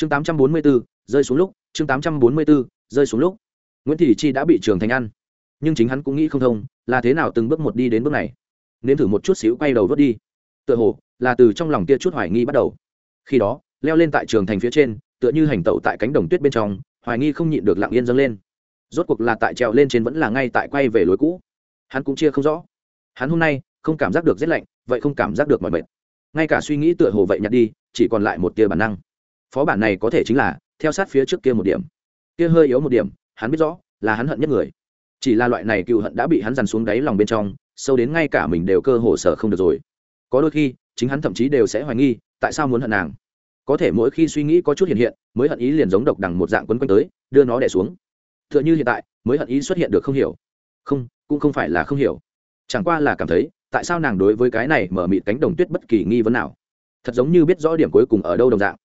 chương tám trăm bốn mươi 844, rơi xuống lúc. Chương tám trăm bốn mươi 844, rơi xuống lúc. Nguyễn thị chi đã bị trường thành ăn. Nhưng chính hắn cũng nghĩ không thông là thế nào từng bước một đi đến bước này. Nếm thử một chút xíu quay đầu vớt đi. Tựa hồ là từ trong lòng kia chút hoài nghi bắt đầu. Khi đó leo lên tại trường thành phía trên tựa như hành tẩu tại cánh đồng tuyết bên trong hoài nghi không nhịn được lặng yên dâng lên. Rốt cuộc là tại trèo lên trên vẫn là ngay tại quay về lối cũ. Hắn cũng chia không rõ. Hắn hôm nay không cảm giác được rét lạnh vậy không cảm giác được mọi mệt. Ngay cả suy nghĩ tựa hồ vậy nhặt đi chỉ còn lại một tia bản năng phó bản này có thể chính là, theo sát phía trước kia một điểm. Kia hơi yếu một điểm, hắn biết rõ, là hắn hận nhất người. Chỉ là loại này cựu hận đã bị hắn dằn xuống đáy lòng bên trong, sâu đến ngay cả mình đều cơ hồ sở không được rồi. Có đôi khi, chính hắn thậm chí đều sẽ hoài nghi, tại sao muốn hận nàng. Có thể mỗi khi suy nghĩ có chút hiện hiện, mới hận ý liền giống độc đằng một dạng quấn quanh tới, đưa nó đẻ xuống. T h ư ợ n h ư hiện tại, mới hận ý xuất hiện được không hiểu. Không, cũng không phải là không hiểu. Chẳng qua là cảm thấy, tại sao nàng đối với cái này mở mịt cánh đồng tuyết bất kỳ nghi vấn nào. Thật giống như biết rõ điểm cuối cùng ở đâu đồng dạng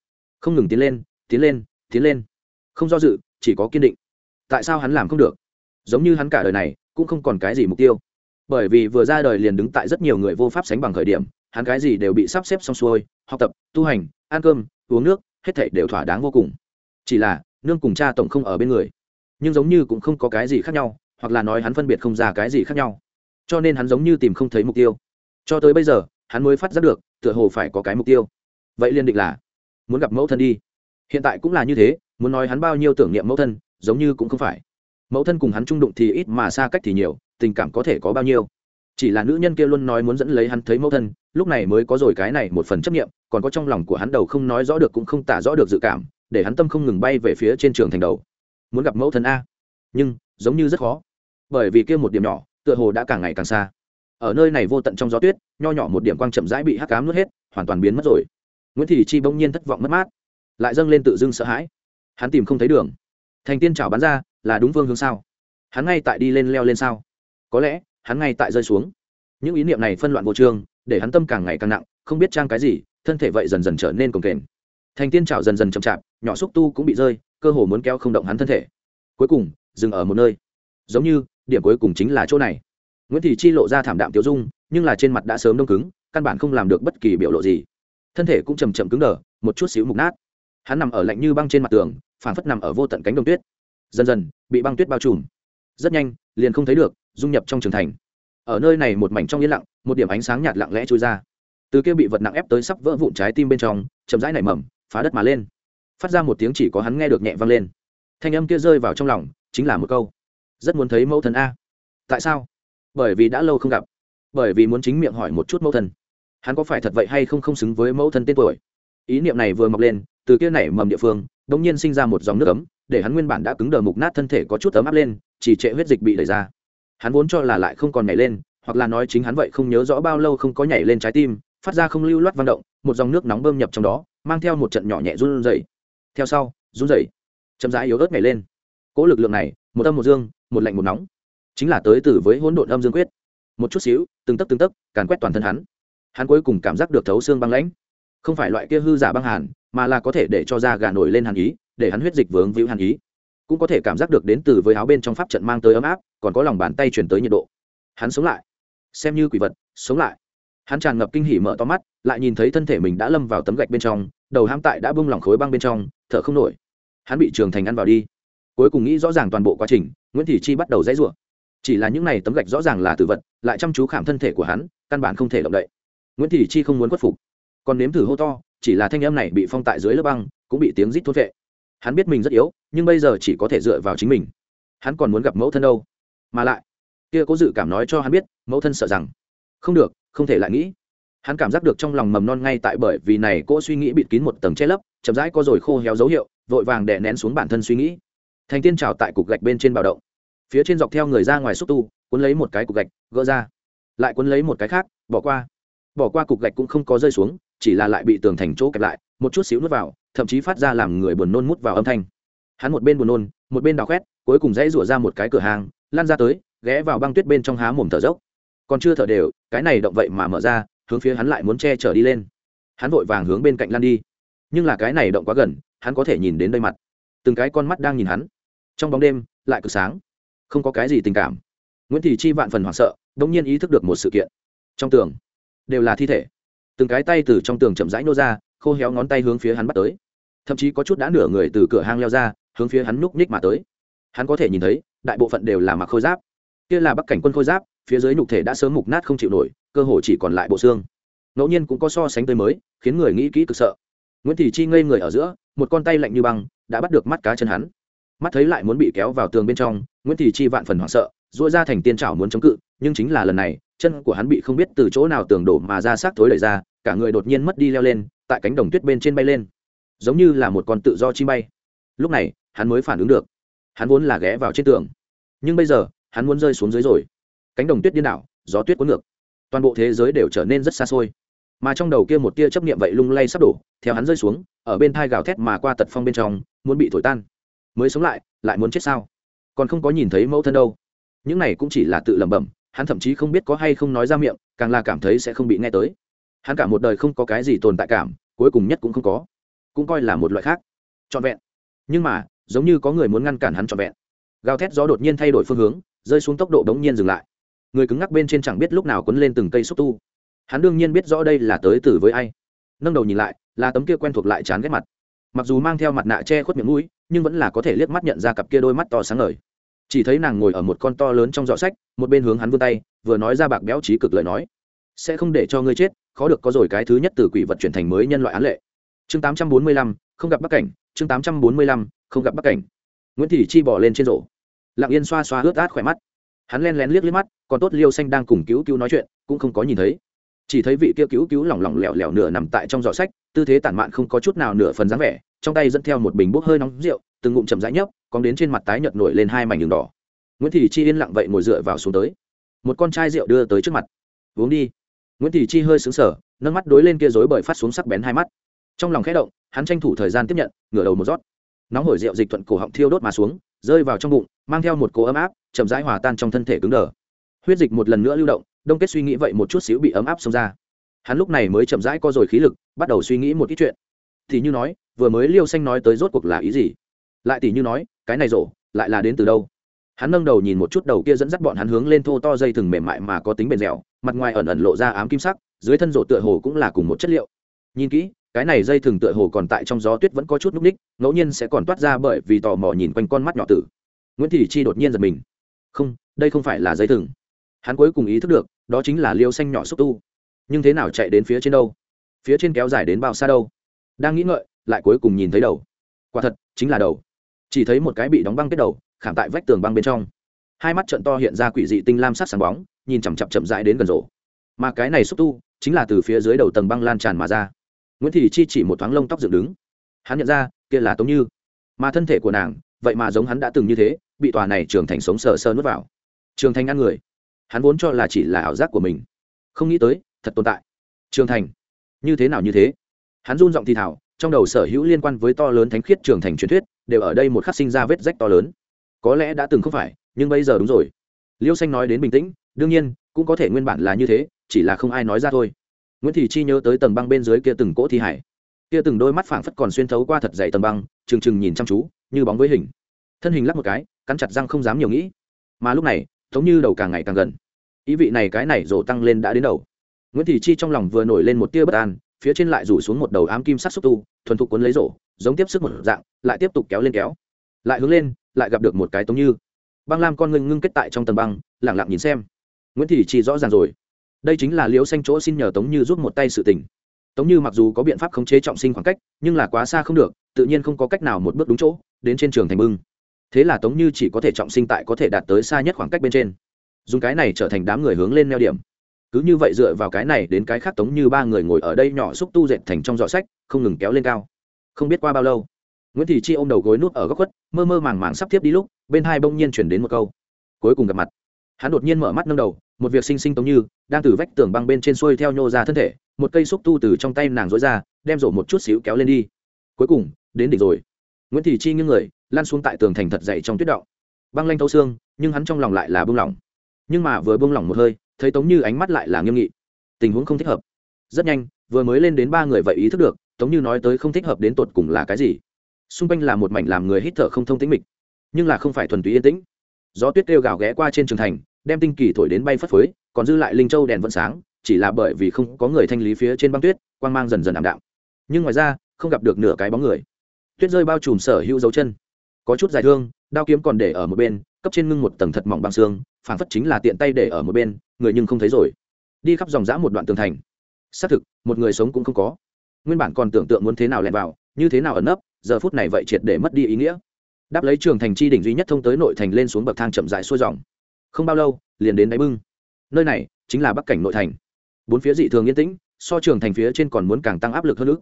không ngừng tiến lên tiến lên tiến lên. Không do dự, chỉ có kiên định. Tại sao hắn làm không được? Giống như hắn cả đời này, cũng không còn cái gì mục tiêu. Bởi vì vừa ra đời liền đứng tại rất nhiều người vô pháp sánh bằng khởi điểm, hắn cái gì đều bị sắp xếp xong xuôi, học tập, tu hành, ăn cơm, uống nước, hết thảy đều thỏa đáng vô cùng. Chỉ là, nương cùng cha tổng không ở bên người. Nhưng giống như cũng không có cái gì khác nhau, hoặc là nói hắn phân biệt không ra cái gì khác nhau. Cho nên hắn giống như tìm không thấy mục tiêu. Cho tới bây giờ, hắn mới phát giác được, tựa hồ phải có cái mục tiêu. Vậy liên định là muốn gặp mẫu thân đi. Hiện tại cũng là như thế, muốn nói hắn bao nhiêu tưởng niệm mẫu thân, giống như cũng không phải. Mẫu thân cùng hắn trung đụng thì ít mà xa cách thì nhiều, tình cảm có thể có bao nhiêu. Chỉ là nữ nhân kia luôn nói muốn dẫn lấy hắn thấy mẫu thân, lúc này mới có rồi cái này một phần chấp nghiệm còn có trong lòng của hắn đầu không nói rõ được cũng không tả rõ được dự cảm, để hắn tâm không ngừng bay về phía trên trường thành đầu. Muốn gặp mẫu thân a? Nhưng, giống như rất khó. Bởi vì kia một điểm nhỏ, tựa hồ đã càng ngày càng xa. Ở nơi này vô tận trong gió tuyết, nho nhỏ một điểm quang chậm rãi bị hắc cám nuốt hết, hoàn toàn biến mất rồi nguyễn thị chi bỗng nhiên thất vọng mất mát, lại dâng lên tự dưng sợ hãi. Hắn tìm không thấy đường. Thành tiên chảo bắn ra là đúng phương hướng sao? Hắn ngay tại đi lên leo lên sao? Có lẽ, hắn ngay tại rơi xuống. Những ý niệm này phân loạn vô trương, để hắn tâm càng ngày càng nặng, không biết trang cái gì, thân thể vậy dần dần trở nên cồng kềnh. Thành tiên trào dần dần chậm chạp, nhỏ xúc tu cũng bị rơi, cơ hồ muốn kéo không động hắn thân thể. Cuối cùng, dừng ở một nơi. Giống như, điểm cuối cùng chính là chỗ này. Nguyễn thị chi lộ ra thảm đạm tiêu dung, nhưng là trên mặt đã sớm đông cứng, căn bản không làm được bất kỳ biểu lộ gì thân thể cũng chầm chậm cứng đờ, một chút xíu mục nát. Hắn nằm ở lạnh như băng trên mặt tường phản phất nằm ở vô tận cánh đồng tuyết. Dần dần, bị băng tuyết bao trùm. Rất nhanh, liền không thấy được, dung nhập trong trường thành. Ở nơi này một mảnh trong yên lặng, một điểm ánh sáng nhạt lặng lẽ trôi ra. Từ kia bị vật nặng ép tới sắp vỡ vụn trái tim bên trong, chậm rãi nảy mầm, phá đất mà lên. Phát ra một tiếng chỉ có hắn nghe được nhẹ vang lên. Thanh âm kia rơi vào trong lòng, chính là một câu. Rất muốn thấy mẫu thân a. Tại sao? Bởi vì đã lâu không gặp. Bởi vì muốn chính miệng hỏi một chút mẫu thân hắn có phải thật vậy hay không không xứng với mẫu thân tên tuổi? Ý niệm này vừa mọc lên, từ kia nảy mầm địa phương đ ỗ n g nhiên sinh ra một dòng nước ấm, để hắn nguyên bản đã cứng đờ mục nát thân thể có chút ấm áp lên, chỉ trệ huyết dịch bị đẩy ra. Hắn vốn cho là lại không còn nhảy lên, hoặc là nói chính hắn vậy không nhớ rõ bao lâu không có nhảy lên trái tim, phát ra không lưu loát văn động, một dòng nước nóng bơm nhập trong đó, mang theo một trận nhỏ nhẹ run rẩy. Theo sau, run rẩy, chậm rãi yếu ớt nhảy lên. Cỗ lực lượng này, một âm một dương, một lạnh một nóng. Chính là tới từ với hỗn độn âm dương quyết. Một chút xíu, từng tấc từng tấc, càn quét toàn thân hắn hắn cuối cùng cảm giác được thấu xương băng lãnh. Không phải loại kia hư giả băng hàn, mà là có thể để cho da gà nổi lên hàn ý, để hắn huyết dịch vướng víu hàn ý. Cũng có thể cảm giác được đến từ với áo bên trong pháp trận mang tới ấm áp, còn có lòng bàn tay chuyển tới nhiệt độ. Hắn sống lại. Xem như quỷ vật, sống lại. Hắn tràn ngập kinh hỉ mở to mắt, lại nhìn thấy thân thể mình đã lâm vào tấm gạch bên trong, đầu ham tại đã bung lỏng khối băng bên trong, thở không nổi. Hắn bị trường thành ăn vào đi. Cuối cùng nghĩ rõ ràng toàn bộ quá trình, nguyễn thị chi bắt đầu dãy rủa. Chỉ là những n à y tấm gạch rõ ràng là tử vật, lại chăm chú khảm thân thể của hắn, căn bản không thể động đậy nguyễn thị chi không muốn khuất phục. Còn nếm thử hô to, chỉ là thanh âm này bị phong tại dưới lớp băng, cũng bị tiếng rít thốt vệ hắn biết mình rất yếu, nhưng bây giờ chỉ có thể dựa vào chính mình. Hắn còn muốn gặp mẫu thân đâu? Mà lại, kia có dự cảm nói cho hắn biết, mẫu thân sợ rằng, không được, không thể lại nghĩ. Hắn cảm giác được trong lòng mầm non ngay tại bởi vì này cô suy nghĩ bịt kín một tầng che lấp, chậm rãi có rồi khô héo dấu hiệu, vội vàng đè nén xuống bản thân suy nghĩ. Thành tiên trào tại cục gạch bên trên bào động. Phía trên dọc theo người ra ngoài xúc tu, cuốn lấy một cái cục gạch, gỡ ra. Lại cuốn lấy một cái khác, bỏ qua bỏ qua cục gạch cũng không có rơi xuống, chỉ là lại bị tường thành chỗ kẹp lại, một chút xíu nuốt vào, thậm chí phát ra làm người buồn nôn mút vào âm thanh. Hắn một bên buồn nôn, một bên đào khoét, cuối cùng dãy rủa ra một cái cửa hàng lan ra tới, ghé vào băng tuyết bên trong há mồm thở dốc. Còn chưa thở đều, cái này động vậy mà mở ra, hướng phía hắn lại muốn che chở đi lên. Hắn vội vàng hướng bên cạnh lan đi. Nhưng là cái này động quá gần, hắn có thể nhìn đến đây mặt. Từng cái con mắt đang nhìn hắn. Trong bóng đêm, lại cực sáng. Không có cái gì tình cảm. Nguyễn thị chi vạn phần hoảng sợ đ ỗ n g nhiên ý thức được một sự kiện. Trong tường đều là thi thể. Từng cái tay từ trong tường chậm rãi nô ra, khô héo ngón tay hướng phía hắn bắt tới. Thậm chí có chút đã nửa người từ cửa hang leo ra, hướng phía hắn núp nhích mà tới. Hắn có thể nhìn thấy, đại bộ phận đều là mặc khôi giáp. Kia là bắc cảnh quân khôi giáp, phía dưới nhục thể đã sớm mục nát không chịu nổi, cơ hồ chỉ còn lại bộ xương. Ngẫu nhiên cũng có so sánh tới mới, khiến người nghĩ kỹ cực sợ. Nguyễn thị chi ngây người ở giữa, một con tay lạnh như băng, đã bắt được mắt cá chân hắn. Mắt thấy lại muốn bị kéo vào tường bên trong, nguyễn thị chi vạn phần hoảng sợ dỗi ra thành tiên trảo muốn chống cự, nhưng chính là lần này, chân của hắn bị không biết từ chỗ nào tường đổ mà ra xác thối đẩy ra, cả người đột nhiên mất đi leo lên, tại cánh đồng tuyết bên trên bay lên. Giống như là một con tự do chi bay. Lúc này, hắn mới phản ứng được. Hắn vốn là ghé vào trên tường. Nhưng bây giờ, hắn muốn rơi xuống dưới rồi. Cánh đồng tuyết điên đảo, gió tuyết cuốn ngược. Toàn bộ thế giới đều trở nên rất xa xôi. Mà trong đầu kia một tia chấp niệm vậy lung lay sắp đổ, theo hắn rơi xuống, ở bên thai gào thét mà qua tật phong bên trong, muốn bị thổi tan. Mới sống lại lại muốn chết sao? Còn không có nhìn thấy mẫu thân đâu những này cũng chỉ là tự lẩm bẩm, hắn thậm chí không biết có hay không nói ra miệng, càng là cảm thấy sẽ không bị nghe tới. Hắn cả một đời không có cái gì tồn tại cảm, cuối cùng nhất cũng không có. Cũng coi là một loại khác. Trọn vẹn. Nhưng mà, giống như có người muốn ngăn cản hắn trọn vẹn. Gào thét gió đột nhiên thay đổi phương hướng, rơi xuống tốc độ đống nhiên dừng lại. Người cứng ngắc bên trên chẳng biết lúc nào quấn lên từng cây xúc tu. Hắn đương nhiên biết rõ đây là tới từ với ai. Nâng đầu nhìn lại, là tấm kia quen thuộc lại chán ghét mặt. Mặc dù mang theo mặt nạ che khuất miệng mũi, nhưng vẫn là có thể liếc mắt nhận ra cặp kia đôi mắt to sáng ngời chỉ thấy nàng ngồi ở một con to lớn trong giỏ sách, một bên hướng hắn vươn tay, vừa nói ra bạc béo trí cực lời nói. Sẽ không để cho ngươi chết, khó được có rồi cái thứ nhất từ quỷ vật chuyển thành mới nhân loại án lệ. Chương tám trăm bốn mươi lăm, không gặp bắc cảnh, chương tám trăm bốn mươi lăm, không gặp bắc cảnh. Nguyễn thị chi bỏ lên trên rổ. Lặng yên xoa xoa ướt át khỏe mắt. Hắn len lén liếc liếc mắt, còn tốt liêu xanh đang cùng cứu cứu nói chuyện, cũng không có nhìn thấy. Chỉ thấy vị kia cứu cứu lỏng lỏng lẻo lẻo nửa nằm tại trong giỏ sách, tư thế tản mạn không có chút nào nửa phần dáng vẻ trong tay dẫn theo một bình bốc hơi nóng rượu, từng ngụm chậm rãi nhấp còn đến trên mặt tái nhợt nổi lên hai mảnh đường đỏ. Nguyễn thị chi yên lặng vậy ngồi dựa vào xuống tới. Một con chai rượu đưa tới trước mặt. Uống đi. Nguyễn thị chi hơi xứng sở nâng mắt đối lên kia rối bởi phát xuống sắc bén hai mắt. Trong lòng khẽ động, hắn tranh thủ thời gian tiếp nhận, ngửa đầu một rót. Nóng hổi rượu dịch thuận cổ họng thiêu đốt mà xuống, rơi vào trong bụng, mang theo một cỗ ấm áp, chậm rãi hòa tan trong thân thể cứng đờ. Huyết dịch một lần nữa lưu động, đông kết suy nghĩ vậy một chút xíu bị ấm áp xông ra. Hắn lúc này mới chậm rãi co rồi khí lực, bắt đầu suy nghĩ một ít chuyện. Thì như nói vừa mới liêu xanh nói tới rốt cuộc là ý gì? Lại tỷ như nói, cái này rổ, lại là đến từ đâu? Hắn nâng đầu nhìn một chút đầu kia dẫn dắt bọn hắn hướng lên thô to dây thừng mềm mại mà có tính bền dẻo, mặt ngoài ẩn ẩn lộ ra ám kim sắc, dưới thân rổ tựa hồ cũng là cùng một chất liệu. Nhìn kỹ, cái này dây thừng tựa hồ còn tại trong gió tuyết vẫn có chút núc ních, ngẫu nhiên sẽ còn toát ra bởi vì tò mò nhìn quanh con mắt nhỏ tử. Nguyễn thị chi đột nhiên giật mình. Không, đây không phải là dây thừng. Hắn cuối cùng ý thức được, đó chính là liêu xanh nhỏ xúc tu. Nhưng thế nào chạy đến phía trên đâu? Phía trên kéo dài đến bao xa đâu? Đang nghĩ ngợi lại cuối cùng nhìn thấy đầu. Quả thật, chính là đầu. Chỉ thấy một cái bị đóng băng kết đầu, khảm tại vách tường băng bên trong. Hai mắt trận to hiện ra quỷ dị tinh lam sắc sáng bóng, nhìn chằm chặp chậm rãi đến gần rổ. Mà cái này xúc tu, chính là từ phía dưới đầu tầng băng lan tràn mà ra. Nguyễn thị chi chỉ một thoáng lông tóc dựng đứng. Hắn nhận ra, kia là tống như. Mà thân thể của nàng, vậy mà giống hắn đã từng như thế, bị tòa này trường thành sống sờ sơ nuốt vào. Trường thành ăn người. Hắn vốn cho là chỉ là ảo giác của mình. Không nghĩ tới, thật tồn tại. Trường thành. Như thế nào như thế? Hắn run giọng thì thảo trong đầu sở hữu liên quan với to lớn thánh khiết trường thành truyền thuyết, đều ở đây một khắc sinh ra vết rách to lớn. Có lẽ đã từng không phải, nhưng bây giờ đúng rồi. Liêu xanh nói đến bình tĩnh, đương nhiên, cũng có thể nguyên bản là như thế, chỉ là không ai nói ra thôi. Nguyễn thị chi nhớ tới tầng băng bên dưới kia từng cỗ thi hải. Kia từng đôi mắt phảng phất còn xuyên thấu qua thật dày tầng băng, trừng trừng nhìn chăm chú, như bóng với hình. Thân hình lắc một cái, cắn chặt răng không dám nhiều nghĩ. Mà lúc này, giống như đầu càng ngày càng gần. Ý vị này cái này rổ tăng lên đã đến đầu. Nguyễn thị chi trong lòng vừa nổi lên một tia bất an, phía trên lại rủ xuống một đầu ám kim sắc xúc tu thuần thục cuốn lấy rổ, giống tiếp sức một dạng, lại tiếp tục kéo lên kéo. Lại hướng lên, lại gặp được một cái tống như. Băng lam con ngưng ngưng kết tại trong tầng băng lẳng lặng nhìn xem. Nguyễn thị chỉ rõ ràng rồi. Đây chính là liễu xanh chỗ xin nhờ tống như giúp một tay sự tình. Tống như mặc dù có biện pháp khống chế trọng sinh khoảng cách, nhưng là quá xa không được, tự nhiên không có cách nào một bước đúng chỗ, đến trên trường thành bưng. Thế là tống như chỉ có thể trọng sinh tại có thể đạt tới xa nhất khoảng cách bên trên. Dùng cái này trở thành đám người hướng lên neo điểm cứ như vậy dựa vào cái này đến cái khác tống như ba người ngồi ở đây nhỏ xúc tu dệt thành trong giỏ sách, không ngừng kéo lên cao. Không biết qua bao lâu, nguyễn thị chi ôm đầu gối nút ở góc khuất, mơ mơ màng màng sắp tiếp đi lúc, bên hai bông nhiên chuyển đến một câu. Cuối cùng gặp mặt. Hắn đột nhiên mở mắt nâng đầu, một việc sinh sinh tống như, đang từ vách tường băng bên trên xuôi theo nhô ra thân thể, một cây xúc tu từ trong tay nàng dối ra, đem rổ một chút xíu kéo lên đi. Cuối cùng, đến đỉnh rồi. Nguyễn thị chi nghiêng người lan xuống tại tường thành thật dậy trong tuyết động. Băng lanh thấu xương, nhưng hắn trong lòng lại là bông lỏng. Nhưng mà vừa bông lỏng một hơi thấy tống như ánh mắt lại là nghiêm nghị. Tình huống không thích hợp. Rất nhanh, vừa mới lên đến ba người vậy ý thức được, tống như nói tới không thích hợp đến tột cùng là cái gì. Xung quanh là một mảnh làm người hít thở không thông tĩnh mịch, nhưng là không phải thuần túy yên tĩnh. Gió tuyết kêu gào ghé qua trên trường thành, đem tinh kỳ thổi đến bay phất phới, còn dư lại linh châu đèn vẫn sáng, chỉ là bởi vì không có người thanh lý phía trên băng tuyết, quang mang dần dần ảm đạm. Nhưng ngoài ra, không gặp được nửa cái bóng người. Tuyết rơi bao trùm sở hữu dấu chân. Có chút dài thương, đao kiếm còn để ở một bên, cấp trên ngưng một tầng thật mỏng băng xương Phản phất chính là tiện tay để ở một bên, người nhưng không thấy rồi. Đi khắp dòng dã một đoạn tường thành. Xác thực, một người sống cũng không có. Nguyên bản còn tưởng tượng muốn thế nào lẻn vào, như thế nào ẩn nấp, giờ phút này vậy triệt để mất đi ý nghĩa. Đáp lấy trường thành chi đỉnh duy nhất thông tới nội thành lên xuống bậc thang chậm rãi xuôi dòng. Không bao lâu, liền đến đáy bưng. Nơi này chính là bắc cảnh nội thành. Bốn phía dị thường yên tĩnh, so trường thành phía trên còn muốn càng tăng áp lực hơn nữa.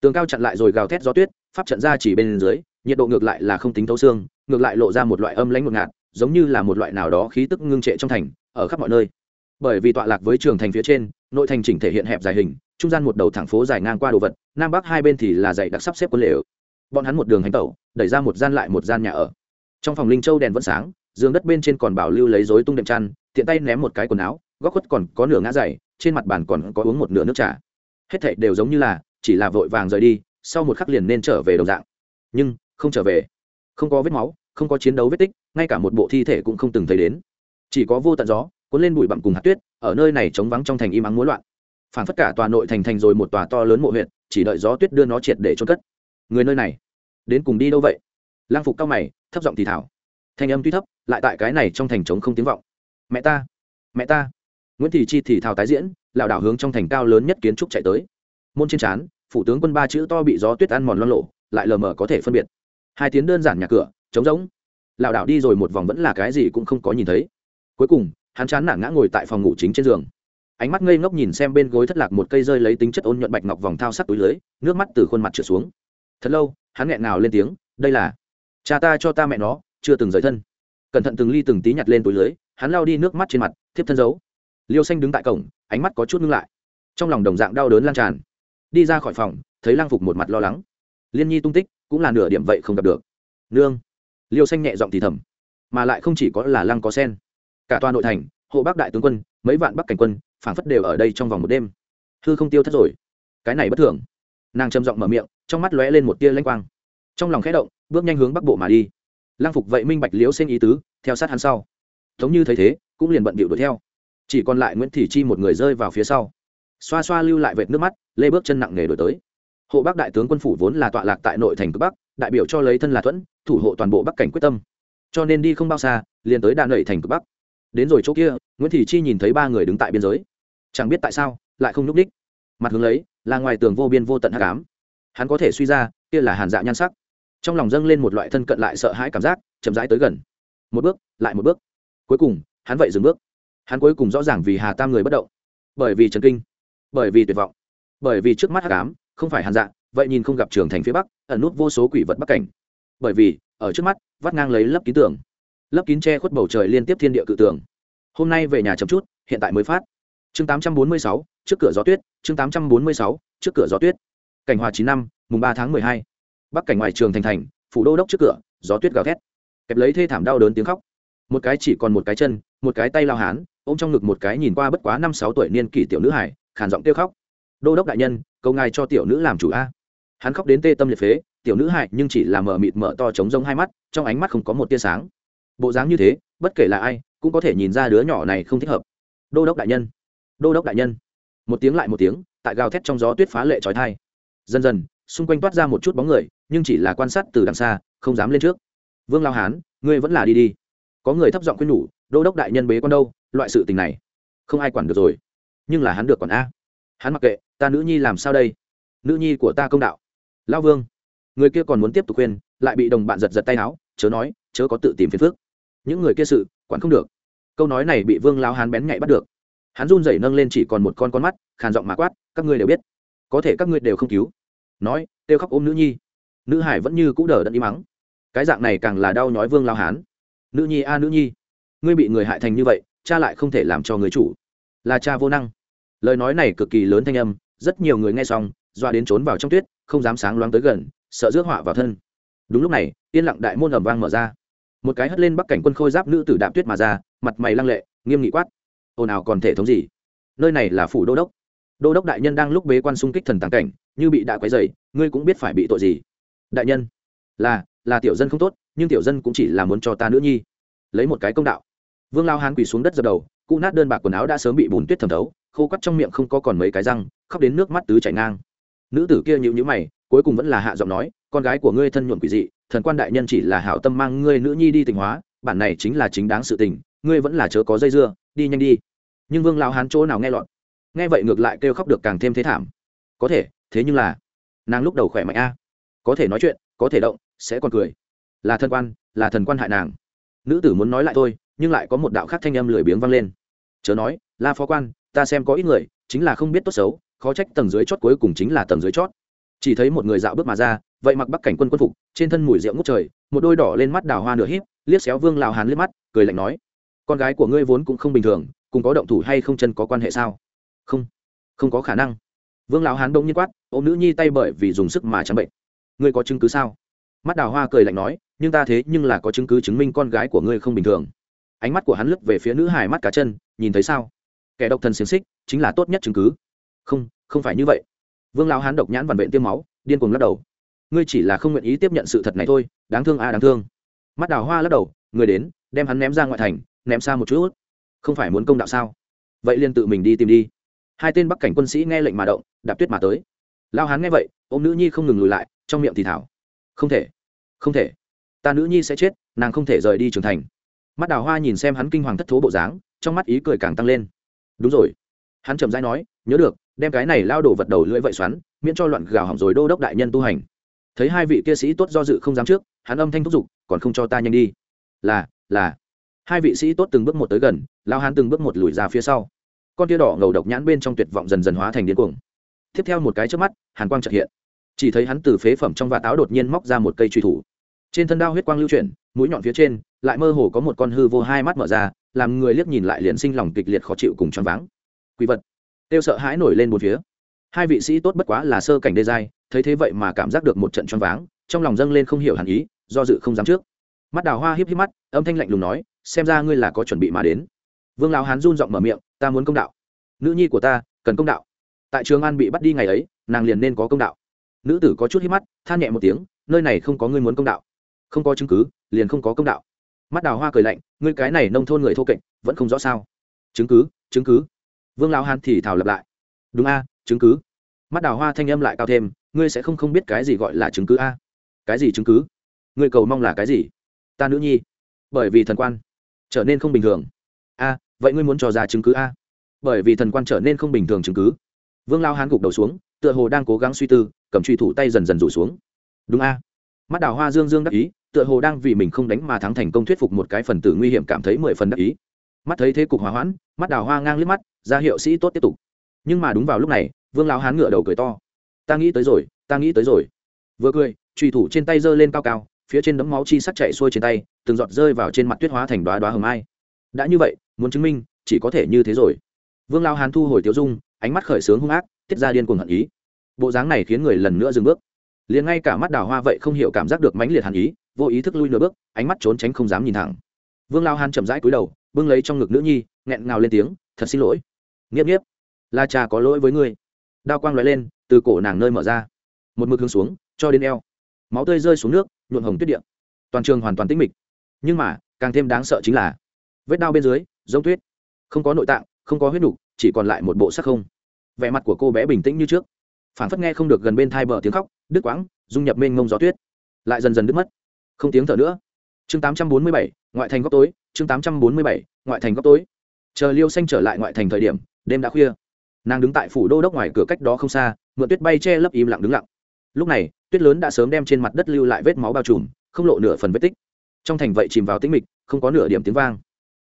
Tường cao chặn lại rồi gào thét gió tuyết, pháp trận ra chỉ bên dưới, nhiệt độ ngược lại là không tính thấu xương, ngược lại lộ ra một loại âm lãnh ngột ngạt giống như là một loại nào đó khí tức ngưng trệ trong thành, ở khắp mọi nơi. Bởi vì tọa lạc với trường thành phía trên, nội thành chỉnh thể hiện hẹp dài hình, trung gian một đầu thẳng phố dài ngang qua đồ vật, nam bắc hai bên thì là dãy đặc sắp xếp quân lều. Bọn hắn một đường hành tẩu, đẩy ra một gian lại một gian nhà ở. Trong phòng linh châu đèn vẫn sáng, giường đất bên trên còn bảo lưu lấy dối tung đệm chăn, tiện tay ném một cái quần áo, góc khuất còn có nửa ngã dày trên mặt bàn còn có uống một nửa nước trà. Hết thảy đều giống như là, chỉ là vội vàng rời đi, sau một khắc liền nên trở về đồng dạng. Nhưng, không trở về. Không có vết máu không có chiến đấu vết tích, ngay cả một bộ thi thể cũng không từng thấy đến. Chỉ có vô tận gió, cuốn lên bụi bặm cùng hạt tuyết, ở nơi này trống vắng trong thành im ắng múa loạn. Phản phất cả tòa nội thành thành rồi một tòa to lớn mộ huyện chỉ đợi gió tuyết đưa nó triệt để trôn cất. Người nơi này, đến cùng đi đâu vậy? Lang phục cao mày, thấp giọng thì thảo thanh âm tuy thấp, lại tại cái này trong thành trống không tiếng vọng. Mẹ ta mẹ ta. Nguyễn thị chi thì thào tái diễn, lảo đảo hướng trong thành cao lớn nhất kiến trúc chạy tới. Môn trên trán, phủ tướng quân ba chữ to bị gió tuyết ăn mòn loan lộ, lại lờ mờ có thể phân biệt. Hai tiếng đơn giản nhà cửa trống rỗng. Lảo đảo đi rồi một vòng vẫn là cái gì cũng không có nhìn thấy. Cuối cùng, hắn chán nản ngã ngồi tại phòng ngủ chính trên giường. Ánh mắt ngây ngốc nhìn xem bên gối thất lạc một cây rơi lấy tính chất ôn nhuận bạch ngọc vòng thao sắt túi lưới, nước mắt từ khuôn mặt trượt xuống. Thật lâu, hắn nghẹn ngào lên tiếng, đây là cha ta cho ta mẹ nó, chưa từng rời thân. Cẩn thận từng ly từng tí nhặt lên túi lưới, hắn lao đi nước mắt trên mặt, thiếp thân giấu. Liêu xanh đứng tại cổng, ánh mắt có chút ngưng lại. Trong lòng đồng dạng đau đớn lan tràn. Đi ra khỏi phòng, thấy lang phục một mặt lo lắng. Liên nhi tung tích, cũng là nửa điểm vậy không gặp được. Nương liêu xanh nhẹ giọng thì thầm. Mà lại không chỉ có là lăng có sen. Cả toàn nội thành, hộ bắc đại tướng quân, mấy vạn bắc cảnh quân, phảng phất đều ở đây trong vòng một đêm. Hư không tiêu thất rồi. Cái này bất thường. Nàng trầm giọng mở miệng, trong mắt lóe lên một tia lanh quang. Trong lòng khẽ động, bước nhanh hướng bắc bộ mà đi. Lang phục vậy minh bạch liếu xen ý tứ, theo sát hắn sau. Tống như thấy thế, cũng liền bận bịu đuổi theo. Chỉ còn lại nguyễn thị chi một người rơi vào phía sau. Xoa xoa lưu lại vệt nước mắt, lê bước chân nặng nề đổi tới. Hộ bắc đại tướng quân phủ vốn là tọa lạc tại nội thành cực bắc đại biểu cho lấy thân là thuẫn, thủ hộ toàn bộ bắc cảnh quyết tâm. Cho nên đi không bao xa, liền tới đạn lẩy thành cực bắc. Đến rồi chỗ kia, nguyễn thị chi nhìn thấy ba người đứng tại biên giới. Chẳng biết tại sao, lại không nhúc đích mặt hướng lấy, là ngoài tường vô biên vô tận hắc ám. Hắn có thể suy ra, kia là hàn dạ nhan sắc. Trong lòng dâng lên một loại thân cận lại sợ hãi cảm giác, chậm rãi tới gần. Một bước, lại một bước. Cuối cùng, hắn vậy dừng bước. Hắn cuối cùng rõ ràng vì hà tam người bất động. Bởi vì trần kinh, bởi vì tuyệt vọng, bởi vì trước mắt hắc ám, không phải hàn dạ vậy nhìn không gặp trường thành phía bắc ẩn nút vô số quỷ vật bắc cảnh. Bởi vì ở trước mắt vắt ngang lấy lấp kín tường. Lấp kín che khuất bầu trời liên tiếp thiên địa cự tường. Hôm nay về nhà chậm chút hiện tại mới phát. Chương 846, trước cửa gió tuyết chương 846, trước cửa gió tuyết. Cảnh hòa chín năm mùng ba tháng mười hai. Bắc cảnh ngoài trường thành thành phủ đô đốc trước cửa gió tuyết gào thét. Kẹp lấy thê thảm đau đớn tiếng khóc. Một cái chỉ còn một cái chân một cái tay lao hán ôm trong ngực một cái nhìn qua bất quá năm sáu tuổi niên kỷ tiểu nữ hải khàn giọng kêu khóc. Đô đốc đại nhân câu ngài cho tiểu nữ làm chủ a hắn khóc đến tê tâm liệt phế, tiểu nữ hại nhưng chỉ là mở mịt mở to trống rông hai mắt, trong ánh mắt không có một tia sáng. Bộ dáng như thế, bất kể là ai, cũng có thể nhìn ra đứa nhỏ này không thích hợp. Đô đốc đại nhân. Đô đốc đại nhân. Một tiếng lại một tiếng, tại gào thét trong gió tuyết phá lệ trói thai. Dần dần, xung quanh toát ra một chút bóng người, nhưng chỉ là quan sát từ đằng xa, không dám lên trước. Vương lao hán, ngươi vẫn là đi đi. Có người thấp giọng khuyên nhủ, đô đốc đại nhân bế con đâu, loại sự tình này, không ai quản được rồi. Nhưng là hắn được còn a. Hắn mặc kệ, ta nữ nhi làm sao đây? Nữ nhi của ta công đạo lao vương, người kia còn muốn tiếp tục khuyên, lại bị đồng bạn giật giật tay áo, chớ nói, chớ có tự tìm phiền phước những người kia sự, quản không được. Câu nói này bị vương lao hán bén nhạy bắt được. Hắn run rẩy nâng lên chỉ còn một con con mắt, khàn giọng mà quát, các ngươi đều biết. Có thể các ngươi đều không cứu. Nói, kêu khóc ôm nữ nhi. Nữ hải vẫn như cũ đờ đẫn im mắng cái dạng này càng là đau nhói vương lao hán. Nữ nhi a, nữ nhi. Ngươi bị người hại thành như vậy, cha lại không thể làm cho người chủ. Là cha vô năng. Lời nói này cực kỳ lớn thanh âm, rất nhiều người nghe xong doa đến trốn vào trong tuyết, không dám sáng loáng tới gần, sợ rước họa vào thân. Đúng lúc này, yên lặng đại môn ẩm vang mở ra. Một cái hất lên bắc cảnh quân khôi giáp nữ tử đạp tuyết mà ra, mặt mày lăng lệ, nghiêm nghị quát. Ồn ào còn thể thống gì? Nơi này là phủ đô đốc. Đô đốc đại nhân đang lúc bế quan xung kích thần tàng cảnh, như bị đã quấy dày ngươi cũng biết phải bị tội gì. Đại nhân, là là tiểu dân không tốt, nhưng tiểu dân cũng chỉ là muốn cho ta nữ nhi. Lấy một cái công đạo. Vương lao hán quỳ xuống đất dập đầu, cụ nát đơn bạc quần áo đã sớm bị bùn tuyết thẩm thấu, khô quắt trong miệng không có còn mấy cái răng, khóc đến nước mắt tứ chảy ngang nữ tử kia nhịu nhữ mày, cuối cùng vẫn là hạ giọng nói, con gái của ngươi thân nhuộm quỷ dị, thần quan đại nhân chỉ là hảo tâm mang ngươi nữ nhi đi tình hóa, bản này chính là chính đáng sự tình, ngươi vẫn là chớ có dây dưa, đi nhanh đi. Nhưng vương lao hán chỗ nào nghe lọt? Nghe vậy ngược lại kêu khóc được càng thêm thế thảm. Có thể, thế nhưng là, nàng lúc đầu khỏe mạnh a. Có thể nói chuyện, có thể động, sẽ còn cười. Là thần quan, là thần quan hại nàng. Nữ tử muốn nói lại thôi, nhưng lại có một đạo khác thanh âm lười biếng vang lên. Chớ nói, la phó quan, ta xem có ít người, chính là không biết tốt xấu khó trách tầng dưới chót cuối cùng chính là tầng dưới chót. Chỉ thấy một người dạo bước mà ra, vậy mặc bắc cảnh quân quân phục, trên thân mùi rượu ngút trời, một đôi đỏ lên mắt đào hoa nửa híp, liếc xéo vương lào hàn liếc mắt, cười lạnh nói, con gái của ngươi vốn cũng không bình thường, cùng có động thủ hay không chân có quan hệ sao? Không không có khả năng. Vương lão hán đông nhiên quát ô nữ nhi tay bởi vì dùng sức mà chẳng bệnh. Ngươi có chứng cứ sao? Mắt đào hoa cười lạnh nói, nhưng ta thế nhưng là có chứng cứ chứng minh con gái của ngươi không bình thường. Ánh mắt của hắn lướt về phía nữ hài mắt cá chân, nhìn thấy sao? Kẻ độc thần xiềng xích, chính là tốt nhất chứng cứ không không phải như vậy. Vương lão hán độc nhãn vằn vện tiêm máu, điên cuồng lắc đầu. Ngươi chỉ là không nguyện ý tiếp nhận sự thật này thôi, đáng thương a à đáng thương. Mắt đào hoa lắc đầu, người đến, đem hắn ném ra ngoại thành, ném xa một chút. Không phải muốn công đạo sao? Vậy liền tự mình đi tìm đi. Hai tên bắc cảnh quân sĩ nghe lệnh mà động, đạp tuyết mà tới. Lao hán nghe vậy ô m nữ nhi không ngừng lùi lại, trong miệng thì thảo. Không thể không thể. Ta nữ nhi sẽ chết, nàng không thể rời đi trưởng thành. Mắt đào hoa nhìn xem hắn kinh hoàng thất thố bộ dáng, trong mắt ý cười càng tăng lên. Đúng rồi hắn chậm rãi nói, nhớ được, đem cái này lao đổ vật đầu lưỡi vậy xoắn, miễn cho loạn gào hỏng rồi đô đốc đại nhân tu hành. Thấy hai vị kia sĩ tốt do dự không dám trước, hắn âm thanh thúc giục, còn không cho ta nhanh đi. Là là. Hai vị sĩ tốt từng bước một tới gần, lao hắn từng bước một lùi ra phía sau. Con tia đỏ ngầu độc nhãn bên trong tuyệt vọng dần dần hóa thành điên cuồng. Tiếp theo một cái trước mắt, hàn quang trật hiện. Chỉ thấy hắn từ phế phẩm trong vạt áo đột nhiên móc ra một cây truy thủ. Trên thân đao huyết quang lưu chuyển, mũi nhọn phía trên, lại mơ hồ có một con hư vô hai mắt mở ra, làm người liếc nhìn lại liền sinh lòng kịch liệt khó chịu cùng choáng váng quý vật. Tiêu sợ hãi nổi lên một phía. Hai vị sĩ tốt bất quá là sơ cảnh đê giai, thấy thế vậy mà cảm giác được một trận choáng váng, trong lòng dâng lên không hiểu hẳn ý, do dự không dám trước. Mắt đào hoa híp híp mắt, âm thanh lạnh lùng nói, xem ra ngươi là có chuẩn bị mà đến. Vương lão hán run giọng mở miệng, ta muốn công đạo. Nữ nhi của ta, cần công đạo. Tại trường an bị bắt đi ngày ấy, nàng liền nên có công đạo. Nữ tử có chút híp mắt, than nhẹ một tiếng, nơi này không có ngươi muốn công đạo. Không có chứng cứ, liền không có công đạo. Mắt đào hoa cười lạnh, ngươi cái này nông thôn người thô kệch, vẫn không rõ sao? Chứng cứ chứng cứ vương lão hán thì thào lập lại. Đúng a, chứng cứ. Mắt đào hoa thanh âm lại cao thêm, ngươi sẽ không không biết cái gì gọi là chứng cứ a. Cái gì chứng cứ? Ngươi cầu mong là cái gì? Ta nữ nhi. Bởi vì thần quan trở nên không bình thường. A, vậy ngươi muốn trò ra chứng cứ a? Bởi vì thần quan trở nên không bình thường chứng cứ. Vương lao hán gục đầu xuống, tựa hồ đang cố gắng suy tư, cầm truy thủ tay dần dần rủ xuống. Đúng a. Mắt đào hoa dương dương đắc ý, tựa hồ đang vì mình không đánh mà thắng thành công thuyết phục một cái phần tử nguy hiểm cảm thấy mười phần đắc ý mắt thấy thế cục hòa hoãn, mắt đào hoa ngang liếc mắt, ra hiệu sĩ tốt tiếp tục. Nhưng mà đúng vào lúc này, vương lao hán ngựa đầu cười to. Ta nghĩ tới rồi, ta nghĩ tới rồi. Vừa cười truy thủ trên tay giơ lên cao cao, phía trên đấm máu chi sắt chạy xuôi trên tay, từng giọt rơi vào trên mặt tuyết hóa thành đoá đoá hầm ai. Đã như vậy, muốn chứng minh, chỉ có thể như thế rồi. Vương lao hán thu hồi tiêu dung, ánh mắt khởi sướng hung ác, tiết ra điên cuồng hận ý. Bộ dáng này khiến người lần nữa dừng bước. Liền ngay cả mắt đào hoa vậy không hiểu cảm giác được mãnh liệt hàn ý, vô ý thức lui nửa bước, ánh mắt trốn tránh không dám nhìn thẳng. Vương lao hán chậm rãi cúi đầu bưng lấy trong ngực nữ nhi nghẹn ngào lên tiếng thật xin lỗi. Nghiếp nghiếp la cha có lỗi với ngươi. Đao quang lóe lên từ cổ nàng nơi mở ra. Một mực hướng xuống cho đến eo. Máu tươi rơi xuống nước nhuộm hồng tuyết điện toàn trường hoàn toàn tĩnh mịch. Nhưng mà càng thêm đáng sợ chính là vết đao bên dưới giống tuyết. Không có nội tạng không có huyết đủ, chỉ còn lại một bộ sắc không. Vẻ mặt của cô bé bình tĩnh như trước. Phản phất nghe không được gần bên thai bờ tiếng khóc đứt quãng dung nhập mênh mông gió tuyết. Lại dần dần đứt mất. Không tiếng thở nữa. Chương 847, ngoại thành góc tối chương 847, ngoại thành góc tối. Chờ liêu xanh trở lại ngoại thành thời điểm đêm đã khuya. Nàng đứng tại phủ đô đốc ngoài cửa cách đó không xa mượn tuyết bay che lấp im lặng đứng lặng. Lúc này tuyết lớn đã sớm đem trên mặt đất lưu lại vết máu bao trùm không lộ nửa phần vết tích. Trong thành vậy chìm vào tĩnh mịch không có nửa điểm tiếng vang.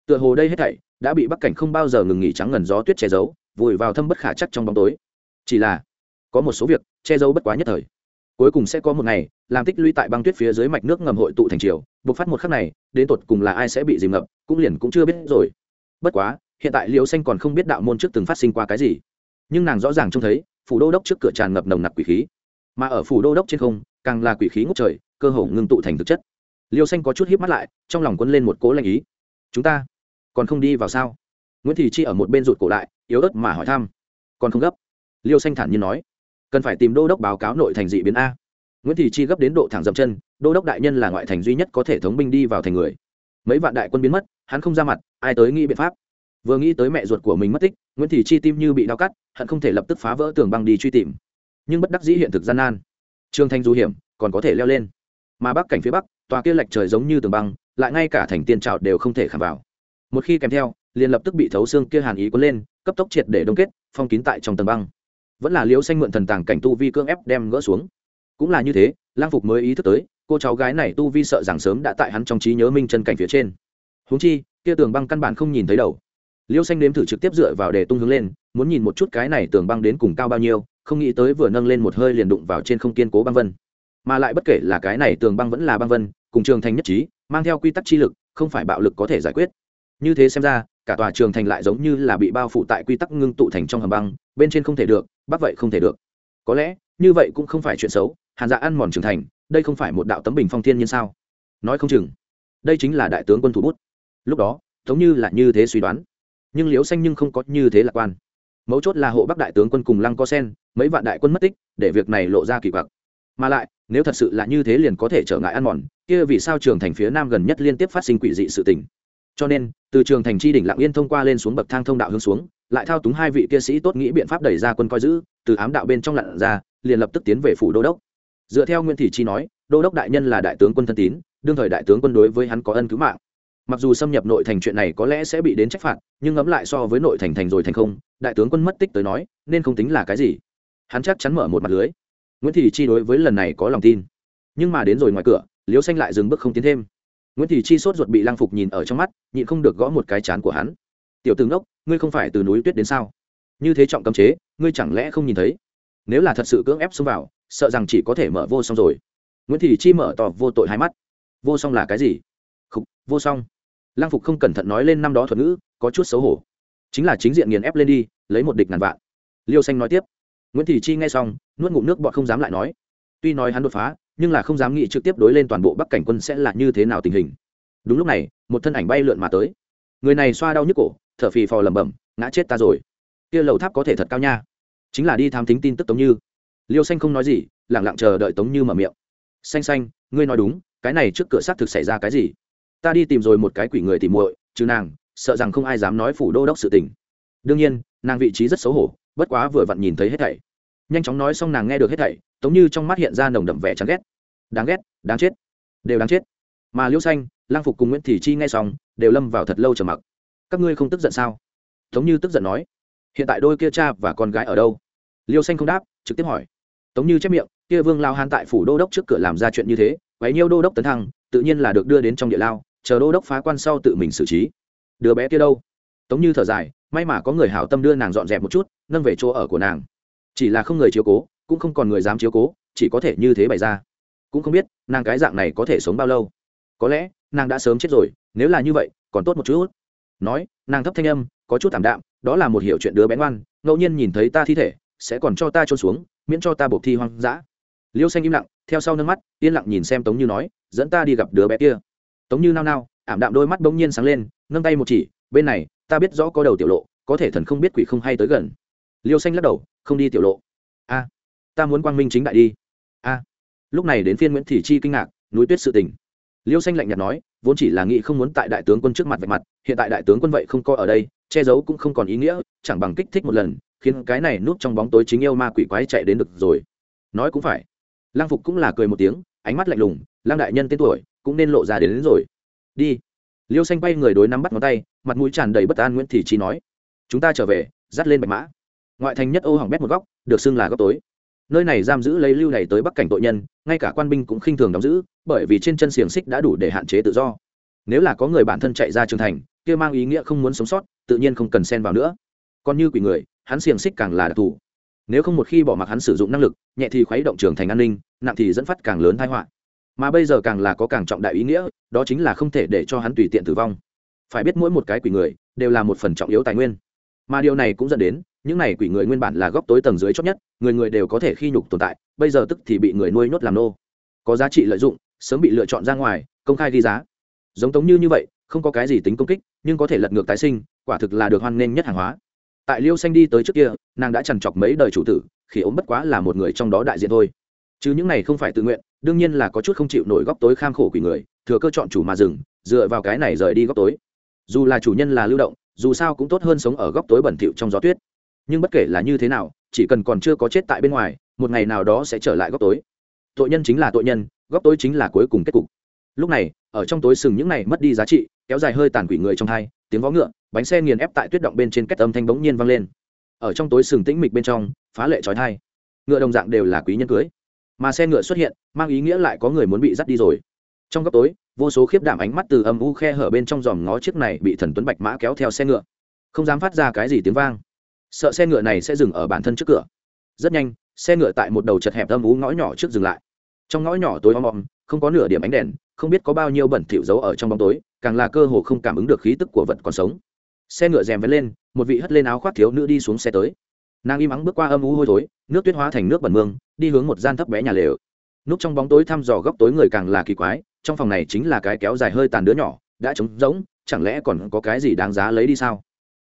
Tựa hồ đây hết thảy đã bị bắc cảnh không bao giờ ngừng nghỉ trắng ngần gió tuyết che giấu vùi vào thâm bất khả chắc trong bóng tối. Chỉ là có một số việc che giấu bất quá nhất thời cuối cùng sẽ có một ngày, làm tích lũy tại băng tuyết phía dưới mạch nước ngầm hội tụ thành triều, bộc phát một khắc này, đến tột cùng là ai sẽ bị dìm ngập, cũng liền cũng chưa biết rồi. Bất quá, hiện tại liễu xanh còn không biết đạo môn trước từng phát sinh qua cái gì. Nhưng nàng rõ ràng trông thấy, phủ đô đốc trước cửa tràn ngập nồng nặc quỷ khí. Mà ở phủ đô đốc trên không, càng là quỷ khí ngốc trời, cơ hồ ngưng tụ thành thực chất. Liêu xanh có chút hiếp mắt lại, trong lòng quấn lên một cố lanh ý. Chúng ta còn không đi vào sao? Nguyễn thị chi ở một bên rụt cổ lại, yếu ớt mà hỏi thăm. Còn không gấp? Liêu xanh thản nhiên nói cần phải tìm đô đốc báo cáo nội thành dị biến a. Nguyễn thị chi gấp đến độ thẳng dậm chân, đô đốc đại nhân là ngoại thành duy nhất có thể thống binh đi vào thành người. Mấy vạn đại quân biến mất, hắn không ra mặt, ai tới nghĩ biện pháp? Vừa nghĩ tới mẹ ruột của mình mất tích, nguyễn thị chi tim như bị đau cắt, hận không thể lập tức phá vỡ tường băng đi truy tìm. Nhưng bất đắc dĩ hiện thực gian nan. Trương thanh du hiểm, còn có thể leo lên. Mà bắc cảnh phía bắc, tòa kia lệch trời giống như tường băng, lại ngay cả thành tiên trào đều không thể khảm vào. Một khi kèm theo, liền lập tức bị thấu xương kia hàn ý cuốn lên, cấp tốc triệt để đông kết, phong kín tại trong tầng băng vẫn là liễu xanh mượn thần tàng cảnh tu vi cưỡng ép đem gỡ xuống. Cũng là như thế, lang phục mới ý thức tới, cô cháu gái này tu vi sợ rằng sớm đã tại hắn trong trí nhớ minh chân cảnh phía trên. Húng chi, kia tường băng căn bản không nhìn thấy đầu. Liêu xanh nếm thử trực tiếp dựa vào để tung hướng lên, muốn nhìn một chút cái này tường băng đến cùng cao bao nhiêu, không nghĩ tới vừa nâng lên một hơi liền đụng vào trên không kiên cố băng vân. Mà lại bất kể là cái này tường băng vẫn là băng vân, cùng trường thành nhất trí, mang theo quy tắc chi lực, không phải bạo lực có thể giải quyết. Như thế xem ra, cả tòa trường thành lại giống như là bị bao phủ tại quy tắc ngưng tụ thành trong hầm băng bên trên không thể được bắc vậy không thể được. Có lẽ, như vậy cũng không phải chuyện xấu, hàn dạ ăn mòn trường thành, đây không phải một đạo tấm bình phong thiên nhiên sao? Nói không chừng, đây chính là đại tướng quân thủ bút. Lúc đó, giống như là như thế suy đoán. Nhưng liễu xanh nhưng không có như thế lạc quan. Mấu chốt là hộ bắc đại tướng quân cùng lăng co sen, mấy vạn đại quân mất tích, để việc này lộ ra kỳ quặc. Mà lại, nếu thật sự là như thế liền có thể trở ngại ăn mòn, kia vì sao trường thành phía nam gần nhất liên tiếp phát sinh quỷ dị sự tình? Cho nên, từ trường thành chi đỉnh lạng yên thông qua lên xuống bậc thang thông đạo hướng xuống lại thao túng hai vị kia sĩ tốt nghĩ biện pháp đẩy ra quân coi giữ, từ ám đạo bên trong lặn ra, liền lập tức tiến về phủ đô đốc. Dựa theo nguyễn thị chi nói, đô đốc đại nhân là đại tướng quân thân tín, đương thời đại tướng quân đối với hắn có ân cứu mạng. Mặc dù xâm nhập nội thành chuyện này có lẽ sẽ bị đến trách phạt, nhưng ngẫm lại so với nội thành thành rồi thành không, đại tướng quân mất tích tới nói, nên không tính là cái gì. Hắn chắc chắn mở một mặt lưới. Nguyễn thị chi đối với lần này có lòng tin. Nhưng mà đến rồi ngoài cửa, liễu xanh lại dừng bước không tiến thêm. Nguyễn thị chi sốt ruột bị lang phục nhìn ở trong mắt, nhịn không được gõ một cái chán của hắn tiểu tướng đốc ngươi không phải từ núi tuyết đến sao? Như thế trọng cấm chế, ngươi chẳng lẽ không nhìn thấy? Nếu là thật sự cưỡng ép xông vào, sợ rằng chỉ có thể mở vô song rồi. Nguyễn thị chi mở tỏ vô tội hai mắt. Vô song là cái gì? Không vô song. Lang phục không cẩn thận nói lên năm đó thuật ngữ, có chút xấu hổ. Chính là chính diện nghiền ép lên đi, lấy một địch ngàn vạn. Liêu xanh nói tiếp. Nguyễn thị chi nghe xong, nuốt ngụm nước bọn không dám lại nói. Tuy nói hắn đột phá, nhưng là không dám nghĩ trực tiếp đối lên toàn bộ bắc cảnh quân sẽ là như thế nào tình hình. Đúng lúc này, một thân ảnh bay lượn mà tới. Người này xoa đau nhức cổ thở phì phò lẩm bẩm, ngã chết ta rồi. Kia lầu tháp có thể thật cao nha. Chính là đi tham thính tin tức tống như. Liêu xanh không nói gì lẳng lặng chờ đợi tống như mở miệng. Xanh xanh, ngươi nói đúng, cái này trước cửa xác thực xảy ra cái gì? Ta đi tìm rồi một cái quỷ người tìm muội, chứ nàng, sợ rằng không ai dám nói phủ đô đốc sự tình. Đương nhiên, nàng vị trí rất xấu hổ, bất quá vừa vặn nhìn thấy hết thảy. Nhanh chóng nói xong nàng nghe được hết thảy, tống như trong mắt hiện ra nồng đậm vẻ chán ghét. Đáng ghét, đáng chết, đều đáng chết. Mà liêu xanh, lang phục cùng nguyễn thị chi nghe xong, đều lâm vào thật lâu trầm mặc các ngươi không tức giận sao? Tống như tức giận nói. Hiện tại đôi kia cha và con gái ở đâu? Liêu xanh không đáp, trực tiếp hỏi. Tống như chép miệng, kia vương lao hàn tại phủ đô đốc trước cửa làm ra chuyện như thế bấy nhiêu đô đốc tấn thăng, tự nhiên là được đưa đến trong địa lao, chờ đô đốc phá quan sau tự mình xử trí. Đứa bé kia đâu? Tống như thở dài, may mà có người hảo tâm đưa nàng dọn dẹp một chút, nâng về chỗ ở của nàng. Chỉ là không người chiếu cố, cũng không còn người dám chiếu cố, chỉ có thể như thế bày ra. Cũng không biết, nàng cái dạng này có thể sống bao lâu. Có lẽ, nàng đã sớm chết rồi, nếu là như vậy, còn tốt một chút nói, nàng thấp thanh âm, có chút thảm đạm, đó là một hiểu chuyện đứa bé ngoan, ngẫu nhiên nhìn thấy ta thi thể, sẽ còn cho ta trôn xuống, miễn cho ta buộc thi hoang dã. Liêu xanh im lặng, theo sau nâng mắt, yên lặng nhìn xem tống như nói, dẫn ta đi gặp đứa bé kia. Tống như nao nao, ảm đạm đôi mắt bỗng nhiên sáng lên, nâng tay một chỉ, bên này, ta biết rõ có đầu tiểu lộ, có thể thần không biết quỷ không hay tới gần. Liêu xanh lắc đầu, không đi tiểu lộ. A, ta muốn quang minh chính đại đi. A. Lúc này đến phiên nguyễn thị chi kinh ngạc, núi tuyết sự tình. Liêu xanh lạnh nhạt nói vốn chỉ là nghĩ không muốn tại đại tướng quân trước mặt vạch mặt hiện tại đại tướng quân vậy không coi ở đây che giấu cũng không còn ý nghĩa chẳng bằng kích thích một lần khiến cái này núp trong bóng tối chính yêu ma quỷ quái chạy đến được rồi. Nói cũng phải. Lang phục cũng là cười một tiếng ánh mắt lạnh lùng lang đại nhân tên tuổi cũng nên lộ ra đến, đến rồi. Đi. Liêu xanh bay người đối nắm bắt ngón tay mặt mũi tràn đầy bất an nguyễn thị chi nói. Chúng ta trở về dắt lên bạch mã. Ngoại thành nhất ô hỏng bét một góc được xưng là góc tối nơi này giam giữ lấy lưu này tới bắc cảnh tội nhân, ngay cả quan binh cũng khinh thường đóng giữ, bởi vì trên chân xiềng xích đã đủ để hạn chế tự do. Nếu là có người bản thân chạy ra trường thành, kia mang ý nghĩa không muốn sống sót, tự nhiên không cần xen vào nữa. Còn như quỷ người, hắn xiềng xích càng là đặc thù. Nếu không một khi bỏ mặc hắn sử dụng năng lực, nhẹ thì khuấy động trường thành an ninh, nặng thì dẫn phát càng lớn thái họa. Mà bây giờ càng là có càng trọng đại ý nghĩa, đó chính là không thể để cho hắn tùy tiện tử vong. Phải biết mỗi một cái quỷ người, đều là một phần trọng yếu tài nguyên. Mà điều này cũng dẫn đến những này quỷ người nguyên bản là góc tối tầng dưới chót nhất, người người đều có thể khi nhục tồn tại, bây giờ tức thì bị người nuôi nhốt làm nô. Có giá trị lợi dụng, sớm bị lựa chọn ra ngoài, công khai ghi giá. Giống tống như như vậy, không có cái gì tính công kích, nhưng có thể lật ngược tái sinh, quả thực là được hoan nghênh nhất hàng hóa. Tại liêu xanh đi tới trước kia, nàng đã trằn trọc mấy đời chủ tử, khi ốm bất quá là một người trong đó đại diện thôi. Chứ những này không phải tự nguyện, đương nhiên là có chút không chịu nổi góc tối kham khổ quỷ người, thừa cơ chọn chủ mà dừng, dựa vào cái này rời đi góc tối. Dù là chủ nhân là lưu động, dù sao cũng tốt hơn sống ở góc tối bẩn thỉu trong gió tuyết nhưng bất kể là như thế nào, chỉ cần còn chưa có chết tại bên ngoài, một ngày nào đó sẽ trở lại góc tối. Tội nhân chính là tội nhân, góc tối chính là cuối cùng kết cục. Lúc này, ở trong tối sừng những này mất đi giá trị, kéo dài hơi tàn quỷ người trong hai, tiếng vó ngựa, bánh xe nghiền ép tại tuyết động bên trên cách âm thanh bỗng nhiên vang lên. Ở trong tối sừng tĩnh mịch bên trong, phá lệ trói thai. Ngựa đồng dạng đều là quý nhân cưới. Mà xe ngựa xuất hiện, mang ý nghĩa lại có người muốn bị dắt đi rồi. Trong góc tối, vô số khiếp đảm ánh mắt từ âm u khe hở bên trong dòm ngó chiếc này bị thần tuấn bạch mã kéo theo xe ngựa. Không dám phát ra cái gì tiếng vang sợ xe ngựa này sẽ dừng ở bản thân trước cửa. Rất nhanh, xe ngựa tại một đầu chật hẹp âm ú ngõ nhỏ trước dừng lại. Trong ngõ nhỏ tối om om, không có nửa điểm ánh đèn, không biết có bao nhiêu bẩn thỉu giấu ở trong bóng tối, càng là cơ hồ không cảm ứng được khí tức của vật còn sống. Xe ngựa rèm vén lên, một vị hất lên áo khoác thiếu nữ đi xuống xe tới. Nàng im ắng bước qua âm u hôi thối, nước tuyết hóa thành nước bẩn mương, đi hướng một gian thấp bé nhà lều. Núp trong bóng tối thăm dò góc tối người càng là kỳ quái, trong phòng này chính là cái kéo dài hơi tàn đứa nhỏ, đã trống rỗng, chẳng lẽ còn có cái gì đáng giá lấy đi sao?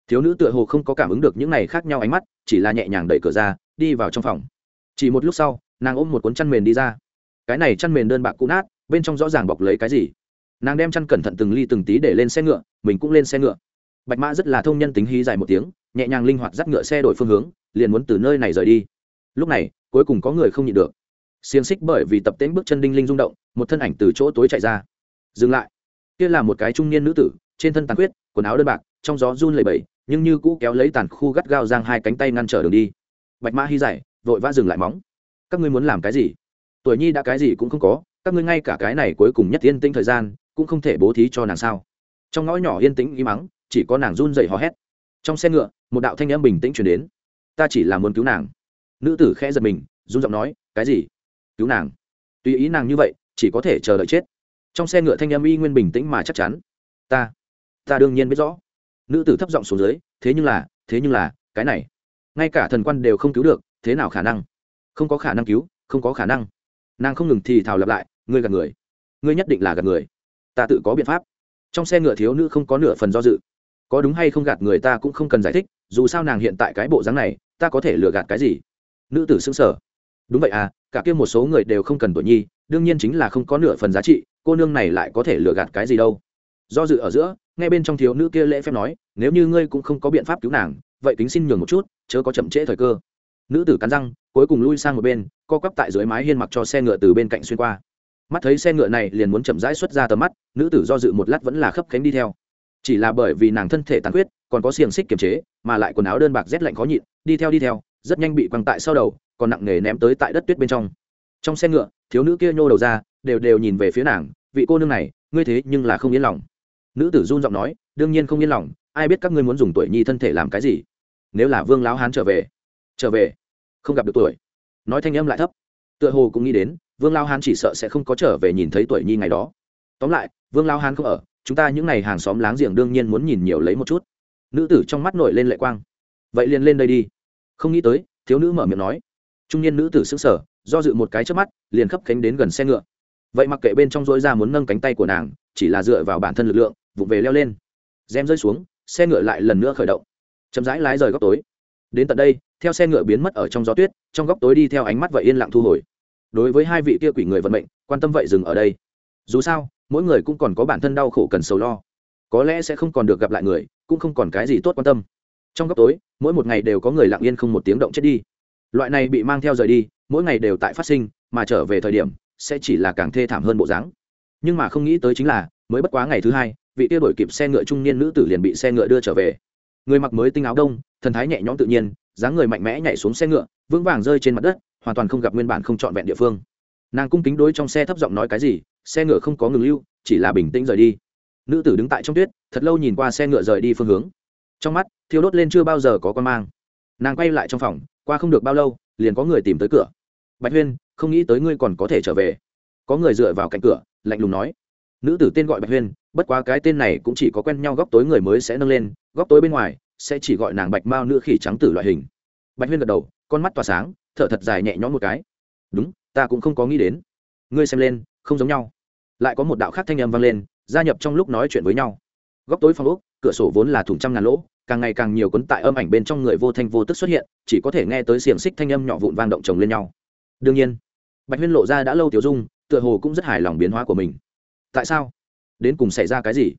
Thiếu nữ tựa hồ không có cảm ứng được những này khác nhau ánh mắt, chỉ là nhẹ nhàng đẩy cửa ra, đi vào trong phòng. Chỉ một lúc sau, nàng ôm một cuốn chăn mền đi ra. Cái này chăn mền đơn bạc cũ nát, bên trong rõ ràng bọc lấy cái gì. Nàng đem chăn cẩn thận từng ly từng tí để lên xe ngựa, mình cũng lên xe ngựa. Bạch mã rất là thông nhân tính hí dài một tiếng, nhẹ nhàng linh hoạt dắt ngựa xe đổi phương hướng, liền muốn từ nơi này rời đi. Lúc này, cuối cùng có người không nhịn được. Xiềng xích bởi vì tập tễnh bước chân đinh linh rung động, một thân ảnh từ chỗ tối chạy ra. Dừng lại. Kia là một cái trung niên nữ tử, trên thân tàn huyết quần áo đơn bạc, trong gió run lầy bẩy nhưng như cũ kéo lấy tàn khu gắt gao giang hai cánh tay ngăn trở đường đi. Bạch mã hy giải, vội vã dừng lại móng. Các ngươi muốn làm cái gì? Tuổi nhi đã cái gì cũng không có, các ngươi ngay cả cái này cuối cùng nhất yên tĩnh thời gian, cũng không thể bố thí cho nàng sao? Trong ngõ nhỏ yên tĩnh im mắng, chỉ có nàng run dậy hò hét. Trong xe ngựa, một đạo thanh âm bình tĩnh chuyển đến. Ta chỉ là muốn cứu nàng. Nữ tử khẽ giật mình, run giọng nói, cái gì? Cứu nàng? Tùy ý nàng như vậy, chỉ có thể chờ đợi chết. Trong xe ngựa thanh âm y nguyên bình tĩnh mà chắc chắn. Ta ta đương nhiên biết rõ nữ tử thấp giọng xuống dưới, thế nhưng là, thế nhưng là, cái này, ngay cả thần quan đều không cứu được, thế nào khả năng? Không có khả năng cứu, không có khả năng. Nàng không ngừng thì thào lặp lại, ngươi gạt người, ngươi nhất định là gạt người. Ta tự có biện pháp. Trong xe ngựa thiếu nữ không có nửa phần do dự. Có đúng hay không gạt người ta cũng không cần giải thích, dù sao nàng hiện tại cái bộ dáng này, ta có thể lừa gạt cái gì? Nữ tử xứng sở đúng vậy à cả kia một số người đều không cần tuổi nhi, đương nhiên chính là không có nửa phần giá trị, cô nương này lại có thể lừa gạt cái gì đâu. Do dự ở giữa nghe bên trong thiếu nữ kia lễ phép nói, nếu như ngươi cũng không có biện pháp cứu nàng, vậy kính xin nhường một chút, chớ có chậm trễ thời cơ. Nữ tử cắn răng, cuối cùng lui sang một bên, co quắp tại dưới mái hiên mặc cho xe ngựa từ bên cạnh xuyên qua. Mắt thấy xe ngựa này liền muốn chậm rãi xuất ra tầm mắt, nữ tử do dự một lát vẫn là khấp cánh đi theo. Chỉ là bởi vì nàng thân thể tàn huyết còn có xiềng xích kiềm chế, mà lại quần áo đơn bạc rét lạnh khó nhịn, đi theo đi theo, rất nhanh bị quăng tại sau đầu, còn nặng nề ném tới tại đất tuyết bên trong. Trong xe ngựa, thiếu nữ kia nhô đầu ra, đều đều nhìn về phía nàng, vị cô nương này, ngươi thế nhưng là không yên lòng nữ tử run giọng nói, đương nhiên không yên lòng, ai biết các ngươi muốn dùng tuổi nhi thân thể làm cái gì? Nếu là vương lão hán trở về trở về, không gặp được tuổi. Nói thanh âm lại thấp. Tựa hồ cũng nghĩ đến, vương lao hán chỉ sợ sẽ không có trở về nhìn thấy tuổi nhi ngày đó. Tóm lại, vương lao hán không ở, chúng ta những n à y hàng xóm láng giềng đương nhiên muốn nhìn nhiều lấy một chút. Nữ tử trong mắt nổi lên lệ quang. Vậy liền lên đây đi. Không nghĩ tới, thiếu nữ mở miệng nói. Trung niên nữ tử xứng sở do dự một cái trước mắt, liền khấp cánh đến gần xe ngựa. Vậy mặc kệ bên trong dối ra muốn nâng cánh tay của nàng, chỉ là dựa vào bản thân lực lượng vụng về leo lên. Rèm rơi xuống, xe ngựa lại lần nữa khởi động. Chậm rãi lái rời góc tối. Đến tận đây, theo xe ngựa biến mất ở trong gió tuyết, trong góc tối đi theo ánh mắt vậy yên lặng thu hồi. Đối với hai vị kia quỷ người vận mệnh, quan tâm vậy dừng ở đây. Dù sao, mỗi người cũng còn có bản thân đau khổ cần sầu lo. Có lẽ sẽ không còn được gặp lại người, cũng không còn cái gì tốt quan tâm. Trong góc tối, mỗi một ngày đều có người lặng yên không một tiếng động chết đi. Loại này bị mang theo rời đi, mỗi ngày đều tại phát sinh, mà trở về thời điểm, sẽ chỉ là càng thê thảm hơn bộ dáng. Nhưng mà không nghĩ tới chính là, mới bất quá ngày thứ hai vị kia đổi kịp xe ngựa trung niên nữ tử liền bị xe ngựa đưa trở về. Người mặc mới tinh áo đông, thần thái nhẹ nhõm tự nhiên, dáng người mạnh mẽ nhảy xuống xe ngựa, vững vàng rơi trên mặt đất, hoàn toàn không gặp nguyên bản không trọn vẹn địa phương. Nàng cung kính đối trong xe thấp giọng nói cái gì, xe ngựa không có ngừng lưu, chỉ là bình tĩnh rời đi. Nữ tử đứng tại trong tuyết, thật lâu nhìn qua xe ngựa rời đi phương hướng. Trong mắt, thiêu đốt lên chưa bao giờ có con mang. Nàng quay lại trong phòng, qua không được bao lâu, liền có người tìm tới cửa. Bạch huyên, không nghĩ tới ngươi còn có thể trở về. Có người dựa vào cạnh cửa, lạnh lùng nói nữ tử tên gọi bạch huyên, bất quá cái tên này cũng chỉ có quen nhau góc tối người mới sẽ nâng lên, góc tối bên ngoài sẽ chỉ gọi nàng bạch mao nữ khỉ trắng tử loại hình. Bạch huyên gật đầu, con mắt tỏa sáng, thở thật dài nhẹ nhõm một cái. Đúng, ta cũng không có nghĩ đến. Ngươi xem lên, không giống nhau. Lại có một đạo khác thanh âm vang lên, gia nhập trong lúc nói chuyện với nhau. Góc tối phòng úc cửa sổ vốn là thủng trăm ngàn lỗ, càng ngày càng nhiều cuốn tại âm ảnh bên trong người vô thanh vô tức xuất hiện, chỉ có thể nghe tới xiềng xích thanh âm nhỏ vụn vang động chồng lên nhau. Đương nhiên, bạch huyên lộ ra đã lâu tiểu dung, tựa hồ cũng rất hài lòng biến hóa của mình tại sao? Đến cùng xảy ra cái gì?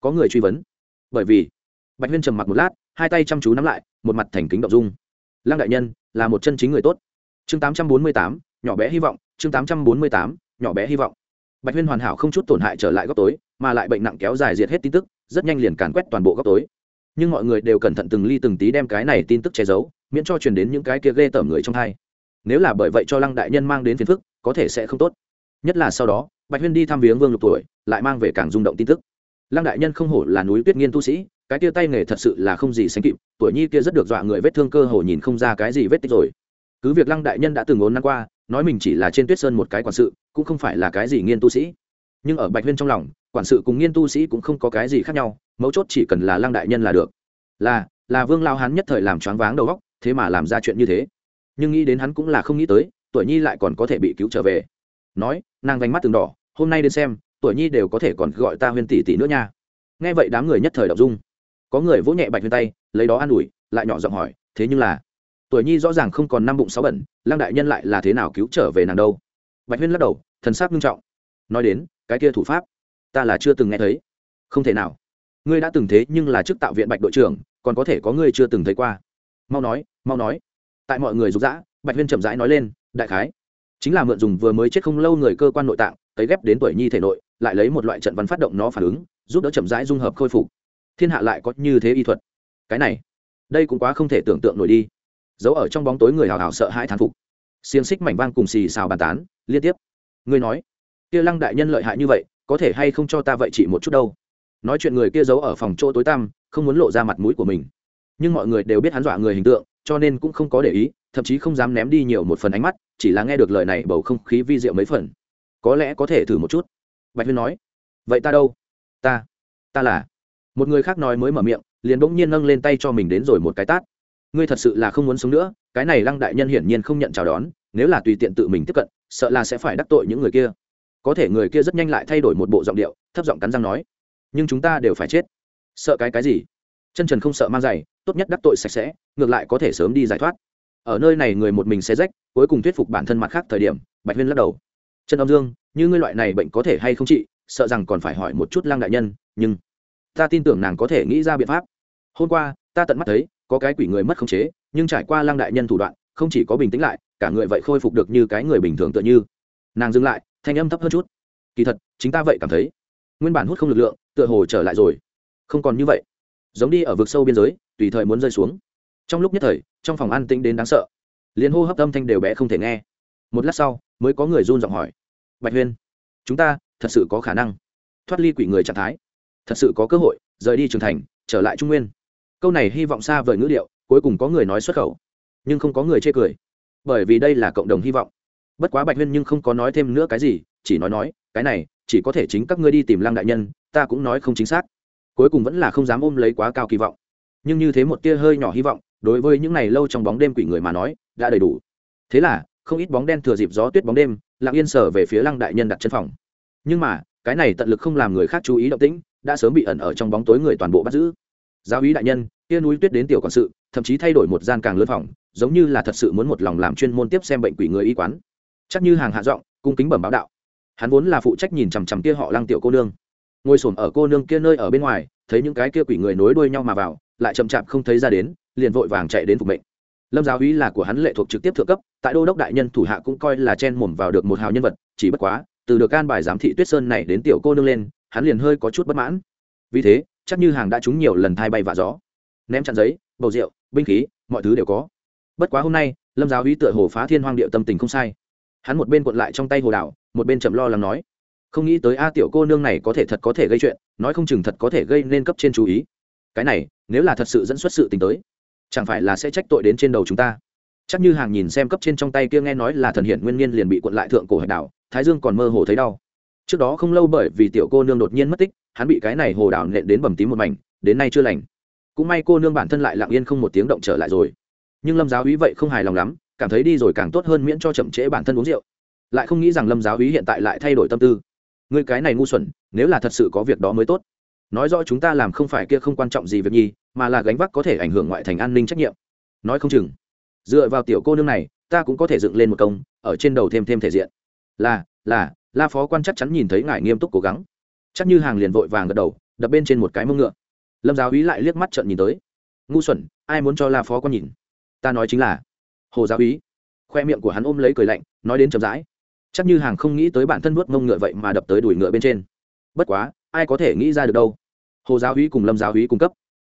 Có người truy vấn. Bởi vì, bạch huyên trầm mặc một lát, hai tay chăm chú nắm lại, một mặt thành kính động dung. Lăng đại nhân, là một chân chính người tốt. Chương tám trăm bốn mươi tám, nhỏ bé hy vọng. Chương tám trăm bốn mươi tám, nhỏ bé hy vọng. Bạch huyên hoàn hảo không chút tổn hại trở lại góc tối, mà lại bệnh nặng kéo dài diệt hết tin tức, rất nhanh liền càn quét toàn bộ góc tối. Nhưng mọi người đều cẩn thận từng ly từng tí đem cái này tin tức che giấu, miễn cho truyền đến những cái kia ghê tởm người trong hai. Nếu là bởi vậy cho lăng đại nhân mang đến phiền phức, có thể sẽ không tốt. Nhất là sau đó bạch huyên đi thăm viếng vương lục tuổi, lại mang về càng rung động tin tức. Lăng đại nhân không hổ là núi tuyết nghiên tu sĩ, cái tia tay nghề thật sự là không gì sánh kịp, tuổi nhi kia rất được dọa người vết thương cơ hồ nhìn không ra cái gì vết tích rồi. Cứ việc lăng đại nhân đã từng ốn năm qua, nói mình chỉ là trên tuyết sơn một cái quản sự, cũng không phải là cái gì nghiên tu sĩ. Nhưng ở bạch huyên trong lòng, quản sự cùng nghiên tu sĩ cũng không có cái gì khác nhau, mấu chốt chỉ cần là lăng đại nhân là được. Là là vương lao hán nhất thời làm choáng váng đầu góc thế mà làm ra chuyện như thế. Nhưng nghĩ đến hắn cũng là không nghĩ tới, tuổi nhi lại còn có thể bị cứu trở về. Nói, nàng vánh mắt từng đỏ hôm nay đến xem, tuổi nhi đều có thể còn gọi ta huyên tỷ tỷ nữa nha. Nghe vậy đám người nhất thời đọc dung. Có người vỗ nhẹ bạch huyên tay, lấy đó an ủi, lại nhỏ giọng hỏi, thế nhưng là, tuổi nhi rõ ràng không còn năm bụng sáu bẩn, lăng đại nhân lại là thế nào cứu trở về nàng đâu? Bạch huyên lắc đầu, thần sắc nghiêm trọng. Nói đến, cái kia thủ pháp, ta là chưa từng nghe thấy. Không thể nào. Ngươi đã từng thế nhưng là chức tạo viện bạch đội trưởng, còn có thể có ngươi chưa từng thấy qua. Mau nói mau nói. Tại mọi người rục rã, bạch huyên chậm rãi nói lên, đại khái, chính là mượn dùng vừa mới chết không lâu người cơ quan nội tạng cấy ghép đến tuổi nhi thể nội, lại lấy một loại trận văn phát động nó phản ứng, giúp đỡ chậm rãi dung hợp khôi phục. Thiên hạ lại có như thế y thuật. Cái này, đây cũng quá không thể tưởng tượng nổi đi. Giấu ở trong bóng tối người hào hào sợ hãi thán phục. Xiềng xích mảnh vang cùng xì xào bàn tán, liên tiếp. Ngươi nói, kia lăng đại nhân lợi hại như vậy, có thể hay không cho ta vậy chỉ một chút đâu? Nói chuyện người kia giấu ở phòng chỗ tối tăm, không muốn lộ ra mặt mũi của mình. Nhưng mọi người đều biết hắn dọa người hình tượng, cho nên cũng không có để ý, thậm chí không dám ném đi nhiều một phần ánh mắt, chỉ là nghe được lời này bầu không khí vi diệu mấy phần có lẽ có thể thử một chút. Bạch huyên nói, vậy ta đâu? Ta ta là. Một người khác nói mới mở miệng, liền bỗng nhiên nâng lên tay cho mình đến rồi một cái tát. Ngươi thật sự là không muốn sống nữa, cái này lăng đại nhân hiển nhiên không nhận chào đón, nếu là tùy tiện tự mình tiếp cận, sợ là sẽ phải đắc tội những người kia. Có thể người kia rất nhanh lại thay đổi một bộ giọng điệu, thấp giọng cắn răng nói, nhưng chúng ta đều phải chết. Sợ cái cái gì? Chân trần không sợ mang giày, tốt nhất đắc tội sạch sẽ, ngược lại có thể sớm đi giải thoát. Ở nơi này người một mình xe rách, cuối cùng thuyết phục bản thân mặt khác thời điểm, bạch huyên lắc đầu trần âm dương, như ngươi loại này bệnh có thể hay không trị, sợ rằng còn phải hỏi một chút Lang đại nhân, nhưng ta tin tưởng nàng có thể nghĩ ra biện pháp. Hôm qua, ta tận mắt thấy, có cái quỷ người mất khống chế, nhưng trải qua Lang đại nhân thủ đoạn, không chỉ có bình tĩnh lại, cả người vậy khôi phục được như cái người bình thường tựa như. Nàng dừng lại, thanh âm thấp hơn chút. Kỳ thật, chính ta vậy cảm thấy. Nguyên bản hút không lực lượng, tựa hồ trở lại rồi. Không còn như vậy. Giống đi ở vực sâu biên giới, tùy thời muốn rơi xuống. Trong lúc nhất thời, trong phòng an tĩnh đến đáng sợ. Liền hô hấp âm thanh đều bé không thể nghe. Một lát sau, mới có người run giọng hỏi bạch huyên, chúng ta thật sự có khả năng thoát ly quỷ người trạng thái. Thật sự có cơ hội, rời đi trưởng thành, trở lại trung nguyên. Câu này hy vọng xa vời ngữ liệu cuối cùng có người nói xuất khẩu, nhưng không có người chê cười. Bởi vì đây là cộng đồng hy vọng. Bất quá bạch huyên nhưng không có nói thêm nữa cái gì, chỉ nói nói, cái này, chỉ có thể chính các ngươi đi tìm lăng đại nhân, ta cũng nói không chính xác. Cuối cùng vẫn là không dám ôm lấy quá cao kỳ vọng. Nhưng như thế một tia hơi nhỏ hy vọng, đối với những ngày lâu trong bóng đêm quỷ người mà nói, đã đầy đủ. Thế là, không ít bóng đen thừa dịp gió tuyết bóng đêm lặng yên sở về phía lăng đại nhân đặt chân phòng. Nhưng mà, cái này tận lực không làm người khác chú ý động tĩnh, đã sớm bị ẩn ở trong bóng tối người toàn bộ bắt giữ. Giáo ý đại nhân, kia núi tuyết đến tiểu quản sự, thậm chí thay đổi một gian càng lớn phòng, giống như là thật sự muốn một lòng làm chuyên môn tiếp xem bệnh quỷ người y quán. Chắc như hàng hạ giọng, cung kính bẩm báo đạo. Hắn vốn là phụ trách nhìn chằm chằm kia họ lăng tiểu cô nương. Ngồi xổm ở cô nương kia nơi ở bên ngoài, thấy những cái kia quỷ người nối đuôi nhau mà vào, lại chậm chạp không thấy ra đến, liền vội vàng chạy đến phục mệnh lâm giáo úy là của hắn lệ thuộc trực tiếp thượng cấp, tại đô đốc đại nhân thủ hạ cũng coi là chen mồm vào được một hào nhân vật, chỉ bất quá, từ được can bài giám thị tuyết sơn này đến tiểu cô nương lên, hắn liền hơi có chút bất mãn. Vì thế, chắc như hàng đã trúng nhiều lần thai bay vạ gió. Ném chặn giấy, bầu rượu, binh khí, mọi thứ đều có. Bất quá hôm nay, lâm giáo úy tựa hồ phá thiên hoang điệu tâm tình không sai. Hắn một bên cuộn lại trong tay hồ đảo, một bên chậm lo lắng nói, không nghĩ tới a tiểu cô nương này có thể thật có thể gây chuyện, nói không chừng thật có thể gây nên cấp trên chú ý. Cái này, nếu là thật sự dẫn xuất sự tình tới chẳng phải là sẽ trách tội đến trên đầu chúng ta? Chắc như hàng nhìn xem cấp trên trong tay kia nghe nói là thần hiển nguyên nhiên liền bị cuộn lại thượng cổ hải đảo, thái dương còn mơ hồ thấy đau. Trước đó không lâu bởi vì tiểu cô nương đột nhiên mất tích, hắn bị cái này hồ đảo nện đến bầm tím một mảnh, đến nay chưa lành. Cũng may cô nương bản thân lại lặng yên không một tiếng động trở lại rồi. Nhưng lâm giáo úy vậy không hài lòng lắm, cảm thấy đi rồi càng tốt hơn miễn cho chậm trễ bản thân uống rượu. Lại không nghĩ rằng lâm giáo úy hiện tại lại thay đổi tâm tư. Người cái này ngu xuẩn, nếu là thật sự có việc đó mới tốt. Nói rõ chúng ta làm không phải kia không quan trọng gì việc nhi mà là gánh vác có thể ảnh hưởng ngoại thành an ninh trách nhiệm. Nói không chừng, dựa vào tiểu cô nương này, ta cũng có thể dựng lên một công, ở trên đầu thêm thêm thể diện. Là là, la phó quan chắc chắn nhìn thấy ngài nghiêm túc cố gắng. Chắc như hàng liền vội vàng gật đầu, đập bên trên một cái mông ngựa. Lâm giáo úy lại liếc mắt trận nhìn tới. Ngu xuẩn, ai muốn cho la phó quan nhìn? Ta nói chính là, hồ giáo úy. Khoe miệng của hắn ôm lấy cười lạnh, nói đến chậm rãi. Chắc như hàng không nghĩ tới bản thân vuốt mông ngựa vậy mà đập tới đuổi ngựa bên trên. Bất quá, ai có thể nghĩ ra được đâu? Hồ giáo úy cùng lâm giáo úy cung cấp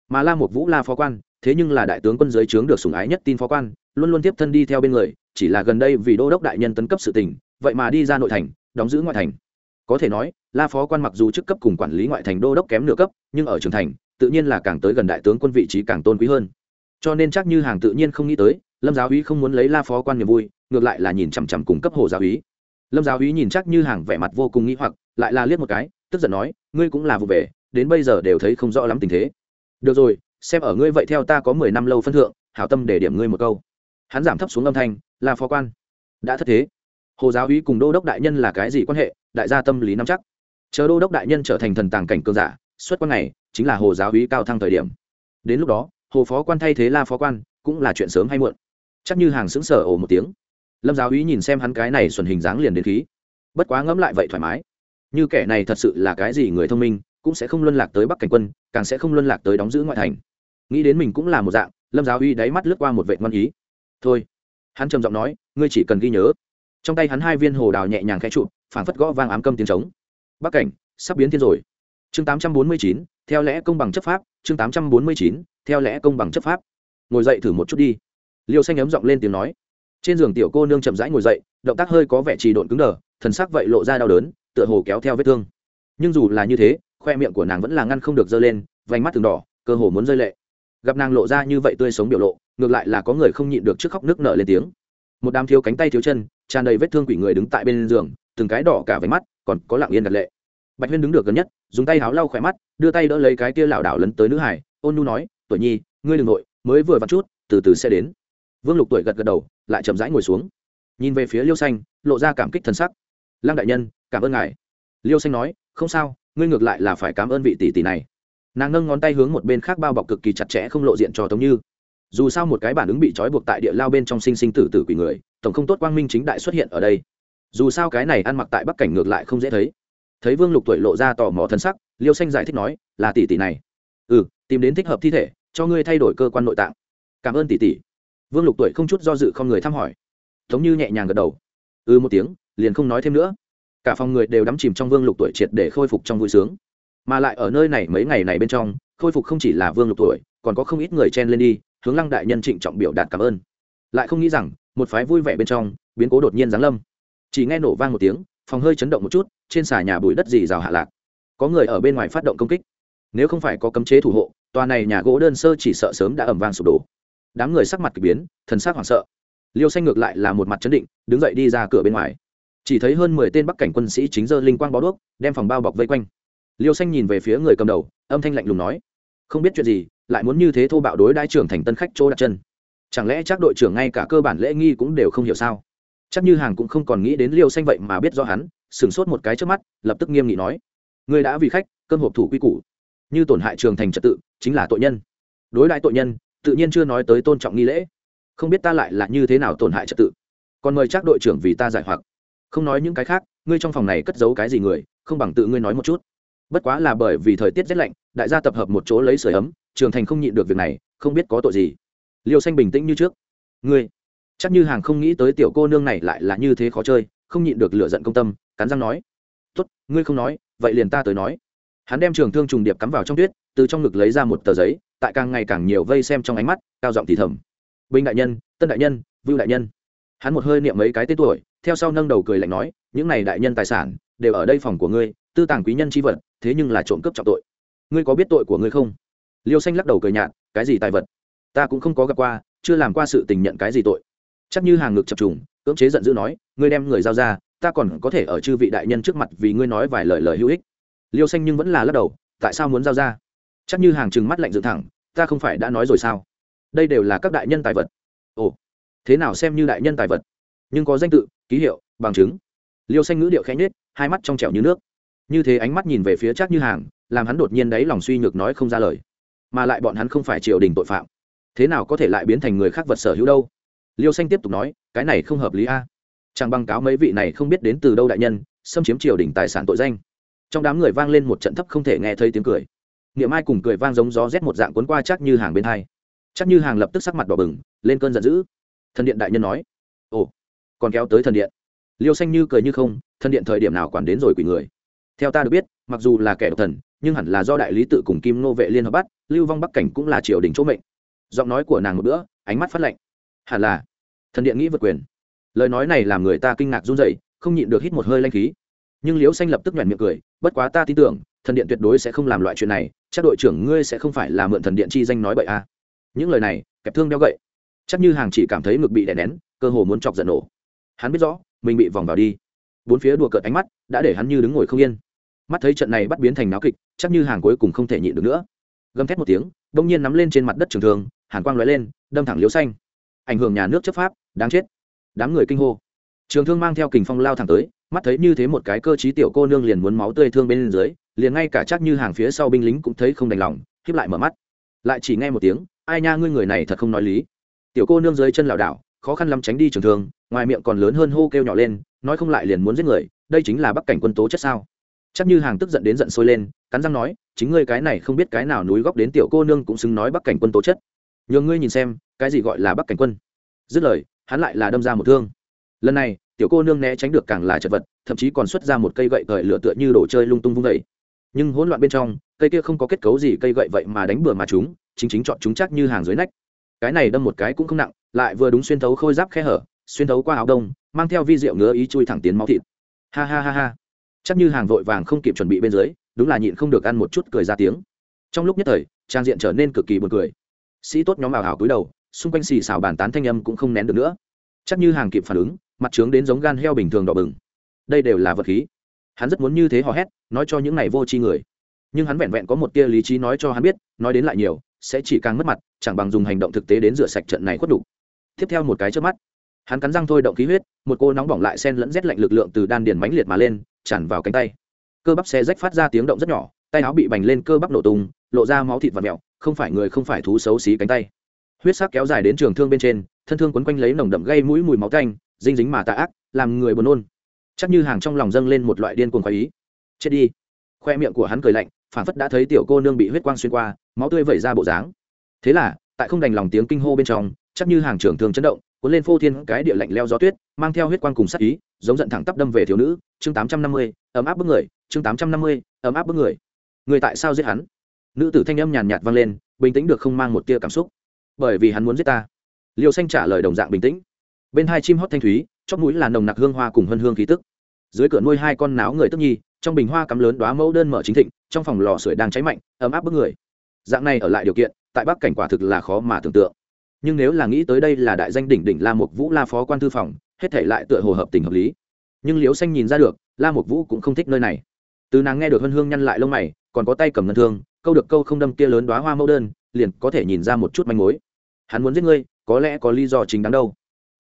mà la một vũ la phó quan, thế nhưng là đại tướng quân giới trướng được sủng ái nhất tin phó quan, luôn luôn tiếp thân đi theo bên người, chỉ là gần đây vì đô đốc đại nhân tấn cấp sự tình, vậy mà đi ra nội thành, đóng giữ ngoại thành. Có thể nói, la phó quan mặc dù chức cấp cùng quản lý ngoại thành đô đốc kém nửa cấp, nhưng ở trường thành, tự nhiên là càng tới gần đại tướng quân vị trí càng tôn quý hơn. Cho nên chắc như hàng tự nhiên không nghĩ tới, lâm giáo úy không muốn lấy la phó quan niềm vui, ngược lại là nhìn chằm chằm cùng cấp hồ giáo úy. Lâm giáo úy nhìn chắc như hàng vẻ mặt vô cùng nghĩ hoặc, lại là liếc một cái, tức giận nói, ngươi cũng là vụ về, đến bây giờ đều thấy không rõ lắm tình thế được rồi, xem ở ngươi vậy theo ta có mười năm lâu phân thượng, hảo tâm để điểm ngươi một câu. Hắn giảm thấp xuống âm thanh, là phó quan. Đã thất thế. Hồ giáo úy cùng đô đốc đại nhân là cái gì quan hệ, đại gia tâm lý nắm chắc. Chờ đô đốc đại nhân trở thành thần tàng cảnh cường giả, xuất quan này chính là hồ giáo úy cao thăng thời điểm. Đến lúc đó, hồ phó quan thay thế la phó quan, cũng là chuyện sớm hay muộn. Chắc như hàng xứng sở ồ một tiếng. Lâm giáo úy nhìn xem hắn cái này xuẩn hình dáng liền đến khí. Bất quá ngẫm lại vậy thoải mái. Như kẻ này thật sự là cái gì người thông minh cũng sẽ không luân lạc tới bắc cảnh quân, càng sẽ không luân lạc tới đóng giữ ngoại thành. Nghĩ đến mình cũng là một dạng, lâm giáo uy đáy mắt lướt qua một vệ ngoan ý. Thôi. Hắn trầm giọng nói, ngươi chỉ cần ghi nhớ. Trong tay hắn hai viên hồ đào nhẹ nhàng khẽ trụ, phảng phất gõ vang ám câm tiếng trống. Bắc cảnh, sắp biến thiên rồi. Chương tám trăm bốn mươi chín, theo lẽ công bằng chấp pháp, chương tám trăm bốn mươi chín, theo lẽ công bằng chấp pháp. Ngồi dậy thử một chút đi. Liêu xanh ấm giọng lên tiếng nói. Trên giường tiểu cô nương chậm rãi ngồi dậy, động tác hơi có vẻ trì độn cứng đờ, thần sắc vậy lộ ra đau đớn, tựa hồ kéo theo vết thương. Nhưng dù là như thế khoe miệng của nàng vẫn là ngăn không được dơ lên, vành mắt từng đỏ, cơ hồ muốn rơi lệ. Gặp nàng lộ ra như vậy tươi sống biểu lộ, ngược lại là có người không nhịn được trước khóc nước nở lên tiếng. Một đám thiếu cánh tay thiếu chân, tràn đầy vết thương quỷ người đứng tại bên giường, từng cái đỏ cả váy mắt, còn có lặng yên đặt lệ. Bạch huyên đứng được gần nhất, dùng tay háo lau khỏe mắt, đưa tay đỡ lấy cái kia lảo đảo lấn tới nữ hải, ôn nu nói, tuổi nhi, ngươi đ ừ n g nội mới vừa vặt chút, từ từ sẽ đến. Vương lục tuổi gật gật đầu, lại chậm rãi ngồi xuống. Nhìn về phía liêu xanh, lộ ra cảm kích thân sắc. Lăng đại nhân, cảm ơn ngài. Liêu xanh nói, không sao ngươi ngược lại là phải cảm ơn vị tỷ tỷ này. Nàng nâng ngón tay hướng một bên khác bao bọc cực kỳ chặt chẽ không lộ diện cho tống như. Dù sao một cái bản ứng bị trói buộc tại địa lao bên trong sinh sinh tử tử quỷ người, tổng không tốt quang minh chính đại xuất hiện ở đây. Dù sao cái này ăn mặc tại bắc cảnh ngược lại không dễ thấy. Thấy vương lục tuổi lộ ra tò mò thân sắc, liêu xanh giải thích nói, là tỷ tỷ này. Ừ tìm đến thích hợp thi thể, cho ngươi thay đổi cơ quan nội tạng. Cảm ơn tỷ tỷ. Vương lục tuổi không chút do dự không người thăm hỏi. Tống như nhẹ nhàng gật đầu. Ừ một tiếng, liền không nói thêm nữa cả phòng người đều đắm chìm trong vương lục tuổi triệt để khôi phục trong vui sướng. Mà lại ở nơi này mấy ngày này bên trong, khôi phục không chỉ là vương lục tuổi, còn có không ít người chen lên đi, hướng lăng đại nhân trịnh trọng biểu đạt cảm ơn. Lại không nghĩ rằng, một phái vui vẻ bên trong, biến cố đột nhiên giáng lâm. Chỉ nghe nổ vang một tiếng, phòng hơi chấn động một chút, trên xà nhà bụi đất dì rào hạ lạc. Có người ở bên ngoài phát động công kích. Nếu không phải có cấm chế thủ hộ, tòa này nhà gỗ đơn sơ chỉ sợ sớm đã ẩm vang sụp đổ. Đám người sắc mặt k ỳ biến, thần sắc hoảng sợ. Liêu xanh ngược lại là một mặt chấn định, đứng dậy đi ra cửa bên ngoài chỉ thấy hơn mười tên bắc cảnh quân sĩ chính dơ linh quang bó đuốc, đem phòng bao bọc vây quanh. Liêu xanh nhìn về phía người cầm đầu, âm thanh lạnh lùng nói, không biết chuyện gì, lại muốn như thế thô bạo đối đãi trưởng thành tân khách chỗ đặt chân. Chẳng lẽ chắc đội trưởng ngay cả cơ bản lễ nghi cũng đều không hiểu sao? Chắc như hàng cũng không còn nghĩ đến liêu xanh vậy mà biết do hắn, sửng sốt một cái trước mắt, lập tức nghiêm nghị nói người đã vì khách, cơm hộp thủ quy củ. Như tổn hại trường thành trật tự, chính là tội nhân. Đối đại tội nhân, tự nhiên chưa nói tới tôn trọng nghi lễ. Không biết ta lại là như thế nào tổn hại trật tự. Còn mời chắc đội trưởng vì ta giải hoặc không nói những cái khác, ngươi trong phòng này cất giấu cái gì người, không bằng tự ngươi nói một chút. Bất quá là bởi vì thời tiết rét lạnh, đại gia tập hợp một chỗ lấy sửa ấm, trường thành không nhịn được việc này, không biết có tội gì. Liêu xanh bình tĩnh như trước. Ngươi, chắc như hàng không nghĩ tới tiểu cô nương này lại là như thế khó chơi, không nhịn được lựa giận công tâm, cắn răng nói. Tốt, ngươi không nói, vậy liền ta tới nói. Hắn đem trường thương trùng điệp cắm vào trong tuyết, từ trong ngực lấy ra một tờ giấy, tại càng ngày càng nhiều vây xem trong ánh mắt, cao giọng thì thầm. Binh đại nhân, tân đại nhân, vưu đại nhân hắn một hơi niệm mấy cái tên tuổi, theo sau nâng đầu cười lạnh nói, những này đại nhân tài sản, đều ở đây phòng của ngươi, tư tàng quý nhân c h i vật, thế nhưng là trộm cướp trọng tội. Ngươi có biết tội của ngươi không? Liêu xanh lắc đầu cười nhạt, cái gì tài vật? Ta cũng không có gặp qua, chưa làm qua sự tình nhận cái gì tội. Chắc như hàng ngực chập trùng, cưỡng chế giận dữ nói, ngươi đem người giao ra, ta còn có thể ở chư vị đại nhân trước mặt vì ngươi nói vài lời lời hữu ích. Liêu xanh nhưng vẫn là lắc đầu, tại sao muốn giao ra? Chắc như hàng chừng mắt lạnh dựng thẳng, ta không phải đã nói rồi sao? Đây đều là các đại nhân tài vật thế nào xem như đại nhân tài vật. Nhưng có danh tự, ký hiệu, bằng chứng. Liêu xanh ngữ điệu khẽ nhết hai mắt trong trẻo như nước. Như thế ánh mắt nhìn về phía chắc như hàng, làm hắn đột nhiên đáy lòng suy nhược nói không ra lời. Mà lại bọn hắn không phải triều đình tội phạm. Thế nào có thể lại biến thành người khác vật sở hữu đâu? Liêu xanh tiếp tục nói, cái này không hợp lý a. Chẳng băng cáo mấy vị này không biết đến từ đâu đại nhân, xâm chiếm triều đình tài sản tội danh. Trong đám người vang lên một trận thấp không thể nghe thấy tiếng cười. Niệm ai cùng cười vang giống gió rét một dạng cuốn qua chắc như hàng bên hai. Chắc như hàng lập tức sắc mặt đỏ bừng, lên cơn giận dữ thần điện đại nhân nói. Ồ, còn kéo tới thần điện. Liêu xanh như cười như không, thần điện thời điểm nào quản đến rồi quỷ người. Theo ta được biết, mặc dù là kẻ độc thần, nhưng hẳn là do đại lý tự cùng kim nô vệ liên hợp bắt, lưu vong bắc cảnh cũng là triều đình chỗ mệnh. Giọng nói của nàng một bữa, ánh mắt phát lạnh. Hẳn là, thần điện nghĩ vượt quyền. Lời nói này làm người ta kinh ngạc run dậy không nhịn được hít một hơi lanh khí. Nhưng liễu xanh lập tức nhoẻn miệng cười, bất quá ta tin tưởng, thần điện tuyệt đối sẽ không làm loại chuyện này, chắc đội trưởng ngươi sẽ không phải là mượn thần điện chi danh nói bậy à. những lời này, kẹp thương đeo gậy chắc như hàng chỉ cảm thấy ngực bị đè nén, cơ hồ muốn chọc giận nổ. Hắn biết rõ, mình bị vòng vào đi. Bốn phía đùa cợt ánh mắt, đã để hắn như đứng ngồi không yên. Mắt thấy trận này bắt biến thành náo kịch, chắc như hàng cuối cùng không thể nhịn được nữa. Gầm thét một tiếng, đông nhiên nắm lên trên mặt đất trường thường hàn quang lóe lên, đâm thẳng liếu xanh. Ảnh hưởng nhà nước chấp pháp, đáng chết. Đám người kinh hô. Trường thương mang theo kình phong lao thẳng tới, mắt thấy như thế một cái cơ t tiểu cô nương liền muốn máu tươi thương bên dưới, liền ngay cả chắc như hàng phía sau binh lính cũng thấy không đành lòng, khiếp lại mở mắt. Lại chỉ nghe một tiếng, ai nha, ngươi người này thật không nói lý tiểu cô nương dưới chân lảo đảo, khó khăn lắm tránh đi trường thương, ngoài miệng còn lớn hơn hô kêu nhỏ lên, nói không lại liền muốn giết người, đây chính là bắc cảnh quân tố chất sao? Chắc như hàng tức giận đến giận sôi lên, cắn răng nói, chính ngươi cái này không biết cái nào núi góc đến tiểu cô nương cũng xứng nói bắc cảnh quân tố chất. Nhường ngươi nhìn xem, cái gì gọi là bắc cảnh quân? Dứt lời, hắn lại là đâm ra một thương. Lần này, tiểu cô nương né tránh được càng là chật vật, thậm chí còn xuất ra một cây gậy cởi lửa tựa như đồ chơi lung tung vung vẩy nhưng hỗn loạn bên trong, cây kia không có kết cấu gì cây gậy vậy mà đánh bừa mà chúng, chính chính chọn chúng chắc như hàng dưới nách cái này đâm một cái cũng không nặng, lại vừa đúng xuyên thấu khôi giáp khe hở, xuyên thấu qua áo đông, mang theo vi rượu ngứa ý chui thẳng tiến máu thịt. Ha ha ha ha. Chắc như hàng vội vàng không kịp chuẩn bị bên dưới, đúng là nhịn không được ăn một chút cười ra tiếng. Trong lúc nhất thời, trang diện trở nên cực kỳ buồn cười. Sĩ tốt nhóm ảo hảo cúi đầu, xung quanh xì xào bàn tán thanh âm cũng không nén được nữa. Chắc như hàng kịp phản ứng, mặt trướng đến giống gan heo bình thường đỏ bừng. Đây đều là vật khí. Hắn rất muốn như thế hò hét, nói cho những này vô tri người. Nhưng hắn vẹn vẹn có một tia lý trí nói cho hắn biết, nói đến lại nhiều sẽ chỉ càng mất mặt, chẳng bằng dùng hành động thực tế đến rửa sạch trận này khuất đủ tiếp theo một cái trước mắt, hắn cắn răng thôi động khí huyết, một cô nóng bỏng lại sen lẫn rét lạnh lực lượng từ đan điền mãnh liệt mà lên, tràn vào cánh tay. Cơ bắp xe rách phát ra tiếng động rất nhỏ, tay áo bị bành lên cơ bắp nổ tung, lộ ra máu thịt và mẹo, không phải người không phải thú xấu xí cánh tay. Huyết sắc kéo dài đến trường thương bên trên, thân thương quấn quanh lấy nồng đậm gây mũi mùi máu tanh, dinh dính mà tà ác, làm người buồn nôn. Chắc như hàng trong lòng dâng lên một loại điên cuồng khoái ý. Chết đi. Khoe miệng của hắn cười lạnh phản phất đã thấy tiểu cô nương bị huyết quang xuyên qua máu tươi vẩy ra bộ dáng. Thế là, tại không đành lòng tiếng kinh hô bên trong, chắc như hàng trưởng thường chấn động, cuốn lên phô thiên cái địa lạnh leo gió tuyết, mang theo huyết quang cùng sắc ý, giống giận thẳng tắp đâm về thiếu nữ. Chương tám trăm năm mươi, ấm áp bức người. Chương tám trăm năm mươi, ấm áp bức người. Người tại sao giết hắn? Nữ tử thanh âm nhàn nhạt vang lên, bình tĩnh được không mang một tia cảm xúc. Bởi vì hắn muốn giết ta. Liêu xanh trả lời đồng dạng bình tĩnh. Bên hai chim hót thanh thúy, chóp mũi là nồng nặc hương hoa cùng hân hương khí tức. Dưới cửa nuôi hai con náo người tức nhi, trong bình hoa cắm lớn đoá mẫu đơn mở chính thịnh, trong phòng lò sưởi đang cháy mạnh, ấm áp bức người dạng này ở lại điều kiện, tại bắc cảnh quả thực là khó mà tưởng tượng. Nhưng nếu là nghĩ tới đây là đại danh đỉnh đỉnh la mục vũ la phó quan thư phòng, hết thể lại tựa hồ hợp tình hợp lý. Nhưng liễu xanh nhìn ra được, la mục vũ cũng không thích nơi này. Từ nàng nghe được hân hương nhăn lại lông mày, còn có tay cầm ngân thương, câu được câu không đâm kia lớn đoá hoa mẫu đơn, liền có thể nhìn ra một chút manh mối. Hắn muốn giết ngươi, có lẽ có lý do chính đáng đâu.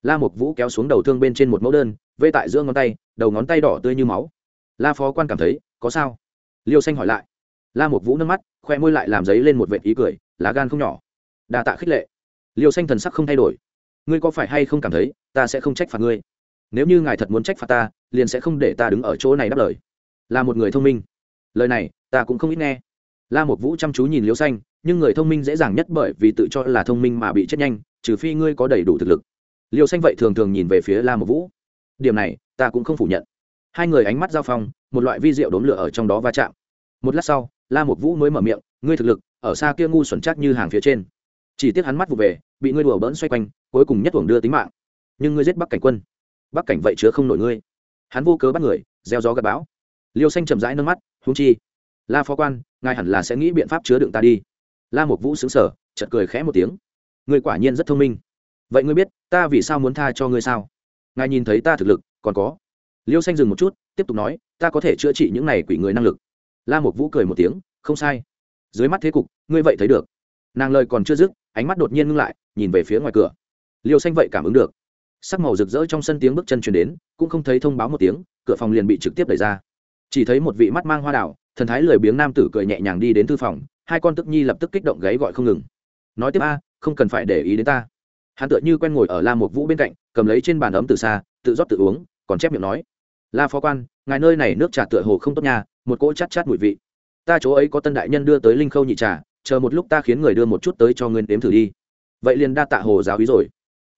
La mục vũ kéo xuống đầu thương bên trên một mẫu đơn vây tại giữa ngón tay, đầu ngón tay đỏ tươi như máu. La phó quan cảm thấy, có sao? Liêu xanh hỏi lại la mục vũ nước mắt, khoe môi lại làm giấy lên một vệt ý cười, lá gan không nhỏ. Đà tạ khích lệ. Liều xanh thần sắc không thay đổi. Ngươi có phải hay không cảm thấy, ta sẽ không trách phạt ngươi? Nếu như ngài thật muốn trách phạt ta, liền sẽ không để ta đứng ở chỗ này đáp lời. Là một người thông minh. Lời này, ta cũng không ít nghe. La một vũ chăm chú nhìn liêu xanh, nhưng người thông minh dễ dàng nhất bởi vì tự cho là thông minh mà bị chết nhanh, trừ phi ngươi có đầy đủ thực lực. Liêu xanh vậy thường thường nhìn về phía la một vũ. Điểm này, ta cũng không phủ nhận. Hai người ánh mắt giao phong, một loại vi rượu đốn lửa ở trong đó va chạm. Một lát sau la một vũ mới mở miệng, ngươi thực lực, ở xa kia ngu xuẩn chắc như hàng phía trên. Chỉ tiếc hắn mắt vụ về, bị ngươi đùa bỡn xoay quanh, cuối cùng nhất thuồng đưa tính mạng. Nhưng ngươi giết bắc cảnh quân. Bắc cảnh vậy chứa không nổi ngươi. Hắn vô cớ bắt người, gieo gió gặp bão. Liêu xanh chậm rãi nâng mắt húng chi, la phó quan, ngài hẳn là sẽ nghĩ biện pháp chứa đựng ta đi. La một vũ xứng sở chợt cười khẽ một tiếng. Ngươi quả nhiên rất thông minh. Vậy ngươi biết, ta vì sao muốn tha cho ngươi sao? Ngài nhìn thấy ta thực lực, còn có. Liêu xanh dừng một chút, tiếp tục nói, ta có thể chữa trị những này quỷ người năng lực la Mục vũ cười một tiếng, không sai. Dưới mắt thế cục, ngươi vậy thấy được. Nàng lời còn chưa dứt, ánh mắt đột nhiên ngưng lại, nhìn về phía ngoài cửa. Liêu xanh vậy cảm ứng được. Sắc màu rực rỡ trong sân tiếng bước chân chuyển đến, cũng không thấy thông báo một tiếng, cửa phòng liền bị trực tiếp đẩy ra. Chỉ thấy một vị mắt mang hoa đảo thần thái lười biếng nam tử cười nhẹ nhàng đi đến thư phòng, hai con tức nhi lập tức kích động gáy gọi không ngừng. Nói tiếp a, không cần phải để ý đến ta. Hắn tựa như quen ngồi ở la một vũ bên cạnh, cầm lấy trên bàn ấm từ xa, tự rót tự uống, còn chép miệng nói la phó quan, ngài nơi này nước trà tựa hồ không tốt nha, một cỗ chát chát mùi vị. Ta chỗ ấy có tân đại nhân đưa tới linh khâu nhị trà, chờ một lúc ta khiến người đưa một chút tới cho ngươi nếm thử đi. Vậy liền đa tạ hồ giáo ý rồi.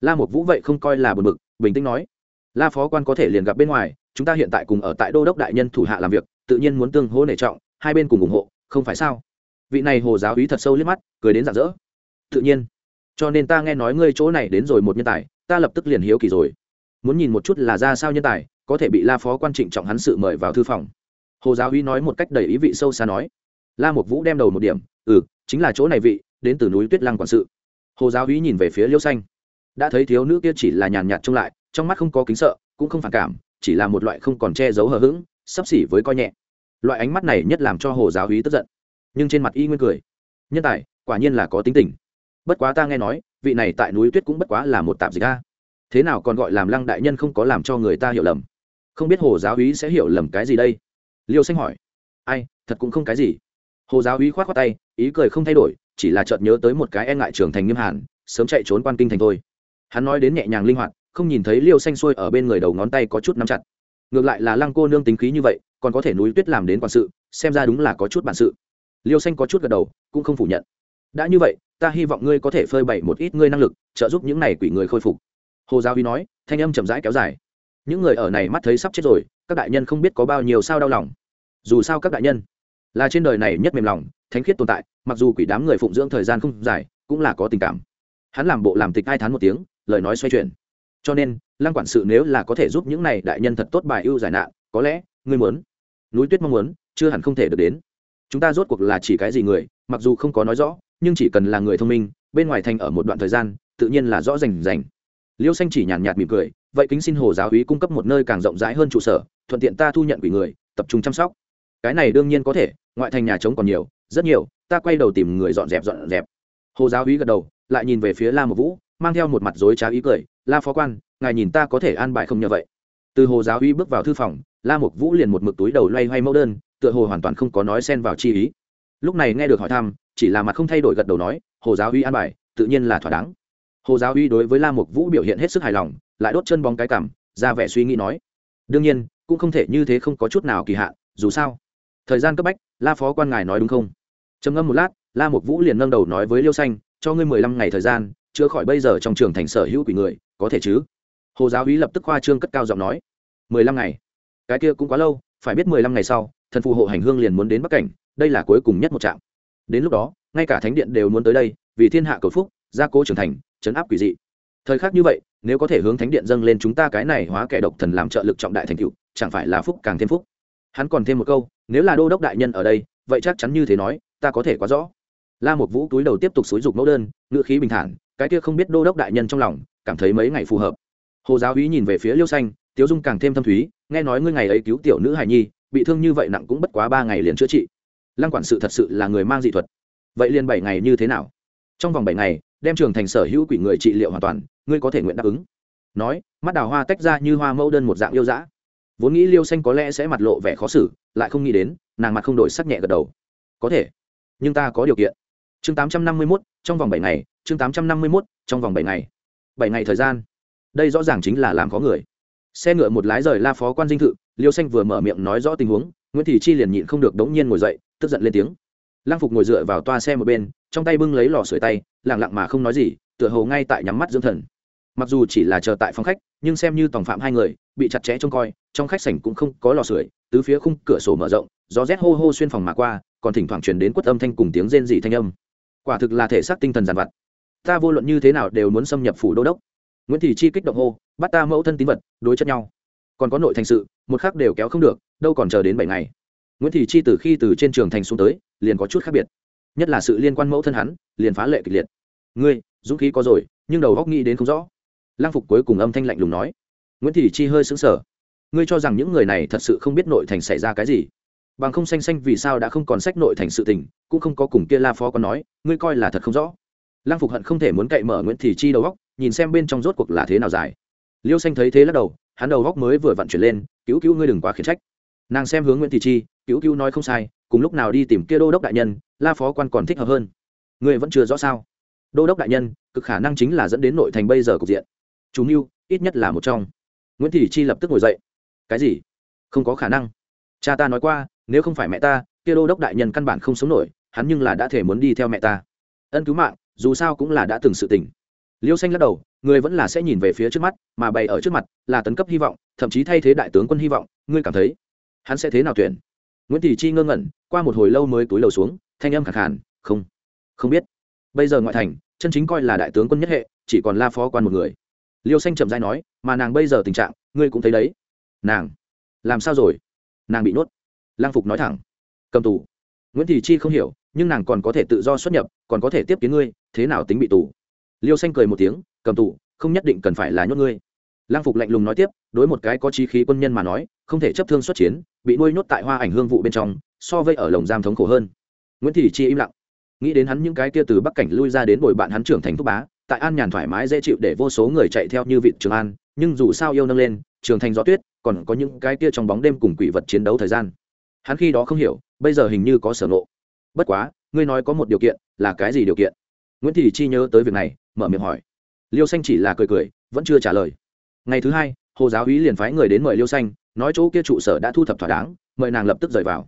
La một vũ vậy không coi là buồn bực, bình tĩnh nói, la phó quan có thể liền gặp bên ngoài, chúng ta hiện tại cùng ở tại đô đốc đại nhân thủ hạ làm việc, tự nhiên muốn tương hỗ nể trọng, hai bên cùng ủng hộ, không phải sao? Vị này hồ giáo úy thật sâu liếc mắt, cười đến rạng rỡ. Tự nhiên. Cho nên ta nghe nói ngươi chỗ này đến rồi một nhân tài, ta lập tức liền hiếu kỳ rồi. Muốn nhìn một chút là ra sao nhân tài có thể bị la phó quan trịnh trọng hắn sự mời vào thư phòng. Hồ giáo uy nói một cách đầy ý vị sâu xa nói, la mục vũ đem đầu một điểm ừ chính là chỗ này vị, đến từ núi tuyết lăng quản sự. Hồ giáo uy nhìn về phía liêu xanh. Đã thấy thiếu nữ kia chỉ là nhàn nhạt trông lại, trong mắt không có kính sợ, cũng không phản cảm, chỉ là một loại không còn che giấu hờ hững, sắp xỉ với coi nhẹ. Loại ánh mắt này nhất làm cho hồ giáo uy tức giận, nhưng trên mặt y nguyên cười. Nhân tài, quả nhiên là có tính tình. Bất quá ta nghe nói, vị này tại núi tuyết cũng bất quá là một tạp dịch a. Thế nào còn gọi làm lăng đại nhân không có làm cho người ta hiểu lầm không biết hồ giáo úy sẽ hiểu lầm cái gì đây? Liêu xanh hỏi. Ai, thật cũng không cái gì. Hồ giáo úy k h o á t khoác tay, ý cười không thay đổi, chỉ là chợt nhớ tới một cái e ngại trưởng thành nghiêm hàn, sớm chạy trốn quan kinh thành thôi. Hắn nói đến nhẹ nhàng linh hoạt, không nhìn thấy liêu xanh xuôi ở bên người đầu ngón tay có chút nắm chặt. Ngược lại là lăng cô nương tính khí như vậy, còn có thể núi tuyết làm đến quản sự, xem ra đúng là có chút bản sự. Liêu xanh có chút gật đầu, cũng không phủ nhận. Đã như vậy, ta hy vọng ngươi có thể phơi bày một ít ngươi năng lực, trợ giúp những này quỷ người khôi phục. Hồ giáo uy nói, thanh âm chậm rãi kéo dài những người ở này mắt thấy sắp chết rồi, các đại nhân không biết có bao nhiêu sao đau lòng. Dù sao các đại nhân là trên đời này nhất mềm lòng, thánh khiết tồn tại, mặc dù quỷ đám người phụng dưỡng thời gian không dài, cũng là có tình cảm. Hắn làm bộ làm tịch ai thán một tiếng, lời nói xoay chuyển. Cho nên, lăng quản sự nếu là có thể giúp những này đại nhân thật tốt bài ưu giải nạn, có lẽ ngươi muốn, núi tuyết mong muốn, chưa hẳn không thể được đến. Chúng ta rốt cuộc là chỉ cái gì người, mặc dù không có nói rõ, nhưng chỉ cần là người thông minh, bên ngoài thành ở một đoạn thời gian, tự nhiên là rõ rành rành. Liêu xanh chỉ nhàn nhạt mỉm cười vậy kính xin hồ giáo úy cung cấp một nơi càng rộng rãi hơn trụ sở, thuận tiện ta thu nhận quỷ người, tập trung chăm sóc. Cái này đương nhiên có thể, ngoại thành nhà trống còn nhiều, rất nhiều, ta quay đầu tìm người dọn dẹp dọn dẹp. Hồ giáo úy gật đầu, lại nhìn về phía la một vũ, mang theo một mặt dối trá ý cười, la phó quan, ngài nhìn ta có thể an bài không như vậy? Từ hồ giáo uy bước vào thư phòng, la mục vũ liền một mực túi đầu loay hoay mẫu đơn, tựa hồ hoàn toàn không có nói xen vào chi ý. Lúc này nghe được hỏi thăm, chỉ là mặt không thay đổi gật đầu nói, hồ giáo uy an bài, tự nhiên là thỏa đáng. Hồ giáo uy đối với la mục vũ biểu hiện hết sức hài lòng lại đốt chân bóng cái cảm, ra vẻ suy nghĩ nói. Đương nhiên, cũng không thể như thế không có chút nào kỳ hạn, dù sao. Thời gian cấp bách, la phó quan ngài nói đúng không? Trầm ngâm một lát, la mục vũ liền nâng đầu nói với liêu xanh, cho ngươi mười lăm ngày thời gian, chữa khỏi bây giờ trong trường thành sở hữu quỷ người, có thể chứ? Hồ giáo úy lập tức khoa trương cất cao giọng nói. Mười lăm ngày? Cái kia cũng quá lâu, phải biết mười lăm ngày sau, thần phù hộ hành hương liền muốn đến bắc cảnh, đây là cuối cùng nhất một trạm. Đến lúc đó, ngay cả thánh điện đều muốn tới đây, vì thiên hạ cầu phúc, gia cố trưởng thành chấn áp quỷ dị. Thời khắc như vậy nếu có thể hướng thánh điện dâng lên chúng ta cái này hóa kẻ độc thần làm trợ lực trọng đại thành cựu chẳng phải là phúc càng thêm phúc. Hắn còn thêm một câu, nếu là đô đốc đại nhân ở đây, vậy chắc chắn như thế nói, ta có thể quá rõ. La một vũ túi đầu tiếp tục xúi dục mẫu đơn, ngữ khí bình thản, cái kia không biết đô đốc đại nhân trong lòng, cảm thấy mấy ngày phù hợp. Hồ giáo úy nhìn về phía liêu xanh, tiếu dung càng thêm thâm thúy, nghe nói ngươi ngày ấy cứu tiểu nữ hài nhi, bị thương như vậy nặng cũng bất quá ba ngày liền chữa trị. Lăng quản sự thật sự là người mang dị thuật. Vậy liền bảy ngày như thế nào? Trong vòng bảy ngày, đem trường thành sở hữu quỷ người trị liệu hoàn toàn, ngươi có thể nguyện đáp ứng. Nói, mắt đào hoa tách ra như hoa mẫu đơn một dạng yêu dã. Vốn nghĩ liêu xanh có lẽ sẽ mặt lộ vẻ khó xử, lại không nghĩ đến, nàng mặt không đổi sắc nhẹ gật đầu. Có thể, nhưng ta có điều kiện. Chương tám trăm năm mươi mốt, trong vòng bảy ngày, chương tám trăm năm mươi mốt, trong vòng bảy ngày. Bảy ngày thời gian. Đây rõ ràng chính là làm khó người. Xe ngựa một lái rời la phó quan dinh thự, liêu xanh vừa mở miệng nói rõ tình huống, nguyễn thị chi liền nhịn không được đống nhiên ngồi dậy, tức giận lên tiếng. Lăng phục ngồi dựa vào toa xe một bên trong tay bưng lấy lò sưởi tay lẳng lặng mà không nói gì, tựa hồ ngay tại nhắm mắt dưỡng thần. Mặc dù chỉ là chờ tại phòng khách, nhưng xem như tòng phạm hai người, bị chặt chẽ trông coi, trong khách sảnh cũng không có lò sưởi, tứ phía khung cửa sổ mở rộng, gió rét hô hô xuyên phòng mà qua, còn thỉnh thoảng truyền đến quất âm thanh cùng tiếng rên dị thanh âm. Quả thực là thể xác tinh thần giàn vặt. Ta vô luận như thế nào đều muốn xâm nhập phủ đô đốc. Nguyễn thị chi kích động hô, bắt ta mẫu thân tín vật, đối chất nhau. Còn có nội thành sự, một khắc đều kéo không được, đâu còn chờ đến bảy ngày. Nguyễn thị chi từ khi từ trên trường thành xuống tới, liền có chút khác biệt nhất là sự liên quan mẫu thân hắn, liền phá lệ kịch liệt. Ngươi, dũng khí có rồi, nhưng đầu góc nghĩ đến không rõ. Lang phục cuối cùng âm thanh lạnh lùng nói. Nguyễn thị chi hơi sững sờ. Ngươi cho rằng những người này thật sự không biết nội thành xảy ra cái gì? Bằng không xanh xanh vì sao đã không còn sách nội thành sự tình, cũng không có cùng kia la phó có nói, ngươi coi là thật không rõ. Lăng phục hận không thể muốn cậy mở nguyễn thị chi đầu góc, nhìn xem bên trong rốt cuộc là thế nào dài liêu xanh thấy thế lắc đầu, hắn đầu góc mới vừa vặn chuyển lên, cứu cứu ngươi đừng quá khiển trách. Nàng xem hướng nguyễn thị chi cứu cứu nói không sai, cùng lúc nào đi tìm kia đô đốc đại nhân, la phó quan còn thích hợp hơn. Ngươi vẫn chưa rõ sao? Đô đốc đại nhân, cực khả năng chính là dẫn đến nội thành bây giờ cục diện. Chú mưu, ít nhất là một trong. Nguyễn thị chi lập tức ngồi dậy. Cái gì? Không có khả năng. Cha ta nói qua, nếu không phải mẹ ta, kia đô đốc đại nhân căn bản không sống nổi, hắn nhưng là đã thể muốn đi theo mẹ ta. Ân cứu mạng, dù sao cũng là đã từng sự tình. Liêu xanh lắc đầu, người vẫn là sẽ nhìn về phía trước mắt, mà bày ở trước mặt là tấn cấp hy vọng, thậm chí thay thế đại tướng quân hy vọng, ngươi cảm thấy hắn sẽ thế nào tuyển? Nguyễn thị chi ngơ ngẩn, qua một hồi lâu mới túi lầu xuống, thanh âm khẳng khàn, không không biết. Bây giờ ngoại thành, chân chính coi là đại tướng quân nhất hệ, chỉ còn la phó quan một người. Liêu xanh chậm dai nói, mà nàng bây giờ tình trạng, ngươi cũng thấy đấy. Nàng? Làm sao rồi? Nàng bị nuốt. lang phục nói thẳng, cầm tù. Nguyễn thị chi không hiểu, nhưng nàng còn có thể tự do xuất nhập, còn có thể tiếp kiến ngươi, thế nào tính bị tù? Liêu xanh cười một tiếng, cầm tù, không nhất định cần phải là nhốt ngươi lang phục lạnh lùng nói tiếp, đối một cái có trí khí quân nhân mà nói, không thể chấp thương xuất chiến, bị nuôi nhốt tại hoa ảnh hương vụ bên trong, so với ở lồng giam thống khổ hơn. Nguyễn thị chi im lặng. Nghĩ đến hắn những cái kia từ bắc cảnh lui ra đến bồi bạn hắn trưởng thành thúc bá, tại an nhàn thoải mái dễ chịu để vô số người chạy theo như vị trường an, nhưng dù sao yêu nâng lên, trường thành gió tuyết, còn có những cái kia trong bóng đêm cùng quỷ vật chiến đấu thời gian. Hắn khi đó không hiểu, bây giờ hình như có sở nộ bất quá, ngươi nói có một điều kiện, là cái gì điều kiện? Nguyễn thị chi nhớ tới việc này, mở miệng hỏi. Liêu xanh chỉ là cười cười, vẫn chưa trả lời ngày thứ hai, hồ giáo úy liền phái người đến mời liêu xanh, nói chỗ kia trụ sở đã thu thập thỏa đáng, mời nàng lập tức rời vào.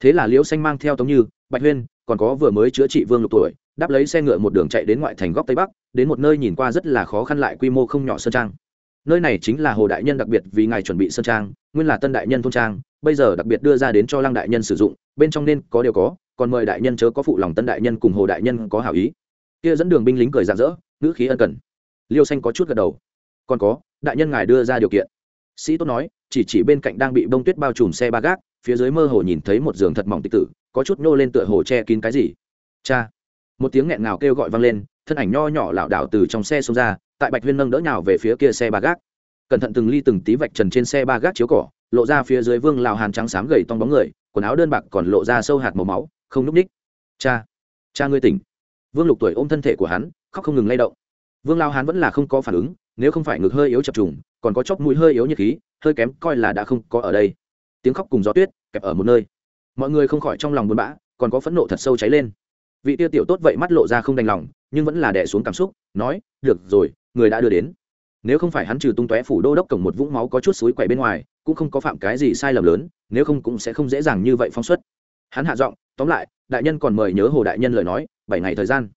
Thế là liêu xanh mang theo tống như, bạch huyên, còn có vừa mới chữa trị vương lục tuổi, đáp lấy xe ngựa một đường chạy đến ngoại thành góc tây bắc, đến một nơi nhìn qua rất là khó khăn lại quy mô không nhỏ sơn trang. Nơi này chính là hồ đại nhân đặc biệt vì ngài chuẩn bị sơn trang, nguyên là tân đại nhân thôn trang, bây giờ đặc biệt đưa ra đến cho lăng đại nhân sử dụng, bên trong nên có điều có, còn mời đại nhân chớ có phụ lòng tân đại nhân cùng hồ đại nhân có hảo ý. Kia dẫn đường binh lính cười rạng rỡ, ngữ khí ân cần. Liêu xanh có chút gật đầu còn có, đại nhân ngài đưa ra điều kiện. Sĩ tốt nói, chỉ chỉ bên cạnh đang bị bông tuyết bao trùm xe ba gác, phía dưới mơ hồ nhìn thấy một giường thật mỏng tịch tử, có chút nhô lên tựa hồ che kín cái gì. Cha! Một tiếng nghẹn ngào kêu gọi vang lên, thân ảnh nho nhỏ lảo đảo từ trong xe xông ra, tại bạch huyên nâng đỡ nhào về phía kia xe ba gác. Cẩn thận từng ly từng tí vạch trần trên xe ba gác chiếu cỏ, lộ ra phía dưới vương lào hàn trắng xám gầy tong bóng người, quần áo đơn bạc còn lộ ra sâu hạt màu máu, không núp ních. Cha! Cha ngươi tỉnh! Vương lục tuổi ôm thân thể của hắn, khóc không ngừng lay động. Vương lao hán vẫn là không có phản ứng nếu không phải ngực hơi yếu chập trùng, còn có chóp mũi hơi yếu nhiệt khí, hơi kém coi là đã không có ở đây. Tiếng khóc cùng gió tuyết kẹp ở một nơi. Mọi người không khỏi trong lòng buồn bã, còn có phẫn nộ thật sâu cháy lên. Vị tiêu tiểu tốt vậy mắt lộ ra không đành lòng, nhưng vẫn là đẻ xuống cảm xúc, nói, được rồi, người đã đưa đến. Nếu không phải hắn trừ tung tóe phủ đô đốc cổng một vũng máu có chút suối quậy bên ngoài, cũng không có phạm cái gì sai lầm lớn, nếu không cũng sẽ không dễ dàng như vậy phóng xuất. Hắn hạ giọng, tóm lại, đại nhân còn mời nhớ hồ đại nhân lời nói, bảy ngày thời gian.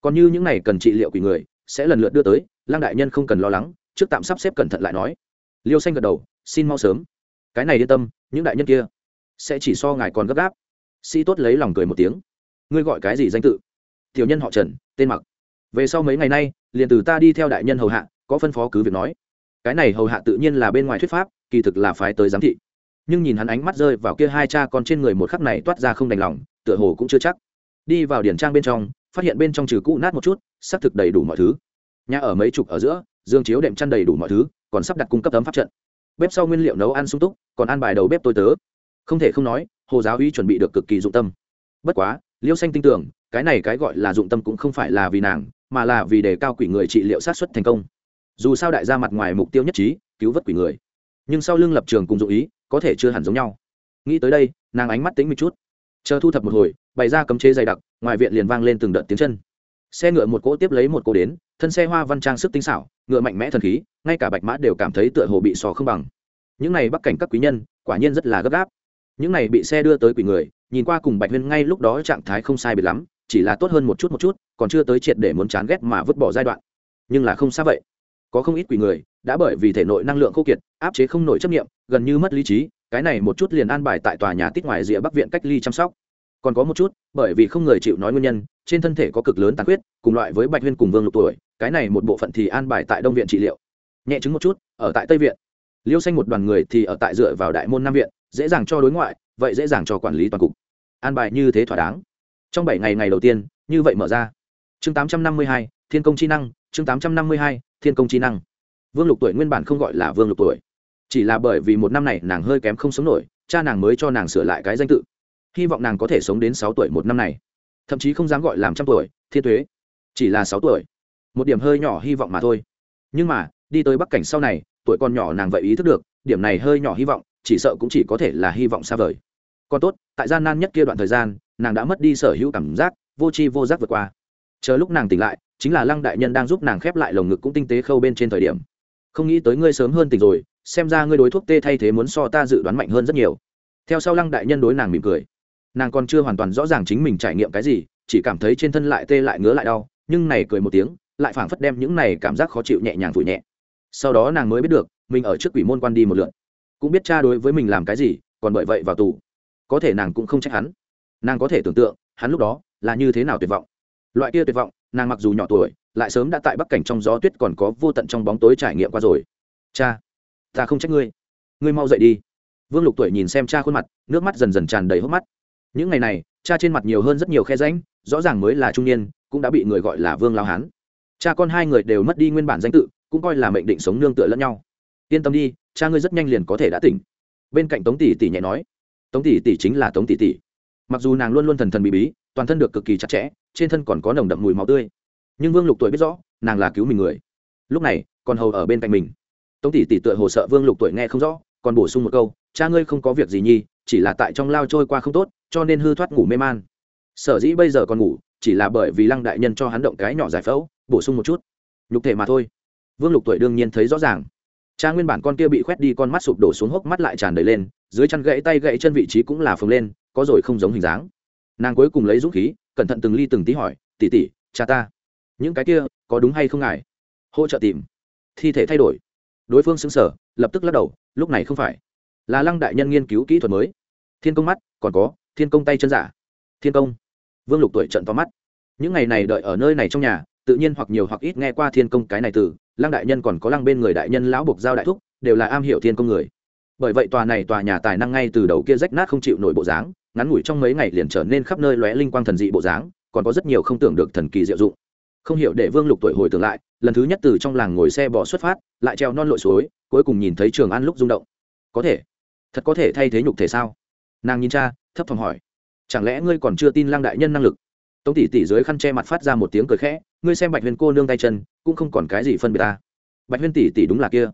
Còn như những này cần trị liệu quỷ người, sẽ lần lượt đưa tới lăng đại nhân không cần lo lắng, trước tạm sắp xếp cẩn thận lại nói. Liêu xanh gật đầu, xin mau sớm. Cái này yên tâm, những đại nhân kia sẽ chỉ so ngài còn gấp gáp. Sĩ tốt lấy lòng cười một tiếng. Ngươi gọi cái gì danh tự? Tiểu nhân họ trần, tên mặc. Về sau mấy ngày nay, liền từ ta đi theo đại nhân hầu hạ, có phân phó cứ việc nói. Cái này hầu hạ tự nhiên là bên ngoài thuyết pháp, kỳ thực là phái tới giám thị. Nhưng nhìn hắn ánh mắt rơi vào kia hai cha con trên người một khắc này toát ra không đành lòng, tựa hồ cũng chưa chắc. Đi vào điển trang bên trong, phát hiện bên trong trừ cũ nát một chút, xác thực đầy đủ mọi thứ nhà ở mấy chục ở giữa, dương chiếu đệm chăn đầy đủ mọi thứ, còn sắp đặt cung cấp tấm pháp trận. Bếp sau nguyên liệu nấu ăn sung túc, còn ăn bài đầu bếp tôi tớ. Không thể không nói, hồ giáo uy chuẩn bị được cực kỳ dụng tâm. Bất quá, liêu xanh tin tưởng, cái này cái gọi là dụng tâm cũng không phải là vì nàng, mà là vì đề cao quỷ người trị liệu sát xuất thành công. Dù sao đại gia mặt ngoài mục tiêu nhất trí, cứu vớt quỷ người. Nhưng sau lưng lập trường cùng dụng ý, có thể chưa hẳn giống nhau. Nghĩ tới đây, nàng ánh mắt tính một chút. Chờ thu thập một hồi, bày ra cấm chế dày đặc, ngoài viện liền vang lên từng đợt tiếng chân. Xe ngựa một cỗ tiếp lấy một cỗ đến thân xe hoa văn trang sức tinh xảo, ngựa mạnh mẽ thần khí, ngay cả bạch mã đều cảm thấy tựa hồ bị sò không bằng. Những này bắc cảnh các quý nhân, quả nhiên rất là gấp gáp. Những này bị xe đưa tới quỷ người, nhìn qua cùng bạch huyên ngay lúc đó trạng thái không sai biệt lắm, chỉ là tốt hơn một chút một chút, còn chưa tới triệt để muốn chán ghét mà vứt bỏ giai đoạn. Nhưng là không xa vậy. Có không ít quỷ người, đã bởi vì thể nội năng lượng khô kiệt, áp chế không nổi chấp nghiệm gần như mất lý trí, cái này một chút liền an bài tại tòa nhà tít ngoài rìa bắc viện cách ly chăm sóc còn có một chút, bởi vì không người chịu nói nguyên nhân, trên thân thể có cực lớn tàn huyết cùng loại với bạch huyên cùng vương lục tuổi, cái này một bộ phận thì an bài tại đông viện trị liệu. Nhẹ chứng một chút, ở tại tây viện. Liêu xanh một đoàn người thì ở tại dựa vào đại môn nam viện, dễ dàng cho đối ngoại, vậy dễ dàng cho quản lý toàn cục. An bài như thế thỏa đáng. Trong bảy ngày ngày đầu tiên, như vậy mở ra. Chương tám trăm năm mươi hai, thiên công chi năng, chương tám trăm năm mươi hai, thiên công chi năng. Vương lục tuổi nguyên bản không gọi là vương lục tuổi, chỉ là bởi vì một năm này nàng hơi kém không sống nổi, cha nàng mới cho nàng sửa lại cái danh tự hy vọng nàng có thể sống đến sáu tuổi một năm này. Thậm chí không dám gọi làm trăm tuổi, thiên thuế chỉ là sáu tuổi. Một điểm hơi nhỏ hy vọng mà thôi. Nhưng mà, đi tới bắc cảnh sau này, tuổi con nhỏ nàng vậy ý thức được, điểm này hơi nhỏ hy vọng, chỉ sợ cũng chỉ có thể là hy vọng xa vời. Còn tốt, tại gian nan nhất kia đoạn thời gian, nàng đã mất đi sở hữu cảm giác, vô tri vô giác vượt qua. Chờ lúc nàng tỉnh lại, chính là lăng đại nhân đang giúp nàng khép lại lồng ngực cũng tinh tế khâu bên trên thời điểm. Không nghĩ tới ngươi sớm hơn tỉnh rồi, xem ra ngươi đối thuốc tê thay thế muốn so ta dự đoán mạnh hơn rất nhiều. Theo sau lăng đại nhân đối nàng mỉm cười nàng còn chưa hoàn toàn rõ ràng chính mình trải nghiệm cái gì, chỉ cảm thấy trên thân lại tê lại ngứa lại đau, nhưng này cười một tiếng, lại phảng phất đem những này cảm giác khó chịu nhẹ nhàng vùi nhẹ. Sau đó nàng mới biết được, mình ở trước quỷ môn quan đi một lượn. Cũng biết cha đối với mình làm cái gì, còn bởi vậy vào tù. Có thể nàng cũng không trách hắn. Nàng có thể tưởng tượng, hắn lúc đó là như thế nào tuyệt vọng. Loại kia tuyệt vọng, nàng mặc dù nhỏ tuổi, lại sớm đã tại bắc cảnh trong gió tuyết còn có vô tận trong bóng tối trải nghiệm qua rồi. Cha, ta không trách ngươi. Ngươi mau dậy đi. Vương lục tuổi nhìn xem cha khuôn mặt, nước mắt dần dần tràn đầy hốc mắt những ngày này, cha trên mặt nhiều hơn rất nhiều khe ránh rõ ràng mới là trung niên, cũng đã bị người gọi là vương lao hán. Cha con hai người đều mất đi nguyên bản danh tự, cũng coi là mệnh định sống nương tựa lẫn nhau. Yên tâm đi, cha ngươi rất nhanh liền có thể đã tỉnh. Bên cạnh tống tỷ tỷ nhẹ nói, tống tỷ tỷ chính là tống tỷ tỷ. Mặc dù nàng luôn luôn thần thần bị bí, toàn thân được cực kỳ chặt chẽ, trên thân còn có nồng đậm mùi máu tươi. Nhưng vương lục tuổi biết rõ, nàng là cứu mình người. Lúc này, còn hầu ở bên cạnh mình. Tống tỷ tỷ tựa hồ sợ vương lục tuổi nghe không rõ, còn bổ sung một câu, cha ngươi không có việc gì nhi chỉ là tại trong lao trôi qua không tốt, cho nên hư thoát ngủ mê man. Sở dĩ bây giờ còn ngủ, chỉ là bởi vì lăng đại nhân cho hắn động cái nhỏ giải phẫu, bổ sung một chút. Nhục thể mà thôi. Vương lục tuổi đương nhiên thấy rõ ràng. Cha nguyên bản con kia bị khoét đi con mắt sụp đổ xuống hốc mắt lại tràn đầy lên, dưới chân gãy tay gãy chân vị trí cũng là phồng lên, có rồi không giống hình dáng. Nàng cuối cùng lấy dũng khí, cẩn thận từng ly từng tí hỏi tỉ tỉ cha ta, những cái kia có đúng hay không ngài? Hỗ trợ tìm. Thi thể thay đổi. Đối phương xứng sở lập tức lắc đầu, lúc này không phải là lăng đại nhân nghiên cứu kỹ thuật mới. Thiên công mắt, còn có, thiên công tay chân giả. Thiên công. Vương lục tuổi trận to mắt. Những ngày này đợi ở nơi này trong nhà, tự nhiên hoặc nhiều hoặc ít nghe qua thiên công cái này từ, lăng đại nhân còn có lăng bên người đại nhân lão buộc giao đại thúc, đều là am hiểu thiên công người. Bởi vậy tòa này tòa nhà tài năng ngay từ đầu kia rách nát không chịu nổi bộ dáng, ngắn ngủi trong mấy ngày liền trở nên khắp nơi lóe linh quang thần dị bộ dáng, còn có rất nhiều không tưởng được thần kỳ diệu dụng. Không hiểu để vương lục tuổi hồi tưởng lại, lần thứ nhất từ trong làng ngồi xe bỏ xuất phát, lại treo non lội suối, cuối cùng nhìn thấy trường an lúc rung động. Có thể thật có thể thay thế nhục thể sao? Nàng nhìn cha, thấp phòng hỏi. Chẳng lẽ ngươi còn chưa tin lăng đại nhân năng lực? Tống tỷ tỷ dưới khăn che mặt phát ra một tiếng cười khẽ, ngươi xem bạch huyền cô nương tay chân, cũng không còn cái gì phân biệt ta. Bạch huyền tỷ tỷ đúng là kia.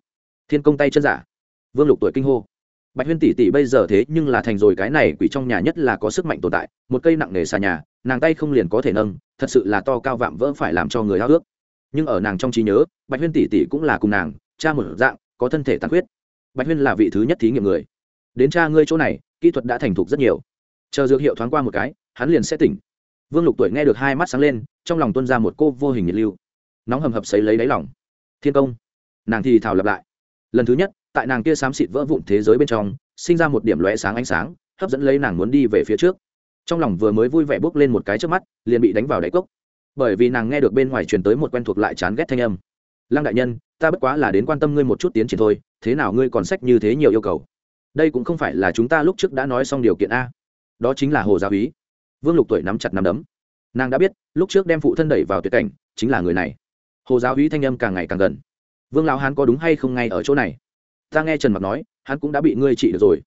Thiên công tay chân giả. Vương lục tuổi kinh hô. Bạch huyên tỷ tỷ bây giờ thế nhưng là thành rồi cái này quỷ trong nhà nhất là có sức mạnh tồn tại, một cây nặng nề xà nhà, nàng tay không liền có thể nâng, thật sự là to cao vạm vỡ phải làm cho người háo ước. Nhưng ở nàng trong trí nhớ, bạch huyên tỷ tỷ cũng là cùng nàng, cha một dạng, có thân thể tàn huyết bạch huyên là vị thứ nhất thí nghiệm người đến cha ngươi chỗ này, kỹ thuật đã thành thục rất nhiều. Chờ dược hiệu thoáng qua một cái, hắn liền sẽ tỉnh. Vương lục tuổi nghe được hai mắt sáng lên, trong lòng tuân ra một cô vô hình nhiệt lưu. Nóng hầm hập xấy lấy đáy lòng. Thiên công, nàng thì thào lặp lại. Lần thứ nhất, tại nàng kia xám xịt vỡ vụn thế giới bên trong, sinh ra một điểm lóe sáng ánh sáng, hấp dẫn lấy nàng muốn đi về phía trước. Trong lòng vừa mới vui vẻ bước lên một cái trước mắt, liền bị đánh vào đáy cốc. Bởi vì nàng nghe được bên ngoài truyền tới một quen thuộc lại chán ghét thanh âm. Lăng đại nhân, ta bất quá là đến quan tâm ngươi một chút tiến triển thôi, thế nào ngươi còn sách như thế nhiều yêu cầu? Đây cũng không phải là chúng ta lúc trước đã nói xong điều kiện a. Đó chính là hồ gia úy vương lục tuổi nắm chặt nắm đấm. Nàng đã biết, lúc trước đem phụ thân đẩy vào tuyệt cảnh, chính là người này. Hồ giáo úy thanh âm càng ngày càng gần. Vương lão hán có đúng hay không ngay ở chỗ này? Ta nghe trần mặc nói, hắn cũng đã bị ngươi trị được rồi.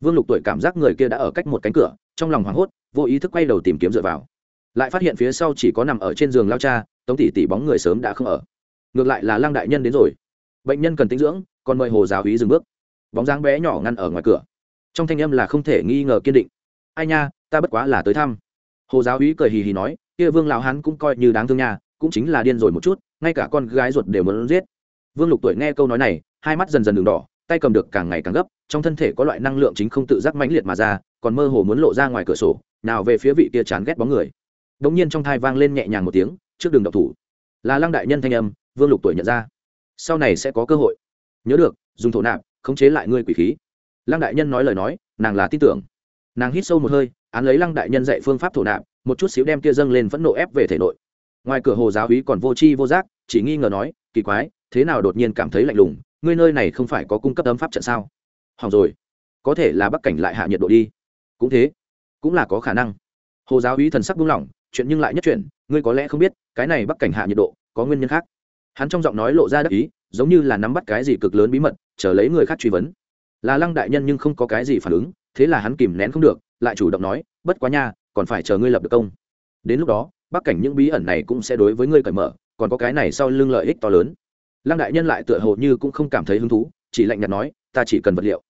Vương lục tuổi cảm giác người kia đã ở cách một cánh cửa, trong lòng hoảng hốt, vô ý thức quay đầu tìm kiếm dựa vào. Lại phát hiện phía sau chỉ có nằm ở trên giường lao cha, tống tỷ tỷ bóng người sớm đã không ở. Ngược lại là lang đại nhân đến rồi. Bệnh nhân cần tinh dưỡng, còn mời hồ giáo hí dừng bước bóng dáng bé nhỏ ngăn ở ngoài cửa. Trong thanh âm là không thể nghi ngờ kiên định. Ai nha, ta bất quá là tới thăm. Hồ giáo úy cười hì hì nói, kia vương lão hắn cũng coi như đáng thương nha, cũng chính là điên rồi một chút, ngay cả con gái ruột đều muốn giết. Vương lục tuổi nghe câu nói này, hai mắt dần dần đường đỏ, tay cầm được càng ngày càng gấp, trong thân thể có loại năng lượng chính không tự giác mãnh liệt mà ra, còn mơ hồ muốn lộ ra ngoài cửa sổ, nào về phía vị kia chán ghét bóng người. Đống nhiên trong thai vang lên nhẹ nhàng một tiếng, trước đường độc thủ. Là lăng đại nhân thanh âm, vương lục tuổi nhận ra. Sau này sẽ có cơ hội. Nhớ được, dùng thổ nạp khống chế lại ngươi quỷ khí. Lăng đại nhân nói lời nói, nàng là tin tưởng. Nàng hít sâu một hơi, án lấy lăng đại nhân dạy phương pháp thổ nạp, một chút xíu đem kia dâng lên phẫn nộ ép về thể nội. Ngoài cửa hồ giáo hí còn vô tri vô giác, chỉ nghi ngờ nói, kỳ quái, thế nào đột nhiên cảm thấy lạnh lùng, ngươi nơi này không phải có cung cấp ấm pháp trận sao? Hỏng rồi. Có thể là bắc cảnh lại hạ nhiệt độ đi. Cũng thế. Cũng là có khả năng. Hồ giáo hí thần sắc buông lỏng, chuyện nhưng lại nhất chuyện, ngươi có lẽ không biết, cái này bắc cảnh hạ nhiệt độ, có nguyên nhân khác. Hắn trong giọng nói lộ ra đắc ý, giống như là nắm bắt cái gì cực lớn bí mật chờ lấy người khác truy vấn. Là lăng đại nhân nhưng không có cái gì phản ứng, thế là hắn kìm nén không được, lại chủ động nói, bất quá nha, còn phải chờ ngươi lập được công. Đến lúc đó, bắc cảnh những bí ẩn này cũng sẽ đối với ngươi cởi mở, còn có cái này sau lưng lợi ích to lớn. Lăng đại nhân lại tựa hồ như cũng không cảm thấy hứng thú, chỉ lạnh nhạt nói, ta chỉ cần vật liệu.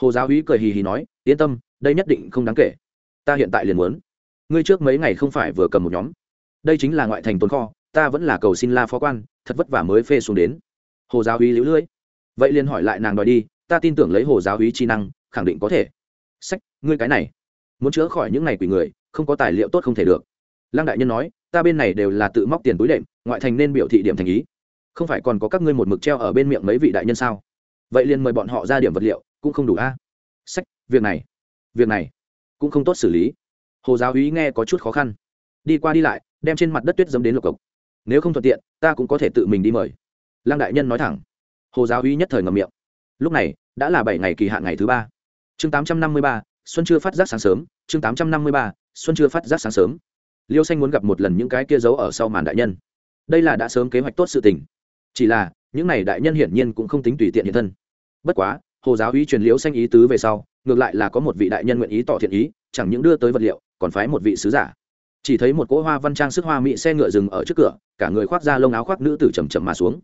Hồ giáo hí cười hì hì nói, yên tâm, đây nhất định không đáng kể. Ta hiện tại liền muốn. Ngươi trước mấy ngày không phải vừa cầm một nhóm. Đây chính là ngoại thành tồn kho, ta vẫn là cầu xin la phó quan, thật vất vả mới phê xuống đến. Hồ giáo hí lũ lưỡi vậy liền hỏi lại nàng đòi đi, ta tin tưởng lấy hồ giáo hí chi năng, khẳng định có thể. Sách, ngươi cái này. Muốn chữa khỏi những ngày quỷ người, không có tài liệu tốt không thể được. Lăng đại nhân nói, ta bên này đều là tự móc tiền túi đệm, ngoại thành nên biểu thị điểm thành ý. Không phải còn có các ngươi một mực treo ở bên miệng mấy vị đại nhân sao? Vậy liền mời bọn họ ra điểm vật liệu, cũng không đủ a. Sách, việc này việc này cũng không tốt xử lý. Hồ giáo úy nghe có chút khó khăn. Đi qua đi lại, đem trên mặt đất tuyết dấm đến lục cộc nếu không thuận tiện, ta cũng có thể tự mình đi mời. Lăng đại nhân nói thẳng hồ giáo Uy nhất thời ngầm miệng. Lúc này, đã là bảy ngày kỳ hạn ngày thứ ba. Chương tám trăm năm mươi ba, xuân chưa phát giác sáng sớm. Chương tám trăm năm mươi ba, xuân chưa phát giác sáng sớm. Liêu xanh muốn gặp một lần những cái kia giấu ở sau màn đại nhân. Đây là đã sớm kế hoạch tốt sự tình. Chỉ là, những n à y đại nhân hiển nhiên cũng không tính tùy tiện hiện thân. Bất quá, hồ giáo Uy truyền Liêu xanh ý tứ về sau, ngược lại là có một vị đại nhân nguyện ý tỏ thiện ý, chẳng những đưa tới vật liệu, còn phái một vị sứ giả. Chỉ thấy một cỗ hoa văn trang sức hoa mỹ xe ngựa dừng ở trước cửa, cả người khoác ra lông áo khoác nữ tử chầm chầm mà xuống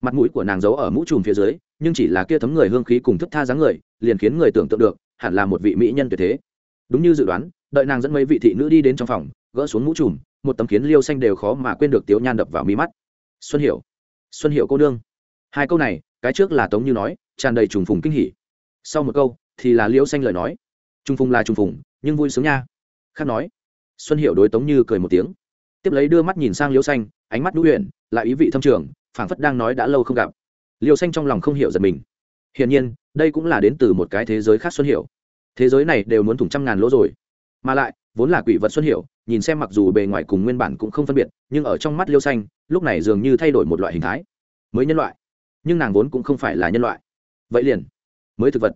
mặt mũi của nàng giấu ở mũ trùm phía dưới, nhưng chỉ là kia thấm người hương khí cùng thức tha dáng người, liền khiến người tưởng tượng được, hẳn là một vị mỹ nhân tuyệt thế. Đúng như dự đoán, đợi nàng dẫn mấy vị thị nữ đi đến trong phòng, gỡ xuống mũ trùm, một tấm kiến liêu xanh đều khó mà quên được tiếu nhan đập vào mi mắt. Xuân hiểu xuân hiểu cô đương. hai câu này, cái trước là tống như nói, tràn đầy trùng phùng kinh hỉ. Sau một câu, thì là liêu xanh lời nói. Trung phùng là trung phùng, nhưng vui sướng nha. Khác nói, xuân hiểu đối tống như cười một tiếng. Tiếp lấy đưa mắt nhìn sang liêu xanh, ánh mắt đũ huyện lại ý vị thâm trường phảng phất đang nói đã lâu không gặp. Liêu xanh trong lòng không hiểu giật mình. Hiển nhiên, đây cũng là đến từ một cái thế giới khác xuân hiểu. Thế giới này đều muốn thủng trăm ngàn lỗ rồi. Mà lại, vốn là quỷ vật xuân hiểu, nhìn xem mặc dù bề ngoài cùng nguyên bản cũng không phân biệt, nhưng ở trong mắt liêu xanh, lúc này dường như thay đổi một loại hình thái. Mới nhân loại. Nhưng nàng vốn cũng không phải là nhân loại. Vậy liền, mới thực vật.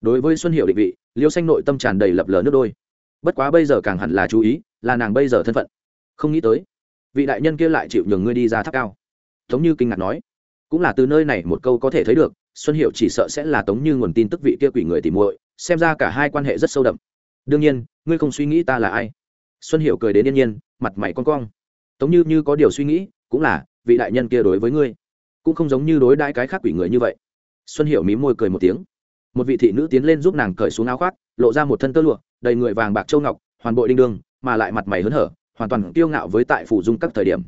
Đối với xuân hiệu định vị, liêu xanh nội tâm tràn đầy lập lờ nước đôi. Bất quá bây giờ càng hẳn là chú ý, là nàng bây giờ thân phận. Không nghĩ tới, vị đại nhân kia lại chịu nhường ngươi đi ra tháp cao tống như kinh ngạc nói. Cũng là từ nơi này một câu có thể thấy được, xuân hiệu chỉ sợ sẽ là tống như nguồn tin tức vị kia quỷ người tìm muội, xem ra cả hai quan hệ rất sâu đậm. Đương nhiên, ngươi không suy nghĩ ta là ai. Xuân hiệu cười đến yên nhiên, mặt mày con cong. Tống như như có điều suy nghĩ, cũng là, vị đại nhân kia đối với ngươi, cũng không giống như đối đãi cái khác quỷ người như vậy. Xuân hiệu mí môi cười một tiếng. Một vị thị nữ tiến lên giúp nàng cởi xuống áo khoác, lộ ra một thân tơ lụa, đầy người vàng bạc châu ngọc, hoàn bội đinh đương, mà lại mặt mày hớn hở, hoàn toàn kiêu ngạo với tại phủ dung các thời điểm.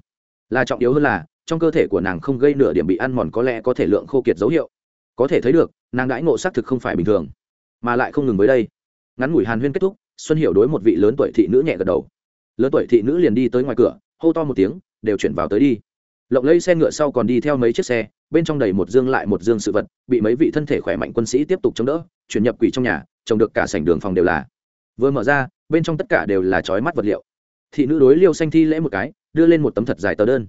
Là trọng yếu hơn là trong cơ thể của nàng không gây nửa điểm bị ăn mòn có lẽ có thể lượng khô kiệt dấu hiệu. Có thể thấy được, nàng đãi ngộ xác thực không phải bình thường, mà lại không ngừng với đây. Ngắn ngủi hàn huyên kết thúc, xuân hiểu đối một vị lớn tuổi thị nữ nhẹ gật đầu. Lớn tuổi thị nữ liền đi tới ngoài cửa, hô to một tiếng, đều chuyển vào tới đi. Lộng lấy xe ngựa sau còn đi theo mấy chiếc xe, bên trong đầy một dương lại một dương sự vật, bị mấy vị thân thể khỏe mạnh quân sĩ tiếp tục chống đỡ, chuyển nhập quỷ trong nhà trồng được cả sảnh đường phòng đều là. Vừa mở ra, bên trong tất cả đều là trói mắt vật liệu. Thị nữ đối liêu xanh thi lễ một cái, đưa lên một tấm thật dài tờ đơn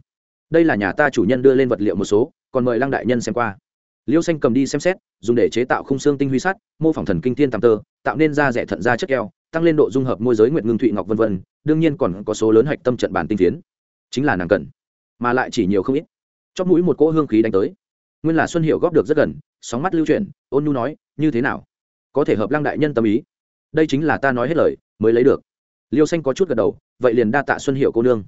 đây là nhà ta chủ nhân đưa lên vật liệu một số, còn mời lăng đại nhân xem qua. Liêu xanh cầm đi xem xét, dùng để chế tạo khung xương tinh huy sắt, mô phỏng thần kinh thiên tàm tơ, tạo nên da rẻ thận da chất keo, tăng lên độ dung hợp môi giới nguyệt ngưng thụy ngọc v v đương nhiên còn có số lớn hạch tâm trận bản tinh phiến. Chính là nàng cần, mà lại chỉ nhiều không ít. Chóp mũi một cỗ hương khí đánh tới. Nguyên là xuân hiệu góp được rất gần, sóng mắt lưu chuyển, ôn nhu nói, như thế nào? Có thể hợp lăng đại nhân tâm ý? Đây chính là ta nói hết lời, mới lấy được. Liêu xanh có chút gật đầu, vậy liền đa tạ xuân hiệu cô nương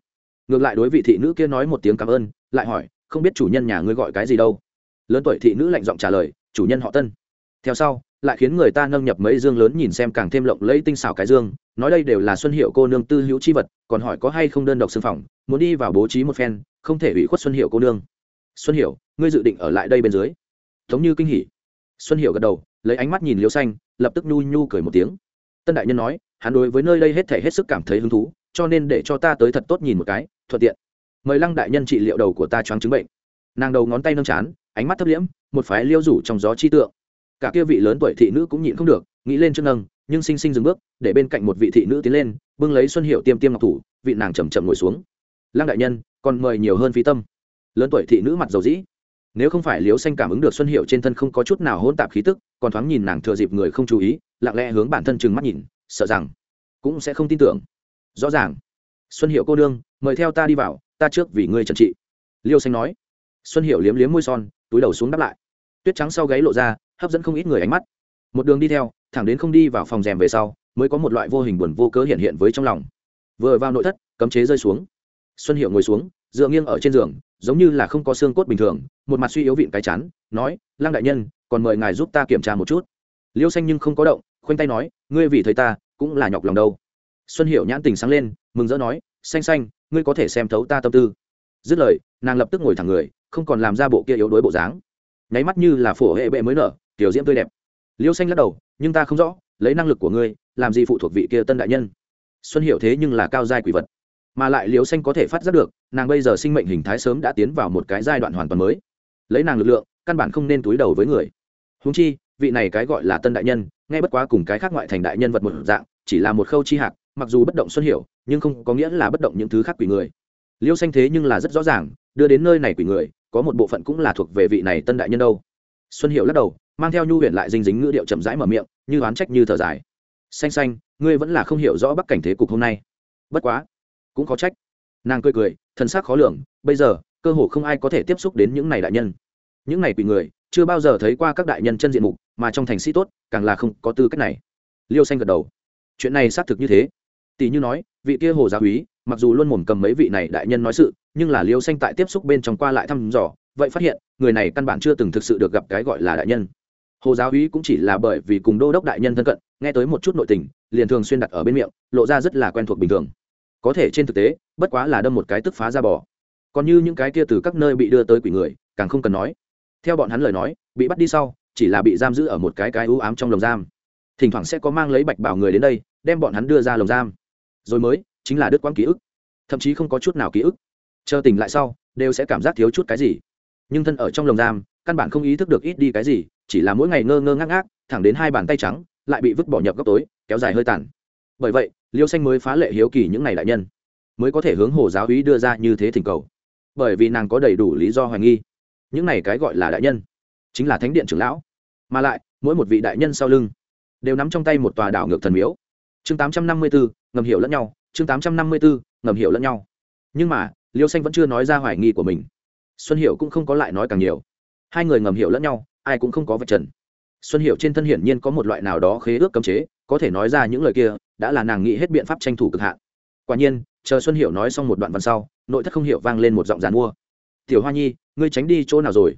ngược lại đối vị thị nữ kia nói một tiếng cảm ơn, lại hỏi, không biết chủ nhân nhà ngươi gọi cái gì đâu? Lớn tuổi thị nữ lạnh giọng trả lời, chủ nhân họ tân. Theo sau, lại khiến người ta nâng nhập mấy dương lớn nhìn xem càng thêm lộng lẫy tinh xảo cái dương, nói đây đều là xuân hiệu cô nương tư hữu chi vật, còn hỏi có hay không đơn độc xương phòng, muốn đi vào bố trí một phen, không thể ủy khuất xuân hiệu cô nương. Xuân hiệu, ngươi dự định ở lại đây bên dưới? Giống như kinh hỉ. Xuân hiệu gật đầu, lấy ánh mắt nhìn liêu xanh, lập tức nhu nhu cười một tiếng. Tân đại nhân nói, hắn đối với nơi đây hết thể hết sức cảm thấy hứng thú, cho nên để cho ta tới thật tốt nhìn một cái thuận tiện. Mời lăng đại nhân trị liệu đầu của ta choáng chứng bệnh. Nàng đầu ngón tay nâng chán, ánh mắt thấp liễm, một phái liêu rủ trong gió chi tượng. Cả kia vị lớn tuổi thị nữ cũng nhịn không được, nghĩ lên trước nâng, nhưng sinh sinh dừng bước, để bên cạnh một vị thị nữ tiến lên, bưng lấy xuân hiệu tiêm tiêm ngọc thủ, vị nàng chầm chậm ngồi xuống. Lăng đại nhân, còn mời nhiều hơn phí tâm. Lớn tuổi thị nữ mặt dầu dĩ. Nếu không phải liếu xanh cảm ứng được xuân hiệu trên thân không có chút nào hôn tạp khí tức, còn thoáng nhìn nàng thừa dịp người không chú ý, lặng lẽ hướng bản thân chừng mắt nhìn, sợ rằng cũng sẽ không tin tưởng. Rõ ràng, xuân hiệu cô đương mời theo ta đi vào, ta trước vì ngươi trần trị. Liêu xanh nói. Xuân hiệu liếm liếm môi son, túi đầu xuống đáp lại. Tuyết trắng sau gáy lộ ra, hấp dẫn không ít người ánh mắt. Một đường đi theo, thẳng đến không đi vào phòng rèm về sau, mới có một loại vô hình buồn vô cớ hiện hiện với trong lòng. Vừa vào nội thất, cấm chế rơi xuống. Xuân hiệu ngồi xuống, dựa nghiêng ở trên giường, giống như là không có xương cốt bình thường, một mặt suy yếu vịn cái chán, nói, lăng đại nhân, còn mời ngài giúp ta kiểm tra một chút. Liêu xanh nhưng không có động, khoanh tay nói, ngươi vì thấy ta, cũng là nhọc lòng đâu. Xuân hiệu nhãn tình sáng lên, mừng rỡ nói, xanh xanh ngươi có thể xem thấu ta tâm tư. Dứt lời, nàng lập tức ngồi thẳng người, không còn làm ra bộ kia yếu đuối bộ dáng. Nháy mắt như là phổ hệ bệ mới nở, tiểu diễm tươi đẹp. Liêu xanh lắc đầu, nhưng ta không rõ, lấy năng lực của ngươi, làm gì phụ thuộc vị kia tân đại nhân. Xuân Hiểu thế nhưng là cao giai quỷ vật. Mà lại liêu xanh có thể phát giác được, nàng bây giờ sinh mệnh hình thái sớm đã tiến vào một cái giai đoạn hoàn toàn mới. Lấy nàng lực lượng, căn bản không nên túi đầu với người. Húng chi, vị này cái gọi là tân đại nhân, nghe bất quá cùng cái khác ngoại thành đại nhân vật một dạng, chỉ là một khâu chi hạc mặc dù bất động xuân hiểu, nhưng không có nghĩa là bất động những thứ khác quỷ người. Liêu xanh thế nhưng là rất rõ ràng, đưa đến nơi này quỷ người, có một bộ phận cũng là thuộc về vị này tân đại nhân đâu. Xuân hiểu lắc đầu, mang theo nhu huyền lại dinh dính ngữ điệu chậm rãi mở miệng, như oán trách như thở dài. Xanh xanh, ngươi vẫn là không hiểu rõ bắc cảnh thế cục hôm nay. Bất quá, cũng có trách. Nàng cười cười thân xác khó lường, bây giờ, cơ hồ không ai có thể tiếp xúc đến những này đại nhân. Những này quỷ người, chưa bao giờ thấy qua các đại nhân chân diện mục, mà trong thành sĩ tốt, càng là không có tư cách này. Liêu xanh gật đầu. Chuyện này xác thực như thế tỷ như nói, vị kia hồ gia úy mặc dù luôn mồm cầm mấy vị này đại nhân nói sự, nhưng là liêu xanh tại tiếp xúc bên trong qua lại thăm dò, vậy phát hiện, người này căn bản chưa từng thực sự được gặp cái gọi là đại nhân. Hồ giáo úy cũng chỉ là bởi vì cùng đô đốc đại nhân thân cận, nghe tới một chút nội tình, liền thường xuyên đặt ở bên miệng, lộ ra rất là quen thuộc bình thường. Có thể trên thực tế, bất quá là đâm một cái tức phá ra bỏ còn như những cái kia từ các nơi bị đưa tới quỷ người, càng không cần nói. Theo bọn hắn lời nói, bị bắt đi sau, chỉ là bị giam giữ ở một cái cái ưu ám trong lồng giam. Thỉnh thoảng sẽ có mang lấy bạch bảo người đến đây, đem bọn hắn đưa ra lồng giam rồi mới, chính là đứt quãng ký ức. Thậm chí không có chút nào ký ức. Chờ tỉnh lại sau, đều sẽ cảm giác thiếu chút cái gì. Nhưng thân ở trong lồng giam, căn bản không ý thức được ít đi cái gì, chỉ là mỗi ngày ngơ ngơ ngác ngác, thẳng đến hai bàn tay trắng, lại bị vứt bỏ nhập góc tối, kéo dài hơi tàn. Bởi vậy, liêu xanh mới phá lệ hiếu kỳ những ngày đại nhân, mới có thể hướng hồ giáo úy đưa ra như thế thỉnh cầu. Bởi vì nàng có đầy đủ lý do hoài nghi. Những này cái gọi là đại nhân, chính là thánh điện trưởng lão. Mà lại, mỗi một vị đại nhân sau lưng, đều nắm trong tay một tòa đảo ngược thần miếu chương tám trăm năm mươi bốn ngầm hiểu lẫn nhau, chương tám trăm năm mươi bốn ngầm hiểu lẫn nhau. Nhưng mà, liêu xanh vẫn chưa nói ra hoài nghi của mình. Xuân hiệu cũng không có lại nói càng nhiều. Hai người ngầm hiểu lẫn nhau, ai cũng không có vật trần. Xuân hiệu trên thân hiển nhiên có một loại nào đó khế ước cấm chế, có thể nói ra những lời kia, đã là nàng nghĩ hết biện pháp tranh thủ cực hạn. Quả nhiên, chờ xuân hiệu nói xong một đoạn văn sau, nội thất không hiểu vang lên một giọng giàn mua. Tiểu hoa nhi, ngươi tránh đi chỗ nào rồi?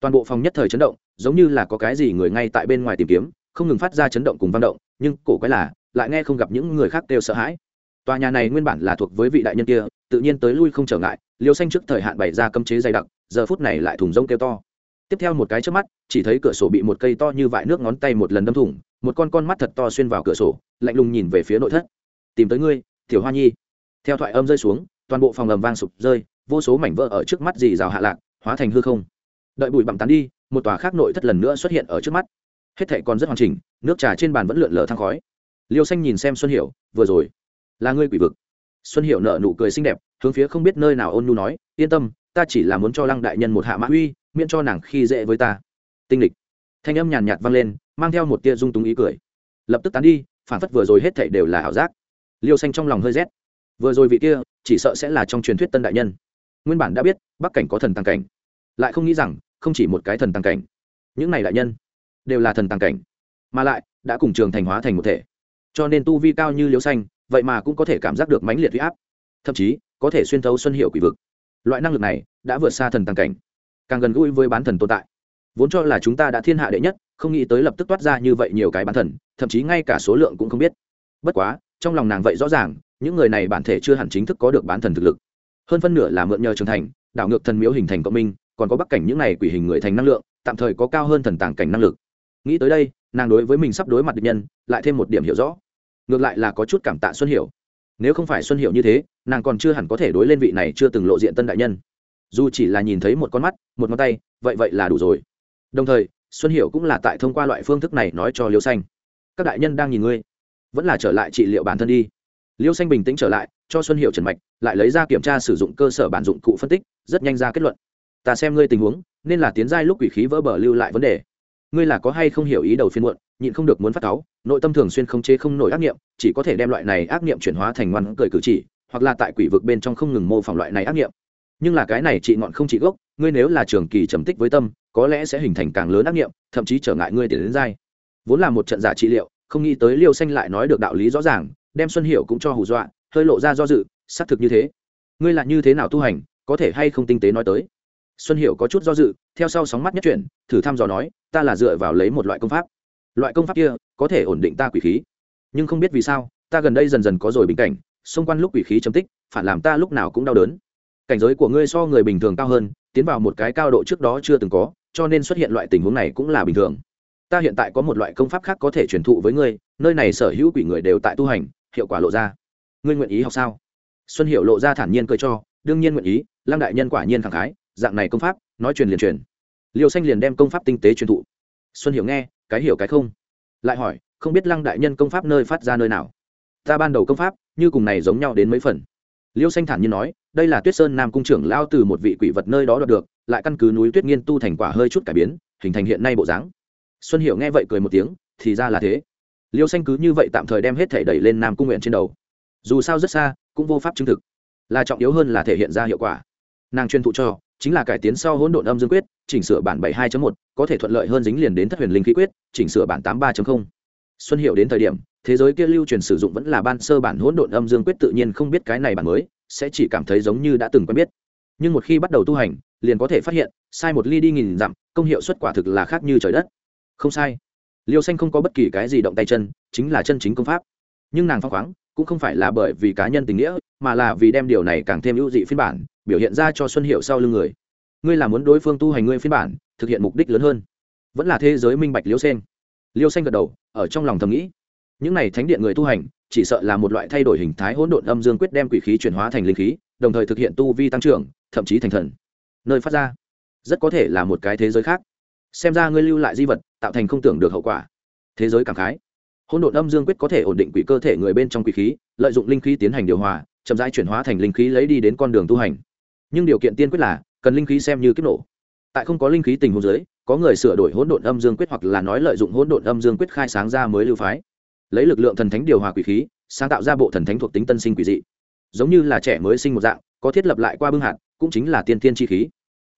Toàn bộ phòng nhất thời chấn động, giống như là có cái gì người ngay tại bên ngoài tìm kiếm, không ngừng phát ra chấn động cùng văn động, nhưng cổ quái là lại nghe không gặp những người khác đều sợ hãi. Tòa nhà này nguyên bản là thuộc với vị đại nhân kia, tự nhiên tới lui không trở ngại, liêu xanh trước thời hạn bày ra cấm chế dày đặc, giờ phút này lại thùng rông kêu to. Tiếp theo một cái trước mắt, chỉ thấy cửa sổ bị một cây to như vại nước ngón tay một lần đâm thủng, một con con mắt thật to xuyên vào cửa sổ, lạnh lùng nhìn về phía nội thất. Tìm tới ngươi, tiểu hoa nhi. Theo thoại âm rơi xuống, toàn bộ phòng ầm vang sụp rơi, vô số mảnh vỡ ở trước mắt dì rào hạ lạc, hóa thành hư không. Đợi bụi bặm tán đi, một tòa khác nội thất lần nữa xuất hiện ở trước mắt. Hết thệ còn rất hoàn chỉnh, nước trà trên bàn vẫn lượn lờ thang khói liêu xanh nhìn xem xuân hiểu, vừa rồi, là ngươi quỷ vực. Xuân hiểu nợ nụ cười xinh đẹp, hướng phía không biết nơi nào ôn nhu nói, yên tâm, ta chỉ là muốn cho lăng đại nhân một hạ mã uy, miễn cho nàng khi dễ với ta. Tinh lịch. Thanh âm nhàn nhạt vang lên, mang theo một tia dung túng ý cười. Lập tức tán đi, phản phất vừa rồi hết thảy đều là ảo giác. Liêu xanh trong lòng hơi rét. Vừa rồi vị kia, chỉ sợ sẽ là trong truyền thuyết tân đại nhân. Nguyên bản đã biết, bắc cảnh có thần tăng cảnh. Lại không nghĩ rằng, không chỉ một cái thần tăng cảnh. Những này đại nhân, đều là thần tăng cảnh. Mà lại, đã cùng trường thành hóa thành một thể cho nên tu vi cao như liêu xanh, vậy mà cũng có thể cảm giác được mãnh liệt huy áp. Thậm chí, có thể xuyên thấu xuân hiệu quỷ vực. Loại năng lực này đã vượt xa thần tăng cảnh. Càng gần gũi với bán thần tồn tại. Vốn cho là chúng ta đã thiên hạ đệ nhất, không nghĩ tới lập tức toát ra như vậy nhiều cái bán thần, thậm chí ngay cả số lượng cũng không biết. Bất quá, trong lòng nàng vậy rõ ràng, những người này bản thể chưa hẳn chính thức có được bán thần thực lực. Hơn phân nửa là mượn nhờ trưởng thành, đảo ngược thần miếu hình thành cộng minh, còn có bắc cảnh những này quỷ hình người thành năng lượng, tạm thời có cao hơn thần tàng cảnh năng lực. Nghĩ tới đây nàng đối với mình sắp đối mặt địch nhân, lại thêm một điểm hiểu rõ. Ngược lại là có chút cảm tạ xuân hiểu. Nếu không phải xuân hiểu như thế, nàng còn chưa hẳn có thể đối lên vị này chưa từng lộ diện tân đại nhân. Dù chỉ là nhìn thấy một con mắt, một ngón tay, vậy vậy là đủ rồi. Đồng thời, xuân hiểu cũng là tại thông qua loại phương thức này nói cho liêu xanh. Các đại nhân đang nhìn ngươi. Vẫn là trở lại trị liệu bản thân đi. Liêu xanh bình tĩnh trở lại, cho xuân hiệu trần mạch, lại lấy ra kiểm tra sử dụng cơ sở bản dụng cụ phân tích, rất nhanh ra kết luận. Ta xem ngươi tình huống, nên là tiến giai lúc quỷ khí vỡ bờ lưu lại vấn đề ngươi là có hay không hiểu ý đầu phiên muộn, nhịn không được muốn phát táo nội tâm thường xuyên không chế không nổi ác nghiệm, chỉ có thể đem loại này ác nghiệm chuyển hóa thành ngoan cười cử chỉ, hoặc là tại quỷ vực bên trong không ngừng mô phỏng loại này ác nghiệm. Nhưng là cái này trị ngọn không trị gốc, ngươi nếu là trường kỳ trầm tích với tâm, có lẽ sẽ hình thành càng lớn ác nghiệm, thậm chí trở ngại ngươi tiền đến dai. Vốn là một trận giả trị liệu, không nghĩ tới liêu xanh lại nói được đạo lý rõ ràng, đem xuân hiểu cũng cho hù dọa, hơi lộ ra do dự, xác thực như thế. Ngươi là như thế nào tu hành, có thể hay không tinh tế nói tới? Xuân hiểu có chút do dự, theo sau sóng mắt nhất chuyển, thử thăm dò nói ta là dựa vào lấy một loại công pháp. Loại công pháp kia, có thể ổn định ta quỷ khí. Nhưng không biết vì sao, ta gần đây dần dần có rồi bình cảnh, xung quanh lúc quỷ khí chấm tích, phản làm ta lúc nào cũng đau đớn. Cảnh giới của ngươi so người bình thường cao hơn, tiến vào một cái cao độ trước đó chưa từng có, cho nên xuất hiện loại tình huống này cũng là bình thường. Ta hiện tại có một loại công pháp khác có thể truyền thụ với ngươi, nơi này sở hữu quỷ người đều tại tu hành, hiệu quả lộ ra. Ngươi nguyện ý học sao? Xuân hiệu lộ ra thản nhiên cười cho, đương nhiên nguyện ý, lăng đại nhân quả nhiên khẳng khái, dạng này công pháp, nói truyền liền truyền liều xanh liền đem công pháp tinh tế truyền thụ. Xuân hiểu nghe, cái hiểu cái không? Lại hỏi, không biết lăng đại nhân công pháp nơi phát ra nơi nào? Ta ban đầu công pháp, như cùng này giống nhau đến mấy phần. Liêu xanh thản nhiên nói, đây là tuyết sơn nam cung trưởng lao từ một vị quỷ vật nơi đó đoạt được, lại căn cứ núi tuyết nghiên tu thành quả hơi chút cải biến, hình thành hiện nay bộ dáng. Xuân hiểu nghe vậy cười một tiếng, thì ra là thế. Liêu xanh cứ như vậy tạm thời đem hết thể đẩy lên nam cung nguyện trên đầu. Dù sao rất xa, cũng vô pháp chứng thực. Là trọng yếu hơn là thể hiện ra hiệu quả. Nàng chuyên thụ cho, chính là cải tiến sau hỗn độn âm dương quyết chỉnh sửa bản 72.1, có thể thuận lợi hơn dính liền đến thất huyền linh khí quyết chỉnh sửa bản 83.0. xuân hiệu đến thời điểm thế giới kia lưu truyền sử dụng vẫn là ban sơ bản hỗn độn âm dương quyết tự nhiên không biết cái này bản mới sẽ chỉ cảm thấy giống như đã từng quen biết. Nhưng một khi bắt đầu tu hành liền có thể phát hiện sai một ly đi nghìn dặm công hiệu xuất quả thực là khác như trời đất. Không sai. Liêu xanh không có bất kỳ cái gì động tay chân chính là chân chính công pháp. Nhưng nàng phong khoáng cũng không phải là bởi vì cá nhân tình nghĩa mà là vì đem điều này càng thêm ưu dị phiên bản biểu hiện ra cho xuân hiệu sau lưng người ngươi là muốn đối phương tu hành ngươi phiên bản, thực hiện mục đích lớn hơn. Vẫn là thế giới minh bạch liêu xen. liêu xanh gật đầu, ở trong lòng thầm nghĩ. Những này thánh điện người tu hành, chỉ sợ là một loại thay đổi hình thái hỗn độn âm dương quyết đem quỷ khí chuyển hóa thành linh khí, đồng thời thực hiện tu vi tăng trưởng, thậm chí thành thần. Nơi phát ra, rất có thể là một cái thế giới khác. Xem ra ngươi lưu lại di vật, tạo thành không tưởng được hậu quả. Thế giới cảm khái. Hỗn độn âm dương quyết có thể ổn định quỷ cơ thể người bên trong quỷ khí, lợi dụng linh khí tiến hành điều hòa, chậm rãi chuyển hóa thành linh khí lấy đi đến con đường tu hành. Nhưng điều kiện tiên quyết là cần linh khí xem như kiếp nổ. Tại không có linh khí tình huống giới có người sửa đổi hỗn độn âm dương quyết hoặc là nói lợi dụng hỗn độn âm dương quyết khai sáng ra mới lưu phái. Lấy lực lượng thần thánh điều hòa quỷ khí, sáng tạo ra bộ thần thánh thuộc tính tân sinh quỷ dị. Giống như là trẻ mới sinh một dạng, có thiết lập lại qua bưng hạt, cũng chính là tiên thiên chi khí.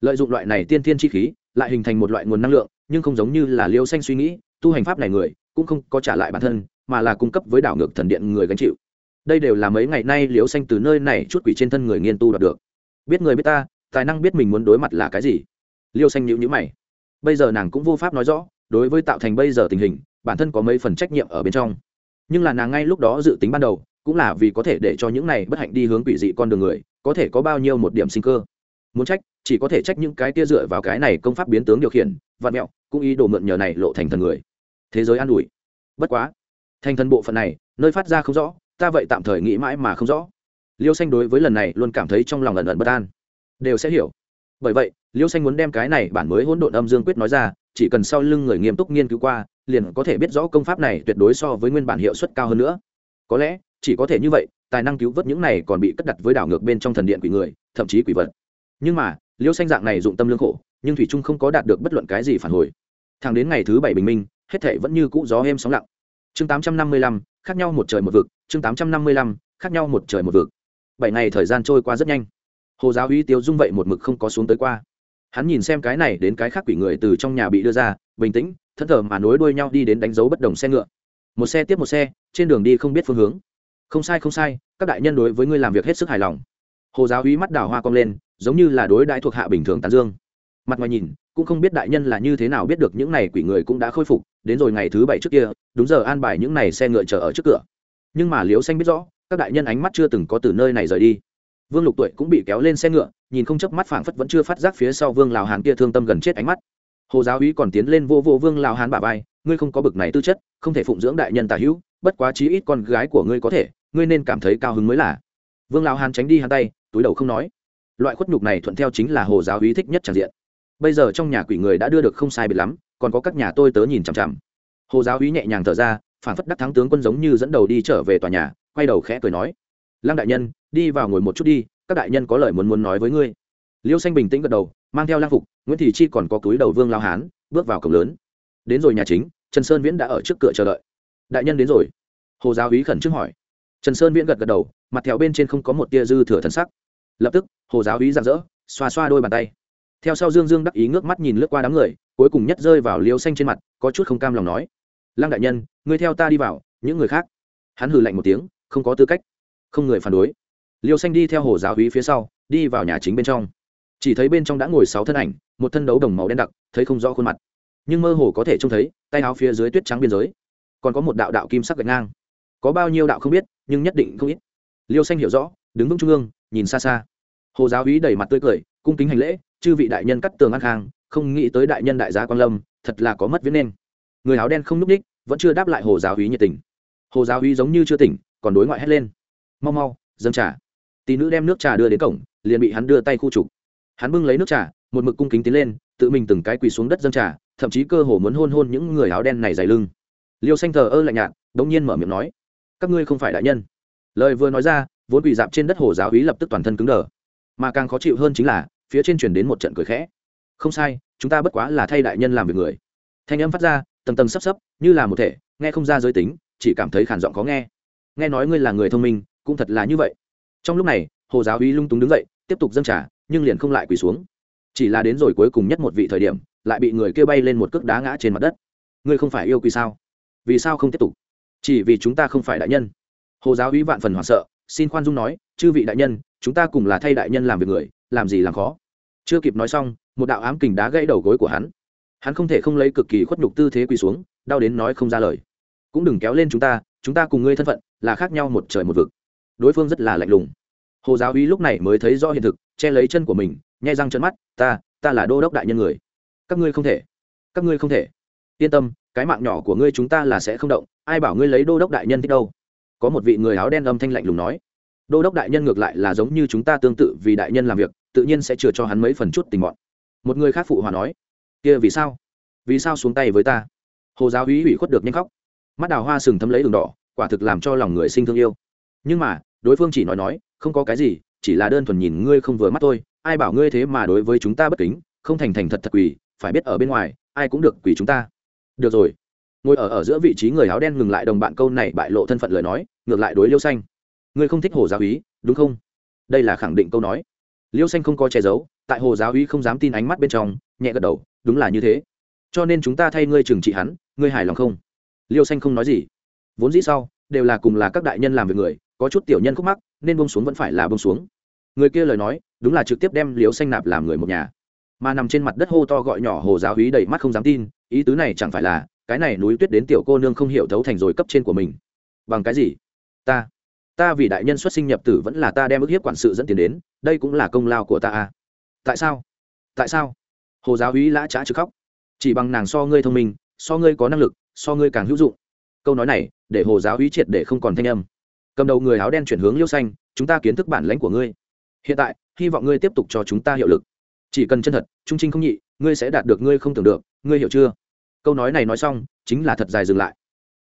Lợi dụng loại này tiên thiên chi khí, lại hình thành một loại nguồn năng lượng, nhưng không giống như là liêu xanh suy nghĩ, tu hành pháp này người, cũng không có trả lại bản thân, mà là cung cấp với đảo ngược thần điện người gánh chịu. Đây đều là mấy ngày nay liêu xanh từ nơi này chút quỷ trên thân người nghiên tu đạt được. Biết người biết ta tài năng biết mình muốn đối mặt là cái gì. Liêu xanh nhữ nhữ mày. Bây giờ nàng cũng vô pháp nói rõ, đối với tạo thành bây giờ tình hình, bản thân có mấy phần trách nhiệm ở bên trong. Nhưng là nàng ngay lúc đó dự tính ban đầu, cũng là vì có thể để cho những này bất hạnh đi hướng quỷ dị con đường người, có thể có bao nhiêu một điểm sinh cơ. Muốn trách, chỉ có thể trách những cái tia dựa vào cái này công pháp biến tướng điều khiển vạn mẹo, cũng ý đồ mượn nhờ này lộ thành thần người. Thế giới an ủi. Bất quá, thành thần bộ phận này, nơi phát ra không rõ, ta vậy tạm thời nghĩ mãi mà không rõ. Liêu xanh đối với lần này luôn cảm thấy trong lòng ẩn ẩn bất an đều sẽ hiểu. Bởi vậy liêu xanh muốn đem cái này bản mới hỗn độn âm dương quyết nói ra, chỉ cần sau lưng người nghiêm túc nghiên cứu qua, liền có thể biết rõ công pháp này tuyệt đối so với nguyên bản hiệu suất cao hơn nữa. Có lẽ, chỉ có thể như vậy, tài năng cứu vớt những này còn bị cất đặt với đảo ngược bên trong thần điện quỷ người, thậm chí quỷ vật. Nhưng mà liêu xanh dạng này dụng tâm lương khổ, nhưng thủy trung không có đạt được bất luận cái gì phản hồi. Thẳng đến ngày thứ bảy bình minh, hết thể vẫn như cũ gió êm sóng lặng. Chương tám trăm năm mươi lăm, khác nhau một trời một vực, chương tám trăm năm mươi lăm, khác nhau một trời một vực. Bảy ngày thời gian trôi qua rất nhanh hồ giáo uy tiêu dung vậy một mực không có xuống tới qua. Hắn nhìn xem cái này đến cái khác quỷ người từ trong nhà bị đưa ra, bình tĩnh, thẫn thờ mà nối đuôi nhau đi đến đánh dấu bất đồng xe ngựa. Một xe tiếp một xe, trên đường đi không biết phương hướng. Không sai không sai, các đại nhân đối với ngươi làm việc hết sức hài lòng. Hồ giáo uy mắt đào hoa cong lên, giống như là đối đại thuộc hạ bình thường tán dương. Mặt ngoài nhìn, cũng không biết đại nhân là như thế nào biết được những này quỷ người cũng đã khôi phục, đến rồi ngày thứ bảy trước kia, đúng giờ an bài những này xe ngựa chờ ở trước cửa. Nhưng mà liễu xanh biết rõ, các đại nhân ánh mắt chưa từng có từ nơi này rời đi vương lục tuổi cũng bị kéo lên xe ngựa, nhìn không chớp mắt phảng phất vẫn chưa phát giác phía sau vương lào hán kia thương tâm gần chết ánh mắt. Hồ giáo úy còn tiến lên vô vô vương lào hán bà vai, ngươi không có bực này tư chất, không thể phụng dưỡng đại nhân tả hữu, bất quá chí ít con gái của ngươi có thể, ngươi nên cảm thấy cao hứng mới là. Vương lào hán tránh đi hắn tay, túi đầu không nói. Loại khuất nhục này thuận theo chính là hồ giáo úy thích nhất tràn diện. Bây giờ trong nhà quỷ người đã đưa được không sai biệt lắm, còn có các nhà tôi tớ nhìn chằm chằm. Hồ giáo úy nhẹ nhàng thở ra phản phất đắc thắng tướng quân giống như dẫn đầu đi trở về tòa nhà, quay đầu khẽ cười nói lăng đại nhân, đi vào ngồi một chút đi, các đại nhân có lời muốn muốn nói với ngươi. Liêu xanh bình tĩnh gật đầu, mang theo lang phục, nguyễn thị chi còn có túi đầu vương lao hán, bước vào cổng lớn. Đến rồi nhà chính, trần sơn viễn đã ở trước cửa chờ đợi. Đại nhân đến rồi. Hồ giáo úy khẩn trước hỏi. Trần sơn viễn gật gật đầu, mặt theo bên trên không có một tia dư thừa thần sắc. Lập tức, hồ giáo úy rạng rỡ, xoa xoa đôi bàn tay. Theo sau dương dương đắc ý ngước mắt nhìn lướt qua đám người, cuối cùng nhất rơi vào liêu xanh trên mặt, có chút không cam lòng nói. Lăng đại nhân, ngươi theo ta đi vào, những người khác. Hắn hừ lạnh một tiếng, không có tư cách không người phản đối. Liêu xanh đi theo hồ giáo hí phía sau, đi vào nhà chính bên trong. Chỉ thấy bên trong đã ngồi sáu thân ảnh, một thân đấu đồng màu đen đặc, thấy không rõ khuôn mặt. Nhưng mơ hồ có thể trông thấy, tay áo phía dưới tuyết trắng biên giới. Còn có một đạo đạo kim sắc gạch ngang. Có bao nhiêu đạo không biết, nhưng nhất định không ít. Liêu xanh hiểu rõ, đứng vững trung ương, nhìn xa xa. Hồ giáo hí đầy mặt tươi cười, cung kính hành lễ, chư vị đại nhân cắt tường an khang, không nghĩ tới đại nhân đại gia quan lâm, thật là có mất viễn nên. Người áo đen không núp ních, vẫn chưa đáp lại hồ giáo hí nhiệt tình. Hồ giáo hí giống như chưa tỉnh, còn đối ngoại hét lên mau mau, dâng trà. tỷ nữ đem nước trà đưa đến cổng, liền bị hắn đưa tay khu trục. Hắn bưng lấy nước trà, một mực cung kính tiến lên, tự mình từng cái quỳ xuống đất dâng trà, thậm chí cơ hồ muốn hôn hôn những người áo đen này dày lưng. Liêu xanh thờ ơ lạnh nhạt đống nhiên mở miệng nói, các ngươi không phải đại nhân. Lời vừa nói ra, vốn quỳ dạp trên đất hồ giáo hí lập tức toàn thân cứng đờ. Mà càng khó chịu hơn chính là, phía trên chuyển đến một trận cười khẽ. Không sai, chúng ta bất quá là thay đại nhân làm việc người. Thanh âm phát ra, tầng tầng sấp sấp, như là một thể, nghe không ra giới tính, chỉ cảm thấy khản giọng khó nghe. Nghe nói ngươi là người thông minh cũng thật là như vậy. Trong lúc này, hồ giáo uy lung túng đứng dậy, tiếp tục dâng trả nhưng liền không lại quỳ xuống. Chỉ là đến rồi cuối cùng nhất một vị thời điểm, lại bị người kêu bay lên một cước đá ngã trên mặt đất. Ngươi không phải yêu quỳ sao? Vì sao không tiếp tục? Chỉ vì chúng ta không phải đại nhân. Hồ giáo uy vạn phần hoảng sợ, xin khoan dung nói, chư vị đại nhân, chúng ta cùng là thay đại nhân làm việc người, làm gì làm khó? Chưa kịp nói xong, một đạo ám kình đá gãy đầu gối của hắn. Hắn không thể không lấy cực kỳ khuất nhục tư thế quỳ xuống, đau đến nói không ra lời. Cũng đừng kéo lên chúng ta chúng ta cùng ngươi thân phận là khác nhau một trời một vực đối phương rất là lạnh lùng. Hồ giáo uy lúc này mới thấy rõ hiện thực, che lấy chân của mình, nhai răng chân mắt, ta ta là đô đốc đại nhân người. Các ngươi không thể. Các ngươi không thể. Yên tâm, cái mạng nhỏ của ngươi chúng ta là sẽ không động. Ai bảo ngươi lấy đô đốc đại nhân thích đâu? Có một vị người áo đen âm thanh lạnh lùng nói. Đô đốc đại nhân ngược lại là giống như chúng ta tương tự vì đại nhân làm việc, tự nhiên sẽ chừa cho hắn mấy phần chút tình bọn. Một người khác phụ hòa nói. Kia vì sao? Vì sao xuống tay với ta? Hồ giáo húy hủy khuất được nhanh khóc. Mắt đào hoa sừng thấm lấy đường đỏ, quả thực làm cho lòng người sinh thương yêu. Nhưng mà đối phương chỉ nói nói, không có cái gì, chỉ là đơn thuần nhìn ngươi không vừa mắt thôi. ai bảo ngươi thế mà đối với chúng ta bất kính, không thành thành thật thật quỳ, phải biết ở bên ngoài, ai cũng được quỳ chúng ta. Được rồi. Ngồi ở ở giữa vị trí người áo đen ngừng lại đồng bạn câu này bại lộ thân phận lời nói, ngược lại đối liêu xanh. Ngươi không thích hồ giáo úy, đúng không? Đây là khẳng định câu nói. Liêu xanh không có che giấu, tại hồ giáo úy không dám tin ánh mắt bên trong, nhẹ gật đầu, đúng là như thế. Cho nên chúng ta thay ngươi trừng trị hắn, ngươi hài lòng không? Liêu xanh không nói gì. Vốn dĩ sau, đều là cùng là các đại nhân làm việc người có chút tiểu nhân khúc mắc, nên bông xuống vẫn phải là bông xuống. Người kia lời nói, đúng là trực tiếp đem liêu xanh nạp làm người một nhà. Mà nằm trên mặt đất hô to gọi nhỏ hồ giáo húy đầy mắt không dám tin, ý tứ này chẳng phải là, cái này núi tuyết đến tiểu cô nương không hiểu thấu thành rồi cấp trên của mình. Bằng cái gì? Ta ta vì đại nhân xuất sinh nhập tử vẫn là ta đem ức hiếp quản sự dẫn tiền đến, đây cũng là công lao của ta à. Tại sao? Tại sao? Hồ giáo húy lã trá chứ khóc. Chỉ bằng nàng so ngươi thông minh, so ngươi có năng lực, so ngươi càng hữu dụng. Câu nói này, để hồ giáo húy triệt để không còn thanh âm cầm đầu người áo đen chuyển hướng liêu xanh, chúng ta kiến thức bản lãnh của ngươi. Hiện tại, hy vọng ngươi tiếp tục cho chúng ta hiệu lực. Chỉ cần chân thật, trung trinh không nhị, ngươi sẽ đạt được ngươi không tưởng được, ngươi hiểu chưa? Câu nói này nói xong, chính là thật dài dừng lại.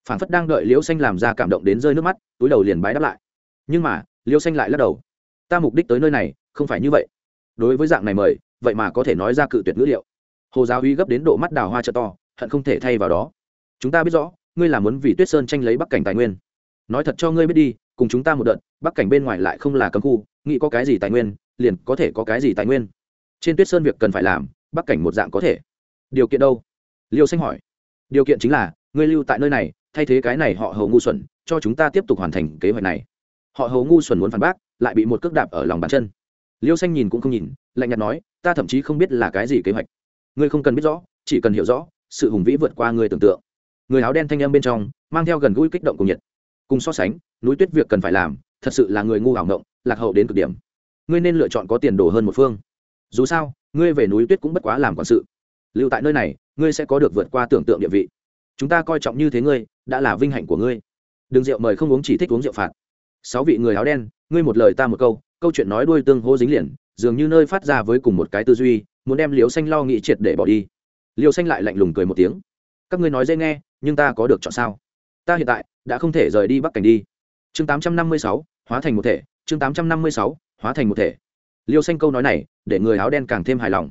Phản phất đang đợi liễu xanh làm ra cảm động đến rơi nước mắt, túi đầu liền bái đáp lại. Nhưng mà liễu xanh lại lắc đầu. Ta mục đích tới nơi này, không phải như vậy. Đối với dạng này mời, vậy mà có thể nói ra cự tuyệt ngữ liệu. Hồ giáo uy gấp đến độ mắt đào hoa trợ to, hận không thể thay vào đó. Chúng ta biết rõ, ngươi là muốn vì tuyết sơn tranh lấy bắc cảnh tài nguyên. Nói thật cho ngươi biết đi cùng chúng ta một đợt, bắc cảnh bên ngoài lại không là cấm khu, nghĩ có cái gì tài nguyên, liền có thể có cái gì tài nguyên. Trên tuyết sơn việc cần phải làm, bắc cảnh một dạng có thể. Điều kiện đâu? Liêu xanh hỏi. Điều kiện chính là, ngươi lưu tại nơi này, thay thế cái này họ hầu ngu xuẩn, cho chúng ta tiếp tục hoàn thành kế hoạch này. Họ hầu ngu xuẩn muốn phản bác, lại bị một cước đạp ở lòng bàn chân. Liêu xanh nhìn cũng không nhìn, lạnh nhạt nói, ta thậm chí không biết là cái gì kế hoạch. Ngươi không cần biết rõ, chỉ cần hiểu rõ, sự hùng vĩ vượt qua người tưởng tượng. Người áo đen thanh âm bên trong, mang theo gần gũi kích động cùng nhiệt. Cùng so sánh núi tuyết việc cần phải làm, thật sự là người ngu hảo ngộng, lạc hậu đến cực điểm. Ngươi nên lựa chọn có tiền đồ hơn một phương. Dù sao, ngươi về núi tuyết cũng bất quá làm quản sự. Lưu tại nơi này, ngươi sẽ có được vượt qua tưởng tượng địa vị. Chúng ta coi trọng như thế ngươi, đã là vinh hạnh của ngươi. Đừng rượu mời không uống chỉ thích uống rượu phạt. Sáu vị người áo đen, ngươi một lời ta một câu câu chuyện nói đuôi tương hô dính liền, dường như nơi phát ra với cùng một cái tư duy, muốn đem liều xanh lo nghị triệt để bỏ đi. Liều xanh lại lạnh lùng cười một tiếng. Các ngươi nói dễ nghe, nhưng ta có được chọn sao? Ta hiện tại đã không thể rời đi bắc cảnh đi chương tám trăm năm mươi sáu, hóa thành một thể, chương tám trăm năm mươi sáu, hóa thành một thể. Liêu xanh câu nói này, để người áo đen càng thêm hài lòng.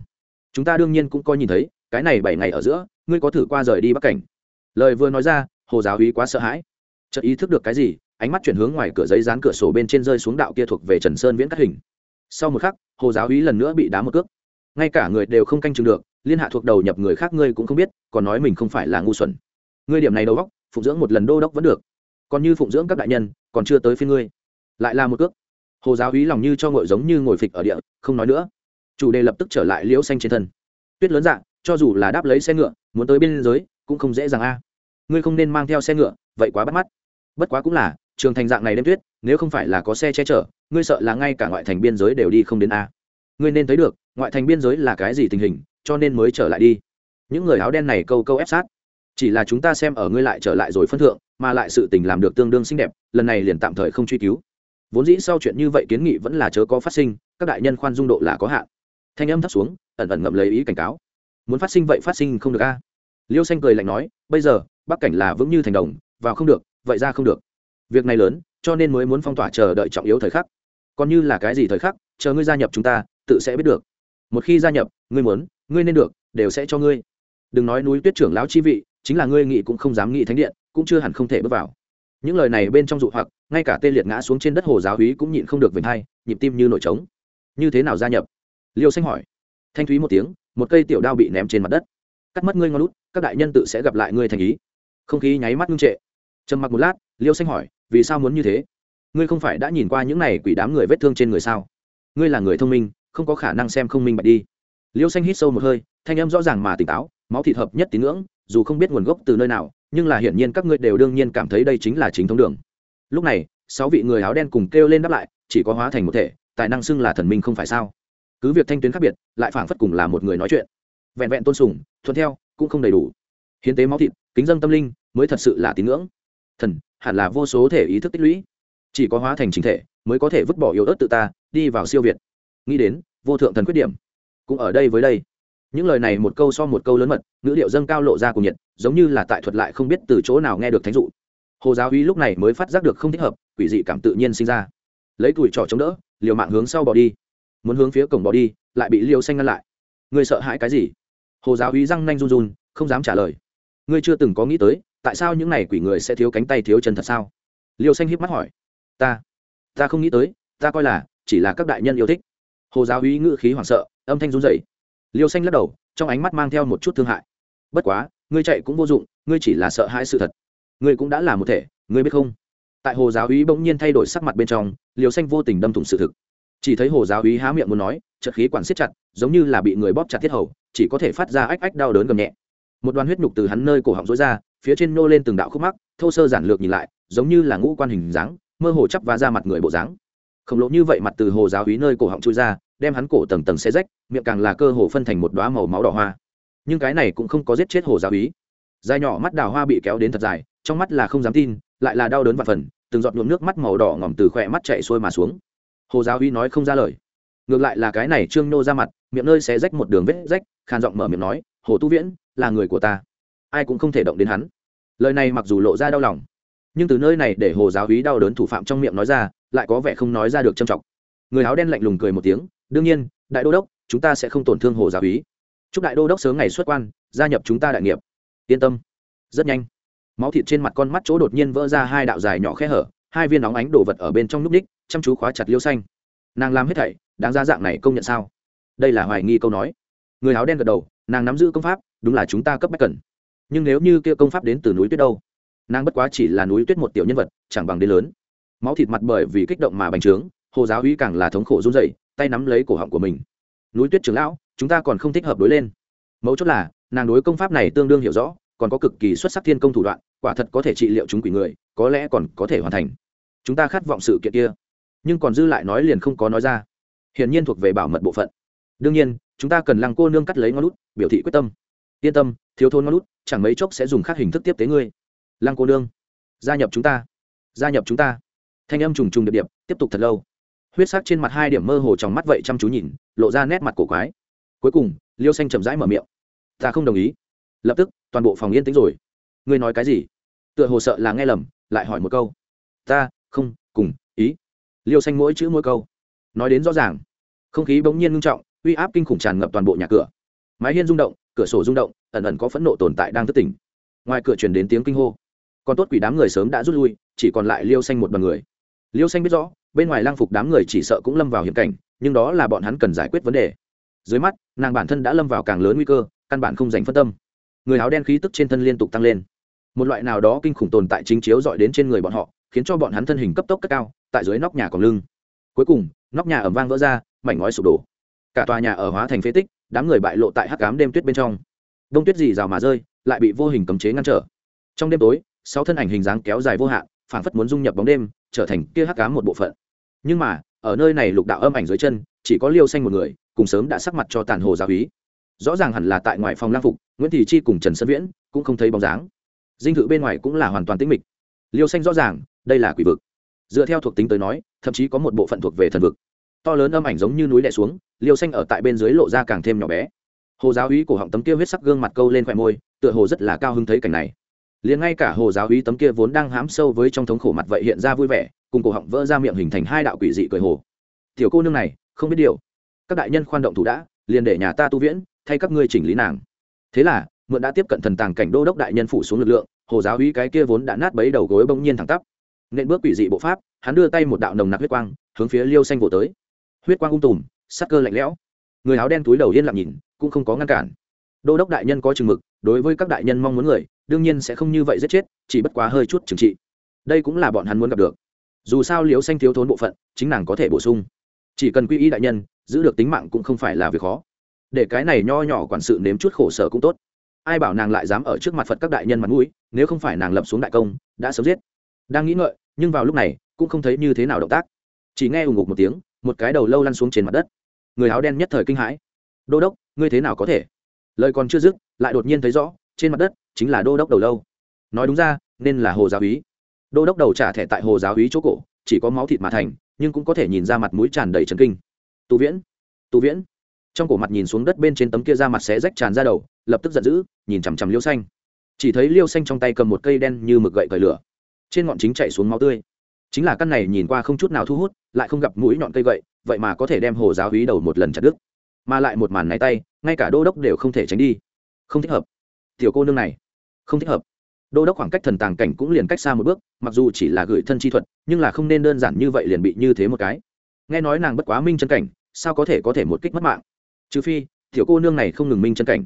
Chúng ta đương nhiên cũng coi nhìn thấy, cái này bảy ngày ở giữa, ngươi có thử qua rời đi bắc cảnh. Lời vừa nói ra, hồ giáo úy quá sợ hãi. Chợt ý thức được cái gì, ánh mắt chuyển hướng ngoài cửa giấy dán cửa sổ bên trên rơi xuống đạo kia thuộc về trần sơn viễn cắt hình. Sau một khắc, hồ giáo úy lần nữa bị đá một cước. Ngay cả người đều không canh chừng được, liên hạ thuộc đầu nhập người khác ngươi cũng không biết, còn nói mình không phải là ngu xuẩn. Ngươi điểm này đầu góc phụng dưỡng một lần đô đốc vẫn được còn như phụng dưỡng các đại nhân, còn chưa tới phía ngươi. Lại là một cước. Hồ giáo úy lòng như cho ngội giống như ngồi phịch ở địa, không nói nữa. Chủ đề lập tức trở lại liễu xanh trên thân. Tuyết lớn dạng cho dù là đáp lấy xe ngựa, muốn tới biên giới, cũng không dễ dàng a. Ngươi không nên mang theo xe ngựa, vậy quá bắt mắt. Bất quá cũng là, trường thành dạng này đêm tuyết, nếu không phải là có xe che chở, ngươi sợ là ngay cả ngoại thành biên giới đều đi không đến a. Ngươi nên thấy được, ngoại thành biên giới là cái gì tình hình, cho nên mới trở lại đi. Những người áo đen này câu câu ép sát chỉ là chúng ta xem ở ngươi lại trở lại rồi phân thượng, mà lại sự tình làm được tương đương xinh đẹp, lần này liền tạm thời không truy cứu. Vốn dĩ sau chuyện như vậy kiến nghị vẫn là chớ có phát sinh, các đại nhân khoan dung độ là có hạn. Thanh âm thấp xuống, ẩn ẩn ngậm lấy ý cảnh cáo. Muốn phát sinh vậy phát sinh không được a. Liêu xanh cười lạnh nói, bây giờ, bắc cảnh là vững như thành đồng, vào không được, vậy ra không được. Việc này lớn, cho nên mới muốn phong tỏa chờ đợi trọng yếu thời khắc. Còn như là cái gì thời khắc, chờ ngươi gia nhập chúng ta, tự sẽ biết được. Một khi gia nhập, ngươi muốn, ngươi nên được, đều sẽ cho ngươi. Đừng nói núi tuyết trưởng lão chi vị chính là ngươi nghĩ cũng không dám nghĩ thánh điện, cũng chưa hẳn không thể bước vào. Những lời này bên trong dụ hoặc, ngay cả tê liệt ngã xuống trên đất hồ giáo húy cũng nhịn không được về hai, nhịp tim như nổi trống. Như thế nào gia nhập? Liêu xanh hỏi. Thanh thúy một tiếng, một cây tiểu đao bị ném trên mặt đất. Cắt mất ngươi ngon lút, các đại nhân tự sẽ gặp lại ngươi thành ý. Không khí nháy mắt ngưng trệ. Trầm mặc một lát, liêu xanh hỏi, vì sao muốn như thế? Ngươi không phải đã nhìn qua những này quỷ đám người vết thương trên người sao? Ngươi là người thông minh, không có khả năng xem không minh bạch đi liêu xanh hít sâu một hơi, thanh âm rõ ràng mà tỉnh táo, máu thịt hợp nhất tín ngưỡng, dù không biết nguồn gốc từ nơi nào, nhưng là hiển nhiên các ngươi đều đương nhiên cảm thấy đây chính là chính thống đường. Lúc này, sáu vị người áo đen cùng kêu lên đáp lại, chỉ có hóa thành một thể, tài năng xưng là thần minh không phải sao? Cứ việc thanh tuyến khác biệt, lại phảng phất cùng là một người nói chuyện. Vẹn vẹn tôn sùng, thuận theo, cũng không đầy đủ. Hiến tế máu thịt, kính dân tâm linh, mới thật sự là tín ngưỡng. Thần, hẳn là vô số thể ý thức tích lũy. Chỉ có hóa thành chính thể, mới có thể vứt bỏ yếu ớt tự ta, đi vào siêu việt. Nghĩ đến, vô thượng thần khuyết điểm cũng ở đây với đây. Những lời này một câu so một câu lớn mật, ngữ liệu dâng cao lộ ra cùng nhiệt, giống như là tại thuật lại không biết từ chỗ nào nghe được thánh dụ. Hồ giáo uy lúc này mới phát giác được không thích hợp, quỷ dị cảm tự nhiên sinh ra. Lấy tuổi trỏ chống đỡ, liều mạng hướng sau bỏ đi. Muốn hướng phía cổng bỏ đi, lại bị liêu xanh ngăn lại. Ngươi sợ hãi cái gì? Hồ giáo uy răng nanh run run, không dám trả lời. Ngươi chưa từng có nghĩ tới, tại sao những n à y quỷ người sẽ thiếu cánh tay thiếu chân thật sao? Liêu xanh híp mắt hỏi. Ta ta không nghĩ tới, ta coi là chỉ là các đại nhân yêu thích. Hồ giáo uy ngữ khí hoảng sợ âm thanh run rẩy. Liêu xanh lắc đầu, trong ánh mắt mang theo một chút thương hại. Bất quá, ngươi chạy cũng vô dụng, ngươi chỉ là sợ hãi sự thật. Ngươi cũng đã là một thể, ngươi biết không? Tại hồ giáo úy bỗng nhiên thay đổi sắc mặt bên trong liều xanh vô tình đâm thủng sự thực. Chỉ thấy hồ giáo úy há miệng muốn nói, chợt khí quản siết chặt, giống như là bị người bóp chặt thiết hầu, chỉ có thể phát ra ách ách đau đớn gầm nhẹ. Một đoàn huyết nhục từ hắn nơi cổ họng rối ra, phía trên nô lên từng đạo khúc mắc, thô sơ giản lược nhìn lại, giống như là ngũ quan hình dáng, mơ hồ chắp và ra mặt người bộ dáng khổng lồ như vậy mặt từ hồ giáo hí nơi cổ họng chui ra, đem hắn cổ tầng tầng xe rách, miệng càng là cơ hồ phân thành một đoá màu máu đỏ hoa. Nhưng cái này cũng không có giết chết hồ giáo hí. Dài nhỏ mắt đào hoa bị kéo đến thật dài, trong mắt là không dám tin, lại là đau đớn và phần, từng giọt nhuộm nước mắt màu đỏ ngỏm từ khỏe mắt chạy xuôi mà xuống. Hồ giáo uy nói không ra lời. Ngược lại là cái này trương nô ra mặt, miệng nơi xé rách một đường vết rách, khàn giọng mở miệng nói, hồ tu viễn, là người của ta. Ai cũng không thể động đến hắn. Lời này mặc dù lộ ra đau lòng nhưng từ nơi này để hồ giáo hí đau đớn thủ phạm trong miệng nói ra, lại có vẻ không nói ra được trầm trọng. Người áo đen lạnh lùng cười một tiếng, đương nhiên, đại đô đốc, chúng ta sẽ không tổn thương hồ giáo hí. Chúc đại đô đốc sớm ngày xuất quan, gia nhập chúng ta đại nghiệp. Yên tâm. Rất nhanh. Máu thịt trên mặt con mắt chỗ đột nhiên vỡ ra hai đạo dài nhỏ khe hở, hai viên nóng ánh đồ vật ở bên trong núp ních, chăm chú khóa chặt liêu xanh. Nàng làm hết thảy, đáng ra dạng này công nhận sao? Đây là hoài nghi câu nói. Người áo đen gật đầu, nàng nắm giữ công pháp, đúng là chúng ta cấp bách cần. Nhưng nếu như kia công pháp đến từ núi tuyết đâu? Nàng bất quá chỉ là núi tuyết một tiểu nhân vật, chẳng bằng đến lớn. Máu thịt mặt bởi vì kích động mà bành trướng, hồ giáo uy càng là thống khổ run dậy tay nắm lấy cổ họng của mình. Núi tuyết trưởng lão, chúng ta còn không thích hợp đối lên. Mấu chốt là, nàng đối công pháp này tương đương hiểu rõ, còn có cực kỳ xuất sắc thiên công thủ đoạn, quả thật có thể trị liệu chúng quỷ người, có lẽ còn có thể hoàn thành. Chúng ta khát vọng sự kiện kia. Nhưng còn dư lại nói liền không có nói ra. Hiển nhiên thuộc về bảo mật bộ phận. Đương nhiên, chúng ta cần lăng cô nương cắt lấy ngón lút biểu thị quyết tâm. Yên tâm, thiếu thôn ngón lút chẳng mấy chốc sẽ dùng khác hình thức tiếp tế ngươi lăng cô nương, gia nhập chúng ta, gia nhập chúng ta. Thanh âm trùng trùng điệp điệp, tiếp tục thật lâu. Huyết sắc trên mặt hai điểm mơ hồ trong mắt vậy chăm chú nhìn, lộ ra nét mặt cổ quái. Cuối cùng, liêu xanh chậm rãi mở miệng. Ta không đồng ý. Lập tức, toàn bộ phòng yên tĩnh rồi. Ngươi nói cái gì? Tựa hồ sợ là nghe lầm, lại hỏi một câu. Ta, không, cùng, ý. Liêu xanh mỗi chữ mỗi câu. Nói đến rõ ràng. Không khí bỗng nhiên ngưng trọng, uy áp kinh khủng tràn ngập toàn bộ nhà cửa. Mái hiên rung động, cửa sổ rung động, ẩn ẩn có phẫn nộ tồn tại đang thất tỉnh. Ngoài cửa chuyển đến tiếng kinh hô còn tốt quỷ đám người sớm đã rút lui, chỉ còn lại liêu xanh một đoàn người. Liêu xanh biết rõ, bên ngoài lang phục đám người chỉ sợ cũng lâm vào hiểm cảnh, nhưng đó là bọn hắn cần giải quyết vấn đề. Dưới mắt, nàng bản thân đã lâm vào càng lớn nguy cơ, căn bản không dành phân tâm. Người áo đen khí tức trên thân liên tục tăng lên. Một loại nào đó kinh khủng tồn tại chính chiếu dọi đến trên người bọn họ, khiến cho bọn hắn thân hình cấp tốc cất cao, tại dưới nóc nhà còn lưng. Cuối cùng, nóc nhà ẩm vang vỡ ra, mảnh ngói sụp đổ. Cả tòa nhà ở hóa thành phế tích, đám người bại lộ tại hắc cám đêm tuyết bên trong. Đông tuyết dì rào mà rơi, lại bị vô hình cấm chế ngăn trở. Trong đêm tối sáu thân ảnh hình dáng kéo dài vô hạn, phảng phất muốn dung nhập bóng đêm, trở thành kia hắc cá một bộ phận. Nhưng mà, ở nơi này lục đạo âm ảnh dưới chân, chỉ có liêu xanh một người, cùng sớm đã sắc mặt cho tàn hồ giáo ý rõ ràng hẳn là tại ngoài phòng lang phục, nguyễn thị chi cùng trần sơn viễn cũng không thấy bóng dáng. Dinh thự bên ngoài cũng là hoàn toàn tĩnh mịch. Liêu xanh rõ ràng, đây là quỷ vực. Dựa theo thuộc tính tới nói, thậm chí có một bộ phận thuộc về thần vực. To lớn âm ảnh giống như núi đè xuống, liêu xanh ở tại bên dưới lộ ra càng thêm nhỏ bé. Hồ giáo hí cổ họng tấm kia huyết sắc gương mặt câu lên khoe môi, tựa hồ rất là cao hứng thấy cảnh này liền ngay cả hồ giáo úy tấm kia vốn đang hám sâu với trong thống khổ mặt vậy hiện ra vui vẻ, cùng cổ họng vỡ ra miệng hình thành hai đạo quỷ dị cười hồ. Tiểu cô nương này, không biết điều. Các đại nhân khoan động thủ đã, liền để nhà ta tu viễn, thay các ngươi chỉnh lý nàng. Thế là, mượn đã tiếp cận thần tàng cảnh đô đốc đại nhân phủ xuống lực lượng, hồ giáo úy cái kia vốn đã nát bấy đầu gối bỗng nhiên thẳng tắp. Nên bước quỷ dị bộ pháp, hắn đưa tay một đạo nồng nặc huyết quang, hướng phía liêu xanh vỗ tới. Huyết quang ung tùm, sắc cơ lạnh lẽo. Người áo đen túi đầu yên lặng nhìn, cũng không có ngăn cản. Đô đốc đại nhân có chừng mực đối với các đại nhân mong muốn người, đương nhiên sẽ không như vậy giết chết, chỉ bất quá hơi chút trừng trị. Đây cũng là bọn hắn muốn gặp được. Dù sao liễu xanh thiếu thốn bộ phận, chính nàng có thể bổ sung. Chỉ cần quy y đại nhân, giữ được tính mạng cũng không phải là việc khó. Để cái này nho nhỏ quản sự nếm chút khổ sở cũng tốt. Ai bảo nàng lại dám ở trước mặt phật các đại nhân mặt mũi, nếu không phải nàng lập xuống đại công, đã sớm giết. Đang nghĩ ngợi, nhưng vào lúc này, cũng không thấy như thế nào động tác. Chỉ nghe ùng ục một tiếng, một cái đầu lâu lăn xuống trên mặt đất. Người áo đen nhất thời kinh hãi. Đô đốc, ngươi thế nào có thể? Lời còn chưa dứt, lại đột nhiên thấy rõ, trên mặt đất chính là đô đốc đầu lâu. Nói đúng ra, nên là hồ giáo úy. Đô đốc đầu trả thẻ tại hồ giáo úy chỗ cổ, chỉ có máu thịt mà thành, nhưng cũng có thể nhìn ra mặt mũi tràn đầy trần kinh. Tu viễn tu viễn. Trong cổ mặt nhìn xuống đất bên trên tấm kia ra mặt xé rách tràn ra đầu, lập tức giận dữ, nhìn chằm chằm liêu xanh. Chỉ thấy liêu xanh trong tay cầm một cây đen như mực gậy cởi lửa. Trên ngọn chính chạy xuống máu tươi. Chính là căn này nhìn qua không chút nào thu hút, lại không gặp mũi nhọn cây gậy, vậy mà có thể đem hồ giáo hí đầu một lần chặt đứt. Mà lại một màn này tay ngay cả đô đốc đều không thể tránh đi. Không thích hợp. Tiểu cô nương này. Không thích hợp. Đô đốc khoảng cách thần tàng cảnh cũng liền cách xa một bước, mặc dù chỉ là gửi thân chi thuật, nhưng là không nên đơn giản như vậy liền bị như thế một cái. Nghe nói nàng bất quá minh chân cảnh, sao có thể có thể một kích mất mạng? Trừ phi, tiểu cô nương này không ngừng minh chân cảnh.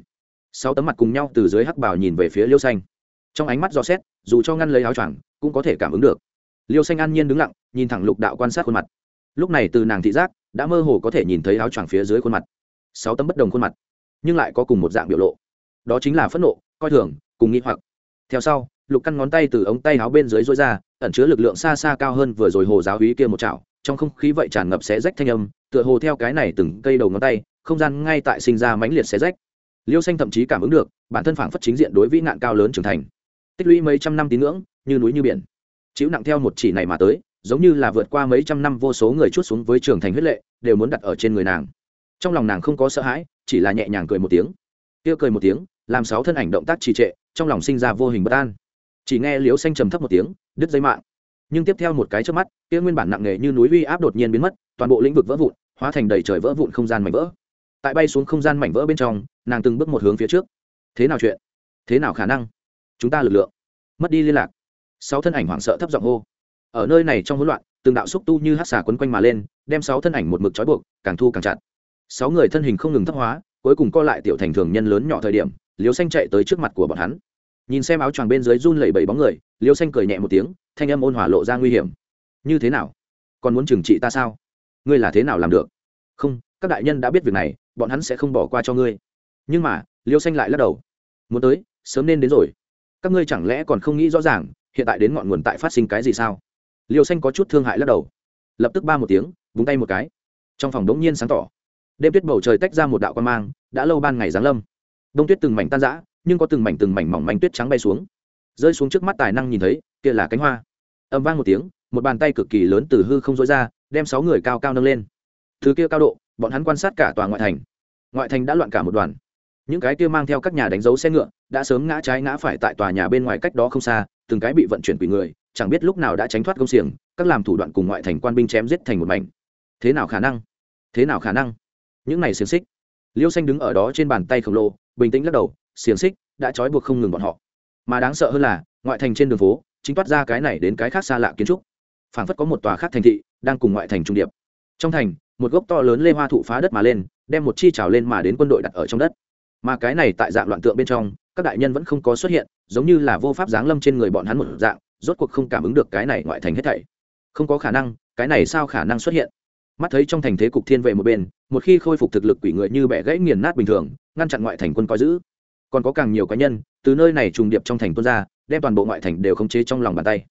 Sáu tấm mặt cùng nhau từ dưới hắc bảo nhìn về phía liêu xanh. Trong ánh mắt dò xét, dù cho ngăn lấy áo choàng, cũng có thể cảm ứng được. Liêu xanh an nhiên đứng lặng, nhìn thẳng lục đạo quan sát khuôn mặt. Lúc này từ nàng thị giác, đã mơ hồ có thể nhìn thấy áo choàng phía dưới khuôn mặt. Sáu tấm bất đồng khuôn mặt nhưng lại có cùng một dạng biểu lộ. Đó chính là phẫn nộ, coi thường, cùng nghĩ hoặc. Theo sau, lục căn ngón tay từ ống tay áo bên dưới rối ra, ẩn chứa lực lượng xa xa cao hơn vừa rồi hồ giáo hí kia một chảo, trong không khí vậy tràn ngập xé rách thanh âm, tựa hồ theo cái này từng cây đầu ngón tay, không gian ngay tại sinh ra mãnh liệt xé rách. Liêu xanh thậm chí cảm ứng được, bản thân phảng phất chính diện đối vĩ nạn cao lớn trưởng thành. Tích lũy mấy trăm năm tín ngưỡng, như núi như biển. Chịu nặng theo một chỉ này mà tới, giống như là vượt qua mấy trăm năm vô số người chút xuống với trường thành huyết lệ, đều muốn đặt ở trên người nàng. Trong lòng nàng không có sợ hãi chỉ là nhẹ nhàng cười một tiếng. Kia cười một tiếng, làm sáu thân ảnh động tác trì trệ, trong lòng sinh ra vô hình bất an. Chỉ nghe liếu xanh trầm thấp một tiếng, đứt dây mạng. Nhưng tiếp theo một cái trước mắt, kia nguyên bản nặng nề như núi uy áp đột nhiên biến mất, toàn bộ lĩnh vực vỡ vụn, hóa thành đầy trời vỡ vụn không gian mảnh vỡ. Tại bay xuống không gian mảnh vỡ bên trong, nàng từng bước một hướng phía trước. Thế nào chuyện? Thế nào khả năng? Chúng ta lực lượng mất đi liên lạc. Sáu thân ảnh hoảng sợ thấp giọng hô. Ở nơi này trong hỗn loạn, từng đạo xúc tu như hát xà quấn quanh mà lên, đem sáu thân ảnh một mực trói buộc, càng thu càng chặt sáu người thân hình không ngừng thấp hóa, cuối cùng co lại tiểu thành thường nhân lớn nhỏ thời điểm liều xanh chạy tới trước mặt của bọn hắn. Nhìn xem áo choàng bên dưới run lẩy bẩy bóng người liều xanh cười nhẹ một tiếng, thanh âm ôn hòa lộ ra nguy hiểm. Như thế nào? Còn muốn trừng trị ta sao? Ngươi là thế nào làm được? Không, các đại nhân đã biết việc này, bọn hắn sẽ không bỏ qua cho ngươi. Nhưng mà, liêu xanh lại lắc đầu. Muốn tới, sớm nên đến rồi. Các ngươi chẳng lẽ còn không nghĩ rõ ràng, hiện tại đến ngọn nguồn tại phát sinh cái gì sao? Liêu xanh có chút thương hại lắc đầu. Lập tức ba một tiếng vúng tay một cái. Trong phòng đống nhiên sáng tỏ đêm tuyết bầu trời tách ra một đạo quan mang, đã lâu ban ngày giáng lâm. Đông tuyết từng mảnh tan rã, nhưng có từng mảnh từng mảnh mỏng manh tuyết trắng bay xuống. Rơi xuống trước mắt tài năng nhìn thấy, kia là cánh hoa. Âm vang một tiếng, một bàn tay cực kỳ lớn từ hư không dối ra, đem sáu người cao cao nâng lên. Thứ kia cao độ, bọn hắn quan sát cả tòa ngoại thành. Ngoại thành đã loạn cả một đoàn. Những cái kia mang theo các nhà đánh dấu xe ngựa, đã sớm ngã trái ngã phải tại tòa nhà bên ngoài cách đó không xa, từng cái bị vận chuyển quỷ người, chẳng biết lúc nào đã tránh thoát công xiềng, các làm thủ đoạn cùng ngoại thành quan binh chém giết thành một mảnh. Thế nào khả năng? Thế nào khả năng? Những này xiềng xích. Liêu xanh đứng ở đó trên bàn tay khổng lồ, bình tĩnh lắc đầu, xiềng xích, đã trói buộc không ngừng bọn họ. Mà đáng sợ hơn là, ngoại thành trên đường phố, chính toát ra cái này đến cái khác xa lạ kiến trúc. Phảng phất có một tòa khác thành thị, đang cùng ngoại thành trung điệp. Trong thành, một gốc to lớn lê hoa thụ phá đất mà lên, đem một chi trào lên mà đến quân đội đặt ở trong đất. Mà cái này tại dạng loạn tượng bên trong, các đại nhân vẫn không có xuất hiện, giống như là vô pháp giáng lâm trên người bọn hắn một dạng, rốt cuộc không cảm ứng được cái này ngoại thành hết thảy. Không có khả năng, cái này sao khả năng xuất hiện? Mắt thấy trong thành thế cục thiên vệ một bên, một khi khôi phục thực lực quỷ người như bẻ gãy nghiền nát bình thường, ngăn chặn ngoại thành quân coi giữ. Còn có càng nhiều cá nhân, từ nơi này trùng điệp trong thành tuôn ra, đem toàn bộ ngoại thành đều khống chế trong lòng bàn tay.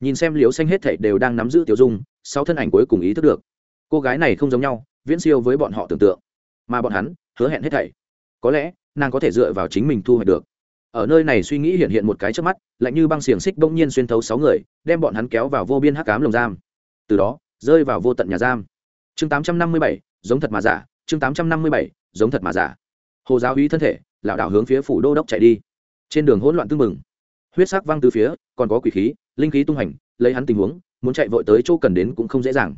Nhìn xem liều xanh hết thảy đều đang nắm giữ tiểu dung sau thân ảnh cuối cùng ý thức được. Cô gái này không giống nhau, viễn siêu với bọn họ tưởng tượng. Mà bọn hắn, hứa hẹn hết thảy. Có lẽ, nàng có thể dựa vào chính mình thu hoạch được. Ở nơi này suy nghĩ hiện hiện một cái trước mắt, lạnh như băng xiềng xích bỗng nhiên xuyên thấu sáu người, đem bọn hắn kéo vào vô biên hắc cám lồng giam. Từ đó, rơi vào vô tận nhà giam chương tám trăm năm mươi bảy, giống thật mà giả, chương tám trăm năm mươi bảy, giống thật mà giả. Hồ giáo uy thân thể, lảo đảo hướng phía phủ đô đốc chạy đi. Trên đường hỗn loạn tưng bừng. Huyết sắc văng từ phía, còn có quỷ khí, linh khí tung hành, lấy hắn tình huống, muốn chạy vội tới chỗ cần đến cũng không dễ dàng.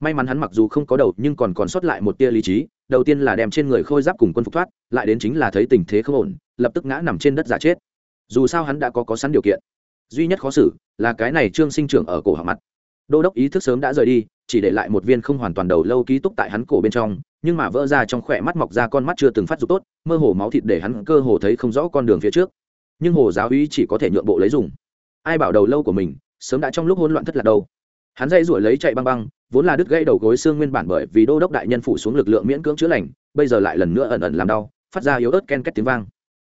May mắn hắn mặc dù không có đầu, nhưng còn còn sót lại một tia lý trí, đầu tiên là đem trên người khôi giáp cùng quân phục thoát, lại đến chính là thấy tình thế không ổn, lập tức ngã nằm trên đất giả chết. Dù sao hắn đã có có sẵn điều kiện. Duy nhất khó xử là cái này trương sinh trưởng ở cổ họng mặt. Đô đốc ý thức sớm đã rời đi chỉ để lại một viên không hoàn toàn đầu lâu ký túc tại hắn cổ bên trong, nhưng mà vỡ ra trong khỏe mắt mọc ra con mắt chưa từng phát dục tốt, mơ hồ máu thịt để hắn cơ hồ thấy không rõ con đường phía trước. Nhưng hồ giáo uy chỉ có thể nhượng bộ lấy dùng. Ai bảo đầu lâu của mình sớm đã trong lúc hỗn loạn thất lạc đâu. Hắn dây ruổi lấy chạy băng băng, vốn là đứt gãy đầu gối xương nguyên bản bởi vì đô đốc đại nhân phủ xuống lực lượng miễn cưỡng chữa lành, bây giờ lại lần nữa ẩn ẩn làm đau, phát ra yếu ớt ken két tiếng vang.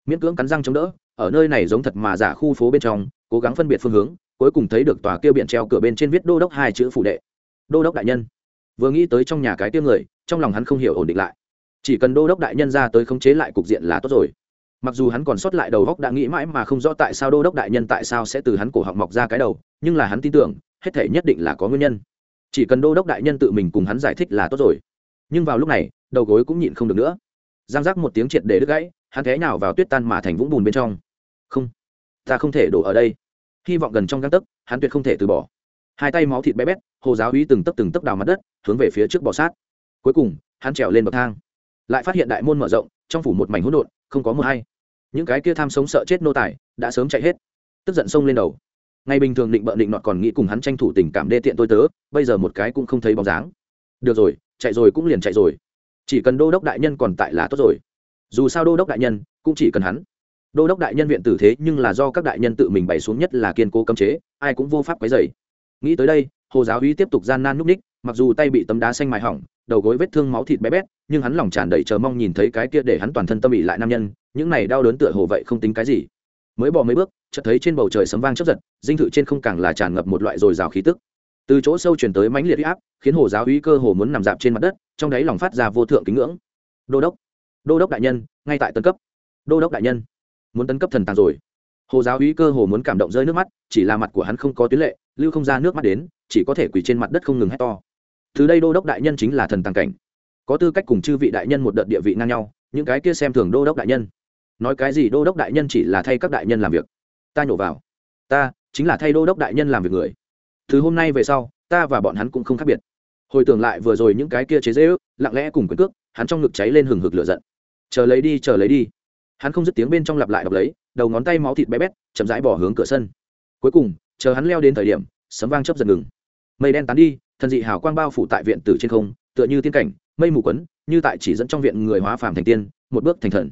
Miễn cưỡng cắn răng chống đỡ, ở nơi này giống thật mà giả khu phố bên trong, cố gắng phân biệt phương hướng, cuối cùng thấy được tòa kia biển treo cửa bên trên viết đô đốc hai chữ phủ đệ đô đốc đại nhân. Vừa nghĩ tới trong nhà cái tiêm người, trong lòng hắn không hiểu ổn định lại. Chỉ cần đô đốc đại nhân ra tới khống chế lại cục diện là tốt rồi. Mặc dù hắn còn sót lại đầu góc đã nghĩ mãi mà không rõ tại sao đô đốc đại nhân tại sao sẽ từ hắn cổ họng mọc ra cái đầu, nhưng là hắn tin tưởng, hết thể nhất định là có nguyên nhân. Chỉ cần đô đốc đại nhân tự mình cùng hắn giải thích là tốt rồi. Nhưng vào lúc này, đầu gối cũng nhịn không được nữa. Giang giác một tiếng triệt để đứt gãy, hắn thế nào vào tuyết tan mà thành vũng bùn bên trong. Không, ta không thể đổ ở đây. Hy vọng gần trong găng tấc, hắn tuyệt không thể từ bỏ hai tay máu thịt bé bét, hồ giáo uy từng tấp từng tấp đào mặt đất, hướng về phía trước bò sát. Cuối cùng, hắn trèo lên bậc thang. Lại phát hiện đại môn mở rộng, trong phủ một mảnh hỗn độn, không có mưa hay. Những cái kia tham sống sợ chết nô tài, đã sớm chạy hết. Tức giận xông lên đầu. Ngày bình thường định bợ định nọt còn nghĩ cùng hắn tranh thủ tình cảm đê tiện tôi tớ, bây giờ một cái cũng không thấy bóng dáng. Được rồi, chạy rồi cũng liền chạy rồi. Chỉ cần đô đốc đại nhân còn tại là tốt rồi. Dù sao đô đốc đại nhân cũng chỉ cần hắn. Đô đốc đại nhân viện tử thế nhưng là do các đại nhân tự mình bày xuống nhất là kiên cố cấm chế, ai cũng vô pháp quấy dày nghĩ tới đây, hồ giáo uy tiếp tục gian nan núp ních, mặc dù tay bị tấm đá xanh mài hỏng, đầu gối vết thương máu thịt bé bét, nhưng hắn lòng tràn đầy chờ mong nhìn thấy cái kia để hắn toàn thân tâm ỉ lại nam nhân, những này đau đớn tựa hồ vậy không tính cái gì. Mới bỏ mấy bước, chợt thấy trên bầu trời sấm vang chấp giật, dinh thự trên không càng là tràn ngập một loại dồi dào khí tức. Từ chỗ sâu chuyển tới mãnh liệt huy áp, khiến hồ giáo uy cơ hồ muốn nằm dạp trên mặt đất, trong đáy lòng phát ra vô thượng kính ngưỡng. Đô đốc đô đốc đại nhân, ngay tại tân cấp. Đô đốc đại nhân, muốn tấn cấp thần tàng rồi hồ giáo úy cơ hồ muốn cảm động rơi nước mắt, chỉ là mặt của hắn không có tuyến lệ, lưu không ra nước mắt đến, chỉ có thể quỳ trên mặt đất không ngừng hét to. Từ đây đô đốc đại nhân chính là thần tàng cảnh. Có tư cách cùng chư vị đại nhân một đợt địa vị ngang nhau, những cái kia xem thường đô đốc đại nhân. Nói cái gì đô đốc đại nhân chỉ là thay các đại nhân làm việc. Ta nhổ vào. Ta chính là thay đô đốc đại nhân làm việc người. Từ hôm nay về sau, ta và bọn hắn cũng không khác biệt. Hồi tưởng lại vừa rồi những cái kia chế dễ ước lặng lẽ cùng quyền cước, hắn trong ngực cháy lên hừng hực lửa giận. Chờ lấy đi, chờ lấy đi hắn không dứt tiếng bên trong lặp lại đọc lấy, đầu ngón tay máu thịt bé bét, chậm rãi bỏ hướng cửa sân. Cuối cùng, chờ hắn leo đến thời điểm, sấm vang chấp dần ngừng. Mây đen tán đi, thần dị hào quang bao phủ tại viện tử trên không, tựa như tiên cảnh, mây mù quấn, như tại chỉ dẫn trong viện người hóa phàm thành tiên, một bước thành thần.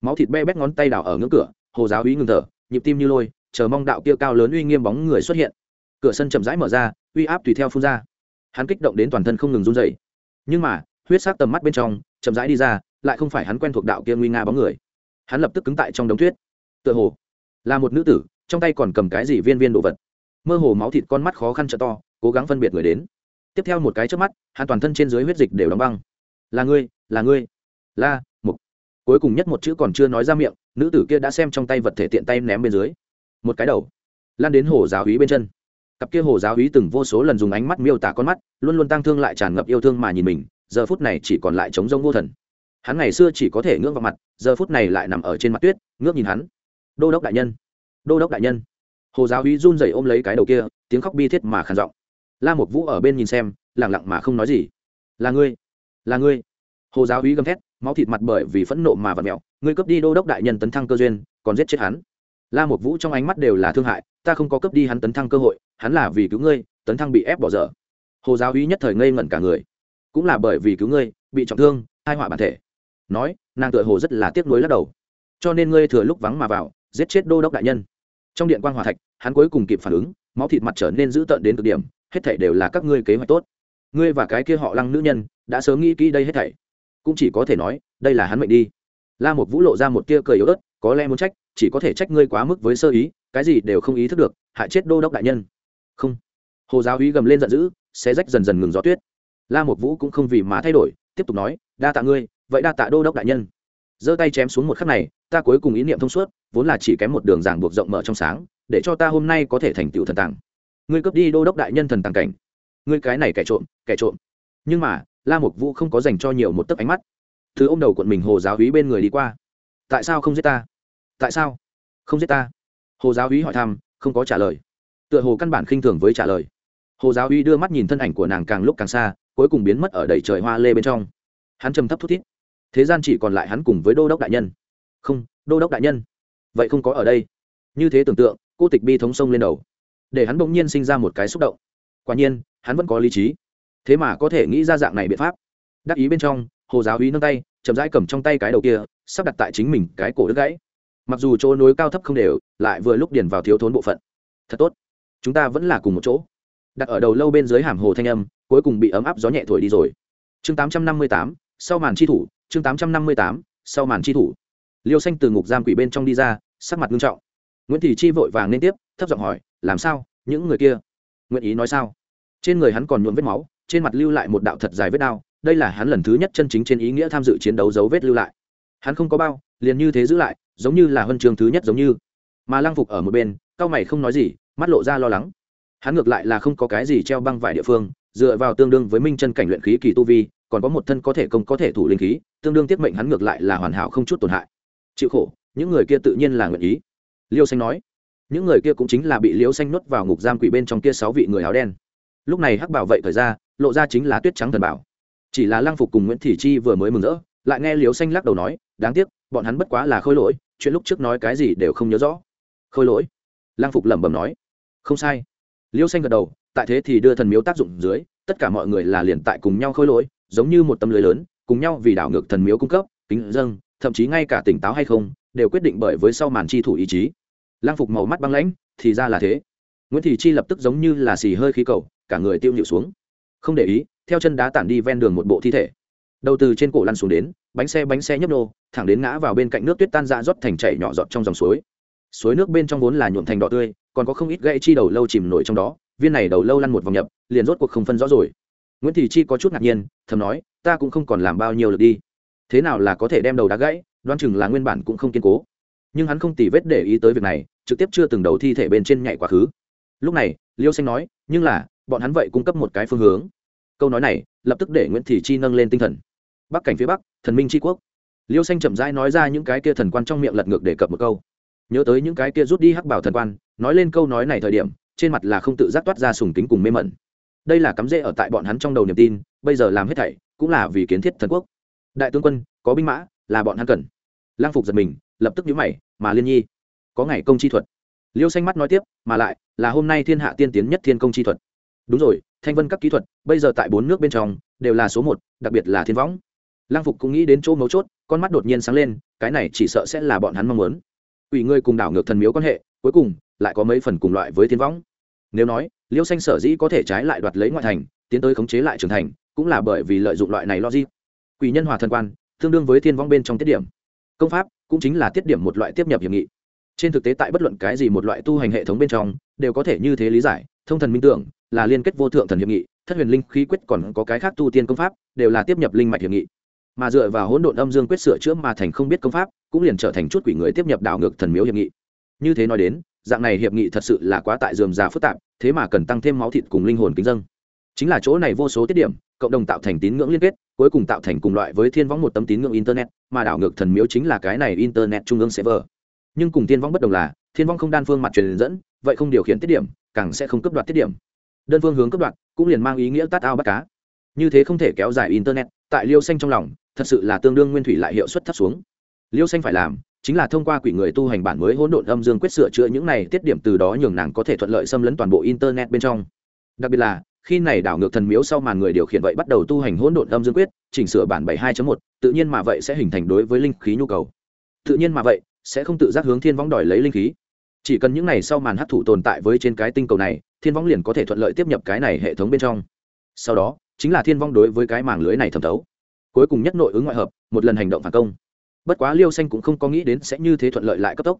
Máu thịt be bét ngón tay đào ở ngưỡng cửa, hồ giáo uy ngừng thở, nhịp tim như lôi, chờ mong đạo kia cao lớn uy nghiêm bóng người xuất hiện. Cửa sân chậm rãi mở ra, uy áp tùy theo phun ra. Hắn kích động đến toàn thân không ngừng run dậy nhưng mà, huyết sắc tầm mắt bên trong, chậm rãi đi ra, lại không phải hắn quen thuộc đạo kia nguy nga bóng người hắn lập tức cứng tại trong đống tuyết tựa hồ là một nữ tử, trong tay còn cầm cái gì viên viên đồ vật. Mơ hồ máu thịt con mắt khó khăn trợ to, cố gắng phân biệt người đến. Tiếp theo một cái trước mắt, hắn toàn thân trên dưới huyết dịch đều đóng băng. Là ngươi là ngươi. La, mục. Cuối cùng nhất một chữ còn chưa nói ra miệng, nữ tử kia đã xem trong tay vật thể tiện tay ném bên dưới. Một cái đầu lan đến hồ giáo hí bên chân. Cặp kia hồ giáo hí từng vô số lần dùng ánh mắt miêu tả con mắt, luôn luôn tăng thương lại tràn ngập yêu thương mà nhìn mình, giờ phút này chỉ còn lại trống rông vô thần hắn ngày xưa chỉ có thể ngưỡng vào mặt, giờ phút này lại nằm ở trên mặt tuyết, ngước nhìn hắn. Đô đốc đại nhân, đô đốc đại nhân. Hồ giáo hí run rẩy ôm lấy cái đầu kia, tiếng khóc bi thiết mà khàn giọng. La một vũ ở bên nhìn xem, lẳng lặng mà không nói gì. Là ngươi là ngươi. Hồ giáo hí gầm thét, máu thịt mặt bởi vì phẫn nộ mà vật mẹo ngươi cướp đi đô đốc đại nhân tấn thăng cơ duyên, còn giết chết hắn. La một vũ trong ánh mắt đều là thương hại, ta không có cướp đi hắn tấn thăng cơ hội, hắn là vì cứu ngươi, tấn thăng bị ép bỏ dở. Hồ giáo hí nhất thời ngây ngẩn cả người. Cũng là bởi vì cứu ngươi, bị trọng thương hai họa bản thể nói, nàng tựa hồ rất là tiếc nuối lắc đầu. Cho nên ngươi thừa lúc vắng mà vào, giết chết đô đốc đại nhân. Trong điện quan hòa thạch, hắn cuối cùng kịp phản ứng, máu thịt mặt trở nên dữ tợn đến cực điểm, hết thảy đều là các ngươi kế hoạch tốt. Ngươi và cái kia họ lăng nữ nhân, đã sớm nghĩ kỹ đây hết thảy. Cũng chỉ có thể nói, đây là hắn mệnh đi. La một vũ lộ ra một tia cười yếu ớt, có lẽ muốn trách, chỉ có thể trách ngươi quá mức với sơ ý, cái gì đều không ý thức được, hại chết đô đốc đại nhân. Không. Hồ giáo úy gầm lên giận dữ xe rách dần dần ngừng gió tuyết. La một vũ cũng không vì mà thay đổi, tiếp tục nói, đa tạ ngươi vậy đa tạ đô đốc đại nhân. Giơ tay chém xuống một khắc này, ta cuối cùng ý niệm thông suốt, vốn là chỉ kém một đường giảng buộc rộng mở trong sáng, để cho ta hôm nay có thể thành tựu thần tàng. Ngươi cướp đi đô đốc đại nhân thần tàng cảnh. Ngươi cái này kẻ trộm kẻ trộm. Nhưng mà, la mục vũ không có dành cho nhiều một tấc ánh mắt. Thứ ô m đầu quận mình hồ giáo hí bên người đi qua. Tại sao không giết ta? Tại sao? Không giết ta? Hồ giáo hí hỏi thăm, không có trả lời. Tựa hồ căn bản khinh thường với trả lời. Hồ giáo hí đưa mắt nhìn thân ảnh của nàng càng lúc càng xa, cuối cùng biến mất ở đầy trời hoa lê bên trong. Hắn trầm thấp thút thít thế gian chỉ còn lại hắn cùng với đô đốc đại nhân. Không, đô đốc đại nhân. Vậy không có ở đây. Như thế tưởng tượng, cô tịch bi thống sông lên đầu. Để hắn bỗng nhiên sinh ra một cái xúc động. Quả nhiên, hắn vẫn có lý trí. Thế mà có thể nghĩ ra dạng này biện pháp. Đắc ý bên trong, hồ giáo úy nâng tay, chậm rãi cầm trong tay cái đầu kia, sắp đặt tại chính mình cái cổ đứt gãy. Mặc dù chỗ nối cao thấp không đều, lại vừa lúc điền vào thiếu thốn bộ phận. Thật tốt. Chúng ta vẫn là cùng một chỗ. Đặt ở đầu lâu bên dưới hàm hồ thanh âm, cuối cùng bị ấm áp gió nhẹ thổi đi rồi. Chương tám trăm năm mươi tám, sau màn chi thủ chương tám trăm năm mươi tám, sau màn chi thủ. Liêu xanh từ ngục giam quỷ bên trong đi ra, sắc mặt nghiêm trọng. Nguyễn thị chi vội vàng nên tiếp, thấp giọng hỏi, làm sao? Những người kia? Nguyện ý nói sao? Trên người hắn còn nhuộm vết máu, trên mặt lưu lại một đạo thật dài vết đao, đây là hắn lần thứ nhất chân chính trên ý nghĩa tham dự chiến đấu dấu vết lưu lại. Hắn không có bao, liền như thế giữ lại, giống như là huân trường thứ nhất giống như. Mà lăng phục ở một bên, cao mày không nói gì, mắt lộ ra lo lắng. Hắn ngược lại là không có cái gì treo băng vải địa phương, dựa vào tương đương với minh chân cảnh luyện khí kỳ tu vi còn có một thân có thể công có thể thủ linh khí, tương đương tiết mệnh hắn ngược lại là hoàn hảo không chút tổn hại. Chịu khổ, những người kia tự nhiên là nguyện ý. Liêu xanh nói, những người kia cũng chính là bị liêu xanh nuốt vào ngục giam quỷ bên trong kia sáu vị người áo đen. Lúc này hắc bảo vậy thời ra, lộ ra chính là tuyết trắng thần bảo. Chỉ là lang phục cùng nguyễn thị chi vừa mới mừng rỡ, lại nghe liêu xanh lắc đầu nói, đáng tiếc, bọn hắn bất quá là khôi lỗi, chuyện lúc trước nói cái gì đều không nhớ rõ. Khôi lỗi? Lang phục lẩm bẩm nói. Không sai. Liêu xanh gật đầu, tại thế thì đưa thần miếu tác dụng dưới, tất cả mọi người là liền tại cùng nhau khôi lỗi giống như một tấm lưới lớn, cùng nhau vì đảo ngược thần miếu cung cấp, kính dâng, thậm chí ngay cả tỉnh táo hay không, đều quyết định bởi với sau màn chi thủ ý chí. Lang phục màu mắt băng lãnh, thì ra là thế. Nguyễn thị chi lập tức giống như là xì hơi khí cầu, cả người tiêu nhịu xuống. Không để ý, theo chân đá tản đi ven đường một bộ thi thể. Đầu từ trên cổ lăn xuống đến, bánh xe bánh xe nhấp nô, thẳng đến ngã vào bên cạnh nước tuyết tan ra rót thành chảy nhỏ giọt trong dòng suối. Suối nước bên trong vốn là nhuộm thành đỏ tươi, còn có không ít gãy chi đầu lâu chìm nổi trong đó, viên này đầu lâu lăn một vòng nhập, liền rốt cuộc không phân rõ rồi nguyễn thị chi có chút ngạc nhiên, thầm nói, ta cũng không còn làm bao nhiêu được đi. Thế nào là có thể đem đầu đá gãy, đoán chừng là nguyên bản cũng không kiên cố. Nhưng hắn không tỉ vết để ý tới việc này, trực tiếp chưa từng đầu thi thể bên trên nhảy quá khứ. Lúc này, liêu xanh nói, nhưng là, bọn hắn vậy cung cấp một cái phương hướng. Câu nói này, lập tức để nguyễn thị chi nâng lên tinh thần. Bắc cảnh phía bắc, thần minh Chi quốc. Liêu xanh chậm rãi nói ra những cái kia thần quan trong miệng lật ngược để cập một câu. Nhớ tới những cái kia rút đi hắc bảo thần quan, nói lên câu nói này thời điểm, trên mặt là không tự giác toát ra sùng kính cùng mê mẩn đây là cắm rễ ở tại bọn hắn trong đầu niềm tin, bây giờ làm hết thảy cũng là vì kiến thiết thần quốc. Đại tướng quân, có binh mã, là bọn hắn cần. Lang phục giật mình, lập tức nhíu mày, mà liên nhi, có ngày công chi thuật. Liêu xanh mắt nói tiếp, mà lại, là hôm nay thiên hạ tiên tiến nhất thiên công chi thuật. Đúng rồi, thanh vân các kỹ thuật, bây giờ tại bốn nước bên trong, đều là số một, đặc biệt là thiên võng. Lang phục cũng nghĩ đến chỗ mấu chốt, con mắt đột nhiên sáng lên, cái này chỉ sợ sẽ là bọn hắn mong muốn. Ủy ngươi cùng đảo ngược thần miếu quan hệ, cuối cùng lại có mấy phần cùng loại với thiên võng. Nếu nói liêu xanh sở dĩ có thể trái lại đoạt lấy ngoại thành, tiến tới khống chế lại trưởng thành, cũng là bởi vì lợi dụng loại này logic. Quỷ nhân hòa thần quan, tương đương với thiên vong bên trong tiết điểm. Công pháp cũng chính là tiết điểm một loại tiếp nhập hiệp nghị. Trên thực tế tại bất luận cái gì một loại tu hành hệ thống bên trong, đều có thể như thế lý giải, thông thần minh tưởng, là liên kết vô thượng thần hiệp nghị, thất huyền linh khí quyết còn có cái khác tu tiên công pháp, đều là tiếp nhập linh mạch hiệp nghị. Mà dựa vào hỗn độn âm dương quyết sửa chữa mà thành không biết công pháp, cũng liền trở thành chút quỷ người tiếp nhập đảo ngược thần miếu hiệp nghị. Như thế nói đến, dạng này hiệp nghị thật sự là quá tại dườm già phức tạp thế mà cần tăng thêm máu thịt cùng linh hồn kính dân chính là chỗ này vô số tiết điểm, cộng đồng tạo thành tín ngưỡng liên kết, cuối cùng tạo thành cùng loại với thiên võng một tấm tín ngưỡng internet, mà đảo ngược thần miếu chính là cái này internet trung ương server. Nhưng cùng thiên võng bất đồng là, thiên võng không đan phương mặt truyền dẫn, vậy không điều khiển tiết điểm, càng sẽ không cấp đoạt tiết điểm. Đơn phương hướng cấp đoạt, cũng liền mang ý nghĩa tát ao bắt cá. Như thế không thể kéo dài internet, tại liêu xanh trong lòng, thật sự là tương đương nguyên thủy lại hiệu suất thấp xuống. Liêu xanh phải làm chính là thông qua quỷ người tu hành bản mới hỗn độn âm dương quyết sửa chữa những này tiết điểm từ đó nhường nàng có thể thuận lợi xâm lấn toàn bộ internet bên trong. Đặc biệt là khi này đảo ngược thần miếu sau màn người điều khiển vậy bắt đầu tu hành hỗn độn âm dương quyết chỉnh sửa bản 72.1, tự nhiên mà vậy sẽ hình thành đối với linh khí nhu cầu. Tự nhiên mà vậy sẽ không tự giác hướng thiên võng đòi lấy linh khí. Chỉ cần những này sau màn hấp thụ tồn tại với trên cái tinh cầu này thiên võng liền có thể thuận lợi tiếp nhập cái này hệ thống bên trong. Sau đó chính là thiên vong đối với cái màng lưới này thẩm thấu. Cuối cùng nhất nội ứng ngoại hợp một lần hành động phản công bất quá liêu xanh cũng không có nghĩ đến sẽ như thế thuận lợi lại cấp tốc.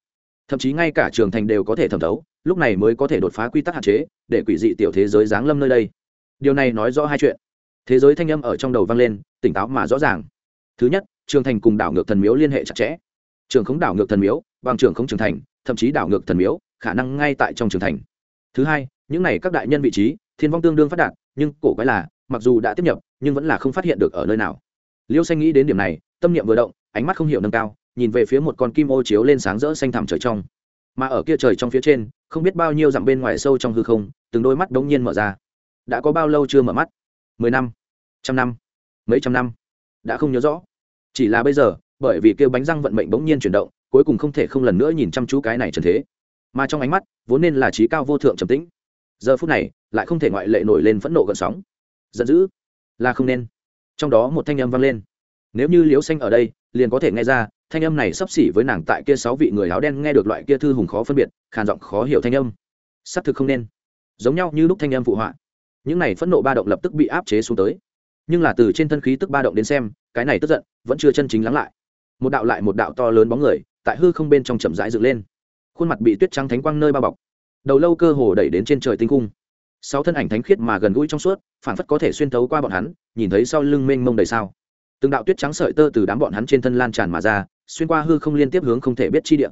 Thậm chí ngay cả trường thành đều có thể thẩm thấu, lúc này mới có thể đột phá quy tắc hạn chế, để quỷ dị tiểu thế giới giáng lâm nơi đây. Điều này nói rõ hai chuyện. Thế giới thanh âm ở trong đầu vang lên, tỉnh táo mà rõ ràng. Thứ nhất, trường thành cùng đảo ngược thần miếu liên hệ chặt chẽ. Trường khống đảo ngược thần miếu, bằng trường khống trường thành, thậm chí đảo ngược thần miếu, khả năng ngay tại trong trường thành. Thứ hai, những này các đại nhân vị trí, thiên vong tương đương phát đạt, nhưng cổ quái là, mặc dù đã tiếp nhập, nhưng vẫn là không phát hiện được ở nơi nào. Liêu xanh nghĩ đến điểm này, tâm niệm vừa động ánh mắt không hiểu nâng cao, nhìn về phía một con kim ô chiếu lên sáng rỡ xanh thẳm trời trong. Mà ở kia trời trong phía trên, không biết bao nhiêu dặm bên ngoài sâu trong hư không, từng đôi mắt đống nhiên mở ra. Đã có bao lâu chưa mở mắt? Mười năm, trăm năm, mấy trăm năm. Đã không nhớ rõ. Chỉ là bây giờ, bởi vì kêu bánh răng vận mệnh bỗng nhiên chuyển động, cuối cùng không thể không lần nữa nhìn chăm chú cái này trần thế. Mà trong ánh mắt, vốn nên là trí cao vô thượng trầm tĩnh. Giờ phút này, lại không thể ngoại lệ nổi lên phẫn nộ gần sóng. Giận dữ. Là không nên. Trong đó một thanh âm vang lên. Nếu như liễu xanh ở đây liền có thể nghe ra, thanh âm này sắp xỉ với nàng tại kia sáu vị người áo đen nghe được loại kia thư hùng khó phân biệt, khàn giọng khó hiểu thanh âm. Xác thực không nên. Giống nhau như lúc thanh âm phụ họa. Những này phẫn nộ ba động lập tức bị áp chế xuống tới. Nhưng là từ trên thân khí tức ba động đến xem, cái này tức giận, vẫn chưa chân chính lắng lại. Một đạo lại một đạo to lớn bóng người, tại hư không bên trong chậm rãi dựng lên. Khuôn mặt bị tuyết trắng thánh quang nơi bao bọc. Đầu lâu cơ hồ đẩy đến trên trời tinh cung. Sáu thân ảnh thánh khiết mà gần gũi trong suốt phản phất có thể xuyên thấu qua bọn hắn, nhìn thấy sau lưng mênh mông đầy sao từng đạo tuyết trắng sợi tơ từ đám bọn hắn trên thân lan tràn mà ra, xuyên qua hư không liên tiếp hướng không thể biết chi địa.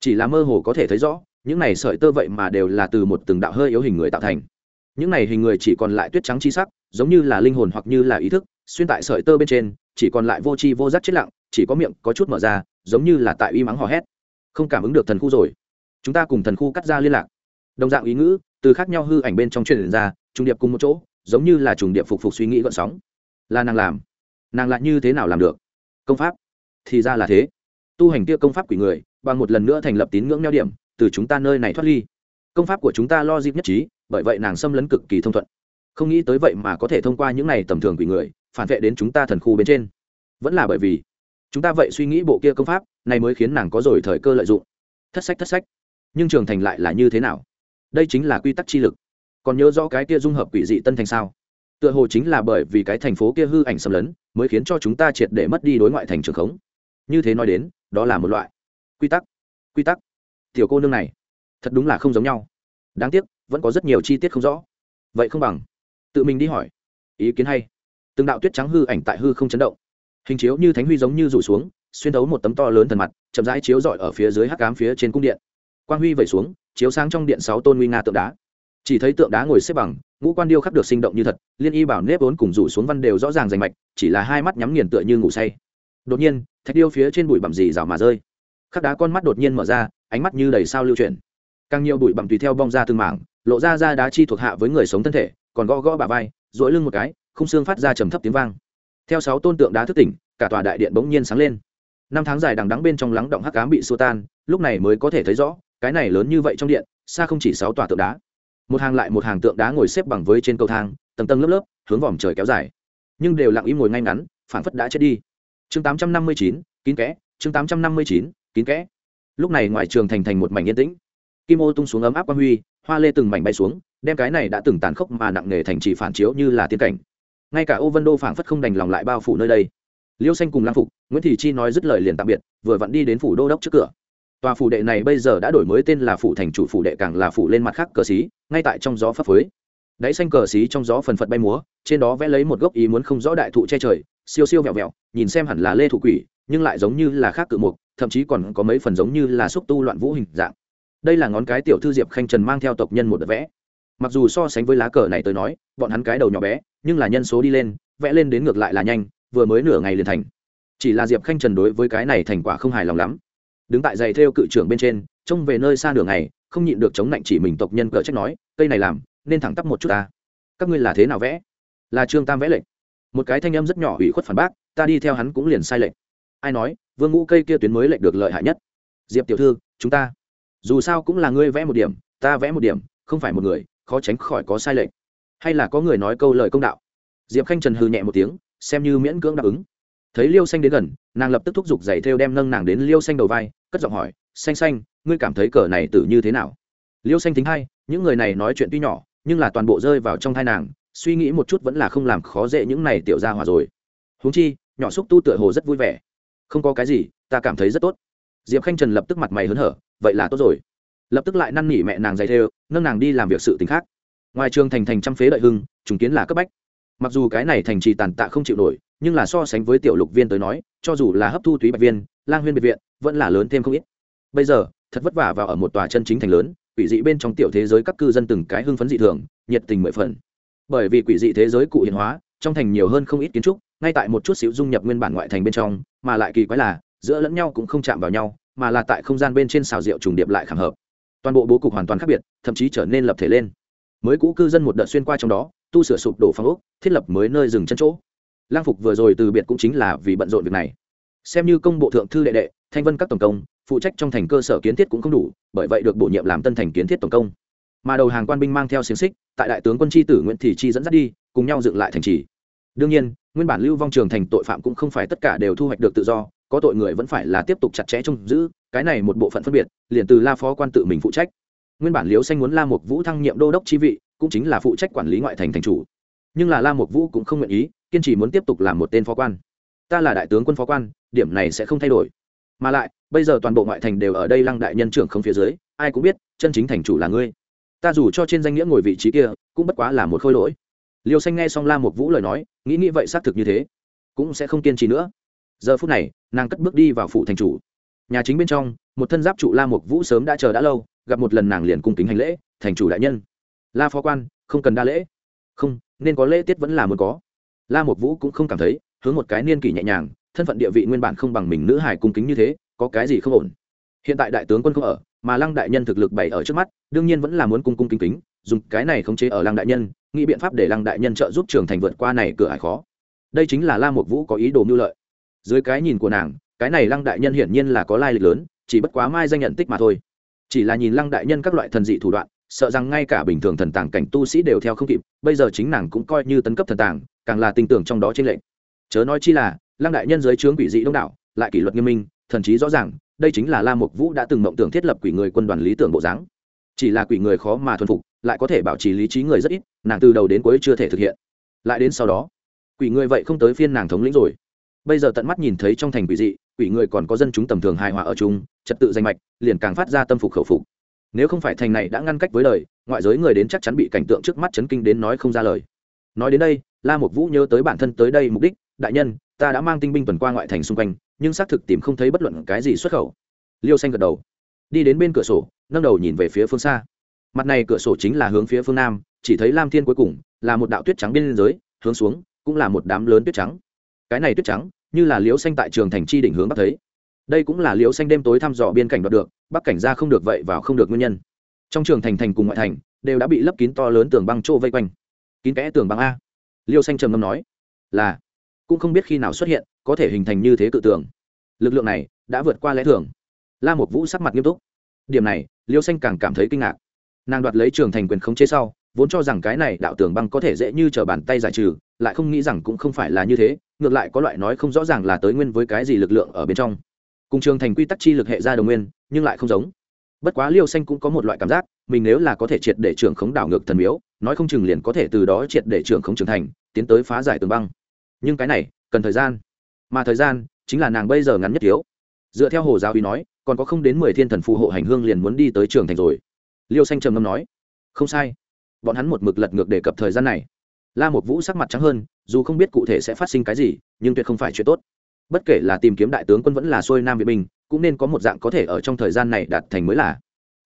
Chỉ là mơ hồ có thể thấy rõ, những này sợi tơ vậy mà đều là từ một từng đạo hơi yếu hình người tạo thành. Những này hình người chỉ còn lại tuyết trắng chi sắc, giống như là linh hồn hoặc như là ý thức, xuyên tại sợi tơ bên trên, chỉ còn lại vô tri vô giác chết lặng, chỉ có miệng có chút mở ra, giống như là tại uy mắng hò hét. Không cảm ứng được thần khu rồi. Chúng ta cùng thần khu cắt ra liên lạc. Đồng dạng ý ngữ, từ khác nhau hư ảnh bên trong truyền ra, trùng điệp cùng một chỗ, giống như là trùng điệp phục phục suy nghĩ gọn sóng. Là nàng làm nàng lại như thế nào làm được? Công pháp thì ra là thế. Tu hành kia công pháp quỷ người, bằng một lần nữa thành lập tín ngưỡng neo điểm, từ chúng ta nơi này thoát ly. Công pháp của chúng ta lo dịp nhất trí, bởi vậy nàng xâm lấn cực kỳ thông thuận. Không nghĩ tới vậy mà có thể thông qua những này tầm thường quỷ người, phản vệ đến chúng ta thần khu bên trên. Vẫn là bởi vì chúng ta vậy suy nghĩ bộ kia công pháp, này mới khiến nàng có rồi thời cơ lợi dụng. Thất sách thất sách. Nhưng trường thành lại là như thế nào? Đây chính là quy tắc chi lực. Còn nhớ rõ cái kia dung hợp quỷ dị tân thành sao? Tựa hồ chính là bởi vì cái thành phố kia hư ảnh xâm lấn mới khiến cho chúng ta triệt để mất đi đối ngoại thành trường khống. Như thế nói đến, đó là một loại quy tắc quy tắc. Tiểu cô nương này, thật đúng là không giống nhau. Đáng tiếc, vẫn có rất nhiều chi tiết không rõ. Vậy không bằng, tự mình đi hỏi. Ý kiến hay. Từng đạo tuyết trắng hư ảnh tại hư không chấn động. Hình chiếu như thánh huy giống như rủ xuống, xuyên thấu một tấm to lớn thần mặt, chậm rãi chiếu rọi ở phía dưới hắc cám phía trên cung điện. Quang huy vẩy xuống, chiếu sáng trong điện sáu tôn nguy nga tượng đá chỉ thấy tượng đá ngồi xếp bằng, ngũ quan điêu khắc được sinh động như thật, liên y bảo nếp vốn cùng rủ xuống văn đều rõ ràng rành mạch, chỉ là hai mắt nhắm nghiền tựa như ngủ say. Đột nhiên, thạch điêu phía trên bụi bặm dì rào mà rơi. Khắc đá con mắt đột nhiên mở ra, ánh mắt như đầy sao lưu chuyển. Càng nhiều bụi bặm tùy theo bong ra từng mảng, lộ ra ra đá chi thuộc hạ với người sống thân thể, còn gõ gõ bà vai dỗi lưng một cái, khung xương phát ra trầm thấp tiếng vang. Theo sáu tôn tượng đá thức tỉnh, cả tòa đại điện bỗng nhiên sáng lên. Năm tháng dài đằng đắng bên trong lắng động hắc cám bị xua tan, lúc này mới có thể thấy rõ, cái này lớn như vậy trong điện, xa không chỉ sáu tòa tượng đá một hàng lại một hàng tượng đá ngồi xếp bằng với trên cầu thang, tầng tầng lớp lớp, hướng vòm trời kéo dài. Nhưng đều lặng im ngồi ngay ngắn phản phất đã chết đi. Chương tám trăm năm mươi chín, kín kẽ. Chương tám trăm năm mươi chín, kín kẽ. Lúc này ngoại trường thành thành một mảnh yên tĩnh. Kim ô tung xuống ấm áp quang huy, hoa lê từng mảnh bay xuống, đem cái này đã từng tàn khốc mà nặng nề thành trì phản chiếu như là tiên cảnh. Ngay cả ô vân đô phảng phất không đành lòng lại bao phủ nơi đây. Liêu xanh cùng lang phục, nguyễn thị chi nói dứt lời liền tạm biệt, vừa vặn đi đến phủ đô đốc trước cửa. Tòa phủ đệ này bây giờ đã đổi mới tên là phủ thành chủ phủ đệ càng là phủ lên mặt khác cờ xí ngay tại trong gió phấp phới. Đáy xanh cờ xí trong gió phần phật bay múa, trên đó vẽ lấy một gốc ý muốn không rõ đại thụ che trời, siêu siêu vẹo vẹo, nhìn xem hẳn là lê thủ quỷ, nhưng lại giống như là khác cự mục, thậm chí còn có mấy phần giống như là xúc tu loạn vũ hình dạng. Đây là ngón cái tiểu thư diệp khanh trần mang theo tộc nhân một đợt vẽ. Mặc dù so sánh với lá cờ này tới nói, bọn hắn cái đầu nhỏ bé, nhưng là nhân số đi lên, vẽ lên đến ngược lại là nhanh, vừa mới nửa ngày liền thành. Chỉ là diệp khanh trần đối với cái này thành quả không hài lòng lắm. Đứng tại giày theo cự trưởng bên trên, trông về nơi xa nửa ngày không nhịn được chống lạnh chỉ mình tộc nhân cờ trách nói, cây này làm, nên thẳng tắp một chút ta. Các ngươi là thế nào vẽ? Là trương tam vẽ lệnh. Một cái thanh âm rất nhỏ ủy khuất phản bác, ta đi theo hắn cũng liền sai lệnh. Ai nói, vương ngũ cây kia tuyến mới lệnh được lợi hại nhất. Diệp tiểu thư, chúng ta. Dù sao cũng là ngươi vẽ một điểm, ta vẽ một điểm, không phải một người, khó tránh khỏi có sai lệch hay là có người nói câu lời công đạo? Diệp khanh trần hư nhẹ một tiếng, xem như miễn cưỡng đáp ứng. Thấy liêu xanh đến gần, nàng lập tức thúc giục giày theo đem nâng nàng đến liêu xanh đầu vai, cất giọng hỏi, xanh xanh ngươi cảm thấy cờ này tử như thế nào? Liêu xanh Thính hay những người này nói chuyện tuy nhỏ, nhưng là toàn bộ rơi vào trong thai nàng, suy nghĩ một chút vẫn là không làm khó dễ những này tiểu ra hòa rồi. Huống chi, nhỏ xúc tu tựa hồ rất vui vẻ. Không có cái gì, ta cảm thấy rất tốt. Diệp khanh trần lập tức mặt mày hớn hở, vậy là tốt rồi. Lập tức lại năn nỉ mẹ nàng dạy theo nâng nàng đi làm việc sự t khác. Ngoài trường thành thành trăm phế đợi hưng chúng kiến là cấp bách. Mặc dù cái này thành trì tàn tạ không chịu nổi, nhưng là so sánh với tiểu lục viên tới nói, cho dù là hấp thu túy bạch viên, lang huyên biệt viện, vẫn là lớn thêm không ít. Bây giờ thật vất vả vào ở một tòa chân chính thành lớn, quỷ dị bên trong tiểu thế giới các cư dân từng cái hưng phấn dị thường, nhiệt tình mười phần. Bởi vì quỷ dị thế giới cụ hiện hóa, trong thành nhiều hơn không ít kiến trúc, ngay tại một chút xíu dung nhập nguyên bản ngoại thành bên trong, mà lại kỳ quái là, giữa lẫn nhau cũng không chạm vào nhau, mà là tại không gian bên trên xào rượu trùng điệp lại khảm hợp. Toàn bộ bố cục hoàn toàn khác biệt, thậm chí trở nên lập thể lên. Mới cũ cư dân một đợt xuyên qua trong đó, tu sửa sụp đổ phong ốc, thiết lập mới nơi dừng chân chỗ. Lang phục vừa rồi từ biệt cũng chính là vì bận rộn việc này. Xem như công bộ thượng thư đệ đệ, thanh vân các tổng công phụ trách trong thành cơ sở kiến thiết cũng không đủ, bởi vậy được bổ nhiệm làm tân thành kiến thiết tổng công. Mà đầu hàng quan binh mang theo xiềng xích, tại đại tướng quân tri tử nguyễn thị chi dẫn dắt đi, cùng nhau dựng lại thành trì. Đương nhiên, nguyên bản lưu vong trường thành tội phạm cũng không phải tất cả đều thu hoạch được tự do, có tội người vẫn phải là tiếp tục chặt chẽ trông giữ, cái này một bộ phận phân biệt, liền từ la phó quan tự mình phụ trách. Nguyên bản liễu xanh muốn la một vũ thăng nhiệm đô đốc chi vị, cũng chính là phụ trách quản lý ngoại thành thành chủ. Nhưng là la một vũ cũng không nguyện ý, kiên trì muốn tiếp tục làm một tên phó quan. Ta là đại tướng quân phó quan, điểm này sẽ không thay đổi. Mà lại bây giờ toàn bộ ngoại thành đều ở đây lăng đại nhân trưởng không phía dưới, ai cũng biết, chân chính thành chủ là ngươi. Ta dù cho trên danh nghĩa ngồi vị trí kia, cũng bất quá là một khôi lỗi. Liêu xanh nghe xong la một vũ lời nói, nghĩ nghĩ vậy xác thực như thế. Cũng sẽ không kiên trì nữa. Giờ phút này, nàng cất bước đi vào phủ thành chủ. Nhà chính bên trong, một thân giáp trụ la một vũ sớm đã chờ đã lâu, gặp một lần nàng liền cung kính hành lễ, thành chủ đại nhân. La phó quan, không cần đa lễ. Không, nên có lễ tiết vẫn là muốn có. La một vũ cũng không cảm thấy, hướng một cái niên kỷ nhẹ nhàng, thân phận địa vị nguyên bản không bằng mình nữ hải cung kính như thế có cái gì không ổn? Hiện tại đại tướng quân không ở, mà lăng đại nhân thực lực bày ở trước mắt, đương nhiên vẫn là muốn cung cung kính kính, dùng cái này khống chế ở lăng đại nhân, nghĩ biện pháp để lăng đại nhân trợ giúp trường thành vượt qua này cửa ải khó. Đây chính là la một vũ có ý đồ mưu lợi. Dưới cái nhìn của nàng, cái này lăng đại nhân hiển nhiên là có lai lịch lớn, chỉ bất quá mai danh nhận tích mà thôi. Chỉ là nhìn lăng đại nhân các loại thần dị thủ đoạn, sợ rằng ngay cả bình thường thần tàng cảnh tu sĩ đều theo không kịp, bây giờ chính nàng cũng coi như tấn cấp thần tàng, càng là tin tưởng trong đó trên lệnh chớ nói chi là, lăng đại nhân dưới trướng quỷ dị đông đảo, lại kỷ luật nghiêm minh thần trí rõ ràng, đây chính là la mục vũ đã từng mộng tưởng thiết lập quỷ người quân đoàn lý tưởng bộ dáng. Chỉ là quỷ người khó mà thuần phục, lại có thể bảo trì lý trí người rất ít, nàng từ đầu đến cuối chưa thể thực hiện. Lại đến sau đó, quỷ người vậy không tới phiên nàng thống lĩnh rồi. Bây giờ tận mắt nhìn thấy trong thành quỷ dị, quỷ người còn có dân chúng tầm thường hài hòa ở chung, trật tự danh mạch, liền càng phát ra tâm phục khẩu phục. Nếu không phải thành này đã ngăn cách với đời, ngoại giới người đến chắc chắn bị cảnh tượng trước mắt chấn kinh đến nói không ra lời. Nói đến đây, la mục vũ nhớ tới bản thân tới đây mục đích, đại nhân, ta đã mang tinh binh tuần qua ngoại thành xung quanh nhưng xác thực tìm không thấy bất luận cái gì xuất khẩu. Liêu xanh gật đầu. Đi đến bên cửa sổ, nâng đầu nhìn về phía phương xa. Mặt này cửa sổ chính là hướng phía phương nam, chỉ thấy lam thiên cuối cùng là một đạo tuyết trắng bên dưới, hướng xuống, cũng là một đám lớn tuyết trắng. Cái này tuyết trắng, như là liêu xanh tại trường thành chi đỉnh hướng bắc thấy. Đây cũng là liêu xanh đêm tối thăm dò biên cảnh đoạt được, bắc cảnh ra không được vậy vào không được nguyên nhân. Trong trường thành thành cùng ngoại thành, đều đã bị lấp kín to lớn tường băng trô vây quanh. Kín kẽ tường băng a. Liêu xanh trầm ngâm nói, là cũng không biết khi nào xuất hiện, có thể hình thành như thế cự tưởng. lực lượng này đã vượt qua lẽ thường. La một vũ sắc mặt nghiêm túc. Điểm này, liêu xanh càng cảm thấy kinh ngạc. Nàng đoạt lấy trường thành quyền khống chế sau, vốn cho rằng cái này đạo tường băng có thể dễ như t bàn tay giải trừ, lại không nghĩ rằng cũng không phải là như thế, ngược lại có loại nói không rõ ràng là tới nguyên với cái gì lực lượng ở bên trong. Cùng trường thành quy tắc chi lực hệ ra đồng nguyên, nhưng lại không giống. Bất quá liêu xanh cũng có một loại cảm giác, mình nếu là có thể triệt để trường khống đảo ngược thần miếu, nói không chừng liền có thể từ đó triệt để trường khống trường thành, tiến tới phá giải tường băng nhưng cái này, cần thời gian. Mà thời gian, chính là nàng bây giờ ngắn nhất thiếu. Dựa theo hồ giáo uy nói, còn có không đến mười thiên thần phù hộ hành hương liền muốn đi tới trường thành rồi. Liêu xanh trầm ngâm nói, không sai. Bọn hắn một mực lật ngược đề cập thời gian này. La một vũ sắc mặt trắng hơn, dù không biết cụ thể sẽ phát sinh cái gì, nhưng tuyệt không phải chuyện tốt. Bất kể là tìm kiếm đại tướng quân vẫn là xuôi nam việt binh, cũng nên có một dạng có thể ở trong thời gian này đạt thành mới là.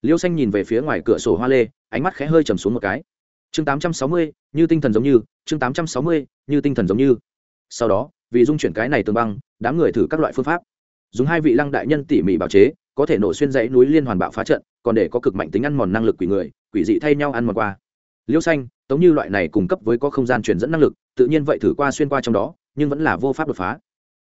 Liêu xanh nhìn về phía ngoài cửa sổ hoa lê, ánh mắt khẽ hơi trầm xuống một cái. Chương tám trăm sáu mươi, như tinh thần giống như, chương tám trăm sáu mươi, như tinh thần giống như sau đó, vì dung chuyển cái này tường băng, đám người thử các loại phương pháp. Dùng hai vị lăng đại nhân tỉ mỉ bào chế, có thể nổ xuyên dãy núi liên hoàn bạo phá trận, còn để có cực mạnh tính ăn mòn năng lực quỷ người, quỷ dị thay nhau ăn mòn qua. Liêu xanh, tống như loại này cung cấp với có không gian truyền dẫn năng lực, tự nhiên vậy thử qua xuyên qua trong đó, nhưng vẫn là vô pháp đột phá.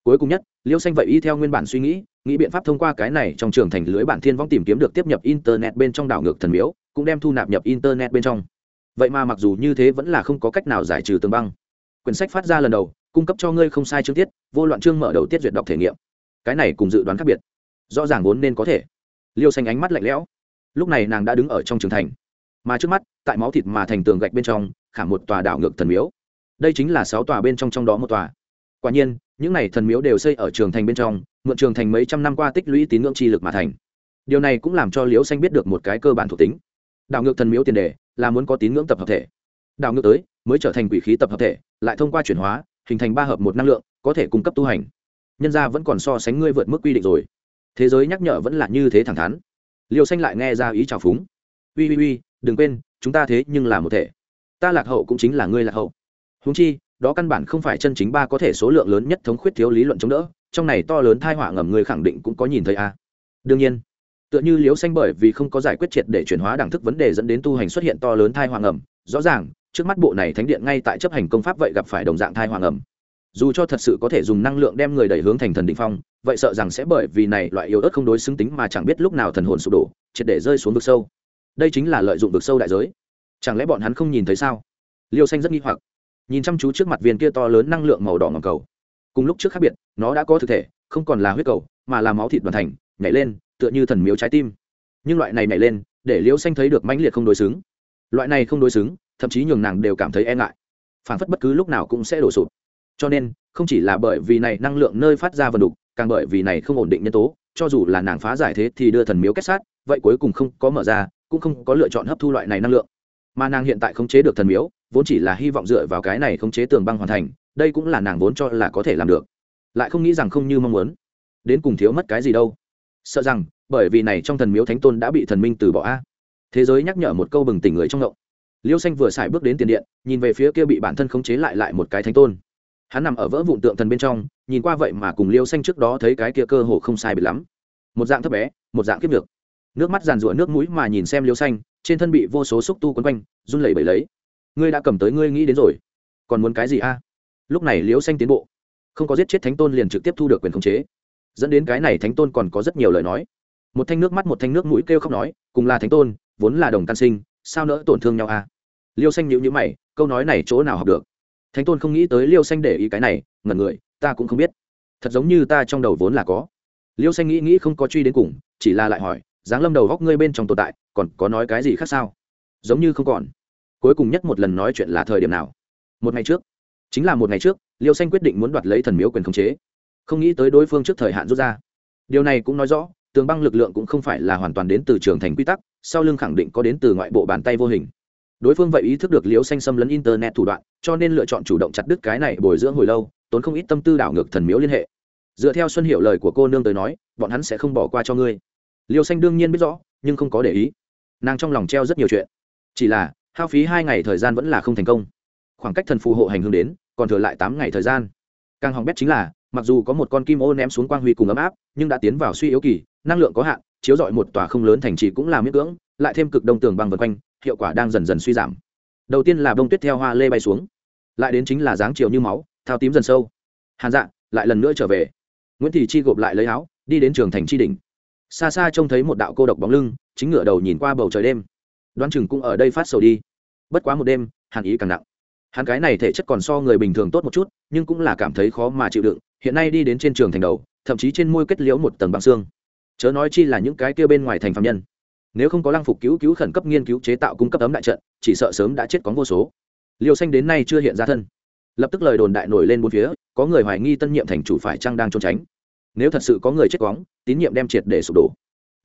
Cuối cùng nhất, liêu xanh vậy y theo nguyên bản suy nghĩ nghĩ biện pháp thông qua cái này trong trường thành lưới bản thiên vong tìm kiếm được tiếp nhập internet bên trong đảo ngược thần miếu, cũng đem thu nạp nhập internet bên trong. Vậy mà mặc dù như thế vẫn là không có cách nào giải trừ tường băng. Quyển sách phát ra lần đầu cung cấp cho ngươi không sai chương tiết, vô loạn chương mở đầu tiết duyệt đọc thể nghiệm. Cái này cùng dự đoán khác biệt. Rõ ràng vốn nên có thể. Liêu xanh ánh mắt lạnh lẽo. Lúc này nàng đã đứng ở trong trường thành. Mà trước mắt, tại máu thịt mà thành tường gạch bên trong, khả một tòa đảo ngược thần miếu. Đây chính là sáu tòa bên trong trong đó một tòa. Quả nhiên, những n à y thần miếu đều xây ở trường thành bên trong, mượn trường thành mấy trăm năm qua tích lũy tín ngưỡng chi lực mà thành. Điều này cũng làm cho liễu xanh biết được một cái cơ bản thuộc tính. Đảo ngược thần miếu tiền đề là muốn có tín ngưỡng tập hợp thể. Đảo ngược tới, mới trở thành quỷ khí tập hợp thể, lại thông qua chuyển hóa hình thành ba hợp một năng lượng, có thể cung cấp tu hành. Nhân ra vẫn còn so sánh ngươi vượt mức quy định rồi. Thế giới nhắc nhở vẫn là như thế thẳng thắn. Liều xanh lại nghe ra ý trào phúng. Ui ui ui đừng quên, chúng ta thế nhưng là một thể. Ta lạc hậu cũng chính là ngươi lạc hậu. Húng chi, đó căn bản không phải chân chính ba có thể số lượng lớn nhất thống khuyết thiếu lý luận chống đỡ, trong này to lớn thai họa ngầm người khẳng định cũng có nhìn thấy a. Đương nhiên, tựa như liếu xanh bởi vì không có giải quyết triệt để chuyển hóa đẳng thức vấn đề dẫn đến tu hành xuất hiện to lớn thai họa ngầm, rõ ràng trước mắt bộ này thánh điện ngay tại chấp hành công pháp vậy gặp phải đồng dạng thai hoàng ẩm. Dù cho thật sự có thể dùng năng lượng đem người đẩy hướng thành thần định phong, vậy sợ rằng sẽ bởi vì này loại yếu ớt không đối xứng tính mà chẳng biết lúc nào thần hồn sụp đổ, triệt để rơi xuống vực sâu. Đây chính là lợi dụng vực sâu đại giới. Chẳng lẽ bọn hắn không nhìn thấy sao? Liêu xanh rất nghi hoặc. Nhìn chăm chú trước mặt viên kia to lớn năng lượng màu đỏ ngầm cầu. Cùng lúc trước khác biệt, nó đã có thực thể, không còn là huyết cầu, mà là máu thịt đoàn thành, nhảy lên, tựa như thần miếu trái tim. Nhưng loại này nhảy lên, để liêu xanh thấy được mãnh liệt không đối xứng. Loại này không đối xứng thậm chí nhường nàng đều cảm thấy e ngại. Phản phất bất cứ lúc nào cũng sẽ đổ sụp. Cho nên, không chỉ là bởi vì này năng lượng nơi phát ra vần đục, càng bởi vì này không ổn định nhân tố, cho dù là nàng phá giải thế thì đưa thần miếu kết sát, vậy cuối cùng không có mở ra, cũng không có lựa chọn hấp thu loại này năng lượng. Mà nàng hiện tại khống chế được thần miếu, vốn chỉ là hy vọng dựa vào cái này khống chế tường băng hoàn thành, đây cũng là nàng vốn cho là có thể làm được. Lại không nghĩ rằng không như mong muốn. Đến cùng thiếu mất cái gì đâu. Sợ rằng, bởi vì này trong thần miếu thánh tôn đã bị thần minh từ bỏ a. Thế giới nhắc nhở một câu bừng tỉnh người trong ngộng liêu xanh vừa xài bước đến tiền điện, nhìn về phía kia bị bản thân khống chế lại lại một cái thánh tôn. Hắn nằm ở vỡ vụn tượng thần bên trong, nhìn qua vậy mà cùng liêu xanh trước đó thấy cái kia cơ hồ không sai bị lắm. Một dạng thấp bé, một dạng kiếp được. Nước mắt giàn rụa nước mũi mà nhìn xem liêu xanh, trên thân bị vô số xúc tu quấn quanh, run lẩy bẩy lấy. Ngươi đã cầm tới ngươi nghĩ đến rồi. Còn muốn cái gì a? Lúc này liêu xanh tiến bộ. Không có giết chết thánh tôn liền trực tiếp thu được quyền khống chế. Dẫn đến cái này thánh tôn còn có rất nhiều lời nói. Một thanh nước mắt, một thanh nước mũi kêu khóc nói, cùng là thánh tôn, vốn là đồng can sinh, sao nỡ tổn thương nhau a? Liêu xanh nhữ nhữ mày, câu nói này chỗ nào học được? Thánh tôn không nghĩ tới liêu xanh để ý cái này, ngẩn người, ta cũng không biết. Thật giống như ta trong đầu vốn là có. Liêu xanh nghĩ nghĩ không có truy đến cùng, chỉ là lại hỏi dáng lâm đầu góc ngươi bên trong tồn tại, còn có nói cái gì khác sao? Giống như không còn. Cuối cùng nhất một lần nói chuyện là thời điểm nào? Một ngày trước. Chính là một ngày trước, liêu xanh quyết định muốn đoạt lấy thần miếu quyền khống chế. Không nghĩ tới đối phương trước thời hạn rút ra. Điều này cũng nói rõ, tường băng lực lượng cũng không phải là hoàn toàn đến từ trường thành quy tắc, sau lưng khẳng định có đến từ ngoại bộ bàn tay vô hình đối phương vậy ý thức được liễu xanh xâm lấn internet thủ đoạn, cho nên lựa chọn chủ động chặt đứt cái này bồi dưỡng hồi lâu, tốn không ít tâm tư đảo ngược thần miếu liên hệ. Dựa theo xuân hiệu lời của cô nương tới nói, bọn hắn sẽ không bỏ qua cho ngươi. Liêu xanh đương nhiên biết rõ, nhưng không có để ý. Nàng trong lòng treo rất nhiều chuyện. Chỉ là, hao phí hai ngày thời gian vẫn là không thành công. Khoảng cách thần phù hộ hành hương đến, còn thừa lại tám ngày thời gian. Càng hỏng bét chính là, mặc dù có một con kim ô ném xuống quang huy cùng ấm áp, nhưng đã tiến vào suy yếu kỳ, năng lượng có hạn, chiếu dọi một tòa không lớn thành trì cũng là miễn cưỡng, lại thêm cực đông tường băng vân quanh hiệu quả đang dần dần suy giảm. Đầu tiên là bông tuyết theo hoa lê bay xuống. Lại đến chính là dáng chiều như máu, thao tím dần sâu. Hàn dạ lại lần nữa trở về. Nguyễn thị chi gộp lại lấy áo, đi đến trường thành chi đỉnh xa xa trông thấy một đạo cô độc bóng lưng, chính ngựa đầu nhìn qua bầu trời đêm. Đoán chừng cũng ở đây phát sầu đi. Bất quá một đêm, hàn ý càng nặng. Hắn cái này thể chất còn so người bình thường tốt một chút, nhưng cũng là cảm thấy khó mà chịu đựng, hiện nay đi đến trên trường thành đầu, thậm chí trên môi kết liễu một tầng băng xương. Chớ nói chi là những cái kia bên ngoài thành phạm nhân nếu không có lăng phục cứu cứu khẩn cấp nghiên cứu chế tạo cung cấp ấm đại trận, chỉ sợ sớm đã chết có vô số. Liêu xanh đến nay chưa hiện ra thân. Lập tức lời đồn đại nổi lên bốn phía, có người hoài nghi tân nhiệm thành chủ phải chăng đang trốn tránh. Nếu thật sự có người chết quóng tín nhiệm đem triệt để sụp đổ.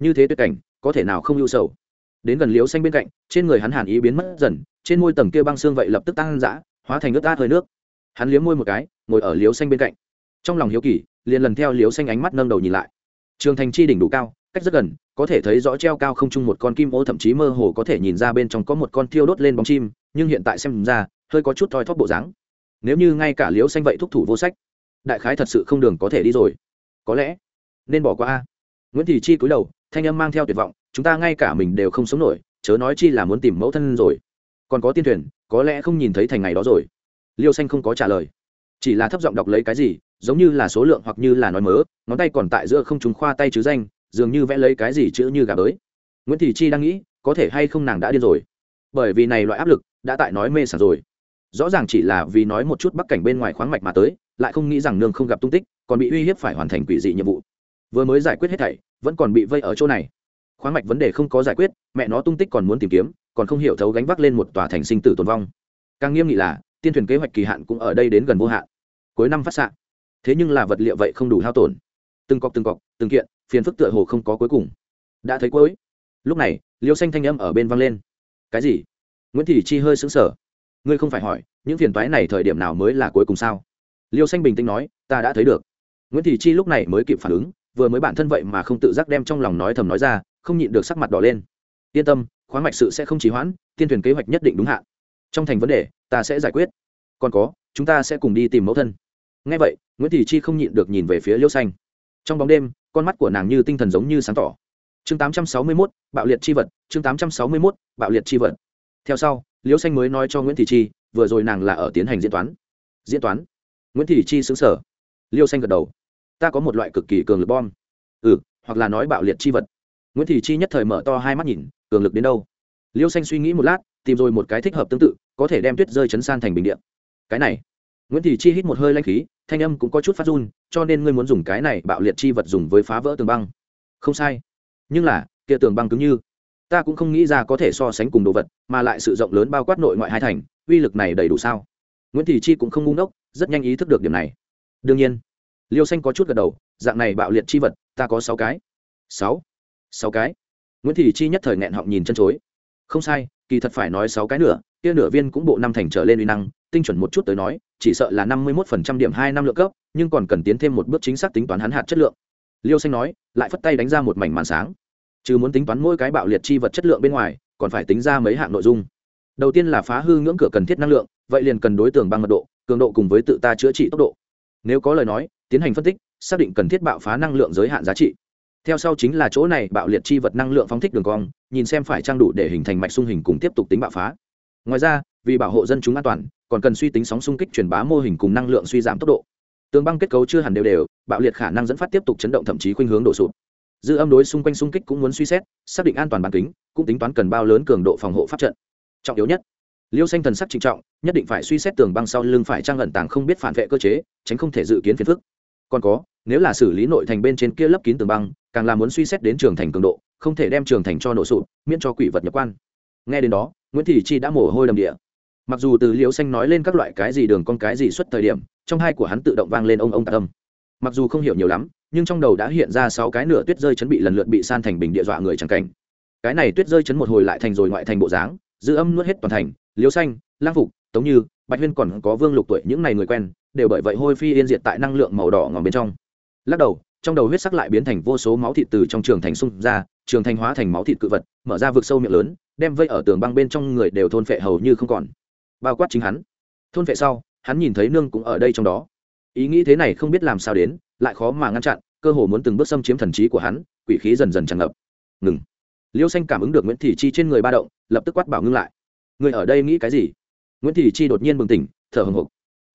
Như thế tuyệt cảnh, có thể nào không ưu sầu? Đến gần liêu xanh bên cạnh, trên người hắn hàn ý biến mất dần, trên môi tầng kia băng xương vậy lập tức tăng dã hóa thành ướt át hơi nước. Hắn liếm môi một cái, ngồi ở liêu xanh bên cạnh. Trong lòng hiếu kỳ, liền lần theo liêu xanh ánh mắt nâng đầu nhìn lại. Trường thành chi đỉnh đủ cao, cách rất gần có thể thấy rõ treo cao không chung một con kim ô thậm chí mơ hồ có thể nhìn ra bên trong có một con thiêu đốt lên bóng chim, nhưng hiện tại xem ra, hơi có chút thoi thóp bộ dáng. Nếu như ngay cả liễu xanh vậy thúc thủ vô sách, đại khái thật sự không đường có thể đi rồi. Có lẽ nên bỏ qua a. Nguyễn thị chi cúi đầu, thanh âm mang theo tuyệt vọng, chúng ta ngay cả mình đều không sống nổi, chớ nói chi là muốn tìm mẫu thân rồi. Còn có tiên thuyền, có lẽ không nhìn thấy thành ngày đó rồi. Liêu xanh không có trả lời. Chỉ là thấp giọng đọc lấy cái gì, giống như là số lượng hoặc như là nói mớ, ngón tay còn tại giữa không chúng khoa tay chứ danh dường như vẽ lấy cái gì chữ như gà bới. Nguyễn thị chi đang nghĩ, có thể hay không nàng đã điên rồi. Bởi vì này loại áp lực, đã tại nói mê sảng rồi. Rõ ràng chỉ là vì nói một chút bắc cảnh bên ngoài khoáng mạch mà tới, lại không nghĩ rằng nương không gặp tung tích, còn bị uy hiếp phải hoàn thành quỷ dị nhiệm vụ. Vừa mới giải quyết hết thảy, vẫn còn bị vây ở chỗ này. Khoáng mạch vấn đề không có giải quyết, mẹ nó tung tích còn muốn tìm kiếm, còn không hiểu thấu gánh vác lên một tòa thành sinh tử tồn vong. Càng nghiêm nghị là, tiên thuyền kế hoạch kỳ hạn cũng ở đây đến gần vô hạn. Cuối năm phát xạ. Thế nhưng là vật liệu vậy không đủ hao tổn từng cọc từng cọc, từng kiện, phiền phức tựa hồ không có cuối cùng. Đã thấy cuối. Lúc này, liêu xanh thanh âm ở bên vang lên. Cái gì? Nguyễn thị chi hơi xứng sở ngươi không phải hỏi, những phiền toái này thời điểm nào mới là cuối cùng sao? Liêu xanh bình tĩnh nói, ta đã thấy được. Nguyễn thị chi lúc này mới kịp phản ứng, vừa mới bản thân vậy mà không tự giác đem trong lòng nói thầm nói ra, không nhịn được sắc mặt đỏ lên. Yên tâm, khoáng mạch sự sẽ không trì hoãn, tiên thuyền kế hoạch nhất định đúng hạn. Trong thành vấn đề, ta sẽ giải quyết. Còn có, chúng ta sẽ cùng đi tìm mẫu thân. Ngay vậy, nguyễn thị chi không nhịn được nhìn về phía liêu xanh trong bóng đêm con mắt của nàng như tinh thần giống như sáng tỏ. Chương 861, bạo liệt chi vật chương 861, bạo liệt chi vật. Theo sau liêu xanh mới nói cho nguyễn thị chi vừa rồi nàng là ở tiến hành diễn toán. Diễn toán? Nguyễn thị chi xứng sở liêu xanh gật đầu. Ta có một loại cực kỳ cường lực bom. Ừ hoặc là nói bạo liệt chi vật. Nguyễn thị chi nhất thời mở to hai mắt nhìn cường lực đến đâu? Liêu xanh suy nghĩ một lát tìm rồi một cái thích hợp tương tự có thể đem tuyết rơi chấn san thành bình điện cái này. Nguyễn thị chi hít một hơi lanh khí thanh âm cũng có chút phát run, cho nên ngươi muốn dùng cái này bạo liệt chi vật dùng với phá vỡ tường băng. Không sai. Nhưng là, kia tường băng cứng như, ta cũng không nghĩ ra có thể so sánh cùng đồ vật, mà lại sự rộng lớn bao quát nội ngoại hai thành, uy lực này đầy đủ sao? Nguyễn thị chi cũng không ngu ngốc, rất nhanh ý thức được điểm này. Đương nhiên, liêu xanh có chút gật đầu, dạng này bạo liệt chi vật, ta có sáu cái. Sáu? Sáu cái? Nguyễn thị chi nhất thời nghẹn họng nhìn chân chối không sai, kỳ thật phải nói sáu cái nửa, kia nửa viên cũng bộ năm thành trở lên uy năng, tinh chuẩn một chút tới nói, chỉ sợ là năm mươi một phần trăm điểm hai năm lượng cấp, nhưng còn cần tiến thêm một bước chính xác tính toán hắn hạt chất lượng. Liêu xanh nói, lại phất tay đánh ra một mảnh màn sáng. Chứ muốn tính toán mỗi cái bạo liệt chi vật chất lượng bên ngoài, còn phải tính ra mấy hạng nội dung. Đầu tiên là phá hư ngưỡng cửa cần thiết năng lượng, vậy liền cần đối tượng băng mật độ, cường độ cùng với tự ta chữa trị tốc độ. Nếu có lời nói, tiến hành phân tích, xác định cần thiết bạo phá năng lượng giới hạn giá trị theo sau chính là chỗ này, bạo liệt chi vật năng lượng phóng thích đường cong, nhìn xem phải trang đủ để hình thành mạch sung hình cùng tiếp tục tính bạo phá. Ngoài ra, vì bảo hộ dân chúng an toàn, còn cần suy tính sóng xung kích truyền bá mô hình cùng năng lượng suy giảm tốc độ. Tường băng kết cấu chưa hẳn đều đều, bạo liệt khả năng dẫn phát tiếp tục chấn động thậm chí khuynh hướng đổ sụp. Dư âm đối xung quanh xung kích cũng muốn suy xét, xác định an toàn bán kính, cũng tính toán cần bao lớn cường độ phòng hộ pháp trận. Trọng yếu nhất, liêu xanh thần sắc trịnh trọng, nhất định phải suy xét tường băng sau lưng phải trang ẩn tàng không biết phản vệ cơ chế, tránh không thể dự kiến phiền phức còn có, nếu là xử lý nội thành bên trên kia lấp kín tường băng, càng là muốn suy xét đến trường thành cường độ, không thể đem trường thành cho nổ sụp, miễn cho quỷ vật nhập quan. Nghe đến đó, nguyễn thị chi đã mồ hôi đầm địa. Mặc dù từ liễu xanh nói lên các loại cái gì đường con cái gì xuất thời điểm, trong hai của hắn tự động vang lên ông ông tạ tâm mặc dù không hiểu nhiều lắm, nhưng trong đầu đã hiện ra sáu cái nửa tuyết rơi chấn bị lần lượt bị san thành bình địa dọa người chẳng cảnh. Cái này tuyết rơi chấn một hồi lại thành rồi ngoại thành bộ dáng dư âm nuốt hết toàn thành. Liễu xanh, lang phục, tống như, bạch huyên còn có vương lục tuổi những ngày người quen đều bởi vậy hôi phi yên diệt tại năng lượng màu đỏ ngòm bên trong. Lắc đầu, trong đầu huyết sắc lại biến thành vô số máu thịt từ trong trường thành xung ra, trường thành hóa thành máu thịt cự vật, mở ra vực sâu miệng lớn, đem vây ở tường băng bên trong người đều thôn phệ hầu như không còn. Bao quát chính hắn. Thôn phệ sau, hắn nhìn thấy nương cũng ở đây trong đó. Ý nghĩ thế này không biết làm sao đến, lại khó mà ngăn chặn, cơ hồ muốn từng bước xâm chiếm thần trí của hắn, quỷ khí dần dần tràn ngập. Ngừng. Liêu xanh cảm ứng được nguyễn thị chi trên người ba động, lập tức quát bảo ngưng lại. Người ở đây nghĩ cái gì? Nguyễn thị chi đột nhiên bừng tỉnh, thở hồng hộc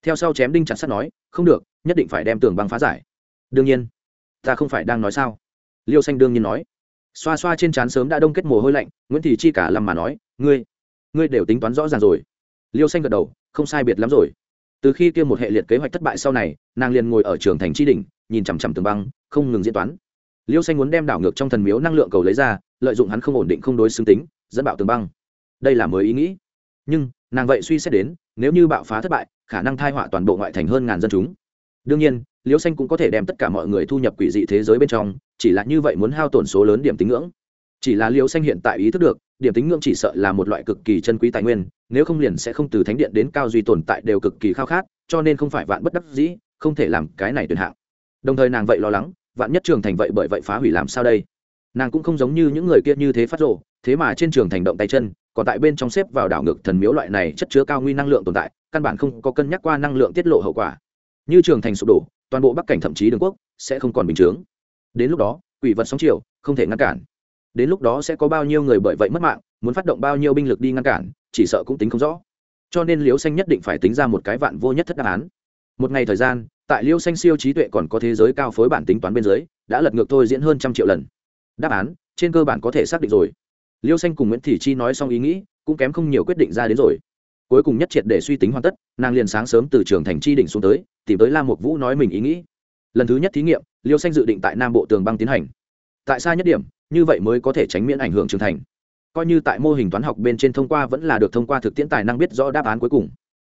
theo sau chém đinh chặt sắt nói, không được, nhất định phải đem tường băng phá giải. Đương nhiên. Ta không phải đang nói sao? Liêu xanh đương nhiên nói. Xoa xoa trên trán sớm đã đông kết mồ hôi lạnh, nguyễn thị chi cả lầm mà nói, ngươi ngươi đều tính toán rõ ràng rồi. Liêu xanh gật đầu, không sai biệt lắm rồi. Từ khi kia một hệ liệt kế hoạch thất bại sau này, nàng liền ngồi ở trường thành tri đình nhìn chằm chằm tường băng, không ngừng diễn toán. Liêu xanh muốn đem đảo ngược trong thần miếu năng lượng cầu lấy ra, lợi dụng hắn không ổn định không đối xứng tính, dẫn bạo tường băng. Đây là mới ý nghĩ. Nhưng, nàng vậy suy xét đến, nếu như bạo phá thất bại khả năng thai họa toàn bộ ngoại thành hơn ngàn dân chúng. Đương nhiên liêu xanh cũng có thể đem tất cả mọi người thu nhập quỷ dị thế giới bên trong, chỉ là như vậy muốn hao tổn số lớn điểm tính ngưỡng. Chỉ là liêu xanh hiện tại ý thức được, điểm tính ngưỡng chỉ sợ là một loại cực kỳ chân quý tài nguyên, nếu không liền sẽ không từ thánh điện đến cao duy tồn tại đều cực kỳ khao khát, cho nên không phải vạn bất đắc dĩ, không thể làm cái này tuyệt hạng. Đồng thời nàng vậy lo lắng, vạn nhất trường thành vậy bởi vậy phá hủy làm sao đây? Nàng cũng không giống như những người kia như thế phát rộ thế mà trên trường thành động tay chân còn tại bên trong xếp vào đảo ngược thần miếu loại này chất chứa cao nguy năng lượng tồn tại, căn bản không có cân nhắc qua năng lượng tiết lộ hậu quả. Như trường thành sụp đổ, toàn bộ bắc cảnh thậm chí đường quốc sẽ không còn bình chướng. Đến lúc đó, quỷ vật sóng chiều không thể ngăn cản. Đến lúc đó sẽ có bao nhiêu người bởi vậy mất mạng, muốn phát động bao nhiêu binh lực đi ngăn cản, chỉ sợ cũng tính không rõ. Cho nên liêu xanh nhất định phải tính ra một cái vạn vô nhất thất đáp án. Một ngày thời gian, tại liêu xanh siêu trí tuệ còn có thế giới cao phối bản tính toán bên dưới, đã lật ngược thôi diễn hơn trăm triệu lần. Đáp án, trên cơ bản có thể xác định rồi liêu xanh cùng nguyễn thị chi nói xong ý nghĩ, cũng kém không nhiều quyết định ra đến rồi. Cuối cùng nhất triệt để suy tính hoàn tất, nàng liền sáng sớm từ trường thành chi đỉnh xuống tới, tìm tới La mục vũ nói mình ý nghĩ. Lần thứ nhất thí nghiệm, liêu xanh dự định tại nam bộ tường băng tiến hành. Tại xa nhất điểm, như vậy mới có thể tránh miễn ảnh hưởng trường thành. Coi như tại mô hình toán học bên trên thông qua vẫn là được thông qua thực tiễn tài năng biết rõ đáp án cuối cùng.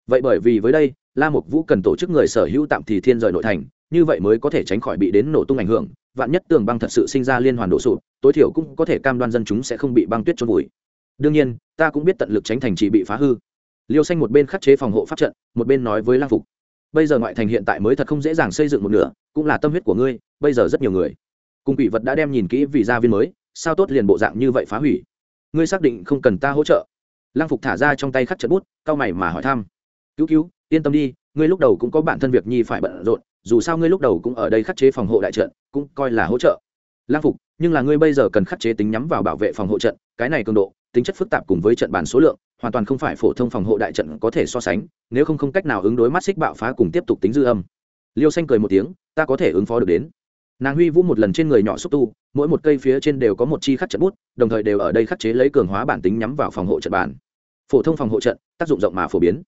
Vậy bởi vì với đây, la mục vũ cần tổ chức người sở hữu tạm thì thiên rời nội thành như vậy mới có thể tránh khỏi bị đến nổ tung ảnh hưởng, vạn nhất tường băng thật sự sinh ra liên hoàn đổ sụp, tối thiểu cũng có thể cam đoan dân chúng sẽ không bị băng tuyết trôn vùi. Đương nhiên, ta cũng biết tận lực tránh thành trì bị phá hư. Liêu xanh một bên khắc chế phòng hộ pháp trận, một bên nói với lang phục, bây giờ ngoại thành hiện tại mới thật không dễ dàng xây dựng một nửa, cũng là tâm huyết của ngươi, bây giờ rất nhiều người. Cùng quỷ vật đã đem nhìn kỹ vì gia viên mới, sao tốt liền bộ dạng như vậy phá hủy? Ngươi xác định không cần ta hỗ trợ? Lang phục thả ra trong tay khắc trận bút, cau mày mà hỏi thăm, cứu cứu, yên tâm đi, ngươi lúc đầu cũng có bản thân việc nhi phải bận rộn dù sao ngươi lúc đầu cũng ở đây khắc chế phòng hộ đại trận, cũng coi là hỗ trợ. Lang phục, nhưng là ngươi bây giờ cần khắc chế tính nhắm vào bảo vệ phòng hộ trận, cái này cường độ, tính chất phức tạp cùng với trận bàn số lượng, hoàn toàn không phải phổ thông phòng hộ đại trận có thể so sánh, nếu không không cách nào ứng đối mắt xích bạo phá cùng tiếp tục tính dư âm. Liêu xanh cười một tiếng, ta có thể ứng phó được đến. Nàng huy vũ một lần trên người nhỏ xúc tu, mỗi một cây phía trên đều có một chi khắc trận bút, đồng thời đều ở đây khắc chế lấy cường hóa bản tính nhắm vào phòng hộ trận bàn. Phổ thông phòng hộ trận, tác dụng rộng mà phổ biến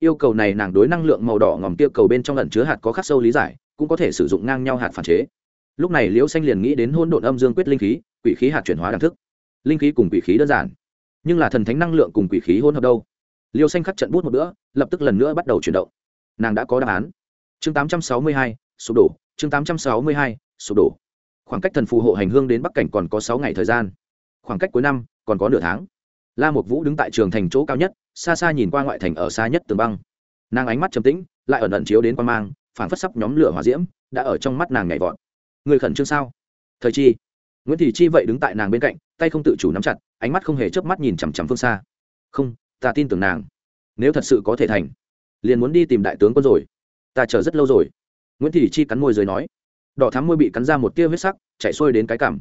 yêu cầu này nàng đối năng lượng màu đỏ ngòm kia cầu bên trong lần chứa hạt có khắc sâu lý giải cũng có thể sử dụng ngang nhau hạt phản chế. Lúc này liễu xanh liền nghĩ đến hôn độn âm dương quyết linh khí quỷ khí hạt chuyển hóa đẳng thức. Linh khí cùng quỷ khí đơn giản nhưng là thần thánh năng lượng cùng quỷ khí hôn hợp đâu? Liêu xanh khắc trận bút một bữa lập tức lần nữa bắt đầu chuyển động. Nàng đã có đáp án. Chương 862, sụp đổ. Chương 862, sụp đổ. Khoảng cách thần phù hộ hành hương đến bắc cảnh còn có sáu ngày thời gian. Khoảng cách cuối năm còn có nửa tháng. La mục vũ đứng tại trường thành chỗ cao nhất xa xa nhìn qua ngoại thành ở xa nhất tường băng. Nàng ánh mắt trầm tĩnh, lại ẩn ẩn chiếu đến quan mang phản phất sắp nhóm lửa hỏa diễm, đã ở trong mắt nàng nhảy vọt. Người khẩn trương sao? Thời chi. Nguyễn thị chi vậy đứng tại nàng bên cạnh, tay không tự chủ nắm chặt, ánh mắt không hề chớp mắt nhìn chằm chằm phương xa. Không, ta tin tưởng nàng. Nếu thật sự có thể thành, liền muốn đi tìm đại tướng quân rồi. Ta chờ rất lâu rồi. Nguyễn thị chi cắn môi rồi nói. Đỏ thắm môi bị cắn ra một tia huyết sắc chạy xuôi đến cái cằm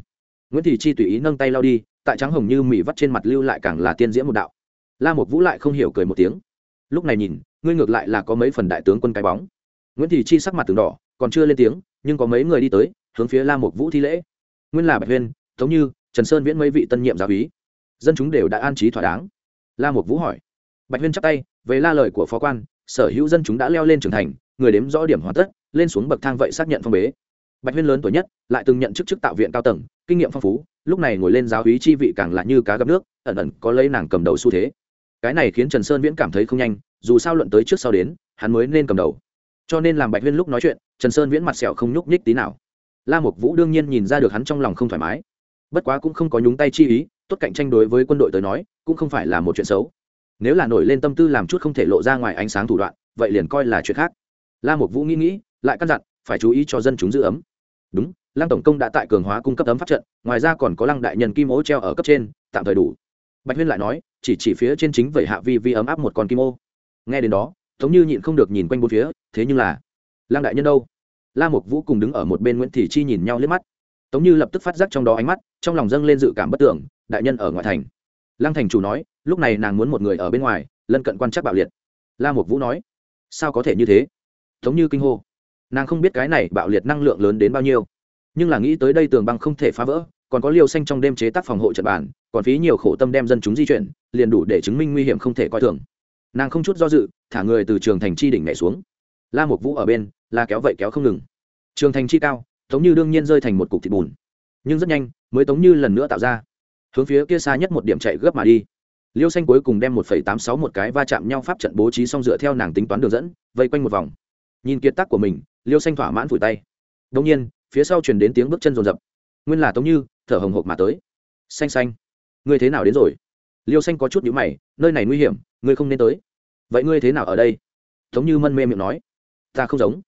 nguyễn thị chi tùy ý nâng tay lao đi, tại trắng hồng như mị vắt trên mặt lưu lại càng là tiên diễm một đạo la một vũ lại không hiểu cười một tiếng. Lúc này nhìn, ngươi ngược lại là có mấy phần đại tướng quân cái bóng. Nguyễn thị chi sắc mặt từng đỏ, còn chưa lên tiếng, nhưng có mấy người đi tới, hướng phía la một vũ thi lễ. Nguyên là bạch huyên tống như trần sơn viễn mấy vị tân nhiệm giáo úy. Dân chúng đều đã an trí thỏa đáng. La một vũ hỏi. Bạch huyên chắp tay, về la lời của phó quan, sở hữu dân chúng đã leo lên trưởng thành, người đếm rõ điểm hoàn tất, lên xuống bậc thang vậy xác nhận phong bế. Bạch huyên lớn tuổi nhất, lại từng nhận chức chức tạo viện cao tầng, kinh nghiệm phong phú, lúc này ngồi lên giáo úy chi vị càng là như cá gặp nước, ẩn ẩn có lấy nàng cầm đầu xu thế cái này khiến trần sơn viễn cảm thấy không nhanh, dù sao luận tới trước sau đến, hắn mới nên cầm đầu. Cho nên làm bạch huyên lúc nói chuyện, trần sơn viễn mặt sẹo không nhúc nhích tí nào. La mục vũ đương nhiên nhìn ra được hắn trong lòng không thoải mái. Bất quá cũng không có nhúng tay chi ý, tốt cạnh tranh đối với quân đội tới nói, cũng không phải là một chuyện xấu. Nếu là nổi lên tâm tư làm chút không thể lộ ra ngoài ánh sáng thủ đoạn, vậy liền coi là chuyện khác. La mục vũ nghĩ nghĩ, lại căn dặn, phải chú ý cho dân chúng giữ ấm. Đúng, lăng tổng công đã tại cường hóa cung cấp ấm phát trận, ngoài ra còn có lăng đại nhân kim ố treo ở cấp trên, tạm thời đủ. Bạch huyên lại nói chỉ chỉ phía trên chính vậy hạ vi vi ấm áp một con kim ô. Nghe đến đó, tống như nhịn không được nhìn quanh bốn phía, thế nhưng là lang đại nhân đâu? La mục vũ cùng đứng ở một bên nguyễn thị chi nhìn nhau liếc mắt. Tống như lập tức phát giác trong đó ánh mắt, trong lòng dâng lên dự cảm bất tưởng, đại nhân ở ngoại thành. Lăng thành chủ nói, lúc này nàng muốn một người ở bên ngoài, lân cận quan chắc bạo liệt. La mục vũ nói, sao có thể như thế? Tống như kinh hô, nàng không biết cái này bạo liệt năng lượng lớn đến bao nhiêu. Nhưng là nghĩ tới đây tường băng không thể phá vỡ còn có liều xanh trong đêm chế tác phòng hộ trận bàn, còn phí nhiều khổ tâm đem dân chúng di chuyển, liền đủ để chứng minh nguy hiểm không thể coi thường. Nàng không chút do dự, thả người từ trường thành chi đỉnh nhảy xuống. La một vũ ở bên, la kéo vậy kéo không ngừng. Trường thành chi cao, tống như đương nhiên rơi thành một cục thịt bùn. Nhưng rất nhanh, mới tống như lần nữa tạo ra. Hướng phía kia xa nhất một điểm chạy gấp mà đi. Liêu xanh cuối cùng đem một phẩy tám sáu một cái va chạm nhau pháp trận bố trí xong dựa theo nàng tính toán đường dẫn, vây quanh một vòng. Nhìn kiệt tác của mình, liêu xanh thỏa mãn vùi tay. Đông nhiên, phía sau truyền đến tiếng bước chân rồn rập. Nguyên là tống như thở hồng hộc mà tới. Xanh xanh. Ngươi thế nào đến rồi? Liêu xanh có chút nhữ mày, nơi này nguy hiểm, ngươi không nên tới. Vậy ngươi thế nào ở đây? Tống như mân mê miệng nói. Ta không giống.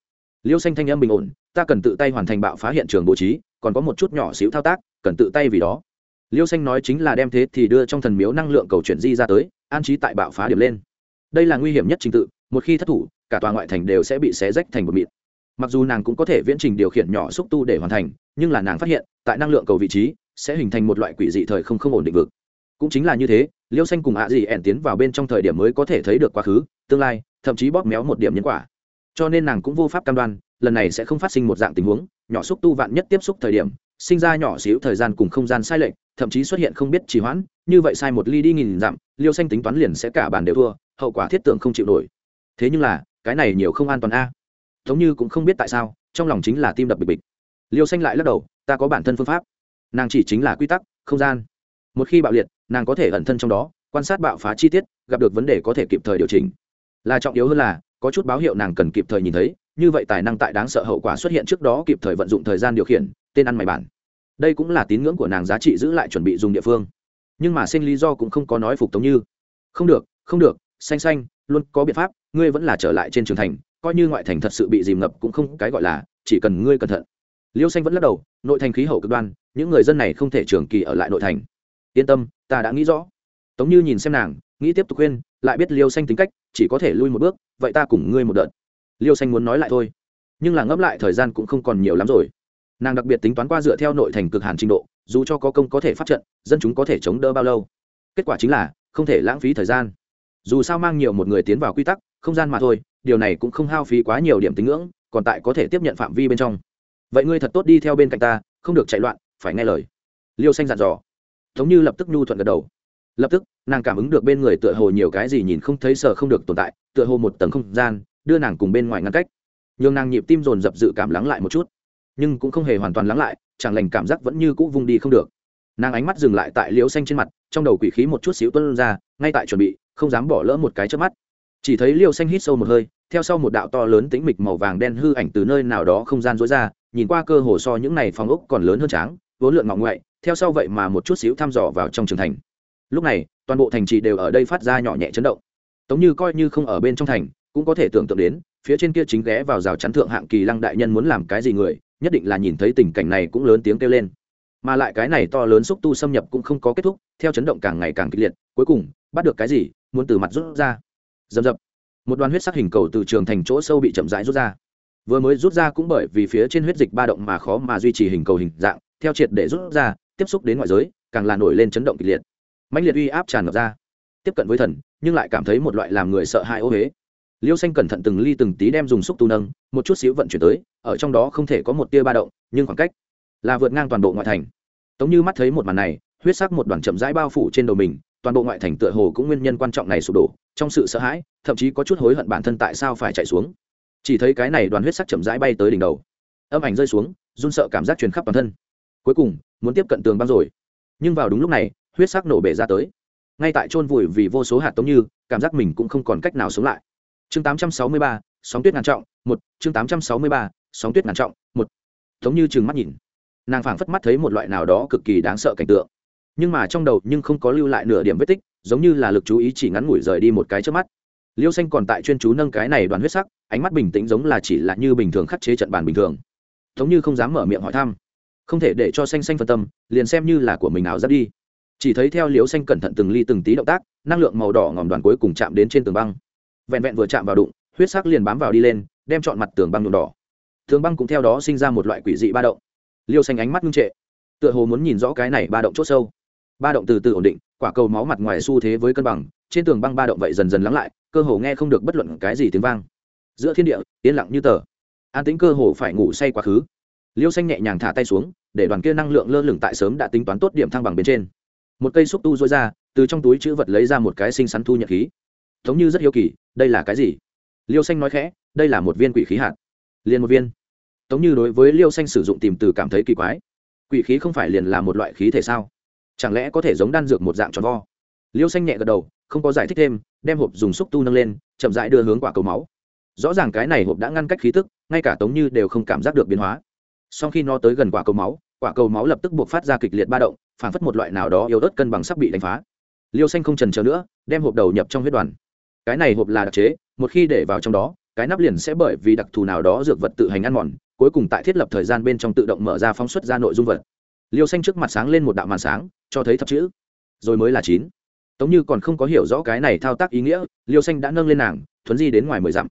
Liêu xanh thanh âm bình ổn, ta cần tự tay hoàn thành bạo phá hiện trường bố trí, còn có một chút nhỏ xíu thao tác, cần tự tay vì đó. Liêu xanh nói chính là đem thế thì đưa trong thần miếu năng lượng cầu chuyển di ra tới, an trí tại bạo phá điểm lên. Đây là nguy hiểm nhất trình tự, một khi thất thủ, cả tòa ngoại thành đều sẽ bị xé rách thành một mịn mặc dù nàng cũng có thể viễn trình điều khiển nhỏ xúc tu để hoàn thành, nhưng là nàng phát hiện, tại năng lượng cầu vị trí, sẽ hình thành một loại quỷ dị thời không không ổn định vực. Cũng chính là như thế, liêu xanh cùng ạ à gì ẻn tiến vào bên trong thời điểm mới có thể thấy được quá khứ, tương lai, thậm chí bóp méo một điểm nhân quả. Cho nên nàng cũng vô pháp cam đoan, lần này sẽ không phát sinh một dạng tình huống, nhỏ xúc tu vạn nhất tiếp xúc thời điểm, sinh ra nhỏ xíu thời gian cùng không gian sai lệch, thậm chí xuất hiện không biết trì hoãn, như vậy sai một ly đi nghìn dặm, liêu xanh tính toán liền sẽ cả bàn đều thua, hậu quả thiết tưởng không chịu nổi. Thế nhưng là, cái này nhiều không an toàn a giống như cũng không biết tại sao, trong lòng chính là tim đập bịch bịch. Liêu xanh lại lắc đầu, ta có bản thân phương pháp. Nàng chỉ chính là quy tắc, không gian. Một khi bạo liệt, nàng có thể ẩn thân trong đó, quan sát bạo phá chi tiết, gặp được vấn đề có thể kịp thời điều chỉnh. Là trọng yếu hơn là, có chút báo hiệu nàng cần kịp thời nhìn thấy, như vậy tài năng tại đáng sợ hậu quả xuất hiện trước đó kịp thời vận dụng thời gian điều khiển, tên ăn mày bản. Đây cũng là tín ngưỡng của nàng giá trị giữ lại chuẩn bị dùng địa phương. Nhưng mà sinh lý do cũng không có nói phục tống như. Không được không được, xanh xanh, luôn có biện pháp, ngươi vẫn là trở lại trên trường thành coi như ngoại thành thật sự bị dìm ngập cũng không cái gọi là, chỉ cần ngươi cẩn thận. Liêu xanh vẫn lắc đầu, nội thành khí hậu cực đoan, những người dân này không thể trường kỳ ở lại nội thành. Yên tâm, ta đã nghĩ rõ. Tống như nhìn xem nàng, nghĩ tiếp tục khuyên, lại biết liêu xanh tính cách, chỉ có thể lui một bước, vậy ta cùng ngươi một đợt. Liêu xanh muốn nói lại thôi, nhưng là ngẫm lại thời gian cũng không còn nhiều lắm rồi. Nàng đặc biệt tính toán qua dựa theo nội thành cực hàn trình độ, dù cho có công có thể phát trận, dân chúng có thể chống đỡ bao lâu. Kết quả chính là, không thể lãng phí thời gian. Dù sao mang nhiều một người tiến vào quy tắc không gian mà thôi, điều này cũng không hao phí quá nhiều điểm tính ngưỡng, còn tại có thể tiếp nhận phạm vi bên trong. Vậy ngươi thật tốt đi theo bên cạnh ta, không được chạy loạn, phải nghe lời. Liêu xanh dặn dò. Thống như lập tức nhu thuận gật đầu. Lập tức, nàng cảm ứng được bên người tựa hồ nhiều cái gì nhìn không thấy sợ không được tồn tại, tựa hồ một tầng không gian, đưa nàng cùng bên ngoài ngăn cách. Nhường nàng nhịp tim dồn dập dự cảm lắng lại một chút, nhưng cũng không hề hoàn toàn lắng lại, chẳng lành cảm giác vẫn như cũ vung đi không được. Nàng ánh mắt dừng lại tại Liêu xanh trên mặt, trong đầu quỷ khí một chút xíu tuân ra, ngay tại chuẩn bị, không dám bỏ lỡ một cái trước mắt chỉ thấy liêu xanh hít sâu một hơi, theo sau một đạo to lớn tính mịch màu vàng đen hư ảnh từ nơi nào đó không gian rối ra, nhìn qua cơ hồ so những này phòng ốc còn lớn hơn tráng, vốn lượn ngọng ngoại, theo sau vậy mà một chút xíu thăm dò vào trong trường thành. Lúc này, toàn bộ thành trì đều ở đây phát ra nhỏ nhẹ chấn động. Tống như coi như không ở bên trong thành, cũng có thể tưởng tượng đến, phía trên kia chính ghé vào rào chắn thượng hạng kỳ lăng đại nhân muốn làm cái gì người, nhất định là nhìn thấy tình cảnh này cũng lớn tiếng kêu lên. Mà lại cái này to lớn xúc tu xâm nhập cũng không có kết thúc, theo chấn động càng ngày càng kịch liệt, cuối cùng, bắt được cái gì, muốn từ mặt rút ra dầm dập. Một đoàn huyết sắc hình cầu từ trường thành chỗ sâu bị chậm rãi rút ra. Vừa mới rút ra cũng bởi vì phía trên huyết dịch ba động mà khó mà duy trì hình cầu hình dạng, theo triệt để rút ra, tiếp xúc đến ngoại giới, càng là nổi lên chấn động kịch liệt. Mạnh liệt uy áp tràn ngập ra. Tiếp cận với thần, nhưng lại cảm thấy một loại làm người sợ hãi ô huế liêu xanh cẩn thận từng ly từng tí đem dùng xúc tu nâng, một chút xíu vận chuyển tới, ở trong đó không thể có một tia ba động, nhưng khoảng cách là vượt ngang toàn bộ ngoại thành. Tống như mắt thấy một màn này, huyết sắc một đoàn chậm rãi bao phủ trên đầu mình toàn bộ ngoại thành tựa hồ cũng nguyên nhân quan trọng này sụp đổ trong sự sợ hãi thậm chí có chút hối hận bản thân tại sao phải chạy xuống. Chỉ thấy cái này đoàn huyết sắc chậm rãi bay tới đỉnh đầu. Âm ảnh rơi xuống run sợ cảm giác truyền khắp toàn thân. Cuối cùng muốn tiếp cận tường băng rồi. Nhưng vào đúng lúc này huyết sắc nổ bể ra tới. Ngay tại chôn vùi vì vô số hạt tống như cảm giác mình cũng không còn cách nào sống lại. Chương 863, sóng tuyết ngàn trọng một. Chương 863, sóng tuyết ngàn trọng một. Tống như trừng mắt nhìn. Nàng phảng phất mắt thấy một loại nào đó cực kỳ đáng sợ cảnh tượng nhưng mà trong đầu nhưng không có lưu lại nửa điểm vết tích, giống như là lực chú ý chỉ ngắn ngủi rời đi một cái trước mắt. Liêu xanh còn tại chuyên chú nâng cái này đoàn huyết sắc, ánh mắt bình tĩnh giống là chỉ là như bình thường khắc chế trận bàn bình thường. Giống như không dám mở miệng hỏi thăm. Không thể để cho xanh xanh phân tâm, liền xem như là của mình ảo giáp đi. Chỉ thấy theo liêu xanh cẩn thận từng ly từng tí động tác, năng lượng màu đỏ ngòm đoàn cuối cùng chạm đến trên tường băng. Vẹn vẹn vừa chạm vào đụng, huyết sắc liền bám vào đi lên, đem chọn mặt tường băng nhuộm đỏ. Tường băng cũng theo đó sinh ra một loại quỷ dị ba động. Liêu xanh ánh mắt ngưng trệ, tựa hồ muốn nhìn rõ cái này ba động chốt sâu ba động từ từ ổn định, quả cầu máu mặt ngoài xu thế với cân bằng, trên tường băng ba động vậy dần dần lắng lại, cơ hồ nghe không được bất luận cái gì tiếng vang. Giữa thiên địa, yên lặng như tờ. An tính cơ hồ phải ngủ say quá khứ. Liêu xanh nhẹ nhàng thả tay xuống, để đoàn kia năng lượng lơ lửng tại sớm đã tính toán tốt điểm thăng bằng bên trên. Một cây xúc tu dối ra, từ trong túi chữ vật lấy ra một cái xinh xắn thu nhật khí. Thống như rất hiếu kỳ, đây là cái gì? Liêu xanh nói khẽ, đây là một viên quỷ khí hạt. Liền một viên. Tống như đối với liêu xanh sử dụng tìm từ cảm thấy kỳ quái. Quỷ khí không phải liền là một loại khí thể sao? Chẳng lẽ có thể giống đan dược một dạng tròn vo? Liêu xanh nhẹ gật đầu, không có giải thích thêm, đem hộp dùng xúc tu nâng lên, chậm rãi đưa hướng quả cầu máu. Rõ ràng cái này hộp đã ngăn cách khí tức, ngay cả tống như đều không cảm giác được biến hóa. Sau khi nó tới gần quả cầu máu, quả cầu máu lập tức buộc phát ra kịch liệt ba động, phản phất một loại nào đó yếu ớt cân bằng sắp bị đánh phá. Liêu xanh không trần chờ nữa, đem hộp đầu nhập trong huyết đoàn. Cái này hộp là đặc chế, một khi để vào trong đó, cái nắp liền sẽ bởi vì đặc thù nào đó dược vật tự hành ăn mòn, cuối cùng tại thiết lập thời gian bên trong tự động mở ra phóng xuất ra nội dung vật. Liêu xanh trước mặt sáng lên một đạo màn sáng cho thấy thập chữ. Rồi mới là chín. Tống như còn không có hiểu rõ cái này thao tác ý nghĩa, liêu xanh đã nâng lên nàng, thuấn di đến ngoài mười dặm.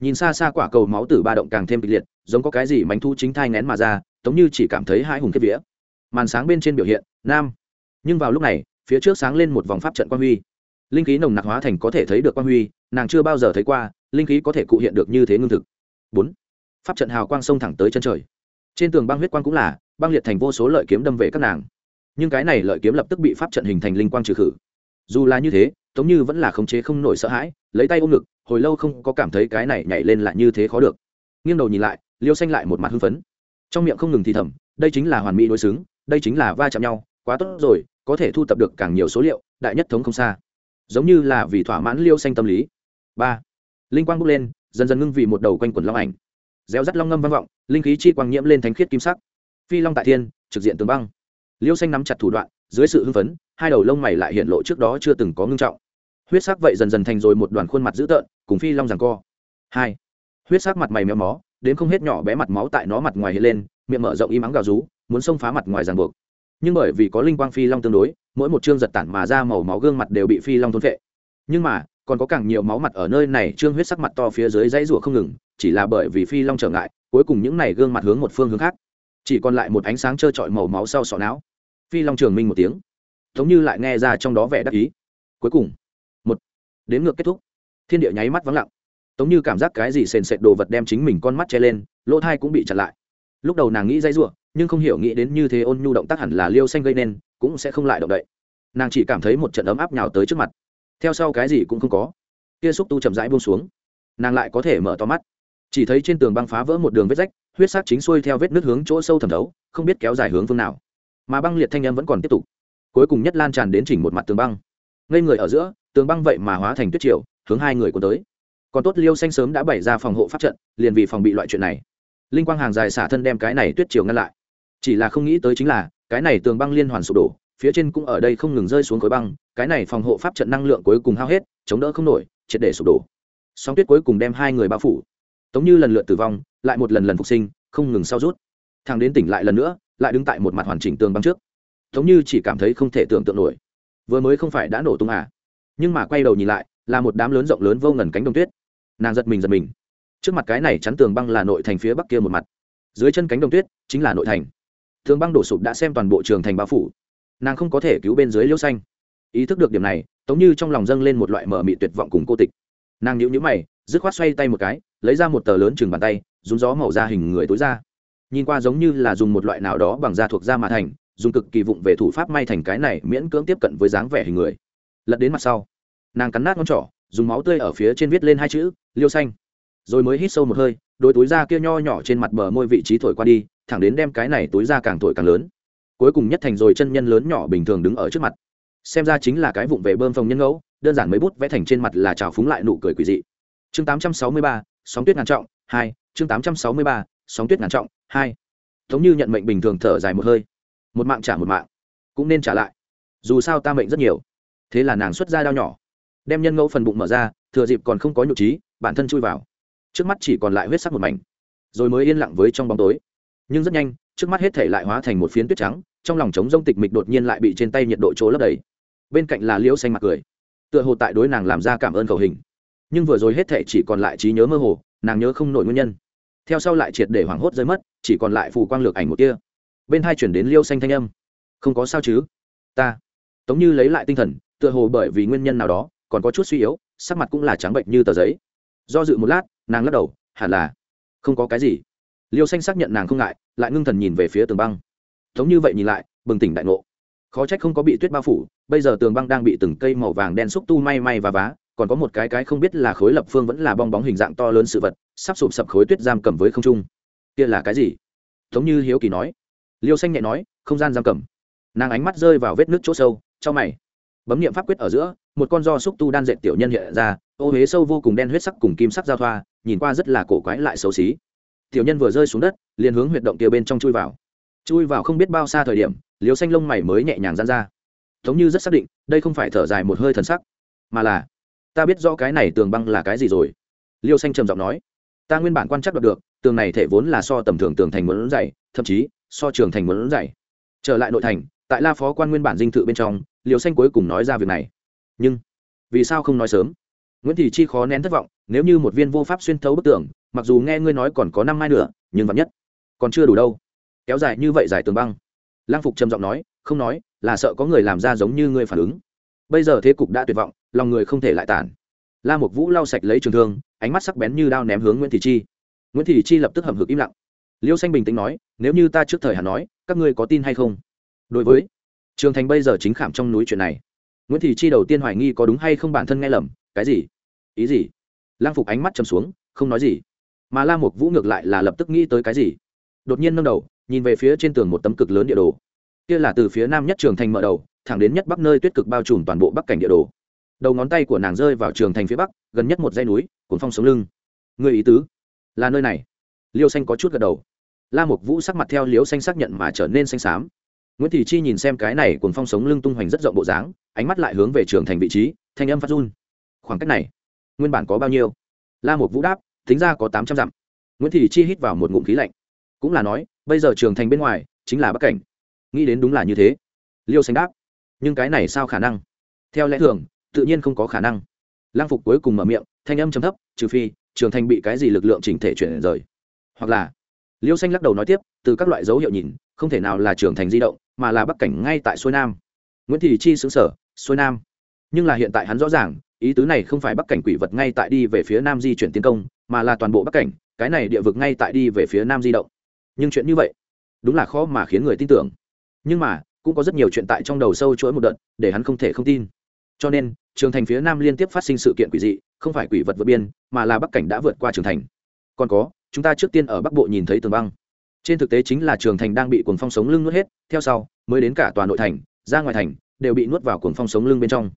Nhìn xa xa quả cầu máu tử ba động càng thêm kịch liệt, giống có cái gì mánh thu chính thai ngén mà ra, tống như chỉ cảm thấy hai hùng kết vía. Màn sáng bên trên biểu hiện, nam. Nhưng vào lúc này, phía trước sáng lên một vòng pháp trận quan huy. Linh khí nồng nặc hóa thành có thể thấy được quan huy, nàng chưa bao giờ thấy qua, linh khí có thể cụ hiện được như thế ngưng thực. Bốn. Pháp trận hào quang sông thẳng tới chân trời. Trên tường băng huyết quang cũng là, băng liệt thành vô số lợi kiếm đâm về các nàng nhưng cái này lợi kiếm lập tức bị pháp trận hình thành linh quang trừ khử. Dù là như thế, tống như vẫn là khống chế không nổi sợ hãi, lấy tay ôm ngực, hồi lâu không có cảm thấy cái này nhảy lên lại như thế khó được. Nghiêng đầu nhìn lại, liêu xanh lại một mặt hưng phấn. Trong miệng không ngừng thì thầm, đây chính là hoàn mỹ đối xứng, đây chính là va chạm nhau, quá tốt rồi, có thể thu tập được càng nhiều số liệu, đại nhất thống không xa. Giống như là vì thỏa mãn liêu xanh tâm lý. Ba. Linh quang bốc lên, dần dần ngưng vì một đầu quanh quần long ảnh. Réo rắt long ngâm vang vọng, linh khí chi quang nhiễm lên thánh khiết kim sắc. Phi long tại thiên, trực diện tường băng liêu xanh nắm chặt thủ đoạn, dưới sự hưng phấn, hai đầu lông mày lại hiện lộ trước đó chưa từng có ngưng trọng. Huyết sắc vậy dần dần thành rồi một đoàn khuôn mặt dữ tợn, cùng phi long rằng co. Hai, huyết sắc mặt mày méo mó, đến không hết nhỏ bé mặt máu tại nó mặt ngoài hiện lên, miệng mở rộng y mắng gào rú, muốn xông phá mặt ngoài ràng buộc. Nhưng bởi vì có linh quang phi long tương đối, mỗi một chương giật tản mà ra màu máu gương mặt đều bị phi long thôn vệ nhưng mà, còn có càng nhiều máu mặt ở nơi này trương huyết sắc mặt to phía dưới dãy rủa không ngừng, chỉ là bởi vì phi long trở ngại, cuối cùng những này gương mặt hướng một phương hướng khác. Chỉ còn lại một ánh sáng trơ trọi màu máu sau sọ não phi long trường minh một tiếng. Giống như lại nghe ra trong đó vẻ đắc ý. Cuối cùng, một, đến ngược kết thúc. Thiên địa nháy mắt vắng lặng. Tống như cảm giác cái gì sền sệt đồ vật đem chính mình con mắt che lên, lỗ thai cũng bị chặn lại. Lúc đầu nàng nghĩ dây r nhưng không hiểu nghĩ đến như thế ôn nhu động tác hẳn là liêu xanh gây nên, cũng sẽ không lại động đậy. Nàng chỉ cảm thấy một trận ấm áp nhào tới trước mặt. Theo sau cái gì cũng không có. Kia xúc tu chậm rãi buông xuống. Nàng lại có thể mở to mắt. Chỉ thấy trên tường băng phá vỡ một đường vết rách, huyết sắc chính xuôi theo vết nước hướng chỗ sâu thẩm thấu, không biết kéo dài hướng phương nào mà băng liệt thanh âm vẫn còn tiếp tục. Cuối cùng nhất lan tràn đến chỉnh một mặt tường băng. Ngây người ở giữa, tường băng vậy mà hóa thành tuyết triều, hướng hai người cuốn tới. Còn tốt liêu xanh sớm đã bày ra phòng hộ pháp trận, liền vì phòng bị loại chuyện này. Linh quang hàng dài xả thân đem cái này tuyết triều ngăn lại. Chỉ là không nghĩ tới chính là, cái này tường băng liên hoàn sụp đổ, phía trên cũng ở đây không ngừng rơi xuống khối băng, cái này phòng hộ pháp trận năng lượng cuối cùng hao hết, chống đỡ không nổi, triệt để sụp đổ. Song tuyết cuối cùng đem hai người bao phủ. Tống như lần lượt tử vong, lại một lần lần phục sinh, không ngừng sau rút. Thằng đến tỉnh lại lần nữa lại đứng tại một mặt hoàn chỉnh tường băng trước. Tống như chỉ cảm thấy không thể tưởng tượng nổi. Vừa mới không phải đã nổ tung à? Nhưng mà quay đầu nhìn lại, là một đám lớn rộng lớn vô ngần cánh đồng tuyết. Nàng giật mình giật mình. Trước mặt cái này chắn tường băng là nội thành phía bắc kia một mặt. Dưới chân cánh đồng tuyết chính là nội thành. Tường băng đổ sụp đã xem toàn bộ trường thành bao phủ. Nàng không có thể cứu bên dưới liêu xanh. Ý thức được điểm này, tống như trong lòng dâng lên một loại mở mị tuyệt vọng cùng cô tịch. Nàng nhịu nhữ mày, dứt khoát xoay tay một cái, lấy ra một tờ lớn chừng bàn tay rúng gió màu da hình người tối ra nhìn qua giống như là dùng một loại nào đó bằng da thuộc da mà thành dùng cực kỳ vụng về thủ pháp may thành cái này miễn cưỡng tiếp cận với dáng vẻ hình người. Lật đến mặt sau nàng cắn nát ngón trỏ dùng máu tươi ở phía trên viết lên hai chữ liêu xanh. Rồi mới hít sâu một hơi đôi túi da kia nho nhỏ trên mặt bờ môi vị trí thổi qua đi thẳng đến đem cái này túi da càng thổi càng lớn. Cuối cùng nhất thành rồi chân nhân lớn nhỏ bình thường đứng ở trước mặt. Xem ra chính là cái vụng về bơm phồng nhân ngẫu đơn giản mấy bút vẽ thành trên mặt là trào phúng lại nụ cười quỷ dị. Chương 863, sóng tuyết ngàn trọng hai chương 863, sóng tuyết ngàn trọng hai. Thống như nhận mệnh bình thường thở dài một hơi. Một mạng trả một mạng. Cũng nên trả lại. Dù sao ta mệnh rất nhiều. Thế là nàng xuất ra đao nhỏ. Đem nhân ngẫu phần bụng mở ra, thừa dịp còn không có nhục trí, bản thân chui vào. Trước mắt chỉ còn lại huyết sắc một mảnh. Rồi mới yên lặng với trong bóng tối. Nhưng rất nhanh, trước mắt hết thể lại hóa thành một phiến tuyết trắng, trong lòng trống rông tịch mịch đột nhiên lại bị trên tay nhiệt độ chỗ lấp đầy. Bên cạnh là liễu xanh mặt cười. Tựa hồ tại đối nàng làm ra cảm ơn cầu hình. Nhưng vừa rồi hết thể chỉ còn lại trí nhớ mơ hồ, nàng nhớ không nổi nguyên nhân theo sau lại triệt để hoảng hốt rơi mất, chỉ còn lại phù quang lược ảnh một kia bên hai chuyển đến liêu xanh thanh âm. Không có sao chứ? Ta. Tống như lấy lại tinh thần, tựa hồ bởi vì nguyên nhân nào đó, còn có chút suy yếu, sắc mặt cũng là trắng bệnh như tờ giấy. Do dự một lát, nàng lắc đầu, hẳn là không có cái gì. Liêu xanh xác nhận nàng không ngại, lại ngưng thần nhìn về phía tường băng. Tống như vậy nhìn lại, bừng tỉnh đại ngộ. Khó trách không có bị tuyết bao phủ, bây giờ tường băng đang bị từng cây màu vàng đen xúc tu may may và vá còn có một cái cái không biết là khối lập phương vẫn là bong bóng hình dạng to lớn sự vật, sắp sụp sập khối tuyết giam cầm với không trung. Kia là cái gì? Giống như hiếu kỳ nói. Liêu xanh nhẹ nói, không gian giam cầm. Nàng ánh mắt rơi vào vết nước chỗ sâu, trong mày. Bấm niệm pháp quyết ở giữa, một con do xúc tu đan dệt tiểu nhân hiện ra, ô huế sâu vô cùng đen huyết sắc cùng kim sắc giao thoa, nhìn qua rất là cổ quái lại xấu xí. Tiểu nhân vừa rơi xuống đất, liền hướng huyệt động kia bên trong chui vào. Chui vào không biết bao xa thời điểm liều xanh lông mày mới nhẹ nhàng dán ra. Giống như rất xác định, đây không phải thở dài một hơi thần sắc, mà là ta biết rõ cái này tường băng là cái gì rồi. Liêu xanh trầm giọng nói. Ta nguyên bản quan chắc được, tường này thể vốn là so tầm thường tường thành muốn dày, thậm chí, so trường thành muốn dày. Trở lại nội thành, tại la phó quan nguyên bản dinh thự bên trong liều xanh cuối cùng nói ra việc này. Nhưng, vì sao không nói sớm? Nguyễn thị chi khó nén thất vọng, nếu như một viên vô pháp xuyên thấu bức tường, mặc dù nghe ngươi nói còn có năm mai nữa, nhưng vắn nhất, còn chưa đủ đâu. Kéo dài như vậy dài tường băng. Lang phục trầm giọng nói, không nói, là sợ có người làm ra giống như ngươi phản ứng bây giờ thế cục đã tuyệt vọng, lòng người không thể lại tản la mục vũ lau sạch lấy trường thương, ánh mắt sắc bén như đao ném hướng nguyễn thị chi. Nguyễn thị chi lập tức hầm hực im lặng. Liêu xanh bình tĩnh nói, nếu như ta trước thời hạn nói, các ngươi có tin hay không? Đối với trường thành bây giờ chính khảm trong núi chuyện này, nguyễn thị chi đầu tiên hoài nghi có đúng hay không bản thân nghe lầm, cái gì? Ý gì? Lang phục ánh mắt chầm xuống, không nói gì. Mà la mục vũ ngược lại là lập tức nghĩ tới cái gì. Đột nhiên nâng đầu, nhìn về phía trên tường một tấm cực lớn địa đồ. Kia là từ phía nam nhất trường thành mở đầu thẳng đến nhất bắc nơi tuyết cực bao trùm toàn bộ bắc cảnh địa đồ. Đầu ngón tay của nàng rơi vào trường thành phía bắc, gần nhất một dãy núi, cuốn phong sống lưng. Người ý tứ? Là nơi này. Liêu xanh có chút gật đầu. La mục vũ sắc mặt theo liêu xanh xác nhận mà trở nên xanh xám. Nguyễn thị chi nhìn xem cái này cuốn phong sống lưng tung hoành rất rộng bộ dáng, ánh mắt lại hướng về trường thành vị trí, thanh âm phát run. Khoảng cách này, nguyên bản có bao nhiêu? La mục vũ đáp, tính ra có tám trăm dặm. Nguyễn thị chi hít vào một ngụm khí lạnh. Cũng là nói, bây giờ trường thành bên ngoài chính là bắc cảnh. Nghĩ đến đúng là như thế. Liêu xanh đáp nhưng cái này sao khả năng? Theo lẽ thường, tự nhiên không có khả năng. Lang phục cuối cùng mở miệng, thanh âm chấm thấp, trừ phi, trường thành bị cái gì lực lượng chỉnh thể chuyển rời. Hoặc là, liêu xanh lắc đầu nói tiếp, từ các loại dấu hiệu nhìn, không thể nào là trường thành di động, mà là bắc cảnh ngay tại xuôi nam. Nguyễn thị chi xứng sở, xuôi nam. Nhưng là hiện tại hắn rõ ràng, ý tứ này không phải bắc cảnh quỷ vật ngay tại đi về phía nam di chuyển tiến công, mà là toàn bộ bắc cảnh, cái này địa vực ngay tại đi về phía nam di động. Nhưng chuyện như vậy, đúng là khó mà khiến người tin tưởng. Nhưng mà cũng có rất nhiều chuyện tại trong đầu sâu chuỗi một đợt, để hắn không thể không tin. Cho nên, trường thành phía nam liên tiếp phát sinh sự kiện quỷ dị, không phải quỷ vật vượt biên, mà là bắc cảnh đã vượt qua trường thành. Còn có, chúng ta trước tiên ở bắc bộ nhìn thấy tường băng. Trên thực tế chính là trường thành đang bị cuồng phong sống lưng nuốt hết, theo sau, mới đến cả toàn nội thành, ra ngoài thành, đều bị nuốt vào cuồng phong sống lưng bên trong.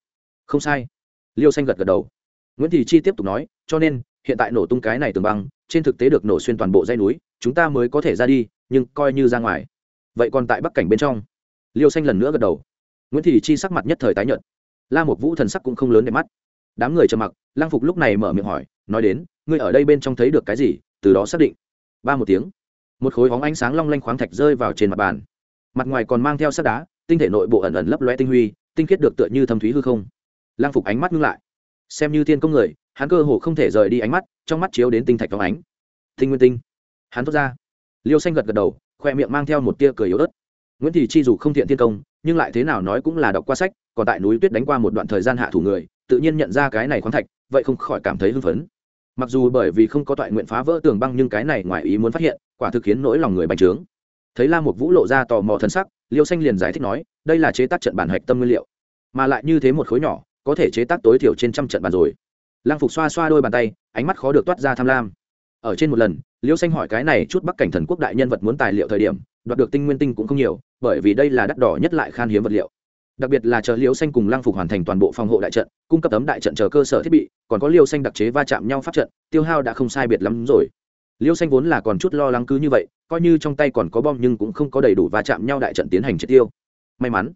Không sai. Liêu xanh gật gật đầu. Nguyễn thị chi tiếp tục nói, cho nên, hiện tại nổ tung cái này tường băng, trên thực tế được nổ xuyên toàn bộ dây núi, chúng ta mới có thể ra đi, nhưng coi như ra ngoài. Vậy còn tại bắc cảnh bên trong? Liêu xanh lần nữa gật đầu. Nguyễn thị chi sắc mặt nhất thời tái nhợt. La một vũ thần sắc cũng không lớn để mắt. Đám người trầm mặc lang phục lúc này mở miệng hỏi, nói đến, ngươi ở đây bên trong thấy được cái gì? Từ đó xác định. Ba một tiếng. Một khối hóng ánh sáng long lanh khoáng thạch rơi vào trên mặt bàn. Mặt ngoài còn mang theo sắt đá, tinh thể nội bộ ẩn ẩn lấp loe tinh huy, tinh khiết được tựa như thâm thúy hư không. Lang phục ánh mắt ngưng lại. Xem như tiên công người, hắn cơ hồ không thể rời đi ánh mắt, trong mắt chiếu đến tinh thạch phóng ánh. Tinh nguyên tinh. Hắn thốt ra. Liêu xanh gật gật đầu, khoe miệng mang theo một tia cười yếu ớt nguyễn thị chi dù không thiện thiên công, nhưng lại thế nào nói cũng là đọc qua sách, còn tại núi tuyết đánh qua một đoạn thời gian hạ thủ người, tự nhiên nhận ra cái này khoáng thạch, vậy không khỏi cảm thấy hưng phấn. Mặc dù bởi vì không có toại nguyện phá vỡ tường băng nhưng cái này ngoài ý muốn phát hiện, quả thực khiến nỗi lòng người bành trướng. Thấy la một vũ lộ ra tò mò thân sắc, liêu xanh liền giải thích nói, đây là chế tác trận bản hạch tâm nguyên liệu. Mà lại như thế một khối nhỏ, có thể chế tác tối thiểu trên trăm trận bàn rồi. Lăng phục xoa xoa đôi bàn tay, ánh mắt khó được toát ra tham lam. Ở trên một lần, liêu xanh hỏi cái này chút bắc cảnh thần quốc đại nhân vật muốn tài liệu thời điểm đoạt được tinh nguyên tinh cũng không nhiều, bởi vì đây là đắt đỏ nhất lại khan hiếm vật liệu. Đặc biệt là chờ liêu xanh cùng lăng phục hoàn thành toàn bộ phòng hộ đại trận, cung cấp tấm đại trận chờ cơ sở thiết bị, còn có liêu xanh đặc chế va chạm nhau pháp trận, tiêu hao đã không sai biệt lắm rồi. Liêu xanh vốn là còn chút lo lắng cứ như vậy, coi như trong tay còn có bom nhưng cũng không có đầy đủ va chạm nhau đại trận tiến hành triệt tiêu. May mắn,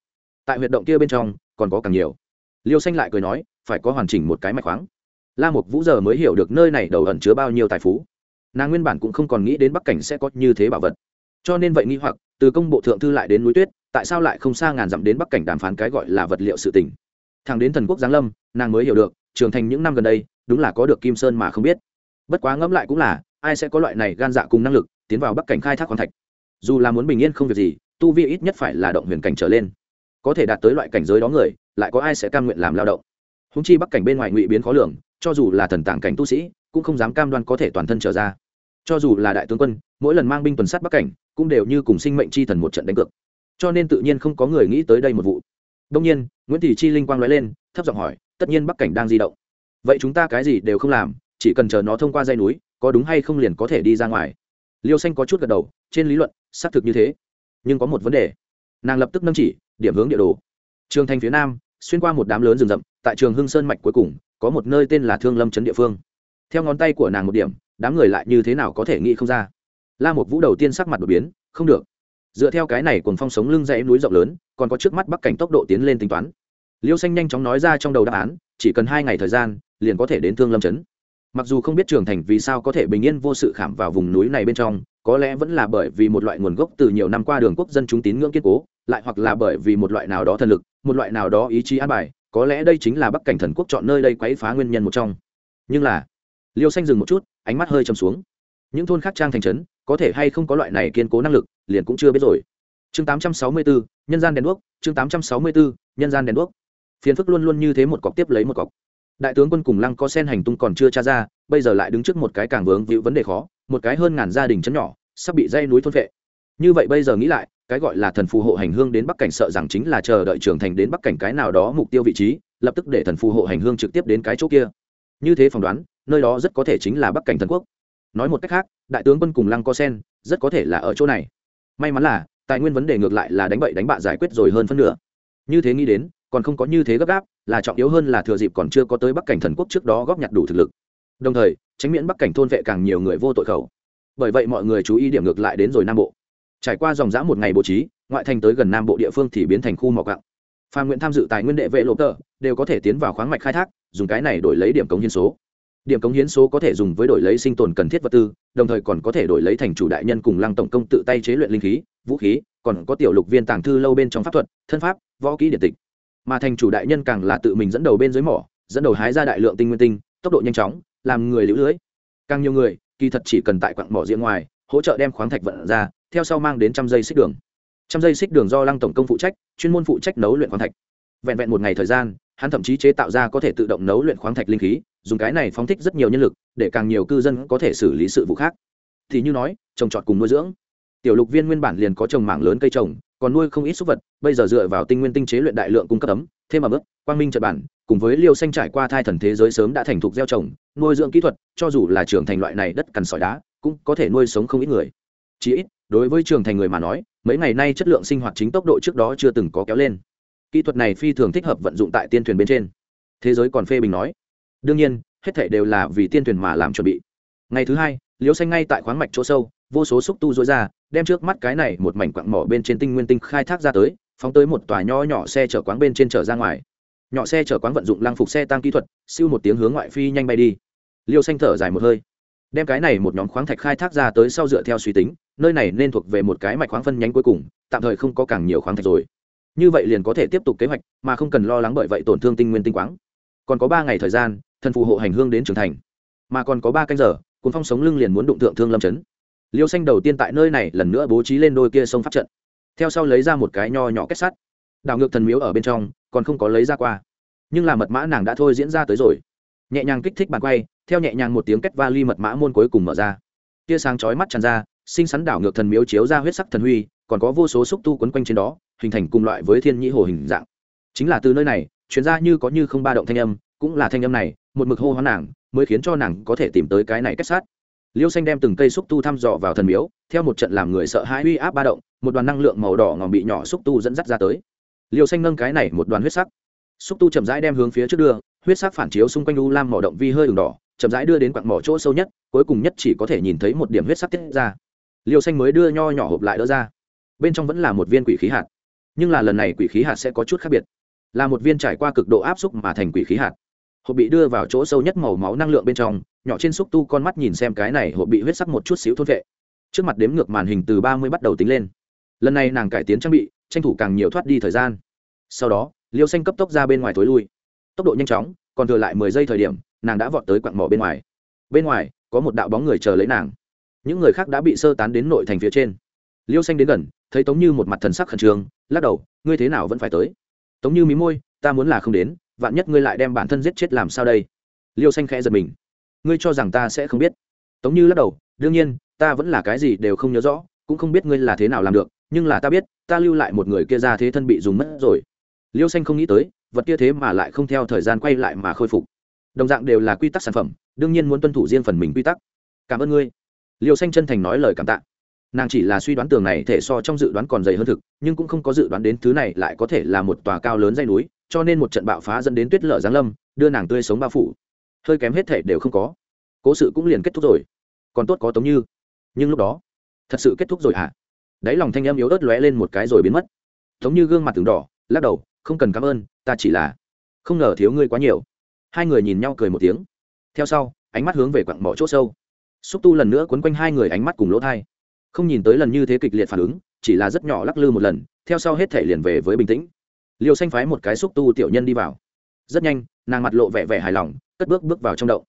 tại huyệt động kia bên trong, còn có càng nhiều. Liêu xanh lại cười nói, phải có hoàn chỉnh một cái mạch khoáng. La mục vũ giờ mới hiểu được nơi này đầu ẩn chứa bao nhiêu tài phú. Nàng nguyên bản cũng không còn nghĩ đến bắc cảnh sẽ có như thế bảo vật cho nên vậy nghi hoặc, từ công bộ thượng thư lại đến núi tuyết, tại sao lại không xa ngàn dặm đến bắc cảnh đàm phán cái gọi là vật liệu sự tình? Thằng đến thần quốc giáng lâm, nàng mới hiểu được trường thành những năm gần đây, đúng là có được kim sơn mà không biết. Bất quá ngẫm lại cũng là, ai sẽ có loại này gan dạ cùng năng lực, tiến vào bắc cảnh khai thác khoáng thạch. Dù là muốn bình yên không việc gì, tu vi ít nhất phải là động huyền cảnh trở lên. Có thể đạt tới loại cảnh giới đó người, lại có ai sẽ cam nguyện làm lao động? Húng chi bắc cảnh bên ngoài ngụy biến khó lường, cho dù là thần tàng cảnh tu sĩ, cũng không dám cam đoan có thể toàn thân trở ra. Cho dù là đại tướng quân, mỗi lần mang binh tuần sát bắc cảnh cũng đều như cùng sinh mệnh chi thần một trận đánh cược. Cho nên tự nhiên không có người nghĩ tới đây một vụ. Đông nhiên, nguyễn thị chi linh quang nói lên, thấp giọng hỏi, tất nhiên bắc cảnh đang di động. Vậy chúng ta cái gì đều không làm, chỉ cần chờ nó thông qua dây núi, có đúng hay không liền có thể đi ra ngoài. Liêu xanh có chút gật đầu, trên lý luận, xác thực như thế. Nhưng có một vấn đề. Nàng lập tức nâng chỉ, điểm hướng địa đồ. Trường thành phía nam, xuyên qua một đám lớn rừng rậm, tại trường hưng sơn mạch cuối cùng, có một nơi tên là thương lâm trấn địa phương. Theo ngón tay của nàng một điểm, đám người lại như thế nào có thể nghĩ không ra la một vũ đầu tiên sắc mặt đột biến, không được. Dựa theo cái này cùng phong sống lưng dãy núi rộng lớn, còn có trước mắt bắc cảnh tốc độ tiến lên tính toán. Liêu xanh nhanh chóng nói ra trong đầu đáp án, chỉ cần hai ngày thời gian, liền có thể đến thương lâm trấn. Mặc dù không biết trường thành vì sao có thể bình yên vô sự khảm vào vùng núi này bên trong, có lẽ vẫn là bởi vì một loại nguồn gốc từ nhiều năm qua đường quốc dân chúng tín ngưỡng kiên cố, lại hoặc là bởi vì một loại nào đó thần lực, một loại nào đó ý chí an bài, có lẽ đây chính là bắc cảnh thần quốc chọn nơi đây quấy phá nguyên nhân một trong. Nhưng là, liêu xanh dừng một chút, ánh mắt hơi chầm xuống. Những thôn khác trang thành trấn có thể hay không có loại này kiên cố năng lực liền cũng chưa biết rồi. Chương 864, nhân gian đèn đuốc chương 864, nhân gian đèn đuốc. Phiền phức luôn luôn như thế một cọc tiếp lấy một cọc. Đại tướng quân cùng lăng có sen hành tung còn chưa tra ra bây giờ lại đứng trước một cái càng vướng víu vấn đề khó một cái hơn ngàn gia đình chấn nhỏ sắp bị dây núi thôn vệ như vậy bây giờ nghĩ lại cái gọi là thần phù hộ hành hương đến bắc cảnh sợ rằng chính là chờ đợi trưởng thành đến bắc cảnh cái nào đó mục tiêu vị trí lập tức để thần phù hộ hành hương trực tiếp đến cái chỗ kia. Như thế phỏng đoán nơi đó rất có thể chính là bắc cảnh thần quốc nói một cách khác, đại tướng quân cùng lăng co sen rất có thể là ở chỗ này. May mắn là, tài nguyên vấn đề ngược lại là đánh bậy đánh bạ giải quyết rồi hơn phân nửa. Như thế nghĩ đến, còn không có như thế gấp gáp, là trọng yếu hơn là thừa dịp còn chưa có tới bắc cảnh thần quốc trước đó góp nhặt đủ thực lực. Đồng thời, tránh miễn bắc cảnh thôn vệ càng nhiều người vô tội khẩu. Bởi vậy mọi người chú ý điểm ngược lại đến rồi nam bộ. Trải qua dòng dã một ngày bố trí, ngoại thành tới gần nam bộ địa phương thì biến thành khu mỏ cặng phan nguyện tham dự tài nguyên đệ vệ lộ tờ, đều có thể tiến vào khoáng mạch khai thác, dùng cái này đổi lấy điểm cống hiến số điểm cống hiến số có thể dùng với đổi lấy sinh tồn cần thiết vật tư, đồng thời còn có thể đổi lấy thành chủ đại nhân cùng lăng tổng công tự tay chế luyện linh khí, vũ khí, còn có tiểu lục viên tàng thư lâu bên trong pháp thuật, thân pháp, võ kỹ điện tịch. Mà thành chủ đại nhân càng là tự mình dẫn đầu bên dưới mỏ, dẫn đầu hái ra đại lượng tinh nguyên tinh, tốc độ nhanh chóng, làm người lũ lưới. Càng nhiều người, kỳ thật chỉ cần tại quặng mỏ diện ngoài, hỗ trợ đem khoáng thạch vận ra, theo sau mang đến trăm dây xích đường. Trăm dây xích đường do lăng tổng công phụ trách, chuyên môn phụ trách nấu luyện khoáng thạch. Vẹn vẹn một ngày thời gian, hắn thậm chí chế tạo ra có thể tự động nấu luyện khoáng thạch linh khí dùng cái này phóng thích rất nhiều nhân lực, để càng nhiều cư dân có thể xử lý sự vụ khác. Thì như nói, trồng trọt cùng nuôi dưỡng. Tiểu lục viên nguyên bản liền có trồng mảng lớn cây trồng, còn nuôi không ít súc vật, bây giờ dựa vào tinh nguyên tinh chế luyện đại lượng cung cấp ấm, thêm ẩm ướt, quang minh trật bản, cùng với liêu xanh trải qua thai thần thế giới sớm đã thành thục gieo trồng, nuôi dưỡng kỹ thuật, cho dù là trưởng thành loại này đất cằn sỏi đá, cũng có thể nuôi sống không ít người. Chỉ ít, đối với trường thành người mà nói, mấy ngày nay chất lượng sinh hoạt chính tốc độ trước đó chưa từng có kéo lên. Kỹ thuật này phi thường thích hợp vận dụng tại tiên thuyền bên trên. Thế giới còn phê bình nói đương nhiên, hết thể đều là vì tiên thuyền mà làm chuẩn bị. Ngày thứ hai liêu xanh ngay tại khoáng mạch chỗ sâu, vô số xúc tu dối ra, đem trước mắt cái này một mảnh quặng mỏ bên trên tinh nguyên tinh khai thác ra tới, phóng tới một tòa nho nhỏ xe chở quáng bên trên chở ra ngoài. Nhỏ xe chở quán vận dụng lăng phục xe tăng kỹ thuật, siêu một tiếng hướng ngoại phi nhanh bay đi. Liêu xanh thở dài một hơi. Đem cái này một nhóm khoáng thạch khai thác ra tới sau dựa theo suy tính, nơi này nên thuộc về một cái mạch khoáng phân nhánh cuối cùng, tạm thời không có càng nhiều khoáng thạch rồi. Như vậy liền có thể tiếp tục kế hoạch, mà không cần lo lắng bởi vậy tổn thương tinh nguyên tinh quáng. Còn có ba ngày thời gian thần phù hộ hành hương đến trưởng thành. Mà còn có ba canh giờ, cuốn phong sống lưng liền muốn đụng tượng thương lâm chấn liêu xanh đầu tiên tại nơi này lần nữa bố trí lên đôi kia sông pháp trận. Theo sau lấy ra một cái nho nhỏ kết sắt. Đảo ngược thần miếu ở bên trong, còn không có lấy ra qua. Nhưng là mật mã nàng đã thôi diễn ra tới rồi. Nhẹ nhàng kích thích bàn quay, theo nhẹ nhàng một tiếng kết va ly mật mã môn cuối cùng mở ra. Tia sáng chói mắt tràn ra sinh sắn đảo ngược thần miếu chiếu ra huyết sắc thần huy, còn có vô số xúc tu quấn quanh trên đó, hình thành cùng loại với thiên nhĩ hồ hình dạng. Chính là từ nơi này chuyên ra như có như không ba động thanh âm, cũng là thanh âm này một mực hô hoán nàng, mới khiến cho nàng có thể tìm tới cái này kết sát. Liêu xanh đem từng cây xúc tu thăm dò vào thần miếu, theo một trận làm người sợ hãi uy áp ba động, một đoàn năng lượng màu đỏ ngòm bị nhỏ xúc tu dẫn dắt ra tới. Liêu xanh nâng cái này một đoàn huyết sắc. Xúc tu chậm rãi đem hướng phía trước đưa, huyết sắc phản chiếu xung quanh u lam mỏ động vi hơi đường đỏ, chậm rãi đưa đến quặng mỏ chỗ sâu nhất, cuối cùng nhất chỉ có thể nhìn thấy một điểm huyết sắc tiết ra. Liêu xanh mới đưa nho nhỏ hộp lại đỡ ra. Bên trong vẫn là một viên quỷ khí hạt. Nhưng là lần này quỷ khí hạt sẽ có chút khác biệt. Là một viên trải qua cực độ áp xúc mà thành quỷ khí hạt hộp bị đưa vào chỗ sâu nhất màu máu năng lượng bên trong, nhỏ trên xúc tu con mắt nhìn xem cái này hộp bị huyết sắc một chút xíu thôn vệ. Trước mặt đếm ngược màn hình từ ba mươi bắt đầu tính lên. Lần này nàng cải tiến trang bị, tranh thủ càng nhiều thoát đi thời gian. Sau đó, liêu xanh cấp tốc ra bên ngoài tối lui. Tốc độ nhanh chóng, còn thừa lại mười giây thời điểm, nàng đã vọt tới quặng mỏ bên ngoài. Bên ngoài, có một đạo bóng người chờ lấy nàng. Những người khác đã bị sơ tán đến nội thành phía trên. Liêu xanh đến gần, thấy tống như một mặt thần sắc khẩn trương, lắc đầu, ngươi thế nào vẫn phải tới? Tống như mí môi, ta muốn là không đến vạn nhất ngươi lại đem bản thân giết chết làm sao đây? Liêu xanh khẽ giật mình. Ngươi cho rằng ta sẽ không biết. Tống như lắc đầu, đương nhiên, ta vẫn là cái gì đều không nhớ rõ, cũng không biết ngươi là thế nào làm được, nhưng là ta biết, ta lưu lại một người kia ra thế thân bị dùng mất rồi. Liêu xanh không nghĩ tới, vật kia thế mà lại không theo thời gian quay lại mà khôi phục. Đồng dạng đều là quy tắc sản phẩm, đương nhiên muốn tuân thủ riêng phần mình quy tắc. Cảm ơn ngươi. Liêu xanh chân thành nói lời cảm tạ. Nàng chỉ là suy đoán tường này thể so trong dự đoán còn dày hơn thực, nhưng cũng không có dự đoán đến thứ này lại có thể là một tòa cao lớn dây núi cho nên một trận bạo phá dẫn đến tuyết lở giáng lâm, đưa nàng tươi sống bao phủ. Hơi kém hết thể đều không có. Cố sự cũng liền kết thúc rồi. Còn tốt có tống như. Nhưng lúc đó, thật sự kết thúc rồi hả? À? đáy lòng thanh em yếu ớt lóe lên một cái rồi biến mất. Tống như gương mặt từng đỏ, lắc đầu, không cần cảm ơn, ta chỉ là không ngờ thiếu ngươi quá nhiều. Hai người nhìn nhau cười một tiếng. Theo sau, ánh mắt hướng về quặng bỏ c h ỗ sâu. Xúc tu lần nữa quấn quanh hai người ánh mắt cùng lỗ thai. Không nhìn tới lần như thế kịch liệt phản ứng, chỉ là rất nhỏ lắc lư một lần, theo sau hết thể liền về với bình tĩnh liều xanh phái một cái xúc tu tiểu nhân đi vào. Rất nhanh, nàng mặt lộ vẻ vẻ hài lòng, cất bước bước vào trong đậu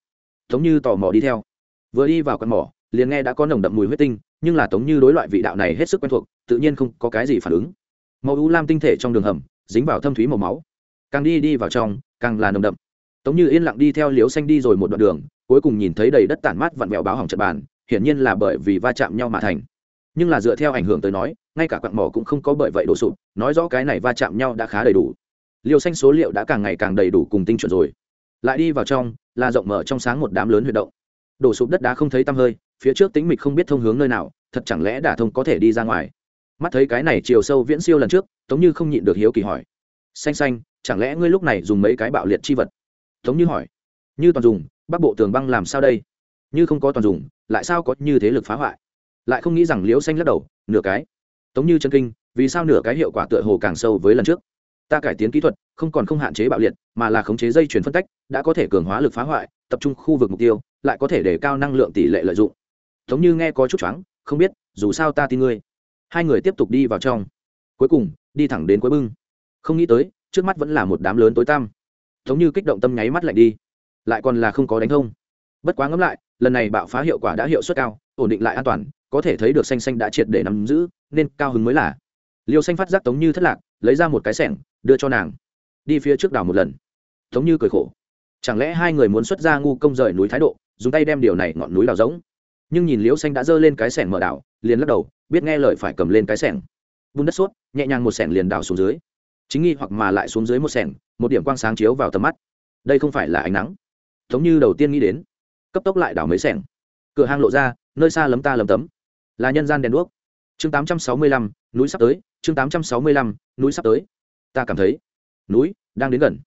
tống như tò mò đi theo. Vừa đi vào con mỏ, liền nghe đã có nồng đậm mùi huyết tinh, nhưng là tống như đối loại vị đạo này hết sức quen thuộc, tự nhiên không có cái gì phản ứng. Màu u lam tinh thể trong đường hầm, dính vào thâm thúy màu máu. Càng đi đi vào trong, càng là nồng đậm. Tống như yên lặng đi theo liếu xanh đi rồi một đoạn đường, cuối cùng nhìn thấy đầy đất tản mát vặn vẹo báo hỏng trận bàn, hiển nhiên là bởi vì va chạm nhau mà thành. Nhưng là dựa theo ảnh hưởng tới nói ngay cả quặng mỏ cũng không có bởi vậy đổ sụp, nói rõ cái này va chạm nhau đã khá đầy đủ. Liều xanh số liệu đã càng ngày càng đầy đủ cùng tinh chuẩn rồi. Lại đi vào trong, là rộng mở trong sáng một đám lớn huy động. Đổ sụp đất đá không thấy tăm hơi, phía trước tính mịch không biết thông hướng nơi nào, thật chẳng lẽ đả thông có thể đi ra ngoài? Mắt thấy cái này chiều sâu viễn siêu lần trước, tống như không nhịn được hiếu kỳ hỏi. Xanh xanh, chẳng lẽ ngươi lúc này dùng mấy cái bạo liệt chi vật? Tống như hỏi. Như toàn dùng, bắc bộ tường băng làm sao đây? Như không có toàn dùng, lại sao có như thế lực phá hoại? Lại không nghĩ rằng liễu xanh lắc đầu, nửa cái tống như chân kinh, vì sao nửa cái hiệu quả tựa hồ càng sâu với lần trước? Ta cải tiến kỹ thuật, không còn không hạn chế bạo liệt, mà là khống chế dây chuyển phân tách, đã có thể cường hóa lực phá hoại, tập trung khu vực mục tiêu, lại có thể để cao năng lượng tỷ lệ lợi dụng. Tống như nghe có chút choáng, không biết, dù sao ta tin ngươi. Hai người tiếp tục đi vào trong. Cuối cùng, đi thẳng đến cuối bưng. Không nghĩ tới, trước mắt vẫn là một đám lớn tối tăm. Tống như kích động tâm nháy mắt lạnh đi. Lại còn là không có đánh thông. Bất quá ngẫm lại, lần này bạo phá hiệu quả đã hiệu suất cao, ổn định lại an toàn có thể thấy được xanh xanh đã triệt để nắm giữ, nên cao hứng mới là. Liêu xanh phát giác tống như thất lạc, lấy ra một cái sẻng, đưa cho nàng. Đi phía trước đảo một lần. Tống như cười khổ. Chẳng lẽ hai người muốn xuất ra ngu công rời núi thái độ, dùng tay đem điều này ngọn núi đào giống nhưng nhìn liêu xanh đã giơ lên cái sẻng mở đảo, liền lắc đầu, biết nghe lời phải cầm lên cái sẻng. Vun đất suốt nhẹ nhàng một sẻng liền đào xuống dưới. Chính nghi hoặc mà lại xuống dưới một sẻng, một điểm quang sáng chiếu vào tầm mắt. Đây không phải là ánh nắng. Tống như đầu tiên nghĩ đến, cấp tốc lại đảo mấy sẻng. Cửa hang lộ ra, nơi xa lấm ta lấm tấm là nhân gian đèn đuốc. Chương tám trăm sáu mươi lăm, núi sắp tới, chương tám trăm sáu mươi lăm, núi sắp tới. Ta cảm thấy, núi đang đến gần.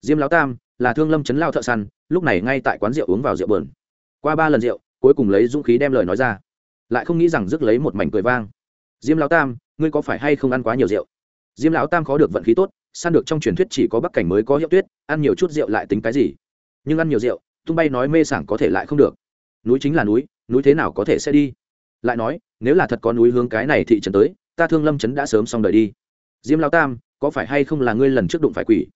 Diêm lão tam là thương lâm chấn lao thợ săn, lúc này ngay tại quán rượu uống vào rượu bờn qua ba lần rượu, cuối cùng lấy dũng khí đem lời nói ra. Lại không nghĩ rằng rước lấy một mảnh cười vang. Diêm lão tam, ngươi có phải hay không ăn quá nhiều rượu? Diêm lão tam khó được vận khí tốt, săn được trong truyền thuyết chỉ có bắc cảnh mới có hiệu tuyết, ăn nhiều chút rượu lại tính cái gì? Nhưng ăn nhiều rượu, tung bay nói mê sảng có thể lại không được. Núi chính là núi núi thế nào có thể sẽ đi? Lại nói, nếu là thật có núi hướng cái này thị trấn tới, ta thương lâm trấn đã sớm xong đời đi. Diêm lao tam, có phải hay không là ngươi lần trước đụng phải quỷ?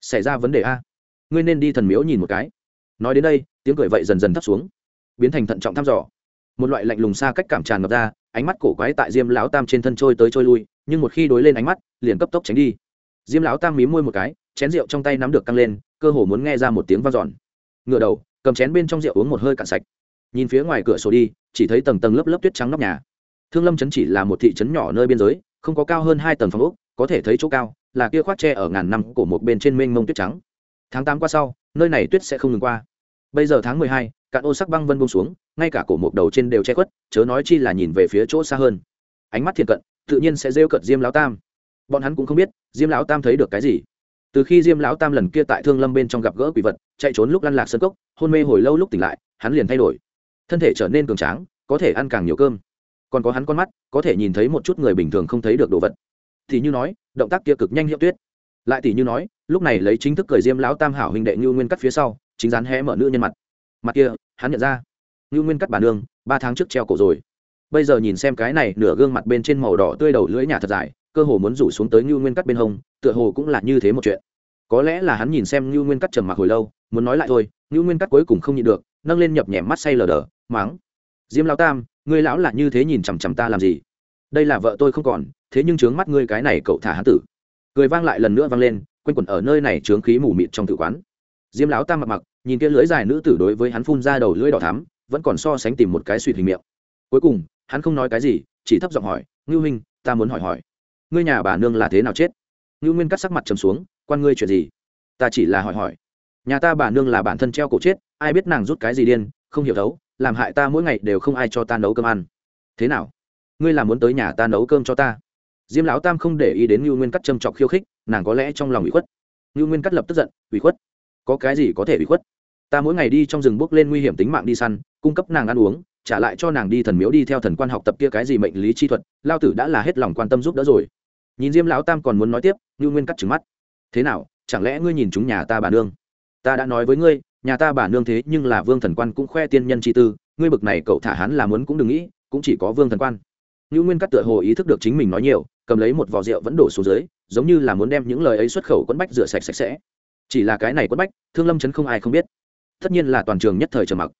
Xảy ra vấn đề a. Ngươi nên đi thần miếu nhìn một cái. Nói đến đây, tiếng cười vậy dần dần thấp xuống. Biến thành thận trọng thăm dò. Một loại lạnh lùng xa cách cảm tràn ngập ra, ánh mắt cổ quái tại diêm lão tam trên thân trôi tới trôi lui, nhưng một khi đối lên ánh mắt, liền cấp tốc tránh đi. Diêm lão tam mí môi một cái, chén rượu trong tay nắm được căng lên, cơ hồ muốn nghe ra một tiếng vang dọn. Ngựa đầu, cầm chén bên trong rượu uống một hơi cạn sạch nhìn phía ngoài cửa sổ đi, chỉ thấy tầng tầng lớp lớp tuyết trắng nóc nhà. Thương lâm trấn chỉ là một thị trấn nhỏ nơi biên giới, không có cao hơn hai tầng phòng úc có thể thấy chỗ cao là kia khoác tre ở ngàn năm của một bên trên mênh mông tuyết trắng. Tháng tám qua sau, nơi này tuyết sẽ không ngừng qua. Bây giờ tháng mười hai, cạn ô sắc băng vân bông xuống, ngay cả cổ một đầu trên đều che khuất, chớ nói chi là nhìn về phía chỗ xa hơn. Ánh mắt thiền cận, tự nhiên sẽ rêu cận diêm lão tam. Bọn hắn cũng không biết, diêm lão tam thấy được cái gì. Từ khi diêm lão tam lần kia tại thương lâm bên trong gặp gỡ quỷ vật, chạy trốn lúc lăn lạc sân cốc, hôn mê hồi lâu lúc tỉnh lại, hắn liền thay đổi thân thể trở nên cường tráng, có thể ăn càng nhiều cơm. Còn có hắn con mắt, có thể nhìn thấy một chút người bình thường không thấy được đồ vật. Thì như nói, động tác kia cực nhanh hiệu tuyết. Lại tỷ như nói, lúc này lấy chính thức cười diêm lão tam hảo huynh đệ như nguyên cắt phía sau, chính rán hé mở nữ nhân mặt. Mặt kia, hắn nhận ra. Như nguyên cắt bà nương, ba tháng trước treo cổ rồi. Bây giờ nhìn xem cái này, nửa gương mặt bên trên màu đỏ tươi đầu lưỡi nhà thật dài, cơ hồ muốn rủ xuống tới như nguyên cắt bên hông, tựa hồ cũng là như thế một chuyện. Có lẽ là hắn nhìn xem như nguyên cắt trầm mặc hồi lâu, muốn nói lại thôi ngữ nguyên cắt cuối cùng không nhịn được, nâng lên nhập nhèm mắt say lờ đờ máng diêm lão tam, ngươi lão là như thế nhìn chằm chằm ta làm gì? Đây là vợ tôi không còn, thế nhưng trướng mắt ngươi cái này cậu thả hắn tử. Cười vang lại lần nữa vang lên, quanh quẩn ở nơi này trướng khí mù mịt trong tự quán. Diêm lão tam mặc mặc, nhìn kia lưới dài nữ tử đối với hắn phun ra đầu lưỡi đỏ thắm, vẫn còn so sánh tìm một cái suy hình miệng. Cuối cùng, hắn không nói cái gì, chỉ thấp giọng hỏi, ngưu huynh, ta muốn hỏi hỏi, ngươi nhà bà nương là thế nào chết? Ngưu nguyên cắt sắc mặt trầm xuống, quan ngươi chuyện gì? Ta chỉ là hỏi hỏi nhà ta bà nương là bản thân treo cổ chết, ai biết nàng rút cái gì điên, không hiểu thấu, làm hại ta mỗi ngày đều không ai cho ta nấu cơm ăn. Thế nào? Ngươi là muốn tới nhà ta nấu cơm cho ta? Diêm lão tam không để ý đến ngưu nguyên cắt châm trọc khiêu khích, nàng có lẽ trong lòng ủy khuất. Ngưu nguyên cắt lập tức giận, ủy khuất. Có cái gì có thể ủy khuất? Ta mỗi ngày đi trong rừng bước lên nguy hiểm tính mạng đi săn, cung cấp nàng ăn uống, trả lại cho nàng đi thần miếu đi theo thần quan học tập kia cái gì mệnh lý chi thuật, lao tử đã là hết lòng quan tâm giúp đỡ rồi. Nhìn diêm lão tam còn muốn nói tiếp, ngưu nguyên cắt trứng mắt. Thế nào? Chẳng lẽ ngươi nhìn chúng nhà ta bà nương? Ta đã nói với ngươi, nhà ta bà nương thế nhưng là vương thần quan cũng khoe tiên nhân chi tư, ngươi bực này cậu thả hắn là muốn cũng đừng nghĩ, cũng chỉ có vương thần quan. Như nguyên cắt tựa hồ ý thức được chính mình nói nhiều, cầm lấy một vò rượu vẫn đổ xuống dưới, giống như là muốn đem những lời ấy xuất khẩu quẫn bách rửa sạch sạch sẽ. Chỉ là cái này quẫn bách, thương lâm chấn không ai không biết. Tất nhiên là toàn trường nhất thời trầm mặc.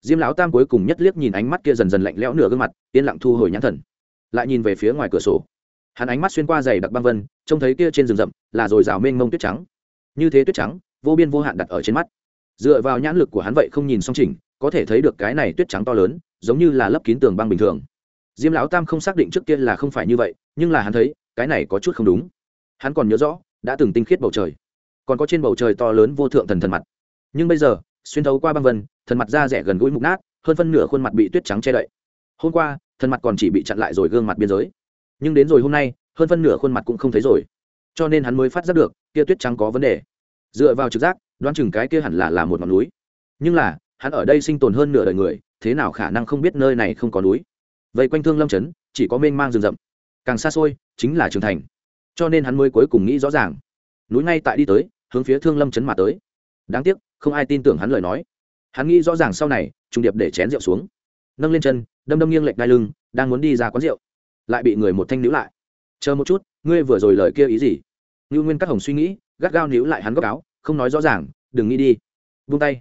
Diêm lão tam cuối cùng nhất liếc nhìn ánh mắt kia dần dần lạnh lẽo nửa gương mặt, yên lặng thu hồi nhãn thần. Lại nhìn về phía ngoài cửa sổ. Hắn ánh mắt xuyên qua dày đặc băng vân, trông thấy kia trên rừng rậm, là rồi rào mênh mông tuyết trắng. Như thế tuyết trắng vô biên vô hạn đặt ở trên mắt. Dựa vào nhãn lực của hắn vậy không nhìn song chỉnh, có thể thấy được cái này tuyết trắng to lớn, giống như là lấp kín tường băng bình thường. Diêm lão tam không xác định trước kia là không phải như vậy, nhưng là hắn thấy, cái này có chút không đúng. Hắn còn nhớ rõ, đã từng tinh khiết bầu trời. Còn có trên bầu trời to lớn vô thượng thần thần mặt. Nhưng bây giờ, xuyên thấu qua băng vân, thần mặt da rẻ gần gũi mục nát, hơn phân nửa khuôn mặt bị tuyết trắng che đậy. Hôm qua, thần mặt còn chỉ bị chặn lại rồi gương mặt biên giới. Nhưng đến rồi hôm nay, hơn phân nửa khuôn mặt cũng không thấy rồi. Cho nên hắn mới phát giác được, kia tuyết trắng có vấn đề dựa vào trực giác, đoán chừng cái kia hẳn là là một ngọn núi. Nhưng là, hắn ở đây sinh tồn hơn nửa đời người, thế nào khả năng không biết nơi này không có núi? Vậy quanh thương lâm trấn, chỉ có mênh mang rừng rậm. Càng xa xôi, chính là trường thành. Cho nên hắn mới cuối cùng nghĩ rõ ràng. Núi ngay tại đi tới, hướng phía thương lâm trấn mà tới. Đáng tiếc, không ai tin tưởng hắn lời nói. Hắn nghĩ rõ ràng sau này, trùng điệp để chén rượu xuống. Nâng lên chân, đâm đâm nghiêng lệch đai lưng, đang muốn đi ra quán rượu. Lại bị người một thanh níu lại. Chờ một chút, ngươi vừa rồi lời kia ý gì? Như nguyên các hồng suy nghĩ gắt gao níu lại hắn góc áo, không nói rõ ràng, đừng nghĩ đi. Vung tay.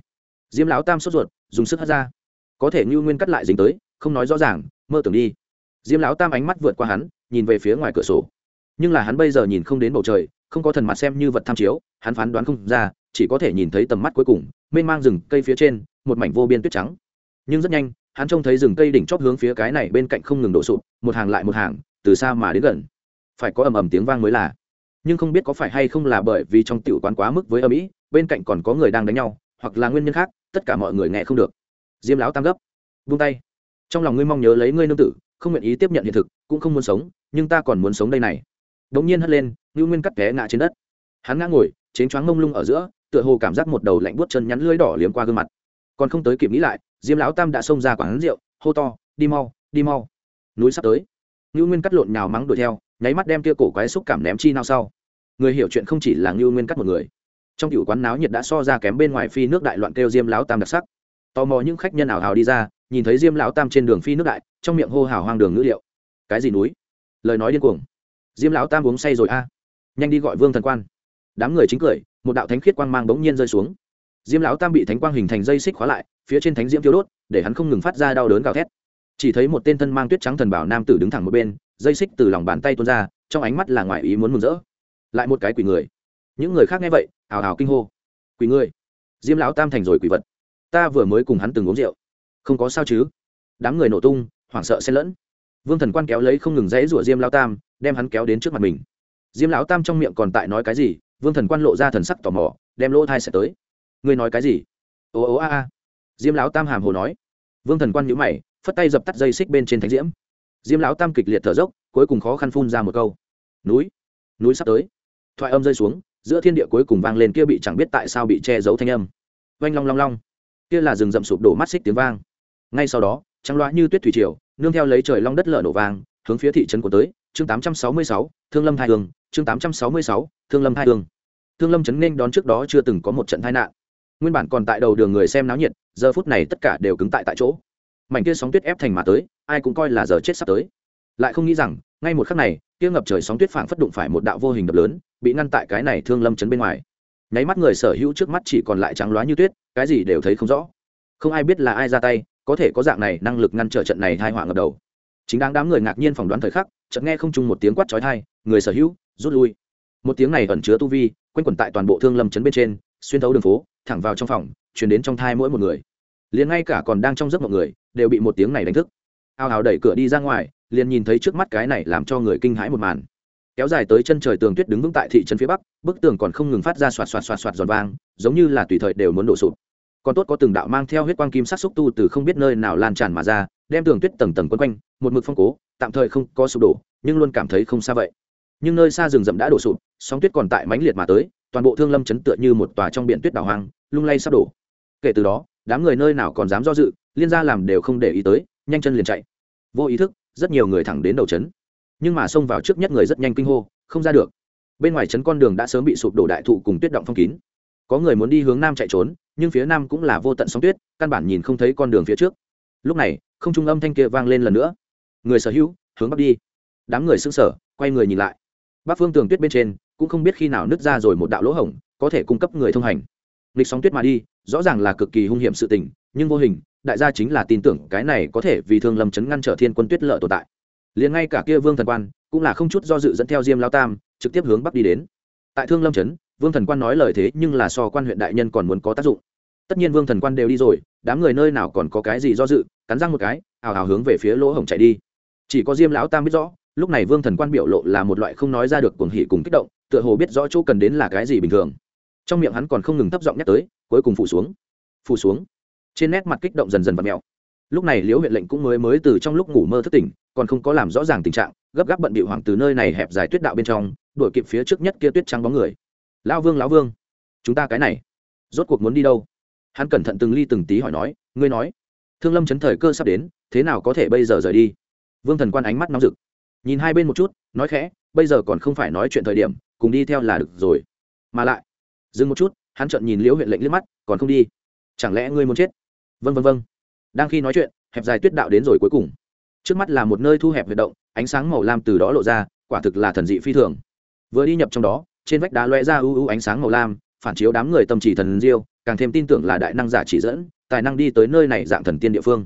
Diêm lão tam sốt ruột, dùng sức hất ra. Có thể như nguyên cắt lại dính tới, không nói rõ ràng, mơ tưởng đi. Diêm lão tam ánh mắt vượt qua hắn, nhìn về phía ngoài cửa sổ. Nhưng là hắn bây giờ nhìn không đến bầu trời, không có thần mặt xem như vật tham chiếu, hắn phán đoán không ra, chỉ có thể nhìn thấy tầm mắt cuối cùng, mênh mang rừng cây phía trên, một mảnh vô biên tuyết trắng. Nhưng rất nhanh, hắn trông thấy rừng cây đỉnh chóp hướng phía cái này bên cạnh không ngừng đổ sụp, một hàng lại một hàng, từ xa mà đến gần. Phải có ầm ầm tiếng vang mới là nhưng không biết có phải hay không là bởi vì trong tiểu quán quá mức với âm ỉ bên cạnh còn có người đang đánh nhau, hoặc là nguyên nhân khác, tất cả mọi người nghe không được. Diêm lão tam gấp vung tay. Trong lòng ngươi mong nhớ lấy ngươi nương tử, không nguyện ý tiếp nhận hiện thực, cũng không muốn sống, nhưng ta còn muốn sống đây này. Đống nhiên hất lên ngưu nguyên cắt té ngã trên đất. Hắn ngã ngồi chén choáng mông lung ở giữa, tựa hồ cảm giác một đầu lạnh buốt chân nhắn lưỡi đỏ liếm qua gương mặt. Còn không tới kịp nghĩ lại, diêm lão tam đã xông ra quán rượu, hô to, đi mau đi mau. Núi sắp tới. Ngưu nguyên cắt lộn nhào mắng đuổi theo nháy mắt đem kia cổ quái xúc cảm ném chi nào sau. Người hiểu chuyện không chỉ là ngưu nguyên cắt một người. Trong tiểu quán náo nhiệt đã so ra kém bên ngoài phi nước đại loạn kêu diêm lão tam đặc sắc. Tò mò những khách nhân ảo hào đi ra, nhìn thấy diêm lão tam trên đường phi nước đại, trong miệng hô hào hoang đường ngữ liệu. Cái gì núi? Lời nói điên cuồng. Diêm lão tam uống say rồi a. Nhanh đi gọi vương thần quan. Đám người chính cười, một đạo thánh khiết quang mang bỗng nhiên rơi xuống. Diêm lão tam bị thánh quang hình thành dây xích khóa lại, phía trên thánh diễm tiêu đốt, để hắn không ngừng phát ra đau đớn gào thét. Chỉ thấy một tên thân mang tuyết trắng thần bảo nam tử đứng thẳng một bên dây xích từ lòng bàn tay tuôn ra, trong ánh mắt là ngoại ý muốn mừng rỡ. Lại một cái quỷ người. Những người khác nghe vậy, ào ào kinh hô. Quỷ người. Diêm lão tam thành rồi quỷ vật. Ta vừa mới cùng hắn từng uống rượu. Không có sao chứ? Đám người nổ tung, hoảng sợ xen lẫn. Vương thần quan kéo lấy không ngừng dãy rủa diêm lão tam, đem hắn kéo đến trước mặt mình. Diêm lão tam trong miệng còn tại nói cái gì, vương thần quan lộ ra thần sắc tò mò, đem lỗ thai sẽ tới. Ngươi nói cái gì? Ồ ồ a a. Diêm lão tam hàm hồ nói. Vương thần quan nhữ mày, phất tay dập tắt dây xích bên trên thánh diễm diêm lão tam kịch liệt thở dốc cuối cùng khó khăn phun ra một câu. Núi núi sắp tới. Thoại âm rơi xuống giữa thiên địa cuối cùng vang lên kia bị chẳng biết tại sao bị che giấu thanh âm. Oanh long long long. Kia là rừng rậm sụp đổ mắt xích tiếng vang. Ngay sau đó trắng loá như tuyết thủy triều nương theo lấy trời long đất lở nổ vang hướng phía thị trấn của tới chương 866, thương lâm hai hương chương 866, thương lâm hai hương thương lâm trấn nên đón trước đó chưa từng có một trận tai nạn. Nguyên bản còn tại đầu đường người xem náo nhiệt giờ phút này tất cả đều cứng tại tại chỗ. Mảnh kia sóng tuyết ép thành mà tới ai cũng coi là giờ chết sắp tới. Lại không nghĩ rằng, ngay một khắc này, kia ngập trời sóng tuyết phảng phất đụng phải một đạo vô hình đập lớn, bị ngăn tại cái này thương lâm chấn bên ngoài. Nháy mắt người sở hữu trước mắt chỉ còn lại trắng loá như tuyết, cái gì đều thấy không rõ. Không ai biết là ai ra tay, có thể có dạng này năng lực ngăn trở trận này hai họa ngập đầu. Chính đáng đám người ngạc nhiên phỏng đoán thời khắc, chợt nghe không chung một tiếng quát chói tai, người sở hữu, rút lui. Một tiếng này ẩn chứa tu vi, quanh quẩn tại toàn bộ thương lâm chấn bên trên, xuyên thấu đường phố, thẳng vào trong phòng chuyển đến trong thai mỗi một người. Liền ngay cả còn đang trong giấc mọi người, đều bị một tiếng này đánh thức ao ào đẩy cửa đi ra ngoài, liền nhìn thấy trước mắt cái này làm cho người kinh hãi một màn. Kéo dài tới chân trời tường tuyết đứng vững tại thị trấn phía bắc, bức tường còn không ngừng phát ra xoạt xoạt xoạt xoạt giòn vang, giống như là tùy thời đều muốn đổ sụp. Còn tốt có từng đạo mang theo huyết quang kim sắc xúc tu từ không biết nơi nào lan tràn mà ra, đem tường tuyết tầng tầng quấn quanh, một mực phong cố, tạm thời không có sụp đổ, nhưng luôn cảm thấy không xa vậy. Nhưng nơi xa rừng rậm đã đổ sụp, sóng tuyết còn tại mãnh liệt mà tới, toàn bộ thương lâm chấn tựa như một tòa trong biển tuyết đảo hoang, lung lay sắp đổ. Kể từ đó, đám người nơi nào còn dám do dự, liên gia làm đều không để ý tới nhanh chân liền chạy. Vô ý thức, rất nhiều người thẳng đến đầu trấn. Nhưng mà xông vào trước nhất người rất nhanh kinh hô, không ra được. Bên ngoài trấn con đường đã sớm bị sụp đổ đại thụ cùng tuyết động phong kín. Có người muốn đi hướng nam chạy trốn, nhưng phía nam cũng là vô tận sóng tuyết, căn bản nhìn không thấy con đường phía trước. Lúc này, không trung âm thanh kia vang lên lần nữa. Người sở hữu, hướng bắc đi. Đám người xưng sở quay người nhìn lại. Bắc phương tường tuyết bên trên, cũng không biết khi nào nứt ra rồi một đạo lỗ hổng, có thể cung cấp người thông hành. Lịch sóng tuyết mà đi, rõ ràng là cực kỳ hung hiểm sự tình, nhưng vô hình đại gia chính là tin tưởng cái này có thể vì thương lâm chấn ngăn trở thiên quân tuyết lợi tồn tại. Liền ngay cả kia vương thần quan cũng là không chút do dự dẫn theo diêm lao tam, trực tiếp hướng bắc đi đến. Tại thương lâm trấn vương thần quan nói lời thế nhưng là so quan huyện đại nhân còn muốn có tác dụng. Tất nhiên vương thần quan đều đi rồi, đám người nơi nào còn có cái gì do dự, cắn răng một cái ào ào hướng về phía lỗ hổng chạy đi. Chỉ có diêm lão tam biết rõ, lúc này vương thần quan biểu lộ là một loại không nói ra được cuồng hỉ cùng kích động, tựa hồ biết rõ chỗ cần đến là cái gì bình thường. Trong miệng hắn còn không ngừng thấp giọng nhắc tới, cuối cùng phủ xuống. Phủ xuống trên nét mặt kích động dần dần và mẹo. Lúc này liễu huyện lệnh cũng mới mới từ trong lúc ngủ mơ thức tỉnh, còn không có làm rõ ràng tình trạng, gấp gáp bận bị hoàng từ nơi này hẹp dài tuyết đạo bên trong, đuổi kịp phía trước nhất kia tuyết trắng bóng người. Lão vương lão vương, chúng ta cái này, rốt cuộc muốn đi đâu? Hắn cẩn thận từng ly từng tí hỏi nói, ngươi nói, thương lâm chấn thời cơ sắp đến, thế nào có thể bây giờ rời đi? Vương thần quan ánh mắt nóng rực. Nhìn hai bên một chút, nói khẽ, bây giờ còn không phải nói chuyện thời điểm, cùng đi theo là được rồi. Mà lại, dừng một chút, hắn trợn nhìn liễu huyện lệnh liếc mắt, còn không đi? Chẳng lẽ ngươi muốn chết? Vân vân vân đang khi nói chuyện, hẹp dài tuyết đạo đến rồi cuối cùng. Trước mắt là một nơi thu hẹp huyệt động, ánh sáng màu lam từ đó lộ ra, quả thực là thần dị phi thường. Vừa đi nhập trong đó, trên vách đá loe ra u u ánh sáng màu lam, phản chiếu đám người tâm trì thần diêu, càng thêm tin tưởng là đại năng giả chỉ dẫn, tài năng đi tới nơi này dạng thần tiên địa phương.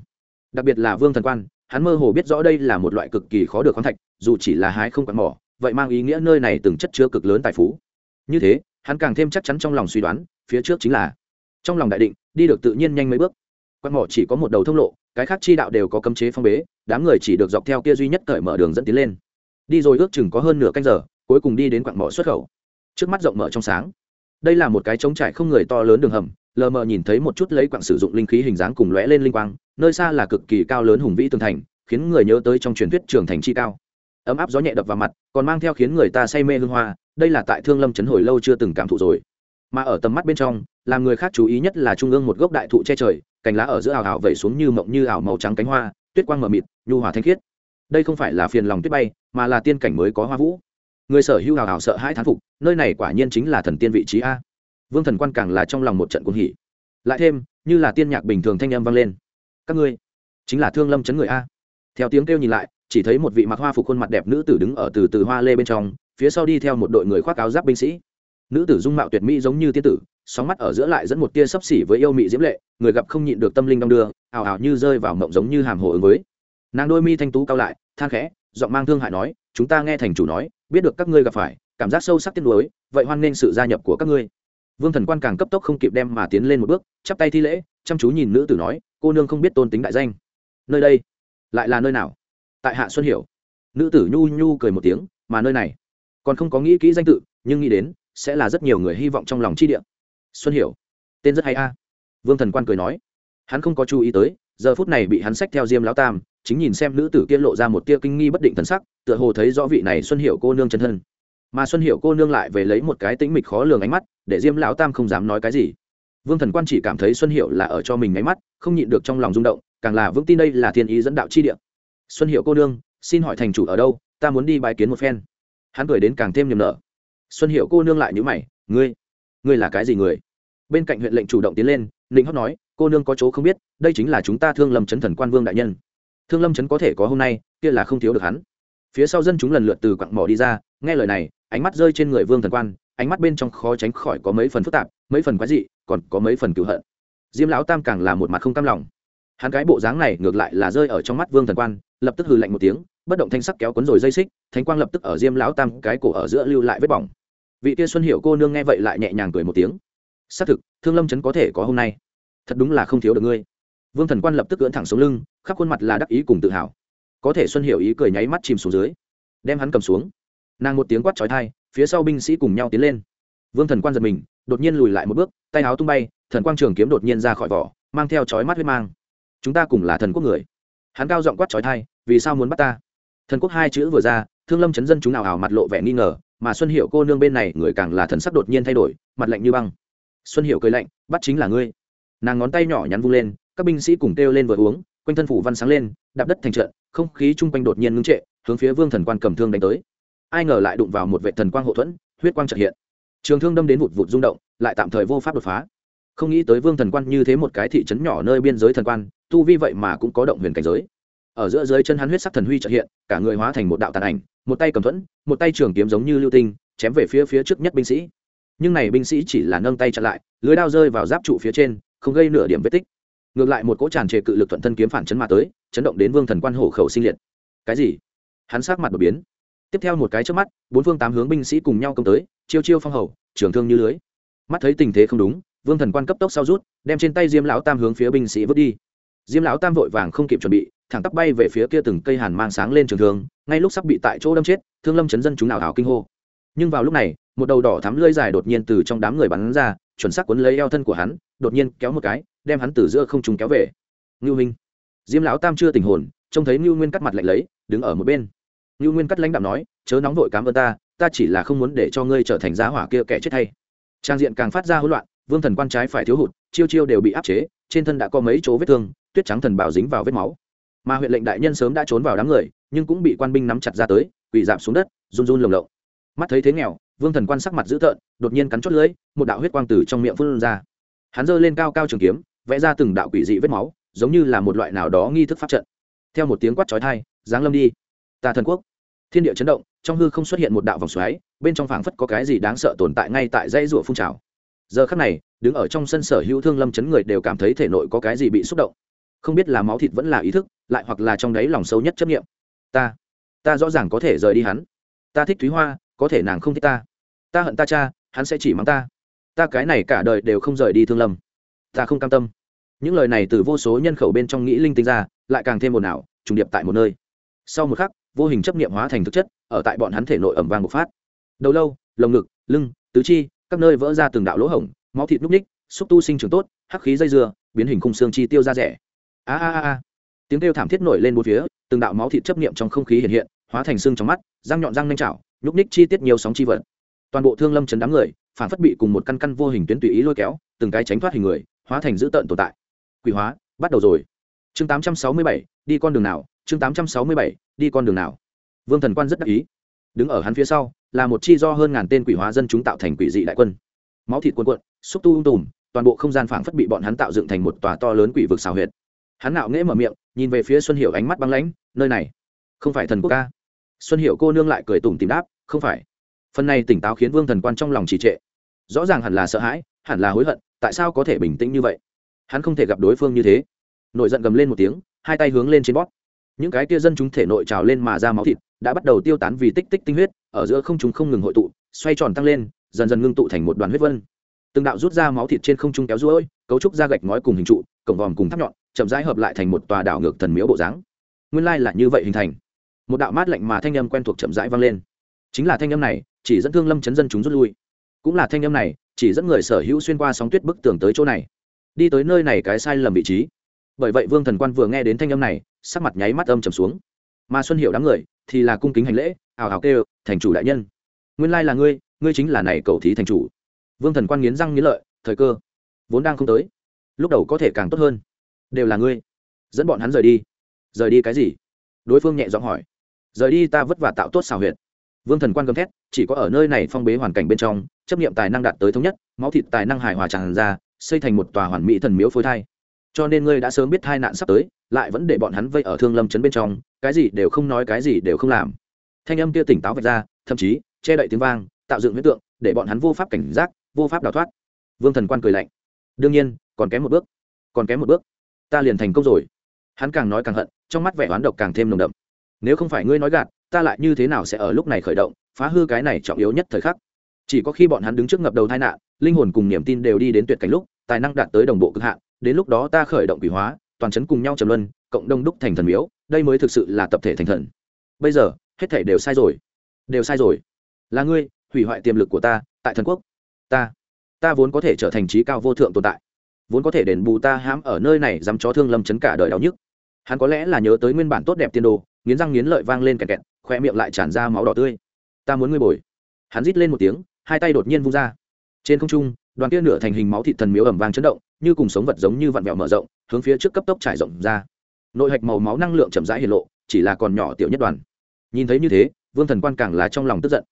Đặc biệt là vương thần quan, hắn mơ hồ biết rõ đây là một loại cực kỳ khó được khoáng thạch, dù chỉ là hái không quạt mỏ, vậy mang ý nghĩa nơi này từng chất chứa cực lớn tài phú. Như thế, hắn càng thêm chắc chắn trong lòng suy đoán, phía trước chính là. Trong lòng đại định, đi được tự nhiên nhanh mấy bước quạt mỏ chỉ có một đầu thông lộ, cái khác chi đạo đều có cấm chế phong bế, đám người chỉ được dọc theo kia duy nhất cởi mở đường dẫn tiến lên. Đi rồi ước chừng có hơn nửa canh giờ, cuối cùng đi đến quặng mỏ xuất khẩu. Trước mắt rộng mở trong sáng. Đây là một cái trống trải không người to lớn đường hầm, lờ mờ nhìn thấy một chút lấy quặng sử dụng linh khí hình dáng cùng lóe lên linh quang, nơi xa là cực kỳ cao lớn hùng vĩ tường thành, khiến người nhớ tới trong truyền thuyết trường thành chi cao. Ấm áp gió nhẹ đập vào mặt, còn mang theo khiến người ta say mê hương hoa, đây là tại thương lâm chấn hồi lâu chưa từng cảm thụ rồi. Mà ở tầm mắt bên trong làm người khác chú ý nhất là trung ương một gốc đại thụ che trời, cành lá ở giữa ảo ảo vẩy xuống như mộng như ảo màu trắng cánh hoa, tuyết quang mờ mịt, nhu hòa thanh khiết. Đây không phải là phiền lòng tuyết bay, mà là tiên cảnh mới có hoa vũ. Người sở hữu ảo ảo sợ hãi thán phục, nơi này quả nhiên chính là thần tiên vị trí a. Vương thần quan càng là trong lòng một trận cuồng hỉ. Lại thêm, như là tiên nhạc bình thường thanh âm vang lên. Các ngươi, chính là thương lâm chấn người a. Theo tiếng kêu nhìn lại, chỉ thấy một vị mặc hoa phục khuôn mặt đẹp nữ tử đứng ở từ từ hoa lê bên trong, phía sau đi theo một đội người khoác áo giáp binh sĩ. Nữ tử dung mạo tuyệt mỹ giống như tiên tử sóng mắt ở giữa lại dẫn một tia sấp xỉ với yêu mị diễm lệ, người gặp không nhịn được tâm linh đong đưa ảo ảo như rơi vào mộng giống như hàm hồ ứng với. Nàng đôi mi thanh tú cao lại, than khẽ, giọng mang thương hại nói, chúng ta nghe thành chủ nói, biết được các ngươi gặp phải, cảm giác sâu sắc tiếc nuối, vậy hoan nghênh sự gia nhập của các ngươi. Vương thần quan càng cấp tốc không kịp đem mà tiến lên một bước, chắp tay thi lễ, chăm chú nhìn nữ tử nói, cô nương không biết tôn tính đại danh. Nơi đây, lại là nơi nào? Tại hạ xuân hiểu, nữ tử nhu nhu cười một tiếng, mà nơi này, còn không có nghĩ kỹ danh tự, nhưng nghĩ đến, sẽ là rất nhiều người hy vọng trong lòng chi địa xuân hiểu. Tên rất hay a. Vương thần quan cười nói. Hắn không có chú ý tới, giờ phút này bị hắn sách theo diêm lão tam, chính nhìn xem nữ tử kia lộ ra một tia kinh nghi bất định thần sắc, tựa hồ thấy rõ vị này xuân hiệu cô nương chân thân. Mà xuân hiệu cô nương lại về lấy một cái tĩnh mịch khó lường ánh mắt, để diêm lão tam không dám nói cái gì. Vương thần quan chỉ cảm thấy xuân hiệu là ở cho mình ánh mắt, không nhịn được trong lòng rung động, càng là vững tin đây là thiên ý dẫn đạo chi địa. Xuân hiệu cô nương, xin hỏi thành chủ ở đâu, ta muốn đi bài kiến một phen. Hắn cười đến càng thêm niềm nở. Xuân hiệu cô nương lại nhữ mày, ngươi ngươi là cái gì người? Bên cạnh huyện lệnh chủ động tiến lên ninh hót nói, cô nương có chỗ không biết, đây chính là chúng ta thương lâm chấn thần quan vương đại nhân. Thương lâm chấn có thể có hôm nay, kia là không thiếu được hắn. Phía sau dân chúng lần lượt từ quặng mỏ đi ra, nghe lời này, ánh mắt rơi trên người vương thần quan, ánh mắt bên trong khó tránh khỏi có mấy phần phức tạp, mấy phần quái dị, còn có mấy phần cựu hận. Diêm lão tam càng là một mặt không cam lòng. Hắn cái bộ dáng này ngược lại là rơi ở trong mắt vương thần quan, lập tức hừ lạnh một tiếng, bất động thanh sắc kéo cuốn rồi dây xích, thánh quang lập tức ở diêm lão tam cái cổ ở giữa lưu lại vết bỏng. Vị kia xuân hiệu cô nương nghe vậy lại nhẹ nhàng cười một tiếng xác thực, thương lâm chấn có thể có hôm nay. Thật đúng là không thiếu được ngươi. Vương thần quan lập tức cưỡn thẳng xuống lưng, khắp khuôn mặt là đắc ý cùng tự hào. Có thể xuân hiểu ý cười nháy mắt chìm xuống dưới, đem hắn cầm xuống. Nàng một tiếng quát trói thai phía sau binh sĩ cùng nhau tiến lên. Vương thần quan giật mình, đột nhiên lùi lại một bước, tay áo tung bay, thần quang trường kiếm đột nhiên ra khỏi vỏ, mang theo chói mắt huyết mang. Chúng ta cùng là thần quốc người. Hắn cao giọng quát trói thai vì sao muốn bắt ta? Thần quốc hai chữ vừa ra, thương lâm chấn dân chúng nào ảo mặt lộ vẻ nghi ngờ, mà xuân hiệu cô nương bên này người càng là thần sắc đột nhiên thay đổi, mặt lạnh như băng xuân hiệu cười lạnh, bắt chính là ngươi. Nàng ngón tay nhỏ nhắn vung lên, các binh sĩ cùng kêu lên vừa uống, quanh thân phủ văn sáng lên, đạp đất thành trận, không khí chung quanh đột nhiên ngưng trệ, hướng phía vương thần quan cầm thương đánh tới. Ai ngờ lại đụng vào một vệ thần quang hậu thuẫn, huyết quang trợ hiện. Trường thương đâm đến vụt vụt rung động, lại tạm thời vô pháp đột phá. Không nghĩ tới vương thần quan như thế một cái thị trấn nhỏ nơi biên giới thần quan, tu vi vậy mà cũng có động huyền cảnh giới. Ở giữa dưới chân hắn huyết sắc thần huy trợ hiện, cả người hóa thành một đạo tàn ảnh, một tay cầm thuẫn, một tay trường kiếm giống như lưu tinh, chém về phía phía trước nhất binh sĩ nhưng này binh sĩ chỉ là nâng tay chặn lại, lưới đao rơi vào giáp trụ phía trên, không gây nửa điểm vết tích. Ngược lại một cỗ tràn trề cự lực thuận thân kiếm phản chấn mà tới, chấn động đến vương thần quan hổ khẩu sinh liệt. Cái gì? Hắn sát mặt đột biến. Tiếp theo một cái trước mắt, bốn phương tám hướng binh sĩ cùng nhau công tới, chiêu chiêu phong hầu, trường thương như lưới. Mắt thấy tình thế không đúng, vương thần quan cấp tốc sau rút, đem trên tay diêm lão tam hướng phía binh sĩ vứt đi. Diêm lão tam vội vàng không kịp chuẩn bị, thẳng tắp bay về phía kia từng cây hàn mang sáng lên trường thương, ngay lúc sắp bị tại chỗ đâm chết, thương lâm chấn dân chúng nào hào kinh hô. Nhưng vào lúc này một đầu đỏ thắm lưỡi dài đột nhiên từ trong đám người bắn ra, chuẩn xác quấn lấy eo thân của hắn, đột nhiên kéo một cái, đem hắn từ giữa không trùng kéo về. Ngưu minh. Diêm lão tam chưa tình hồn, trông thấy ngưu nguyên cắt mặt lạnh lấy, đứng ở một bên. Ngưu nguyên cắt lãnh đạo nói, chớ nóng vội cám ơn ta ta chỉ là không muốn để cho ngươi trở thành giá hỏa kia kẻ chết hay. Trang diện càng phát ra hỗn loạn, vương thần quan trái phải thiếu hụt, chiêu chiêu đều bị áp chế, trên thân đã có mấy chỗ vết thương, tuyết trắng thần bảo dính vào vết máu. Mà huyện lệnh đại nhân sớm đã trốn vào đám người, nhưng cũng bị quan binh nắm chặt ra tới, quỳ giảm xuống đất, run run lồng lộng. Mắt thấy thế nghèo vương thần quan sắc mặt dữ tợn, đột nhiên cắn chót lưỡi, một đạo huyết quang từ trong miệng phun ra. Hắn giơ lên cao cao trường kiếm, vẽ ra từng đạo quỷ dị vết máu, giống như là một loại nào đó nghi thức pháp trận. Theo một tiếng quát chói tai, giáng lâm đi. Ta thần quốc. Thiên địa chấn động, trong hư không xuất hiện một đạo vòng xoáy, bên trong phảng phất có cái gì đáng sợ tồn tại ngay tại dãy rủa phun trào. Giờ khắc này, đứng ở trong sân sở hữu thương lâm chấn người đều cảm thấy thể nội có cái gì bị xúc động. Không biết là máu thịt vẫn là ý thức, lại hoặc là trong đáy lòng sâu nhất chấp nghiệm ta ta rõ ràng có thể rời đi hắn. Ta thích thúy hoa có thể nàng không thích ta. Ta hận ta cha, hắn sẽ chỉ mắng ta. Ta cái này cả đời đều không rời đi thương lâm. Ta không cam tâm. Những lời này từ vô số nhân khẩu bên trong nghĩ linh tinh ra, lại càng thêm một nào trùng điệp tại một nơi. Sau một khắc, vô hình chấp nghiệm hóa thành thực chất, ở tại bọn hắn thể nội ẩm vang bộc phát. Đầu lâu, lồng ngực, lưng, tứ chi, các nơi vỡ ra từng đạo lỗ hổng, máu thịt núc ních, xúc tu sinh trưởng tốt, hắc khí dây dưa, biến hình khung xương chi tiêu ra rẻ. A a a tiếng kêu thảm thiết nổi lên bốn phía, từng đạo máu thịt chấp nghiệm trong không khí hiện hiện, hóa thành xương trong mắt, răng nhọn răng nanh chảo nhúc ních chi tiết nhiều sóng chi vật. Toàn bộ thương lâm chấn đám người phản phất bị cùng một căn căn vô hình tuyến tùy ý lôi kéo từng cái tránh thoát hình người hóa thành dữ tợn tồn tại. Quỷ hóa bắt đầu rồi. Chương 867, đi con đường nào? Chương 867, đi con đường nào? Vương thần quan rất đắc ý. Đứng ở hắn phía sau là một chi do hơn ngàn tên quỷ hóa dân chúng tạo thành quỷ dị đại quân. Máu thịt quân cuộn xúc tu ung tùm toàn bộ không gian phảng phất bị bọn hắn tạo dựng thành một tòa to lớn quỷ vực xào huyệt. Hắn nạo nghễ mở miệng nhìn về phía xuân hiểu ánh mắt băng lãnh nơi này không phải thần quốc ca? Xuân hiểu cô nương lại cười tủm tìm đáp không phải. Phần này tỉnh táo khiến vương thần quan trong lòng trì trệ. Rõ ràng hẳn là sợ hãi, hẳn là hối hận, tại sao có thể bình tĩnh như vậy? Hắn không thể gặp đối phương như thế. Nổi giận gầm lên một tiếng, hai tay hướng lên trên bót. những cái tia dân chúng thể nội trào lên mà ra máu thịt, đã bắt đầu tiêu tán vì tích tích tinh huyết, ở giữa không chúng không ngừng hội tụ, xoay tròn tăng lên, dần dần ngưng tụ thành một đoàn huyết vân. Từng đạo rút ra máu thịt trên không trung kéo ruỗi cấu trúc ra gạch ngói cùng hình trụ, cổng vòm cùng tháp nhọn, chậm rãi hợp lại thành một tòa đảo ngược thần miếu bộ dáng. Nguyên lai là như vậy hình thành. Một đạo mát lạnh mà thanh âm quen thuộc chậm rãi vang lên chính là thanh âm này, chỉ dẫn thương lâm chấn dân chúng rút lui. Cũng là thanh âm này, chỉ dẫn người sở hữu xuyên qua sóng tuyết bức tường tới chỗ này. Đi tới nơi này cái sai lầm vị trí. Bởi vậy vương thần quan vừa nghe đến thanh âm này, sắc mặt nháy mắt âm trầm xuống. Mà xuân hiệu đám người, thì là cung kính hành lễ ảo ảo kêu, thành chủ đại nhân, nguyên lai là ngươi ngươi chính là này cầu thí thành chủ. Vương thần quan nghiến răng nghiến lợi, thời cơ, vốn đang không tới, lúc đầu có thể càng tốt hơn, đều là ngươi, dẫn bọn hắn rời đi. Rời đi cái gì? Đối phương nhẹ giọng hỏi. Rời đi ta vất vả tạo tốt xào huyệt vương thần quan gầm thét, chỉ có ở nơi này phong bế hoàn cảnh bên trong, chấp nghiệm tài năng đạt tới thống nhất, máu thịt tài năng hài hòa tràn ra, xây thành một tòa hoàn mỹ thần miếu phôi thai. Cho nên ngươi đã sớm biết hai nạn sắp tới, lại vẫn để bọn hắn vây ở thương lâm trấn bên trong, cái gì đều không nói, cái gì đều không làm. Thanh âm kia tỉnh táo vạch ra, thậm chí, che đậy tiếng vang, tạo dựng huyết tượng, để bọn hắn vô pháp cảnh giác, vô pháp đào thoát. Vương thần quan cười lạnh. Đương nhiên, còn kém một bước, còn kém một bước. Ta liền thành công rồi. Hắn càng nói càng hận, trong mắt vẻ oán độc càng thêm nồng đậm. Nếu không phải ngươi nói gạt ta lại như thế nào sẽ ở lúc này khởi động, phá hư cái này trọng yếu nhất thời khắc. Chỉ có khi bọn hắn đứng trước ngập đầu tai nạn, linh hồn cùng niềm tin đều đi đến tuyệt cảnh lúc, tài năng đạt tới đồng bộ cực hạn, đến lúc đó ta khởi động quỷ hóa, toàn chấn cùng nhau trầm luân, cộng đông đúc thành thần miếu, đây mới thực sự là tập thể thành thần. Bây giờ, hết thể đều sai rồi. Đều sai rồi. Là ngươi, hủy hoại tiềm lực của ta, tại thần quốc. Ta ta vốn có thể trở thành trí cao vô thượng tồn tại. Vốn có thể đền bù ta hãm ở nơi này dám chó thương lâm chấn cả đời đau nhức. Hắn có lẽ là nhớ tới nguyên bản tốt đẹp tiên đồ, nghiến răng nghiến lợi vang lên kẹt kẹt khoe miệng lại tràn ra máu đỏ tươi. Ta muốn ngươi bồi. Hắn rít lên một tiếng, hai tay đột nhiên vung ra. Trên không trung, đoàn kia nửa thành hình máu thịt thần miếu ẩm vàng chấn động, như cùng sống vật giống như vặn vẹo mở rộng, hướng phía trước cấp tốc trải rộng ra. Nội hạch màu máu năng lượng chậm rãi hiện lộ, chỉ là còn nhỏ tiểu nhất đoàn. Nhìn thấy như thế, vương thần quan càng là trong lòng tức giận.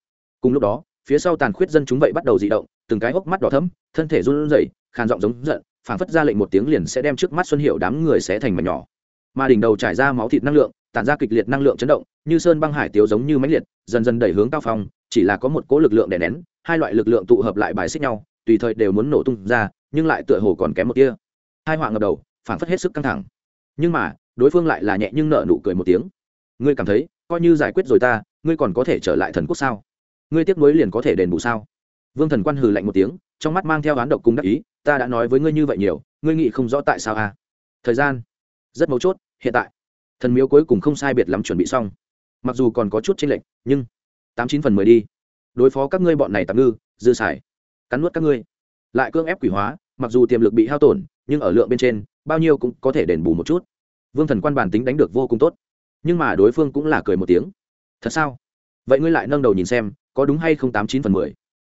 Cùng lúc đó, phía sau tàn khuyết dân chúng vậy bắt đầu dị động, từng cái hốc mắt đỏ thấm thân thể run rẩy, khàn giọng giống giận, phảng phất ra lệnh một tiếng liền sẽ đem trước mắt xuân hiệu đám người sẽ thành mảnh nhỏ. Mà đỉnh đầu trải ra máu thịt năng lượng tản ra kịch liệt năng lượng chấn động, như sơn băng hải tiếu giống như máy liệt, dần dần đẩy hướng cao phong, chỉ là có một cỗ lực lượng đè nén, hai loại lực lượng tụ hợp lại bài xích nhau, tùy thời đều muốn nổ tung ra, nhưng lại tựa hồ còn kém một kia hai họa ngập đầu, phảng phất hết sức căng thẳng. Nhưng mà, đối phương lại là nhẹ nhưng nợ nụ cười một tiếng. Ngươi cảm thấy, coi như giải quyết rồi ta, ngươi còn có thể trở lại thần quốc sao? Ngươi tiếp nối liền có thể đền bù sao? Vương thần quan hừ lạnh một tiếng, trong mắt mang theo oán độc cung đắc ý, ta đã nói với ngươi như vậy nhiều, ngươi nghĩ không rõ tại sao à? Thời gian, rất mấu chốt, hiện tại thần miếu cuối cùng không sai biệt lắm chuẩn bị xong. Mặc dù còn có chút chênh lệch, nhưng tám chín phần mười đi. Đối phó các ngươi bọn này tạm ngư, dư xài. Cắn nuốt các ngươi. Lại cưỡng ép quỷ hóa, mặc dù tiềm lực bị hao tổn, nhưng ở lượng bên trên, bao nhiêu cũng có thể đền bù một chút. Vương thần quan bản tính đánh được vô cùng tốt. Nhưng mà đối phương cũng là cười một tiếng. Thật sao? Vậy ngươi lại nâng đầu nhìn xem, có đúng hay không tám chín phần mười?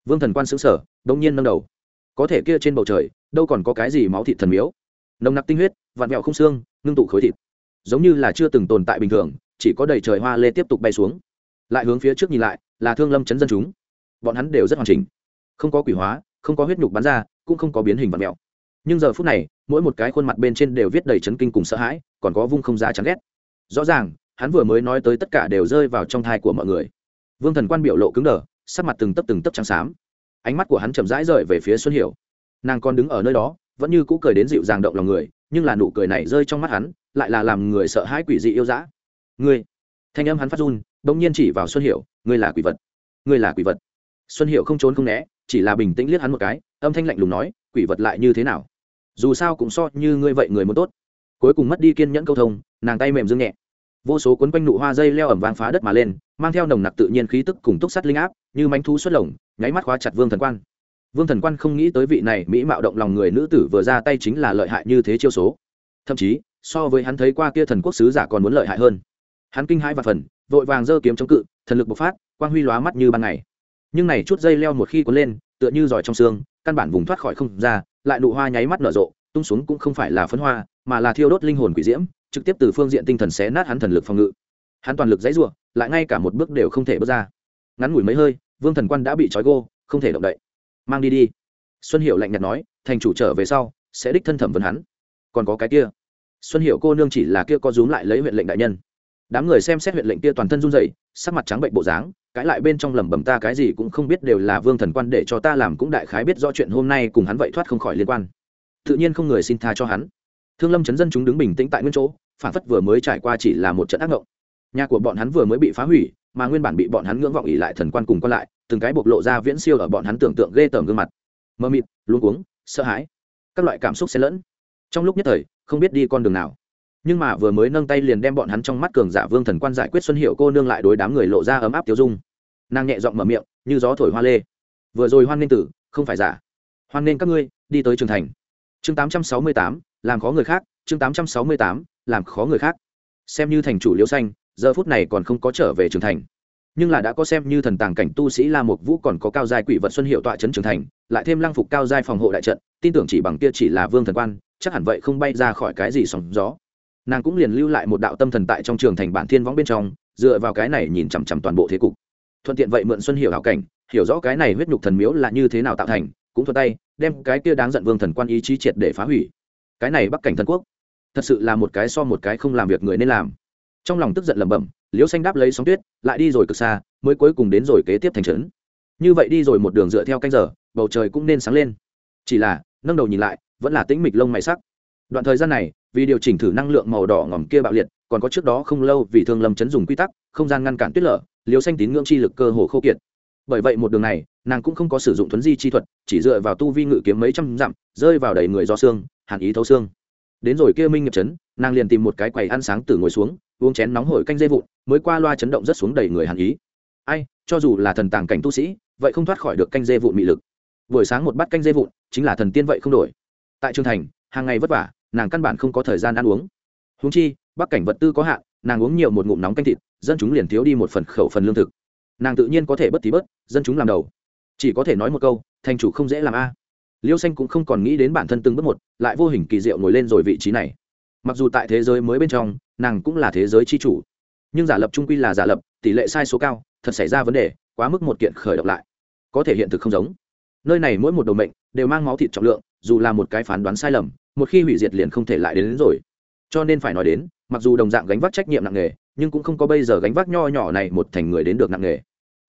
Vương thần quan xứng sở đông nhiên nâng đầu. Có thể kia trên bầu trời, đâu còn có cái gì máu thịt thần miếu? Nồng nặc tinh huyết, vạn mẹo không xương, ngưng tụ khối thịt giống như là chưa từng tồn tại bình thường, chỉ có đầy trời hoa lê tiếp tục bay xuống. Lại hướng phía trước nhìn lại, là thương lâm chấn dân chúng. Bọn hắn đều rất hoàn chỉnh. Không có quỷ hóa, không có huyết nhục bắn ra, cũng không có biến hình vật mèo. nhưng giờ phút này, mỗi một cái khuôn mặt bên trên đều viết đầy chấn kinh cùng sợ hãi, còn có vung không ra chán ghét. Rõ ràng, hắn vừa mới nói tới tất cả đều rơi vào trong thai của mọi người. Vương thần quan biểu lộ cứng đờ, sắc mặt từng tấp từng tấp trắng xám. Ánh mắt của hắn chậm rãi rời về phía xuân hiểu. Nàng còn đứng ở nơi đó, vẫn như cũ cười đến dịu dàng động lòng người, nhưng là nụ cười này rơi trong mắt hắn lại là làm người sợ hãi quỷ dị yêu dã. Ngươi, thanh âm hắn phát run, bỗng nhiên chỉ vào xuân hiểu, ngươi là quỷ vật, ngươi là quỷ vật. Xuân hiểu không trốn không né, chỉ là bình tĩnh liếc hắn một cái, âm thanh lạnh lùng nói, quỷ vật lại như thế nào? Dù sao cũng so như ngươi vậy người muốn tốt. Cuối cùng mất đi kiên nhẫn câu thông, nàng tay mềm dương nhẹ. Vô số cuốn quanh nụ hoa dây leo ẩm vang phá đất mà lên, mang theo nồng nặc tự nhiên khí tức cùng túc sắt linh áp, như mánh thu xuất lồng, nháy mắt khóa chặt vương thần quan. Vương thần quan không nghĩ tới vị này mỹ mạo động lòng người nữ tử vừa ra tay chính là lợi hại như thế chiêu số. Thậm chí so với hắn thấy qua kia thần quốc sứ giả còn muốn lợi hại hơn. Hắn kinh hãi và phần, vội vàng giơ kiếm chống cự, thần lực bộc phát, quang huy lóa mắt như ban ngày. Nhưng này chút dây leo một khi cuốn lên, tựa như giỏi trong xương, căn bản vùng thoát khỏi không ra, lại nụ hoa nháy mắt nở rộ, tung xuống cũng không phải là phấn hoa, mà là thiêu đốt linh hồn quỷ diễm, trực tiếp từ phương diện tinh thần xé nát hắn thần lực phòng ngự. Hắn toàn lực dãy ruộng lại ngay cả một bước đều không thể bước ra. Ngắn ngủi mấy hơi, vương thần quan đã bị trói gô, không thể động đậy. Mang đi đi. Xuân hiệu lạnh nhạt nói, thành chủ trở về sau, sẽ đích thân thẩm vấn hắn. Còn có cái kia xuân hiệu cô nương chỉ là kia có rúm lại lấy huyện lệnh đại nhân. Đám người xem xét huyện lệnh kia toàn thân run rẩy, sắc mặt trắng bệnh bộ dáng cãi lại bên trong lẩm bẩm ta cái gì cũng không biết đều là vương thần quan để cho ta làm cũng đại khái biết rõ chuyện hôm nay cùng hắn vậy thoát không khỏi liên quan. Tự nhiên không người xin tha cho hắn. Thương lâm chấn dân chúng đứng bình tĩnh tại nguyên chỗ, phản phất vừa mới trải qua chỉ là một trận ác ngộng. Nhà của bọn hắn vừa mới bị phá hủy, mà nguyên bản bị bọn hắn ngưỡng vọng ỉ lại thần quan cùng quan lại, từng cái bộc lộ ra viễn siêu ở bọn hắn tưởng tượng ghê tởm gương mặt. Mơ mịt, luống cuống, sợ hãi. Các loại cảm xúc xen lẫn. Trong lúc nhất thời không biết đi con đường nào. Nhưng mà vừa mới nâng tay liền đem bọn hắn trong mắt cường giả vương thần quan giải quyết xuân hiệu cô nương lại đối đám người lộ ra ấm áp tiêu dung. Nàng nhẹ giọng mở miệng, như gió thổi hoa lê. Vừa rồi hoan nghênh tử, không phải giả. Hoan nghênh các ngươi, đi tới trường thành. Chương tám trăm sáu mươi tám, làm khó người khác. Chương tám trăm sáu mươi tám, làm khó người khác. Xem như thành chủ liễu xanh, giờ phút này còn không có trở về trường thành. Nhưng là đã có xem như thần tàng cảnh tu sĩ la mục vũ còn có cao giai quỷ vật xuân hiệu tọa trấn trường thành, lại thêm lăng phục cao giai phòng hộ đại trận, tin tưởng chỉ bằng kia chỉ là vương thần quan chắc hẳn vậy không bay ra khỏi cái gì sóng gió. Nàng cũng liền lưu lại một đạo tâm thần tại trong trường thành bản thiên võng bên trong, dựa vào cái này nhìn chằm chằm toàn bộ thế cục. Thuận tiện vậy mượn xuân hiểu hảo cảnh, hiểu rõ cái này huyết nhục thần miếu là như thế nào tạo thành, cũng thuận tay, đem cái kia đáng giận vương thần quan ý chí triệt để phá hủy. Cái này bắc cảnh thần quốc, thật sự là một cái so một cái không làm việc người nên làm. Trong lòng tức giận lẩm bẩm, liễu xanh đáp lấy sóng tuyết, lại đi rồi cực xa, mới cuối cùng đến rồi kế tiếp thành trấn. Như vậy đi rồi một đường dựa theo canh giờ, bầu trời cũng nên sáng lên. Chỉ là, nâng đầu nhìn lại vẫn là tĩnh mịch lông mày sắc. Đoạn thời gian này, vì điều chỉnh thử năng lượng màu đỏ ngòm kia bạo liệt, còn có trước đó không lâu vì thương lâm chấn dùng quy tắc, không gian ngăn cản tuyết lở, liều xanh tín ngưỡng chi lực cơ hồ khô kiệt. Bởi vậy một đường này, nàng cũng không có sử dụng thuấn di chi thuật, chỉ dựa vào tu vi ngự kiếm mấy trăm dặm, rơi vào đầy người do xương, hàn ý thấu xương. Đến rồi kia minh nghiệp chấn, nàng liền tìm một cái quầy ăn sáng từ ngồi xuống, uống chén nóng hổi canh dây vụn, mới qua loa chấn động rất xuống đầy người hàn ý. Ai, cho dù là thần tàng cảnh tu sĩ, vậy không thoát khỏi được canh dây vụn mị lực. Buổi sáng một bát canh dây vụn, chính là thần tiên vậy không đổi tại trường thành, hàng ngày vất vả, nàng căn bản không có thời gian ăn uống. Húng chi, bắc cảnh vật tư có hạn, nàng uống nhiều một ngụm nóng canh thịt, dân chúng liền thiếu đi một phần khẩu phần lương thực. Nàng tự nhiên có thể bất tí bớt, dân chúng làm đầu. Chỉ có thể nói một câu, thành chủ không dễ làm a. Liêu xanh cũng không còn nghĩ đến bản thân từng bước một, lại vô hình kỳ diệu ngồi lên rồi vị trí này. Mặc dù tại thế giới mới bên trong, nàng cũng là thế giới c h i chủ. Nhưng giả lập trung quy là giả lập, tỷ lệ sai số cao, thật xảy ra vấn đề, quá mức một kiện khởi động lại. Có thể hiện thực không giống nơi này mỗi một đầu mệnh đều mang máu thịt trọng lượng dù là một cái phán đoán sai lầm một khi hủy diệt liền không thể lại đến, đến rồi. Cho nên phải nói đến mặc dù đồng dạng gánh vác trách nhiệm nặng nề nhưng cũng không có bây giờ gánh vác nho nhỏ này một thành người đến được nặng nề.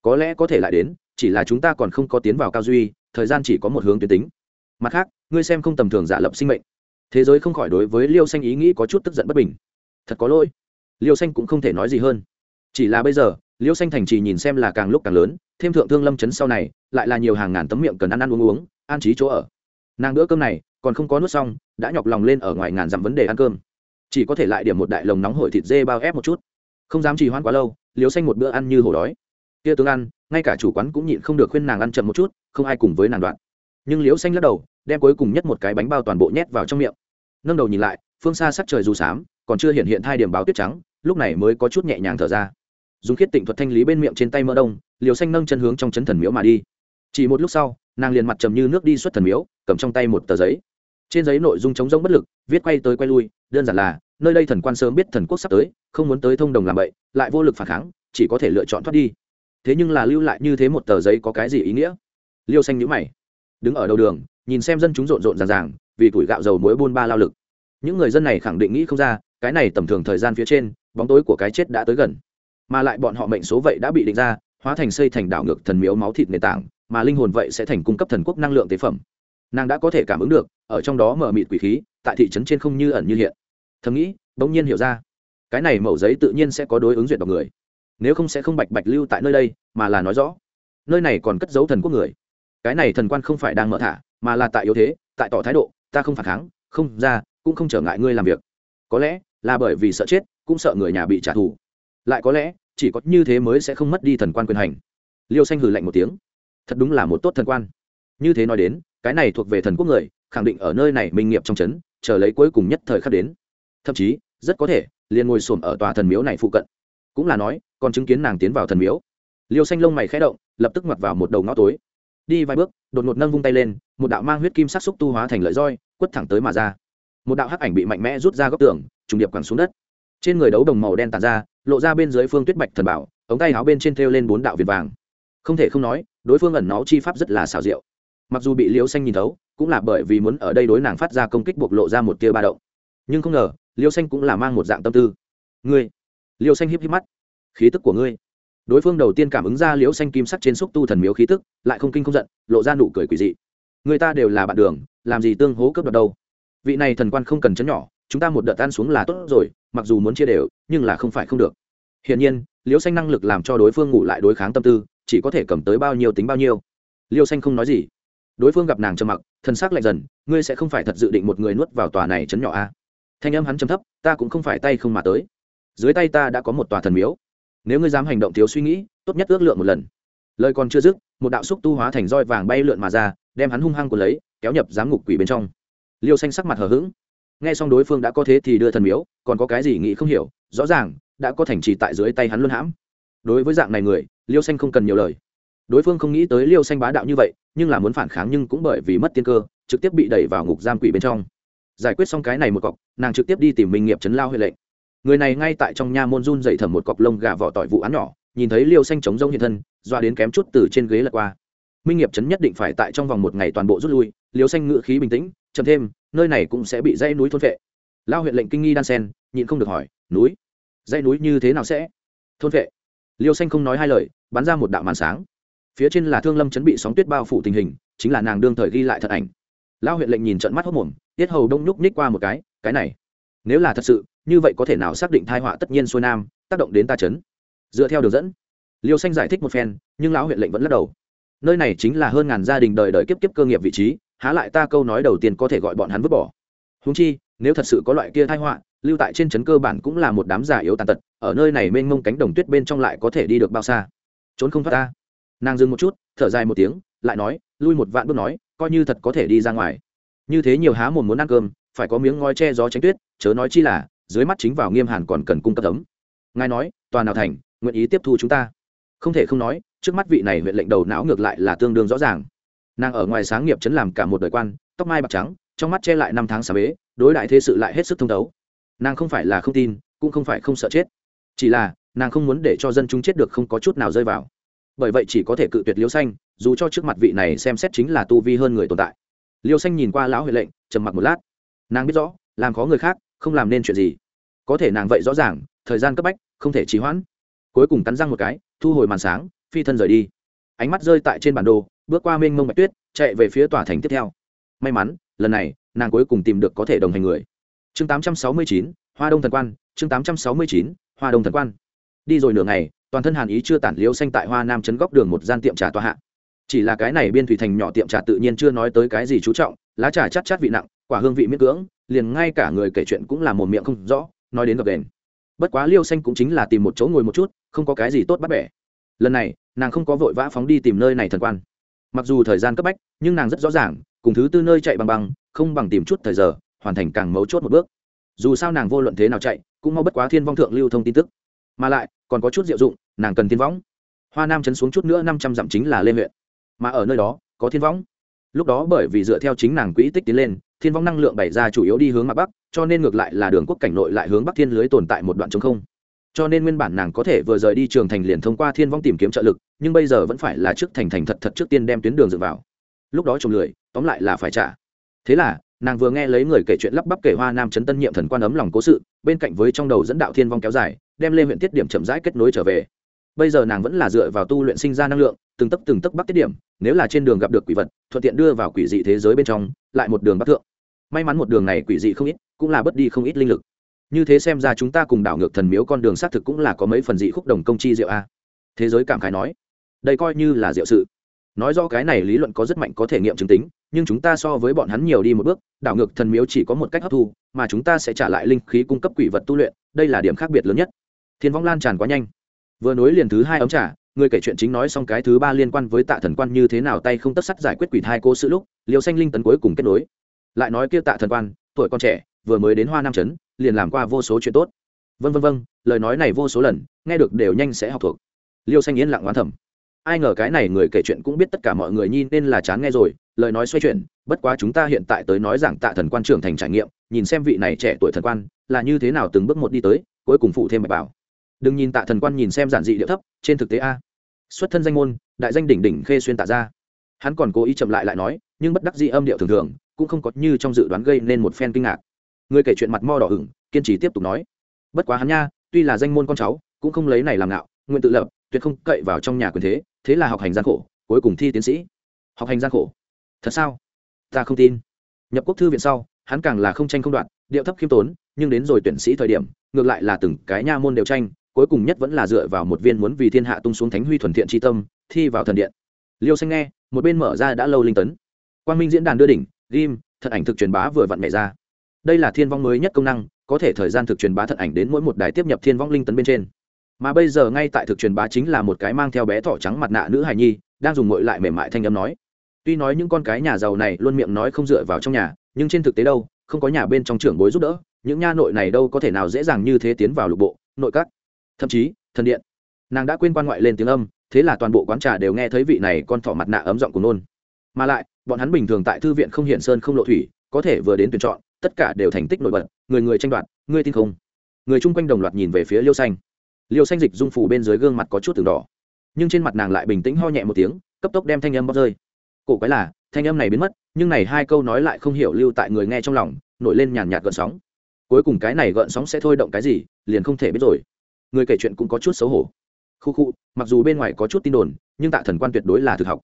Có lẽ có thể lại đến chỉ là chúng ta còn không có tiến vào cao duy thời gian chỉ có một hướng tuyến tính. Mặt khác ngươi xem không tầm thường giả lập sinh mệnh. Thế giới không khỏi đối với liêu xanh ý nghĩ có chút tức giận bất bình. Thật có lỗi. Liêu xanh cũng không thể nói gì hơn. Chỉ là bây giờ liêu xanh thành trì nhìn xem là càng lúc càng lớn thêm thượng thương lâm chấn sau này, lại là nhiều hàng ngàn tấm miệng cần ăn ăn uống uống, an trí chỗ ở. Nàng bữa cơm này, còn không có nuốt xong, đã nhọc lòng lên ở ngoài ngàn dặm vấn đề ăn cơm. Chỉ có thể lại điểm một đại lồng nóng hổi thịt dê bao ép một chút. Không dám trì hoãn quá lâu liều xanh một bữa ăn như hổ đói. Kia tướng ăn, ngay cả chủ quán cũng nhịn không được khuyên nàng ăn chậm một chút, không ai cùng với nàng đoạn. Nhưng liễu xanh lắc đầu, đem cuối cùng nhất một cái bánh bao toàn bộ nhét vào trong miệng. Nâng đầu nhìn lại, phương xa sắc trời dù xám, còn chưa hiện hiện hai điểm báo tuyết trắng, lúc này mới có chút nhẹ nhàng thở ra. Dùng khiết tịnh thuật thanh lý bên miệng trên tay mỡ đông liều xanh nâng chân hướng trong chấn thần miếu mà đi. Chỉ một lúc sau, nàng liền mặt trầm như nước đi xuất thần miếu, cầm trong tay một tờ giấy. Trên giấy nội dung chống giống bất lực, viết quay tới quay lui, đơn giản là, nơi đây thần quan sớm biết thần quốc sắp tới, không muốn tới thông đồng làm vậy lại vô lực phản kháng, chỉ có thể lựa chọn thoát đi. Thế nhưng là lưu lại như thế một tờ giấy có cái gì ý nghĩa? Liêu xanh nhữ mày, đứng ở đầu đường, nhìn xem dân chúng rộn rộn ràng ràng, vì tuổi gạo dầu muối buôn ba lao lực. Những người dân này khẳng định nghĩ không ra, cái này tầm thường thời gian phía trên, bóng tối của cái chết đã tới gần. Mà lại bọn họ mệnh số vậy đã bị định ra hóa thành xây thành đảo ngược thần miếu máu thịt nền tảng, mà linh hồn vậy sẽ thành cung cấp thần quốc năng lượng tế phẩm. Nàng đã có thể cảm ứng được, ở trong đó mở mịt quỷ khí, tại thị trấn trên không như ẩn như hiện. Thầm nghĩ, bỗng nhiên hiểu ra, cái này mẩu giấy tự nhiên sẽ có đối ứng duyệt đọc người. Nếu không sẽ không bạch bạch lưu tại nơi đây, mà là nói rõ, nơi này còn cất giấu thần quốc người. Cái này thần quan không phải đang mở thả, mà là tại yếu thế, tại tỏ thái độ, ta không phản kháng, không ra, cũng không trở ngại ngươi làm việc. Có lẽ là bởi vì sợ chết, cũng sợ người nhà bị trả thù. Lại có lẽ chỉ có như thế mới sẽ không mất đi thần quan quyền hành. Liêu xanh hừ lạnh một tiếng. Thật đúng là một tốt thần quan. Như thế nói đến, cái này thuộc về thần quốc người, khẳng định ở nơi này minh nghiệp trong trấn, chờ lấy cuối cùng nhất thời khắc đến. Thậm chí, rất có thể, liền ngồi xổm ở tòa thần miếu này phụ cận. Cũng là nói, còn chứng kiến nàng tiến vào thần miếu. Liêu xanh lông mày khẽ động, lập tức mặc vào một đầu ngõ tối. Đi vài bước, đột ngột nâng vung tay lên, một đạo mang huyết kim sắc xúc tu hóa thành lợi roi, quất thẳng tới mà ra. Một đạo hắc ảnh bị mạnh mẽ rút ra góc tường, trùng điệp quẳng xuống đất. Trên người đấu đồng màu đen tàn ra lộ ra bên dưới phương tuyết bạch thần bảo, ống tay áo bên trên thêu lên bốn đạo viền vàng. Không thể không nói, đối phương ẩn náu chi pháp rất là xảo diệu. Mặc dù bị liêu xanh nhìn thấu, cũng là bởi vì muốn ở đây đối nàng phát ra công kích bộc lộ ra một tia ba động. Nhưng không ngờ liêu xanh cũng là mang một dạng tâm tư. Ngươi? Liêu xanh híp híp mắt. Khí tức của ngươi. Đối phương đầu tiên cảm ứng ra liễu xanh kim sắc trên xúc tu thần miếu khí tức, lại không kinh không giận, lộ ra nụ cười quỷ dị. Người ta đều là bạn đường, làm gì tương hố cướp đoạt đâu? Vị này thần quan không cần chấn nhỏ, chúng ta một đợt tan xuống là tốt rồi mặc dù muốn chia đều, nhưng là không phải không được. Hiển nhiên, liêu xanh năng lực làm cho đối phương ngủ lại đối kháng tâm tư, chỉ có thể cầm tới bao nhiêu tính bao nhiêu. Liêu xanh không nói gì. Đối phương gặp nàng trầm mặc thân xác lạnh dần, ngươi sẽ không phải thật dự định một người nuốt vào tòa này chấn nhỏ a? À? thanh âm hắn trầm thấp, ta cũng không phải tay không mà tới. Dưới tay ta đã có một tòa thần miếu. Nếu ngươi dám hành động thiếu suy nghĩ, tốt nhất ước lượng một lần. Lời còn chưa dứt, một đạo xúc tu hóa thành roi vàng bay lượn mà ra, đem hắn hung hăng của lấy, kéo nhập giám ngục quỷ bên trong. Liêu xanh sắc mặt hờ hững nghe xong đối phương đã có thế thì đưa thần miếu, còn có cái gì nghĩ không hiểu, rõ ràng, đã có thành trì tại dưới tay hắn luôn hãm. Đối với dạng này người, liêu xanh không cần nhiều lời. Đối phương không nghĩ tới liêu xanh bá đạo như vậy, nhưng là muốn phản kháng nhưng cũng bởi vì mất tiên cơ, trực tiếp bị đẩy vào ngục giam quỷ bên trong. Giải quyết xong cái này một cọc, nàng trực tiếp đi tìm minh nghiệp chấn lao huệ lệnh. Người này ngay tại trong nha môn run dậy thầm một cọc lông gà vỏ tỏi vụ án nhỏ, nhìn thấy liêu xanh chống rông hiện thân, doa đến kém chút từ trên ghế lật qua. Minh nghiệp chấn nhất định phải tại trong vòng một ngày toàn bộ rút lui, liêu xanh ngự khí bình tĩnh chậm thêm, nơi này cũng sẽ bị dãy núi thôn vệ lao huyện lệnh kinh nghi đan sen, nhịn không được hỏi, núi? Dãy núi như thế nào sẽ thôn vệ liêu xanh không nói hai lời, bắn ra một đạo màn sáng. Phía trên là thương lâm chấn bị sóng tuyết bao phủ tình hình, chính là nàng đương thời ghi lại thật ảnh. Lao huyện lệnh nhìn trận mắt hốc mồm, tiết hầu đông nhúc ních qua một cái cái này, nếu là thật sự, như vậy có thể nào xác định thai họa tất nhiên xuôi nam, tác động đến ta chấn? Dựa theo đường dẫn, liêu xanh giải thích một phen, nhưng lão huyện lệnh vẫn lắc đầu. Nơi này chính là hơn ngàn gia đình đời đời kiếp kiếp cơ nghiệp vị trí há lại ta câu nói đầu tiên có thể gọi bọn hắn vứt bỏ. Húng chi, nếu thật sự có loại kia thai họa, lưu tại trên trấn cơ bản cũng là một đám giả yếu tàn tật, ở nơi này mênh mông cánh đồng tuyết bên trong lại có thể đi được bao xa? Trốn không thoát ta. Nàng dừng một chút, thở dài một tiếng, lại nói, lui một vạn bước nói, coi như thật có thể đi ra ngoài. Như thế nhiều há mồm muốn ăn cơm, phải có miếng ngói che gió tránh tuyết, chớ nói chi là, dưới mắt chính vào nghiêm hàn còn cần cung cấp tấm. Ngài nói toàn nào thành, nguyện ý tiếp thu chúng ta? Không thể không nói, trước mắt vị này huyện lệnh đầu não ngược lại là tương đương rõ ràng nàng ở ngoài sáng nghiệp chấn làm cả một đời quan, tóc mai bạc trắng, trong mắt che lại năm tháng xà bế, đối đại thế sự lại hết sức thông thấu. Nàng không phải là không tin, cũng không phải không sợ chết. Chỉ là, nàng không muốn để cho dân chúng chết được không có chút nào rơi vào. Bởi vậy chỉ có thể cự tuyệt liêu xanh, dù cho trước mặt vị này xem xét chính là tu vi hơn người tồn tại. Liêu xanh nhìn qua lão huệ lệnh, trầm mặc một lát. Nàng biết rõ, làm khó người khác, không làm nên chuyện gì. Có thể nàng vậy rõ ràng, thời gian cấp bách, không thể trì hoãn. Cuối cùng cắn răng một cái, thu hồi màn sáng, phi thân rời đi. Ánh mắt rơi tại trên bản đồ bước qua mênh mông bạch tuyết chạy về phía tòa thành tiếp theo. May mắn lần này nàng cuối cùng tìm được có thể đồng hành người. Chương 869, hoa đông thần quan chương 869, hoa đông thần quan. Đi rồi nửa ngày toàn thân hàn ý chưa tản liếu xanh tại hoa nam trấn góc đường một gian tiệm trà tòa hạ. Chỉ là cái này biên thủy thành nhỏ tiệm trà tự nhiên chưa nói tới cái gì chú trọng lá trà chát chát vị nặng quả hương vị miễn cưỡng liền ngay cả người kể chuyện cũng là một miệng không rõ nói đến gập đền. Bất quá liêu xanh cũng chính là tìm một chỗ ngồi một chút không có cái gì tốt bắt bẻ. Lần này nàng không có vội vã phóng đi tìm nơi này thần quan mặc dù thời gian cấp bách, nhưng nàng rất rõ ràng, cùng thứ tư nơi chạy bằng bằng không bằng tìm chút thời giờ, hoàn thành càng mấu chốt một bước. Dù sao nàng vô luận thế nào chạy, cũng mau bất quá thiên vong thượng lưu thông tin tức. Mà lại, còn có chút diệu dụng, nàng cần thiên võng hoa nam chấn xuống chút nữa năm trăm dặm chính là lê huyện. Mà ở nơi đó, có thiên võng lúc đó bởi vì dựa theo chính nàng quỹ tích tiến lên, thiên vong năng lượng bày ra chủ yếu đi hướng mặt bắc, cho nên ngược lại là đường quốc cảnh nội lại hướng bắc thiên lưới tồn tại một đoạn chống không cho nên nguyên bản nàng có thể vừa rời đi trường thành liền thông qua thiên vong tìm kiếm trợ lực, nhưng bây giờ vẫn phải là trước thành thành thật thật trước tiên đem tuyến đường dựa vào. Lúc đó trồng lười, tóm lại là phải trả. Thế là, nàng vừa nghe lấy người kể chuyện lắp bắp kể hoa nam trấn tân nhiệm thần quan ấm lòng cố sự, bên cạnh với trong đầu dẫn đạo thiên vong kéo dài, đem lên huyện tiết điểm chậm rãi kết nối trở về. Bây giờ nàng vẫn là dựa vào tu luyện sinh ra năng lượng, từng tấc từng tấc bắc tiết điểm, nếu là trên đường gặp được quỷ vật, thuận tiện đưa vào quỷ dị thế giới bên trong, lại một đường bắc thượng. May mắn một đường này quỷ dị không ít, cũng là bớt đi không ít linh lực như thế xem ra chúng ta cùng đảo ngược thần miếu con đường xác thực cũng là có mấy phần dị khúc đồng công chi diệu a. Thế giới cảm khái nói, đây coi như là diệu sự. Nói do cái này lý luận có rất mạnh có thể nghiệm chứng tính, nhưng chúng ta so với bọn hắn nhiều đi một bước, đảo ngược thần miếu chỉ có một cách hấp thu, mà chúng ta sẽ trả lại linh khí cung cấp quỷ vật tu luyện, đây là điểm khác biệt lớn nhất. Thiên vong lan tràn quá nhanh. Vừa nối liền thứ hai ống trả người kể chuyện chính nói xong cái thứ ba liên quan với tạ thần quan như thế nào tay không tất sắt giải quyết quỷ thai cô sự lúc liều xanh linh tấn cuối cùng kết nối. Lại nói kia tạ thần quan, tuổi con trẻ, vừa mới đến hoa nam trấn liền làm qua vô số chuyện tốt. Vân vân vân lời nói này vô số lần, nghe được đều nhanh sẽ học thuộc. Liêu xanh yên lặng oán thầm. Ai ngờ cái này người kể chuyện cũng biết tất cả mọi người nhìn nên là chán nghe rồi, lời nói xoay chuyển, bất quá chúng ta hiện tại tới nói giảng tạ thần quan trưởng thành trải nghiệm, nhìn xem vị này trẻ tuổi thần quan là như thế nào từng bước một đi tới, cuối cùng phụ thêm bài bảo. Đừng nhìn tạ thần quan nhìn xem giản dị điệu thấp, trên thực tế a. Xuất thân danh môn, đại danh đỉnh đỉnh khê xuyên tạ ra hắn còn cố ý chậm lại lại nói, nhưng bất đắc dĩ âm điệu thường thường, cũng không có như trong dự đoán gây nên một phen kinh ngạc người kể chuyện mặt mo đỏ ửng, kiên trì tiếp tục nói. Bất quá hắn nha, tuy là danh môn con cháu, cũng không lấy này làm ngạo, nguyện tự lập, tuyệt không cậy vào trong nhà quyền thế thế là học hành gian khổ, cuối cùng thi tiến sĩ. Học hành gian khổ? Thật sao? Ta không tin. Nhập quốc thư viện sau, hắn càng là không tranh không đoạn điệu thấp khiêm tốn, nhưng đến rồi tuyển sĩ thời điểm, ngược lại là từng cái nha môn đều tranh, cuối cùng nhất vẫn là dựa vào một viên muốn vì thiên hạ tung xuống thánh huy thuần thiện tri tâm, thi vào thần điện. Liêu xanh nghe, một bên mở ra đã lâu linh tấn. Quang minh diễn đàn đưa đỉnh, ghim, thật ảnh thực truyền bá vừa vặn mẹ ra đây là thiên vong mới nhất công năng, có thể thời gian thực truyền bá thật ảnh đến mỗi một đài tiếp nhập thiên vong linh tấn bên trên. Mà bây giờ ngay tại thực truyền bá chính là một cái mang theo bé thỏ trắng mặt nạ nữ hài nhi, đang dùng ngội lại mềm mại thanh âm nói. Tuy nói những con cái nhà giàu này luôn miệng nói không dựa vào trong nhà, nhưng trên thực tế đâu, không có nhà bên trong trưởng bối giúp đỡ, những nha nội này đâu có thể nào dễ dàng như thế tiến vào lục bộ, nội các. Thậm chí, thần điện. Nàng đã quên quan ngoại lên tiếng âm, thế là toàn bộ quán trà đều nghe thấy vị này con thỏ mặt nạ ấm giọng của nôn. Mà lại, bọn hắn bình thường tại thư viện không hiện sơn không lộ thủy, có thể vừa đến tuyển chọn tất cả đều thành tích nổi bật, người người tranh đoạt, ngươi tin không? Người chung quanh đồng loạt nhìn về phía liêu xanh. Liêu xanh dịch dung phủ bên dưới gương mặt có chút từng đỏ. Nhưng trên mặt nàng lại bình tĩnh ho nhẹ một tiếng, cấp tốc đem thanh âm bóc rơi. Cổ quái là, thanh âm này biến mất, nhưng này hai câu nói lại không hiểu lưu tại người nghe trong lòng, nổi lên nhàn nhạt gợn sóng. Cuối cùng cái này gợn sóng sẽ thôi động cái gì, liền không thể biết rồi. Người kể chuyện cũng có chút xấu hổ. Khu khu, mặc dù bên ngoài có chút tin đồn, nhưng tạ thần quan tuyệt đối là thực học.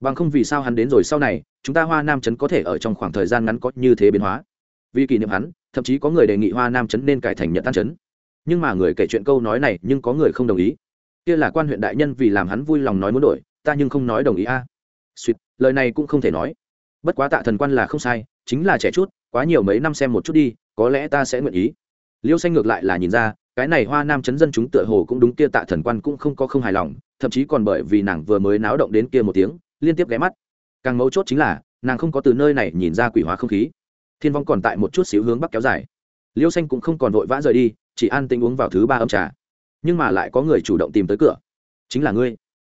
Bằng không vì sao hắn đến rồi sau này, chúng ta hoa nam trấn có thể ở trong khoảng thời gian ngắn có như thế biến hóa vì kỷ niệm hắn, thậm chí có người đề nghị hoa nam trấn nên cải thành nhận tan trấn. Nhưng mà người kể chuyện câu nói này nhưng có người không đồng ý. Kia là quan huyện đại nhân vì làm hắn vui lòng nói muốn đổi, ta nhưng không nói đồng ý a. À. suýt lời này cũng không thể nói. Bất quá tạ thần quan là không sai, chính là trẻ chút, quá nhiều mấy năm xem một chút đi, có lẽ ta sẽ nguyện ý. Liêu xanh ngược lại là nhìn ra, cái này hoa nam chấn dân chúng tựa hồ cũng đúng kia tạ thần quan cũng không có không hài lòng, thậm chí còn bởi vì nàng vừa mới náo động đến kia một tiếng, liên tiếp ghé mắt. Càng mấu chốt chính là, nàng không có từ nơi này nhìn ra quỷ hóa không khí thiên vong còn tại một chút xíu hướng bắc kéo dài. Liêu xanh cũng không còn vội vã rời đi, chỉ an tinh uống vào thứ ba âm trà. Nhưng mà lại có người chủ động tìm tới cửa. Chính là ngươi.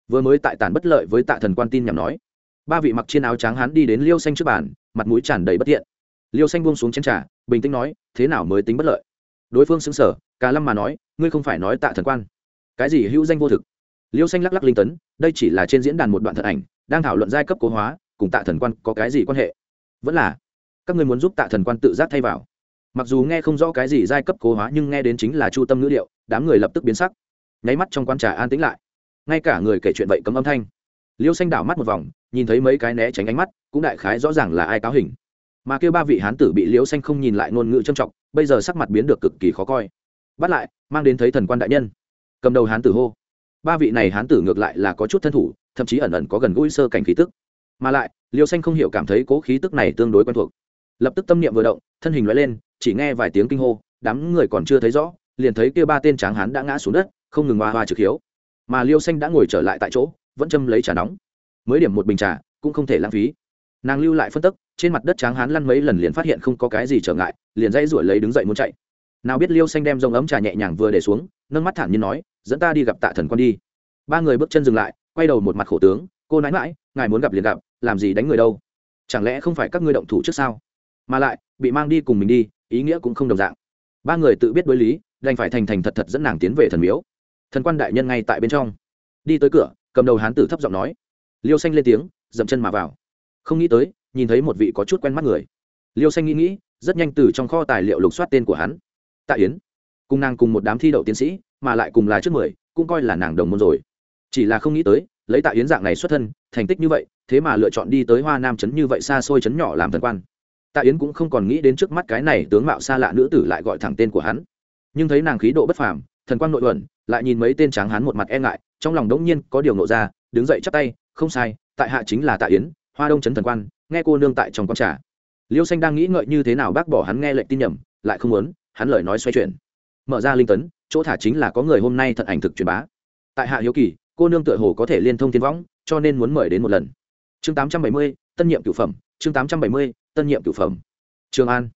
Vừa mới tại tàn bất lợi với tạ thần quan tin nhằm nói. Ba vị mặc trên áo trắng hắn đi đến liêu xanh trước bàn, mặt mũi tràn đầy bất tiện liêu xanh buông xuống chén trà, bình tĩnh nói, thế nào mới tính bất lợi? Đối phương xứng sở cả lâm mà nói, ngươi không phải nói tạ thần quan. Cái gì hữu danh vô thực? Liêu xanh lắc lắc linh tấn, đây chỉ là trên diễn đàn một đoạn thật ảnh, đang thảo luận giai cấp cố hóa, cùng tạ thần quan có cái gì quan hệ? Vẫn là các ngươi muốn giúp tạ thần quan tự giác thay vào. Mặc dù nghe không rõ cái gì giai cấp cố hóa, nhưng nghe đến chính là chu tâm ngữ liệu đám người lập tức biến sắc. Nháy mắt trong quan trà an tĩnh lại. Ngay cả người kể chuyện vậy cấm âm thanh. Liêu xanh đảo mắt một vòng, nhìn thấy mấy cái né tránh ánh mắt, cũng đại khái rõ ràng là ai cáo hình. Mà kêu ba vị hán tử bị liêu xanh không nhìn lại ngôn ngữ trâm trọng, bây giờ sắc mặt biến được cực kỳ khó coi. Bắt lại, mang đến thấy thần quan đại nhân. Cầm đầu hán tử hô. Ba vị này hán tử ngược lại là có chút thân thủ, thậm chí ẩn ẩn có gần gũi sơ cảnh khí tức. Mà lại, liêu xanh không hiểu cảm thấy cố khí tức này tương đối quen thuộc lập tức tâm niệm vừa động, thân hình loại lên, chỉ nghe vài tiếng kinh hô, đám người còn chưa thấy rõ, liền thấy kia ba tên tráng hán đã ngã xuống đất, không ngừng hoa hoa trực hiếu. Mà liêu xanh đã ngồi trở lại tại chỗ, vẫn châm lấy trà nóng. Mới điểm một bình trà, cũng không thể lãng phí. Nàng lưu lại phân tức, trên mặt đất tráng hán lăn mấy lần liền phát hiện không có cái gì trở ngại, liền dãy ruổi lấy đứng dậy muốn chạy. Nào biết liêu xanh đem rồng ấm trà nhẹ nhàng vừa để xuống, nâng mắt thản nhiên nói, dẫn ta đi gặp tạ thần quan đi. Ba người bước chân dừng lại, quay đầu một mặt khổ tướng, cô nãi mãi ngài muốn gặp liền gặp, làm gì đánh người đâu? Chẳng lẽ không phải các ngươi động thủ trước sao? Mà lại, bị mang đi cùng mình đi, ý nghĩa cũng không đồng dạng. Ba người tự biết đối lý, đành phải thành thành thật thật dẫn nàng tiến về thần miếu. Thần quan đại nhân ngay tại bên trong. Đi tới cửa, cầm đầu hán tử thấp giọng nói. Liêu xanh lên tiếng, dậm chân mà vào. Không nghĩ tới, nhìn thấy một vị có chút quen mắt người. Liêu xanh nghĩ nghĩ, rất nhanh từ trong kho tài liệu lục soát tên của hắn. Tạ yến. Cùng nàng cùng một đám thi đậu tiến sĩ, mà lại cùng là trước mười, cũng coi là nàng đồng môn rồi. Chỉ là không nghĩ tới, lấy tạ yến dạng này xuất thân, thành tích như vậy, thế mà lựa chọn đi tới hoa nam trấn như vậy xa xôi trấn nhỏ làm thần quan tạ yến cũng không còn nghĩ đến trước mắt cái này tướng mạo xa lạ nữ tử lại gọi thẳng tên của hắn. Nhưng thấy nàng khí độ bất phàm, thần quang nội ẩn lại nhìn mấy tên tráng hắn một mặt e ngại, trong lòng đống nhiên có điều nộ ra, đứng dậy chắp tay, không sai, tại hạ chính là tạ yến, hoa đông trấn thần quan, nghe cô nương tại trong con trà. Liêu xanh đang nghĩ ngợi như thế nào bác bỏ hắn nghe lệnh tin nhầm, lại không muốn, hắn lời nói xoay chuyển. Mở ra linh tấn, chỗ thả chính là có người hôm nay thật ảnh thực truyền bá. Tại hạ hiếu kỳ, cô nương tựa hồ có thể liên thông tiên võng, cho nên muốn mời đến một lần. Chương tám trăm bảy mươi, tân nhiệm cửu phẩm, chương tám trăm bảy mươi tân nhiệm cửu phẩm. Trường an.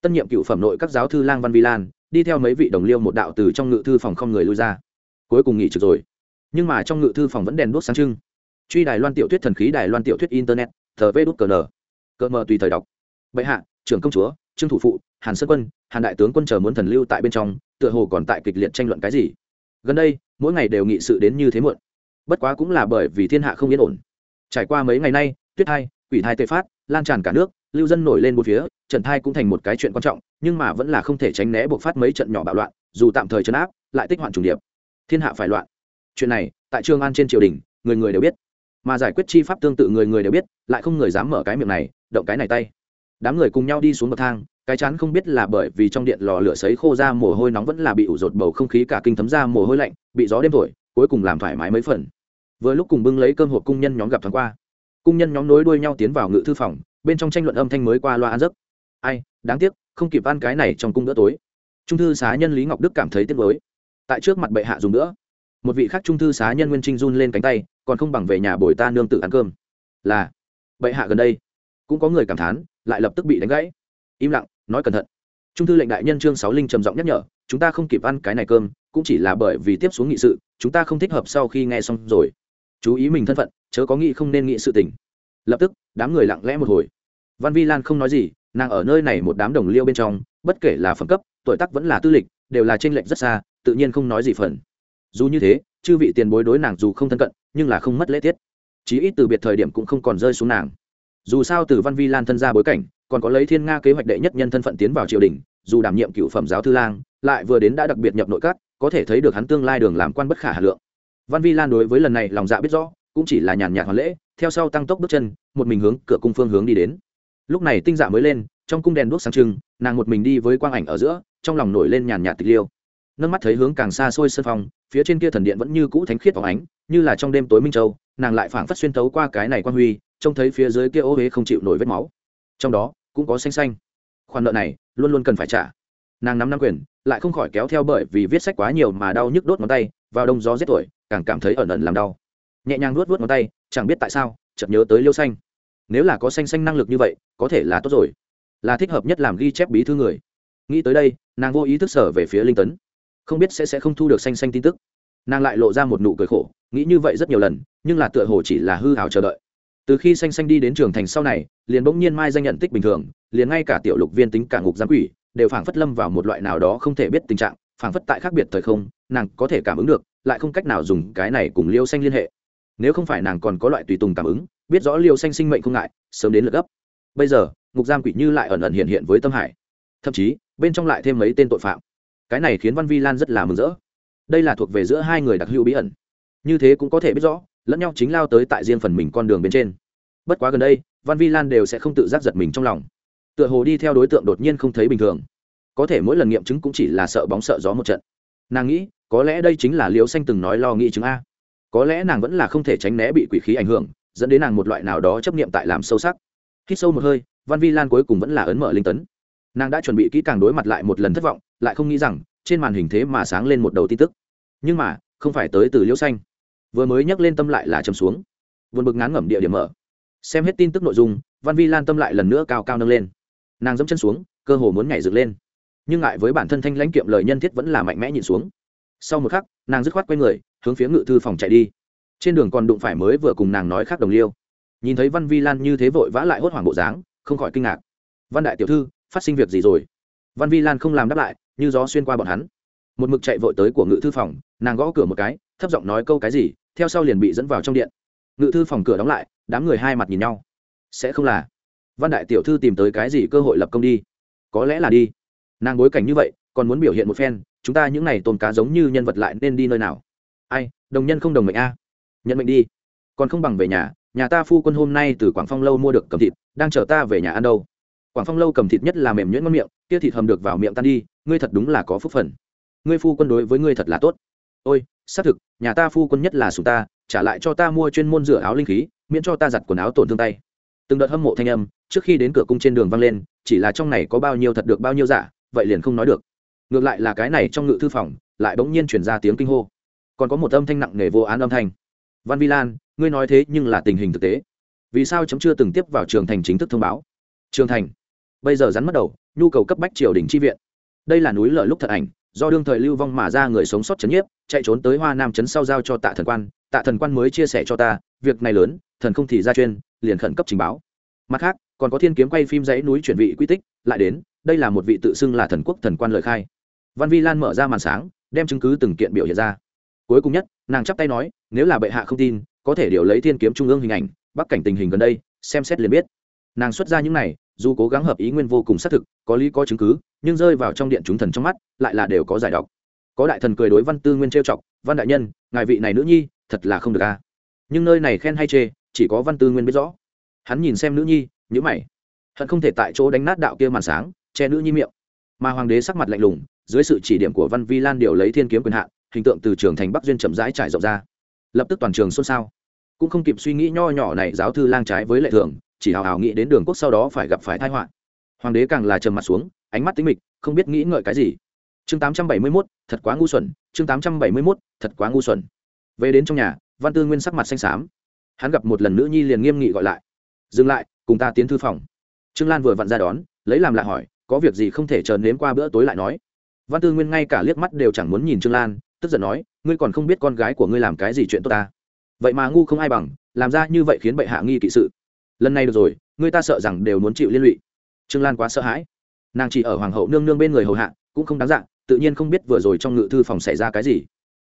Tân nhiệm cửu phẩm nội các giáo thư lang văn vi lan đi theo mấy vị đồng liêu một đạo từ trong ngự thư phòng không người lui ra. Cuối cùng nghỉ trực rồi. Nhưng mà trong ngự thư phòng vẫn đèn đuốc sáng trưng. Truy đài loan tiểu thuyết thần khí đài loan tiểu thuyết internet tờ vê đút cờ nờ. Cờ mờ tùy thời đọc. Bệ hạ trưởng công chúa trương thủ phụ hàn sơn quân hàn đại tướng quân chờ muốn thần lưu tại bên trong tựa hồ còn tại kịch liệt tranh luận cái gì? Gần đây mỗi ngày đều nghị sự đến như thế muộn. Bất quá cũng là bởi vì thiên hạ không yên ổn. Trải qua mấy ngày nay tuyết hai, quỷ thai tê phát lan tràn cả nước lưu dân nổi lên một phía, trận thai cũng thành một cái chuyện quan trọng, nhưng mà vẫn là không thể tránh né buộc phát mấy trận nhỏ bạo loạn, dù tạm thời chấn áp, lại tích hoạn trùng điệp. Thiên hạ phải loạn. Chuyện này, tại trường an trên triều đình, người người đều biết. Mà giải quyết chi pháp tương tự người người đều biết, lại không người dám mở cái miệng này, động cái này tay. Đám người cùng nhau đi xuống bậc thang, cái chán không biết là bởi vì trong điện lò lửa sấy khô ra mồ hôi nóng vẫn là bị ủ rột bầu không khí cả kinh thấm ra mồ hôi lạnh, bị gió đêm thổi, cuối cùng làm thoải mái mấy phần. Vừa lúc cùng bưng lấy cơm hộp cung nhân nhóm gặp thoáng qua. Cung nhân nhóm nối đuôi nhau tiến vào ngự thư phòng bên trong tranh luận âm thanh mới qua loa ăn giấc. Ai, đáng tiếc, không kịp ăn cái này trong cung bữa tối. Trung thư xá nhân lý ngọc đức cảm thấy tiếc với tại trước mặt bệ hạ dùng nữa. Một vị khác trung thư xá nhân nguyên trinh run lên cánh tay, còn không bằng về nhà bồi ta nương tự ăn cơm. Là, bệ hạ gần đây. Cũng có người cảm thán, lại lập tức bị đánh gãy. Im lặng, nói cẩn thận. Trung thư lệnh đại nhân trương sáu linh trầm giọng nhắc nhở, chúng ta không kịp ăn cái này cơm, cũng chỉ là bởi vì tiếp xuống nghị sự, chúng ta không thích hợp sau khi nghe xong rồi. Chú ý mình thân phận, chớ có nghĩ không nên nghĩ sự tình lập tức, đám người lặng lẽ một hồi. Văn vi lan không nói gì, nàng ở nơi này một đám đồng liêu bên trong, bất kể là phẩm cấp, tuổi tác vẫn là tư lịch, đều là tranh lệch rất xa, tự nhiên không nói gì phần. Dù như thế, chư vị tiền bối đối nàng dù không thân cận, nhưng là không mất lễ tiết. Chí ít từ biệt thời điểm cũng không còn rơi xuống nàng. Dù sao từ văn vi lan thân ra bối cảnh, còn có lấy thiên nga kế hoạch đệ nhất nhân thân phận tiến vào triều đình, dù đảm nhiệm cựu phẩm giáo thư lang, lại vừa đến đã đặc biệt nhập nội các, có thể thấy được hắn tương lai đường làm quan bất khả hà lượng. Văn vi lan đối với lần này lòng dạ biết rõ cũng chỉ là nhàn nhạt hoàn lễ, theo sau tăng tốc bước chân, một mình hướng cửa cung phương hướng đi đến. Lúc này tinh dạ mới lên, trong cung đèn đuốc sáng trưng, nàng một mình đi với quang ảnh ở giữa, trong lòng nổi lên nhàn nhạt tịch liêu. Nâng mắt thấy hướng càng xa xôi sân phong phía trên kia thần điện vẫn như cũ thánh khiết phóng ánh, như là trong đêm tối minh châu, nàng lại phảng phất xuyên tấu qua cái này quan huy, trông thấy phía dưới kia ô huế không chịu nổi vết máu. Trong đó, cũng có xanh xanh. Khoản nợ này, luôn luôn cần phải trả. Nàng nắm năm quyền, lại không khỏi kéo theo bởi vì viết sách quá nhiều mà đau nhức đốt ngón tay, vào đông gió rét tuổi, càng cảm thấy ẩn ẩn làm đau nhẹ nhàng nuốt vuốt ngón tay, chẳng biết tại sao, chợt nhớ tới liêu xanh. Nếu là có xanh xanh năng lực như vậy, có thể là tốt rồi. Là thích hợp nhất làm ghi chép bí thư người. Nghĩ tới đây, nàng vô ý thức sở về phía linh tấn. Không biết sẽ sẽ không thu được xanh xanh tin tức. Nàng lại lộ ra một nụ cười khổ, nghĩ như vậy rất nhiều lần, nhưng là tựa hồ chỉ là hư hào chờ đợi. Từ khi xanh xanh đi đến trường thành sau này, liền bỗng nhiên mai danh nhận tích bình thường, liền ngay cả tiểu lục viên tính cả ngục giám quỷ, đều phảng phất lâm vào một loại nào đó không thể biết tình trạng, phảng phất tại khác biệt thời không, nàng có thể cảm ứng được, lại không cách nào dùng cái này cùng liêu xanh liên hệ nếu không phải nàng còn có loại tùy tùng cảm ứng, biết rõ liều xanh sinh mệnh không ngại, sớm đến lượt gấp. Bây giờ, ngục giam quỷ như lại ẩn ẩn hiện hiện với tâm hải. Thậm chí, bên trong lại thêm mấy tên tội phạm. Cái này khiến văn vi lan rất là mừng rỡ. Đây là thuộc về giữa hai người đặc hữu bí ẩn. Như thế cũng có thể biết rõ, lẫn nhau chính lao tới tại riêng phần mình con đường bên trên. Bất quá gần đây, văn vi lan đều sẽ không tự giác giật mình trong lòng. Tựa hồ đi theo đối tượng đột nhiên không thấy bình thường. Có thể mỗi lần nghiệm chứng cũng chỉ là sợ bóng sợ gió một trận. Nàng nghĩ, có lẽ đây chính là liễu xanh từng nói lo nghĩ chứng a có lẽ nàng vẫn là không thể tránh né bị quỷ khí ảnh hưởng, dẫn đến nàng một loại nào đó chấp nghiệm tại làm sâu sắc. Hít sâu một hơi, văn vi lan cuối cùng vẫn là ấn mở linh tấn. Nàng đã chuẩn bị kỹ càng đối mặt lại một lần thất vọng, lại không nghĩ rằng, trên màn hình thế mà sáng lên một đầu tin tức. Nhưng mà, không phải tới từ liễu xanh. Vừa mới nhắc lên tâm lại là chầm xuống. Vượt bực ngán ngẩm địa điểm mở. Xem hết tin tức nội dung, văn vi lan tâm lại lần nữa cao cao nâng lên. Nàng dẫm chân xuống, cơ hồ muốn nhảy dựng lên. Nhưng ngại với bản thân thanh lãnh kiệm lời nhân thiết vẫn là mạnh mẽ nhìn xuống sau một khắc, nàng dứt khoát quay người, hướng phía ngự thư phòng chạy đi. Trên đường còn đụng phải mới vừa cùng nàng nói khác đồng liêu. Nhìn thấy văn vi lan như thế vội vã lại hốt hoảng bộ dáng, không khỏi kinh ngạc. Văn đại tiểu thư, phát sinh việc gì rồi? Văn vi lan không làm đáp lại, như gió xuyên qua bọn hắn. Một mực chạy vội tới của ngự thư phòng, nàng gõ cửa một cái, thấp giọng nói câu cái gì, theo sau liền bị dẫn vào trong điện. Ngự thư phòng cửa đóng lại, đám người hai mặt nhìn nhau. Sẽ không là. Văn đại tiểu thư tìm tới cái gì cơ hội lập công đi. Có lẽ là đi. Nàng bối cảnh như vậy còn muốn biểu hiện một phen, chúng ta những n à y tôm cá giống như nhân vật lại nên đi nơi nào? Ai, đồng nhân không đồng mệnh a. Nhận mệnh đi. Còn không bằng về nhà nhà ta phu quân hôm nay từ quảng phong lâu mua được cầm thịt, đang chờ ta về nhà ăn đâu. Quảng phong lâu cầm thịt nhất là mềm nhuyễn ngon miệng, kia thịt hầm được vào miệng tan đi, ngươi thật đúng là có phúc phần. Ngươi phu quân đối với ngươi thật là tốt. Ôi, xác thực, nhà ta phu quân nhất là sùng ta, trả lại cho ta mua chuyên môn rửa áo linh khí, miễn cho ta giặt quần áo tổn thương tay. Từng đợt hâm mộ thanh âm, trước khi đến cửa cung trên đường vang lên, chỉ là trong này có bao nhiêu thật được bao nhiêu giả, vậy liền không nói được ngược lại là cái này trong ngự thư phòng, lại bỗng nhiên chuyển ra tiếng kinh hô. Còn có một âm thanh nặng nề vô án âm thanh. Văn vi lan, ngươi nói thế nhưng là tình hình thực tế. Vì sao chấm chưa từng tiếp vào trường thành chính thức thông báo? Trường thành. Bây giờ rắn mất đầu, nhu cầu cấp bách triều đình chi viện. Đây là núi lợi lúc thật ảnh, do đương thời lưu vong mà ra người sống sót chấn nhiếp, chạy trốn tới hoa nam chấn sau giao cho tạ thần quan, tạ thần quan mới chia sẻ cho ta, việc này lớn, thần không thì ra chuyên, liền khẩn cấp trình báo. Mặt khác, còn có thiên kiếm quay phim dãy núi chuyển vị quy tích, lại đến, đây là một vị tự xưng là thần quốc thần quan lời khai văn vi lan mở ra màn sáng, đem chứng cứ từng kiện biểu hiện ra. Cuối cùng nhất, nàng chắp tay nói, nếu là bệ hạ không tin, có thể điều lấy thiên kiếm trung ương hình ảnh, bắc cảnh tình hình gần đây, xem xét liền biết. Nàng xuất ra những này, dù cố gắng hợp ý nguyên vô cùng xác thực, có lý có chứng cứ, nhưng rơi vào trong điện chúng thần trong mắt, lại là đều có giải đọc. có đại thần cười đối văn tư nguyên trêu chọc, văn đại nhân, ngài vị này nữ nhi, thật là không được a. Nhưng nơi này khen hay chê, chỉ có văn tư nguyên biết rõ. Hắn nhìn xem nữ nhi nhữ mày. Hận không thể tại chỗ đánh nát đạo kia màn sáng, che nữ nhi miệng. Mà hoàng đế sắc mặt lạnh lùng dưới sự chỉ điểm của văn vi lan điều lấy thiên kiếm quyền hạn hình tượng từ trường thành bắc duyên chậm rãi trải rộng ra. Lập tức toàn trường xôn xao. Cũng không kịp suy nghĩ nho nhỏ này giáo thư lang trái với lệ thường chỉ hào hào nghĩ đến đường quốc sau đó phải gặp phải tai họa. Hoàng đế càng là trầm mặt xuống ánh mắt tính mịch không biết nghĩ ngợi cái gì. Chương 871, thật quá ngu xuẩn chương 871, thật quá ngu xuẩn. Về đến trong nhà văn tư nguyên sắc mặt xanh xám. Hắn gặp một lần nữ nhi liền nghiêm nghị gọi lại. Dừng lại cùng ta tiến thư phòng. Trương lan vừa vặn ra đón lấy làm lạ hỏi có việc gì không thể chờ nếm qua bữa tối lại nói? Văn tư nguyên ngay cả liếc mắt đều chẳng muốn nhìn trương lan, tức giận nói, ngươi còn không biết con gái của ngươi làm cái gì chuyện tốt ta? Vậy mà ngu không ai bằng, làm ra như vậy khiến bệ hạ nghi kỵ sự. Lần này được rồi, ngươi ta sợ rằng đều muốn chịu liên lụy. Trương lan quá sợ hãi. Nàng chỉ ở hoàng hậu nương nương bên người hầu hạ, cũng không đáng dạng tự nhiên không biết vừa rồi trong ngự thư phòng xảy ra cái gì.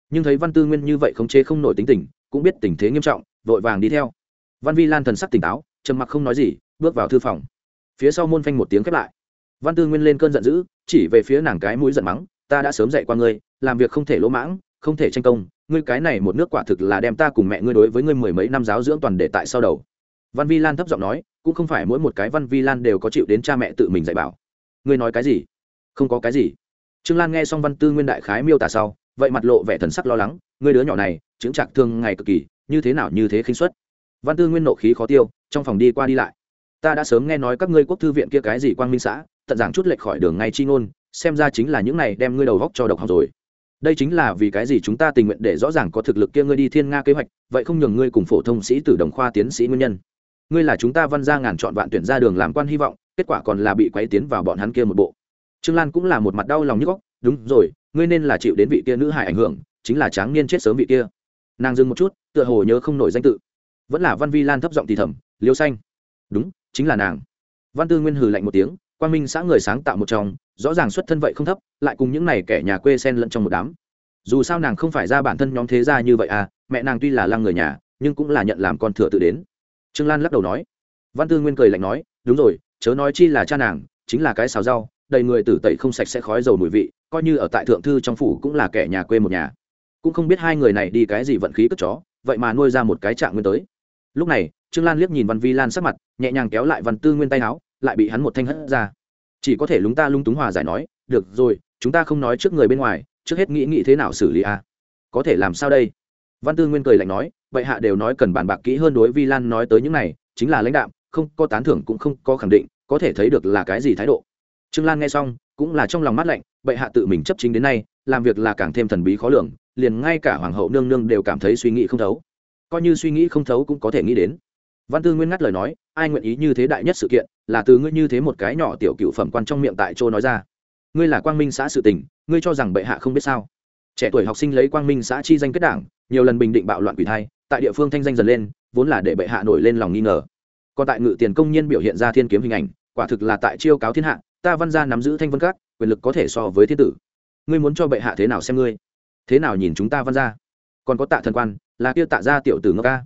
Nhưng thấy văn tư nguyên như vậy khống chế không nổi tính tình, cũng biết tình thế nghiêm trọng, vội vàng đi theo. Văn vi lan thần sắc tỉnh táo, trầm mặc không nói gì, bước vào thư phòng. Phía sau môn phanh một tiếng khép lại văn tư nguyên lên cơn giận dữ, chỉ về phía nàng cái mũi giận mắng, ta đã sớm dạy qua ngươi, làm việc không thể lỗ mãng, không thể tranh công, ngươi cái này một nước quả thực là đem ta cùng mẹ ngươi đối với ngươi mười mấy năm giáo dưỡng toàn để tại sau đầu. Văn vi lan thấp giọng nói, cũng không phải mỗi một cái văn vi lan đều có chịu đến cha mẹ tự mình dạy bảo. Ngươi nói cái gì? Không có cái gì. Trương lan nghe xong văn tư nguyên đại khái miêu tả sau, vậy mặt lộ vẻ thần sắc lo lắng, ngươi đứa nhỏ này, chứng trạc thương ngày cực kỳ, như thế nào như thế khinh suất? Văn tư nguyên nộ khí khó tiêu, trong phòng đi qua đi lại ta đã sớm nghe nói các ngươi quốc thư viện kia cái gì quang minh xã, tận giảng chút lệch khỏi đường ngay chi ngôn, xem ra chính là những này đem ngươi đầu góc cho độc học rồi. Đây chính là vì cái gì chúng ta tình nguyện để rõ ràng có thực lực kia ngươi đi thiên nga kế hoạch, vậy không nhường ngươi cùng phổ thông sĩ tử đồng khoa tiến sĩ nguyên nhân. Ngươi là chúng ta văn ra ngàn chọn vạn tuyển ra đường làm quan hy vọng, kết quả còn là bị quấy tiến vào bọn hắn kia một bộ. Trương lan cũng là một mặt đau lòng như góc đúng rồi, ngươi nên là chịu đến vị kia nữ hải ảnh hưởng, chính là tráng niên chết sớm vị kia. Nàng dừng một chút, tựa hồ nhớ không nổi danh tự. Vẫn là văn vi lan thấp giọng thì thầm, liêu xanh. Đúng chính là nàng. Văn tư nguyên hừ lạnh một tiếng quan minh xã người sáng tạo một trong, rõ ràng xuất thân vậy không thấp, lại cùng những này kẻ nhà quê sen lẫn trong một đám. Dù sao nàng không phải ra bản thân nhóm thế gia như vậy à mẹ nàng tuy là lăng người nhà, nhưng cũng là nhận làm con thừa tự đến. Trương lan lắc đầu nói. Văn tư nguyên cười lạnh nói, đúng rồi, chớ nói chi là cha nàng, chính là cái xào rau, đầy người tử tẩy không sạch sẽ khói dầu mùi vị, coi như ở tại thượng thư trong phủ cũng là kẻ nhà quê một nhà. Cũng không biết hai người này đi cái gì vận khí cất chó, vậy mà nuôi ra một cái trạng nguyên tới. Lúc này trương lan liếc nhìn văn vi lan sắc mặt, nhẹ nhàng kéo lại văn tư nguyên tay áo, lại bị hắn một thanh hất ra. Chỉ có thể lúng ta lung túng hòa giải nói, được rồi, chúng ta không nói trước người bên ngoài, trước hết nghĩ nghĩ thế nào xử lý a. À? có thể làm sao đây? Văn tư nguyên cười lạnh nói vậy hạ đều nói cần bàn bạc kỹ hơn đối vi lan nói tới những này, chính là lãnh đạo không có tán thưởng cũng không có khẳng định, có thể thấy được là cái gì thái độ. Trương lan nghe xong, cũng là trong lòng mắt lạnh, bệ hạ tự mình chấp chính đến nay, làm việc là càng thêm thần bí khó lường, liền ngay cả hoàng hậu nương nương đều cảm thấy suy nghĩ không thấu. Coi như suy nghĩ không thấu cũng có thể nghĩ đến văn tư nguyên ngắt lời nói, ai nguyện ý như thế đại nhất sự kiện, là từ ngươi như thế một cái nhỏ tiểu cựu phẩm quan trong miệng tại chỗ nói ra. Ngươi là quang minh xã sự tình, ngươi cho rằng bệ hạ không biết sao? Trẻ tuổi học sinh lấy quang minh xã chi danh kết đảng, nhiều lần bình định bạo loạn quỷ thai, tại địa phương thanh danh dần lên, vốn là để bệ hạ nổi lên lòng nghi ngờ. Còn tại ngự tiền công nhiên biểu hiện ra thiên kiếm hình ảnh, quả thực là tại chiêu cáo thiên hạ, ta văn gia nắm giữ thanh vân các, quyền lực có thể so với thiên tử. Ngươi muốn cho bệ hạ thế nào xem ngươi? Thế nào nhìn chúng ta văn gia? Còn có tạ thần quan, là kia tạ gia tiểu tử ngốc ca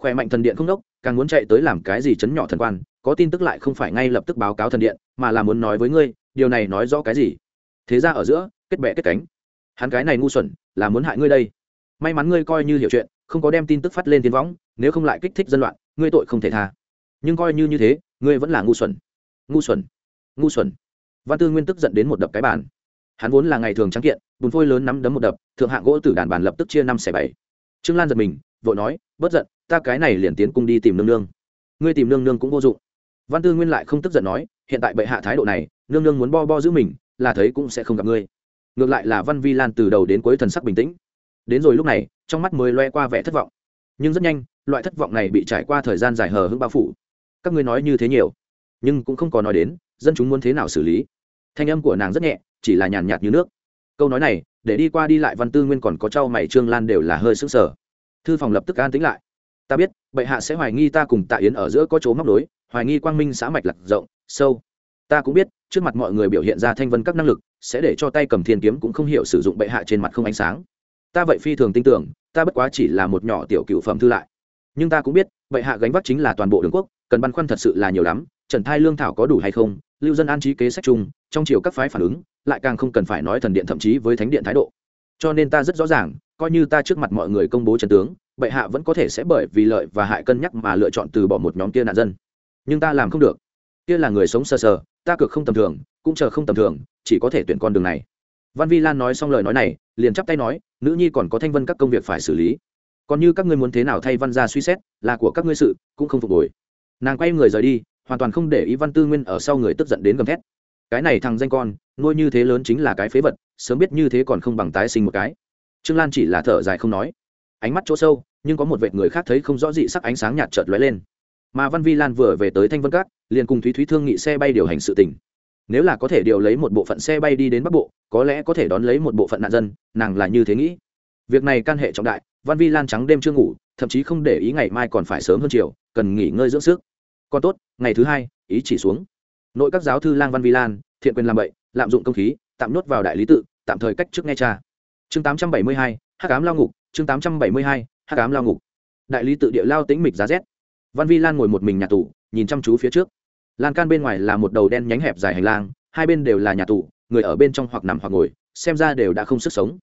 khỏe mạnh thần điện không đốc, càng muốn chạy tới làm cái gì chấn nhỏ thần quan, có tin tức lại không phải ngay lập tức báo cáo thần điện, mà là muốn nói với ngươi, điều này nói rõ cái gì? Thế ra ở giữa, kết bệ kết cánh. Hắn cái này ngu xuẩn, là muốn hại ngươi đây. May mắn ngươi coi như hiểu chuyện, không có đem tin tức phát lên tiến võng, nếu không lại kích thích dân loạn, ngươi tội không thể tha. Nhưng coi như như thế, ngươi vẫn là ngu xuẩn. Ngu xuẩn. Ngu xuẩn. Văn tư nguyên tức giận đến một đập cái bàn. Hắn vốn là ngày thường trắng kiện, bùn phôi lớn nắm đấm một đập, thượng hạng gỗ từ đàn bàn lập tức chia năm xẻ bảy. Trương lan giật mình, vội nói bất giận ta cái này liền tiến cung đi tìm nương nương. Ngươi tìm nương nương cũng vô dụng. Văn tư nguyên lại không tức giận nói, hiện tại bệ hạ thái độ này, nương nương muốn bo bo giữ mình, là thấy cũng sẽ không gặp ngươi. Ngược lại là văn vi lan từ đầu đến cuối thần sắc bình tĩnh. Đến rồi lúc này, trong mắt mới loe qua vẻ thất vọng. Nhưng rất nhanh, loại thất vọng này bị trải qua thời gian dài hờ hững bao phủ. Các ngươi nói như thế nhiều, nhưng cũng không có nói đến, dân chúng muốn thế nào xử lý. Thanh âm của nàng rất nhẹ, chỉ là nhàn nhạt như nước. Câu nói này, để đi qua đi lại văn tư nguyên còn có trao mày trương lan đều là hơi sững sờ. Thư phòng lập tức an tính lại ta biết, bệ hạ sẽ hoài nghi ta cùng tạ yến ở giữa có chỗ móc đối hoài nghi quang minh xã mạch lạc rộng, sâu. Ta cũng biết, trước mặt mọi người biểu hiện ra thanh vân các năng lực, sẽ để cho tay cầm thiên kiếm cũng không hiểu sử dụng bệ hạ trên mặt không ánh sáng. Ta vậy phi thường tin tưởng, ta bất quá chỉ là một nhỏ tiểu cựu phẩm thư lại. Nhưng ta cũng biết, bệ hạ gánh vác chính là toàn bộ đường quốc, cần băn khoăn thật sự là nhiều lắm, trần thai lương thảo có đủ hay không, lưu dân an trí kế sách chung, trong chiều các phái phản ứng, lại càng không cần phải nói thần điện thậm chí với thánh điện thái độ. Cho nên ta rất rõ ràng, coi như ta trước mặt mọi người công bố trần tướng bệ hạ vẫn có thể sẽ bởi vì lợi và hại cân nhắc mà lựa chọn từ bỏ một nhóm kia nạn dân. Nhưng ta làm không được. Kia là người sống sờ sờ, ta cực không tầm thường, cũng chờ không tầm thường, chỉ có thể tuyển con đường này. Văn vi lan nói xong lời nói này, liền chắp tay nói, nữ nhi còn có thanh vân các công việc phải xử lý. Còn như các ngươi muốn thế nào thay văn ra suy xét, là của các ngươi sự, cũng không phục hồi. Nàng quay người rời đi, hoàn toàn không để ý văn tư nguyên ở sau người tức giận đến gầm thét. Cái này thằng danh con, nuôi như thế lớn chính là cái phế vật, sớm biết như thế còn không bằng tái sinh một cái. Trương lan chỉ là thở dài không nói ánh mắt chỗ sâu nhưng có một vệt người khác thấy không rõ dị sắc ánh sáng nhạt chợt lóe lên. Mà văn vi lan vừa về tới thanh vân Cát, liền cùng thúy thúy thương nghị xe bay điều hành sự tỉnh nếu là có thể điều lấy một bộ phận xe bay đi đến bắc bộ có lẽ có thể đón lấy một bộ phận nạn dân nàng là như thế nghĩ. Việc này can hệ trọng đại văn vi lan trắng đêm chưa ngủ thậm chí không để ý ngày mai còn phải sớm hơn chiều cần nghỉ ngơi dưỡng sức. Còn tốt ngày thứ hai ý chỉ xuống. Nội các giáo thư lang văn vi lan thiện quyền làm bậy lạm dụng công khí tạm nhốt vào đại lý tự tạm thời cách chức nghe cha. Chương tám trăm bảy mươi hai hát cám lao ngục chương tám trăm bảy mươi hai hát cám lao ngục. Đại lý tự địa lao tĩnh mịch giá rét. Văn vi lan ngồi một mình nhà tù, nhìn chăm chú phía trước. Lan can bên ngoài là một đầu đen nhánh hẹp dài hành lang, hai bên đều là nhà tù, người ở bên trong hoặc nằm hoặc ngồi, xem ra đều đã không sức sống.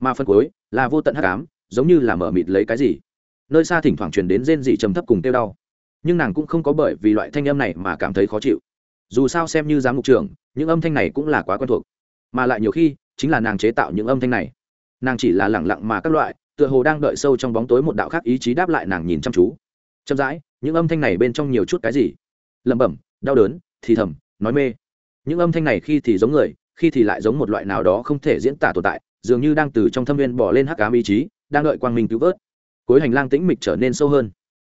Mà phân cuối là vô tận hắc ám, giống như là mở mịt lấy cái gì. Nơi xa thỉnh thoảng truyền đến rên dị trầm thấp cùng tiêu đau. Nhưng nàng cũng không có bởi vì loại thanh âm này mà cảm thấy khó chịu. Dù sao xem như giám mục trưởng, những âm thanh này cũng là quá quen thuộc. Mà lại nhiều khi, chính là nàng chế tạo những âm thanh này. Nàng chỉ là lẳng lặng mà các loại tựa hồ đang đợi sâu trong bóng tối một đạo khác ý chí đáp lại nàng nhìn chăm chú. Chậm rãi, những âm thanh này bên trong nhiều chút cái gì? Lẩm bẩm, đau đớn, thì thầm, nói mê. Những âm thanh này khi thì giống người, khi thì lại giống một loại nào đó không thể diễn tả tồn tại, dường như đang từ trong thâm viên bỏ lên hắc ám ý chí, đang đợi quang minh cứu vớt. Cuối hành lang tĩnh mịch trở nên sâu hơn.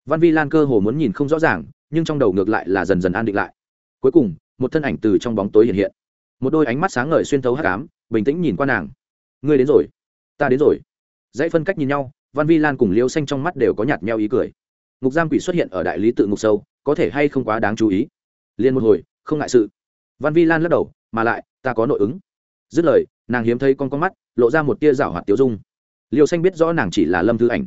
Văn vi lan cơ hồ muốn nhìn không rõ ràng, nhưng trong đầu ngược lại là dần dần an định lại. Cuối cùng, một thân ảnh từ trong bóng tối hiện hiện. Một đôi ánh mắt sáng ngời xuyên thấu hắc ám, bình tĩnh nhìn qua nàng. Ngươi đến rồi. Ta đến rồi dãy phân cách nhìn nhau, văn vi lan cùng liêu xanh trong mắt đều có nhạt meo ý cười. Ngục giam quỷ xuất hiện ở đại lý tự ngục sâu, có thể hay không quá đáng chú ý? Liền một hồi, không ngại sự. Văn vi lan lắc đầu, mà lại, ta có nội ứng. Dứt lời, nàng hiếm thấy con con mắt, lộ ra một tia rảo hoạt tiêu dung. Liêu xanh biết rõ nàng chỉ là lâm thư ảnh.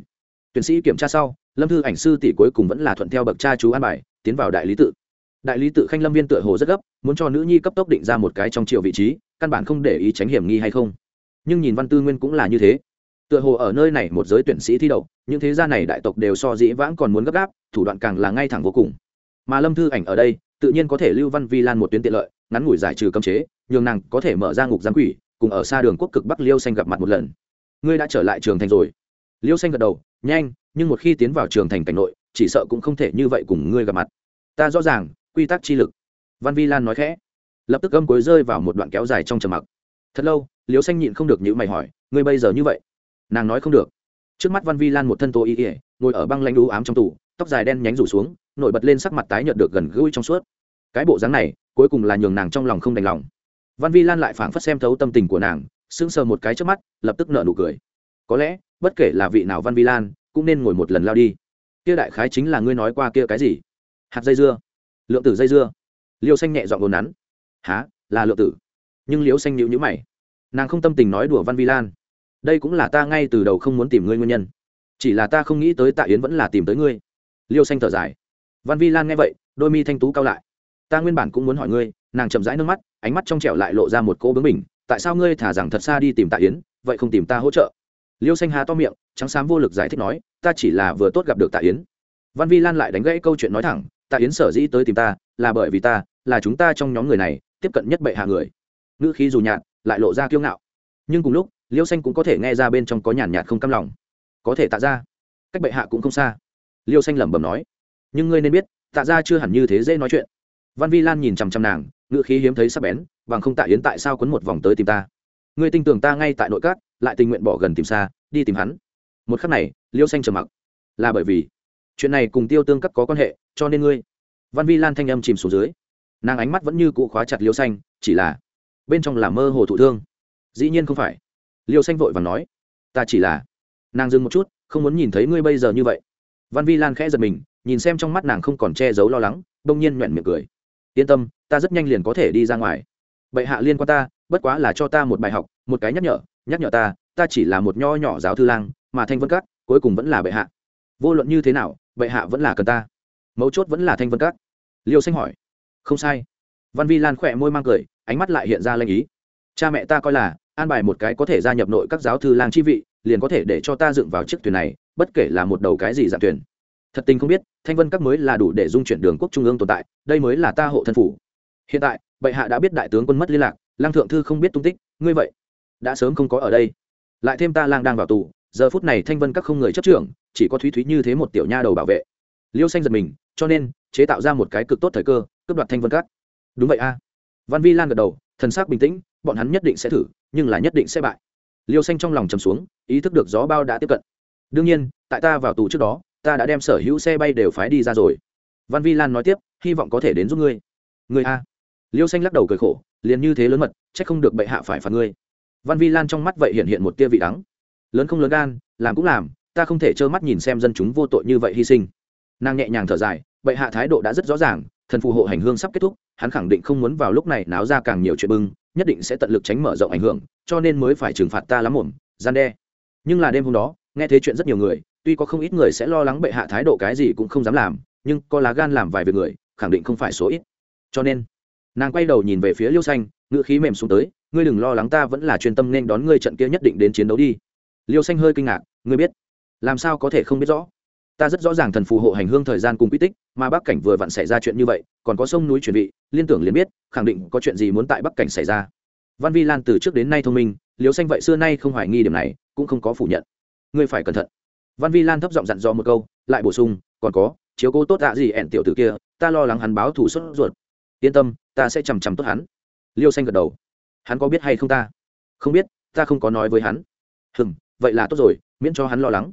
Tuyển sĩ kiểm tra sau, lâm thư ảnh sư tỷ cuối cùng vẫn là thuận theo bậc cha chú an bài, tiến vào đại lý tự. Đại lý tự khanh lâm viên tựa hồ rất gấp, muốn cho nữ nhi cấp tốc định ra một cái trong triệu vị trí, căn bản không để ý tránh hiểm nghi hay không. Nhưng nhìn văn tư nguyên cũng là như thế tựa hồ ở nơi này một giới tuyển sĩ thi đậu, những thế gia này đại tộc đều so dĩ vãng còn muốn gấp gáp, thủ đoạn càng là ngay thẳng vô cùng. Mà lâm thư ảnh ở đây, tự nhiên có thể lưu văn vi lan một tuyến tiện lợi, ngắn ngủi giải trừ cấm chế, nhường nàng có thể mở ra ngục giám quỷ, cùng ở xa đường quốc cực bắc liêu xanh gặp mặt một lần. Ngươi đã trở lại trường thành rồi. Liêu xanh gật đầu, nhanh, nhưng một khi tiến vào trường thành cảnh nội, chỉ sợ cũng không thể như vậy cùng ngươi gặp mặt. Ta rõ ràng, quy tắc chi lực. Văn vi lan nói khẽ. Lập tức âm cối rơi vào một đoạn kéo dài trong trầm mặc. Thật lâu, liêu xanh nhịn không được những mày hỏi, ngươi bây giờ như vậy nàng nói không được. Trước mắt văn vi lan một thân tô y ỉa ngồi ở băng lanh đú ám trong tủ, tóc dài đen nhánh rủ xuống, nổi bật lên sắc mặt tái nhợt được gần gũi trong suốt. Cái bộ dáng này, cuối cùng là nhường nàng trong lòng không đành lòng. Văn vi lan lại phảng phất xem thấu tâm tình của nàng, sững sờ một cái trước mắt, lập tức nở nụ cười. Có lẽ, bất kể là vị nào văn vi lan, cũng nên ngồi một lần lao đi. Kia đại khái chính là ngươi nói qua kia cái gì? Hạt dây dưa. Lượng tử dây dưa. Liêu xanh nhẹ dọn đồn nắn. Há là lượng tử. Nhưng liêu xanh nhịu nhữ mày. Nàng không tâm tình nói đùa văn vi lan đây cũng là ta ngay từ đầu không muốn tìm ngươi nguyên nhân. Chỉ là ta không nghĩ tới tạ yến vẫn là tìm tới ngươi. Liêu xanh thở dài. Văn vi lan nghe vậy, đôi mi thanh tú cao lại. Ta nguyên bản cũng muốn hỏi ngươi. Nàng chậm rãi nước mắt, ánh mắt trong trẻo lại lộ ra một cỗ bướng mình tại sao ngươi thả rằng thật xa đi tìm tạ yến, vậy không tìm ta hỗ trợ? Liêu xanh hà to miệng, trắng xám vô lực giải thích nói, ta chỉ là vừa tốt gặp được tạ yến. Văn vi lan lại đánh gãy câu chuyện nói thẳng, tạ yến sở dĩ tới tìm ta, là bởi vì ta, là chúng ta trong nhóm người này, tiếp cận nhất bệ hạ người. Ngữ khí dù nhạt, lại lộ ra kiêu ngạo. Nhưng cùng lúc liêu xanh cũng có thể nghe ra bên trong có nhàn nhạt không căm lòng. Có thể tạ ra. Cách bệ hạ cũng không xa. Liêu xanh lẩm bẩm nói. Nhưng ngươi nên biết, tạ ra chưa hẳn như thế dễ nói chuyện. Văn vi lan nhìn chằm chằm nàng ngựa khí hiếm thấy sắp bén, bằng không tạ yến tại sao quấn một vòng tới tìm ta? Ngươi tin tưởng ta ngay tại nội các, lại tình nguyện bỏ gần tìm xa, đi tìm hắn. Một khắc này, liêu xanh trầm mặc. Là bởi vì, chuyện này cùng tiêu tương cấp có quan hệ, cho nên ngươi. Văn vi lan thanh âm chìm xuống dưới. Nàng ánh mắt vẫn như cụ khóa chặt liêu xanh, chỉ là, bên trong là mơ hồ thụ thương. Dĩ nhiên không phải liêu xanh vội và nói, ta chỉ là nàng dừng một chút, không muốn nhìn thấy ngươi bây giờ như vậy. Văn vi lan khẽ giật mình, nhìn xem trong mắt nàng không còn che giấu lo lắng, bỗng nhiên nhoẹn miệng cười. Yên tâm, ta rất nhanh liền có thể đi ra ngoài. Bệ hạ liên quan ta, bất quá là cho ta một bài học, một cái nhắc nhở nhắc nhở ta ta chỉ là một nho nhỏ giáo thư lang, mà thanh vân các, cuối cùng vẫn là bệ hạ. Vô luận như thế nào, bệ hạ vẫn là cần ta. Mấu chốt vẫn là thanh vân các. Liêu xanh hỏi. Không sai. Văn vi lan khỏe môi mang cười, ánh mắt lại hiện ra lanh ý. Cha mẹ ta coi là an bài một cái có thể gia nhập nội các giáo thư lang chi vị, liền có thể để cho ta dựng vào chiếc thuyền này, bất kể là một đầu cái gì dạng thuyền. Thật tình không biết, thanh vân các mới là đủ để dung chuyển đường quốc trung ương tồn tại, đây mới là ta hộ thân phủ. Hiện tại, bệ hạ đã biết đại tướng quân mất liên lạc lang thượng thư không biết tung tích, ngươi vậy đã sớm không có ở đây. Lại thêm ta lang đang vào tù, giờ phút này thanh vân các không người chấp trưởng, chỉ có thúy thúy như thế một tiểu nha đầu bảo vệ. Liêu xanh giật mình, cho nên, chế tạo ra một cái cực tốt thời cơ, cướp đoạt thanh vân các. Đúng vậy a. Văn vi lan gật đầu, thần sắc bình tĩnh, bọn hắn nhất định sẽ thử nhưng là nhất định sẽ bại. Liêu xanh trong lòng trầm xuống, ý thức được gió bao đã tiếp cận. Đương nhiên, tại ta vào tù trước đó, ta đã đem sở hữu xe bay đều phái đi ra rồi. Văn vi lan nói tiếp, hy vọng có thể đến giúp ngươi. Ngươi a. Liêu xanh lắc đầu cười khổ, liền như thế lớn mật c h ắ c không được bệ hạ phải phạt ngươi. Văn vi lan trong mắt vậy hiện hiện một tia vị đắng. Lớn không lớn gan, làm cũng làm, ta không thể trơ mắt nhìn xem dân chúng vô tội như vậy hy sinh. Nàng nhẹ nhàng thở dài, bệ hạ thái độ đã rất rõ ràng, thần phù hộ hành hương sắp kết thúc, hắn khẳng định không muốn vào lúc này náo ra càng nhiều chuyện bưng nhất định sẽ tận lực tránh mở rộng ảnh hưởng, cho nên mới phải trừng phạt ta lắm mồm, gian đe. Nhưng là đêm hôm đó, nghe thấy chuyện rất nhiều người, tuy có không ít người sẽ lo lắng bệ hạ thái độ cái gì cũng không dám làm, nhưng có lá gan làm vài việc người, khẳng định không phải số ít. Cho nên, nàng quay đầu nhìn về phía liêu xanh, ngựa khí mềm xuống tới, ngươi đừng lo lắng ta vẫn là chuyên tâm nên đón ngươi trận kia nhất định đến chiến đấu đi. Liêu xanh hơi kinh ngạc, ngươi biết, làm sao có thể không biết rõ? Ta rất rõ ràng thần phù hộ hành hương thời gian cùng quy tích, mà bắc cảnh vừa vặn xảy ra chuyện như vậy, còn có sông núi chuẩn bị liên tưởng liền biết, khẳng định có chuyện gì muốn tại bắc cảnh xảy ra. Văn vi lan từ trước đến nay thông minh liêu xanh vậy xưa nay không hoài nghi điểm này, cũng không có phủ nhận. Ngươi phải cẩn thận. Văn vi lan thấp giọng dặn dò một câu, lại bổ sung, còn có, chiếu cố tốt dạ gì ẹn tiểu tử kia, ta lo lắng hắn báo thủ xuất ruột. Yên tâm, ta sẽ chằm chằm tốt hắn. Liêu xanh gật đầu. Hắn có biết hay không ta? Không biết, ta không có nói với hắn. Hừng vậy là tốt rồi, miễn cho hắn lo lắng.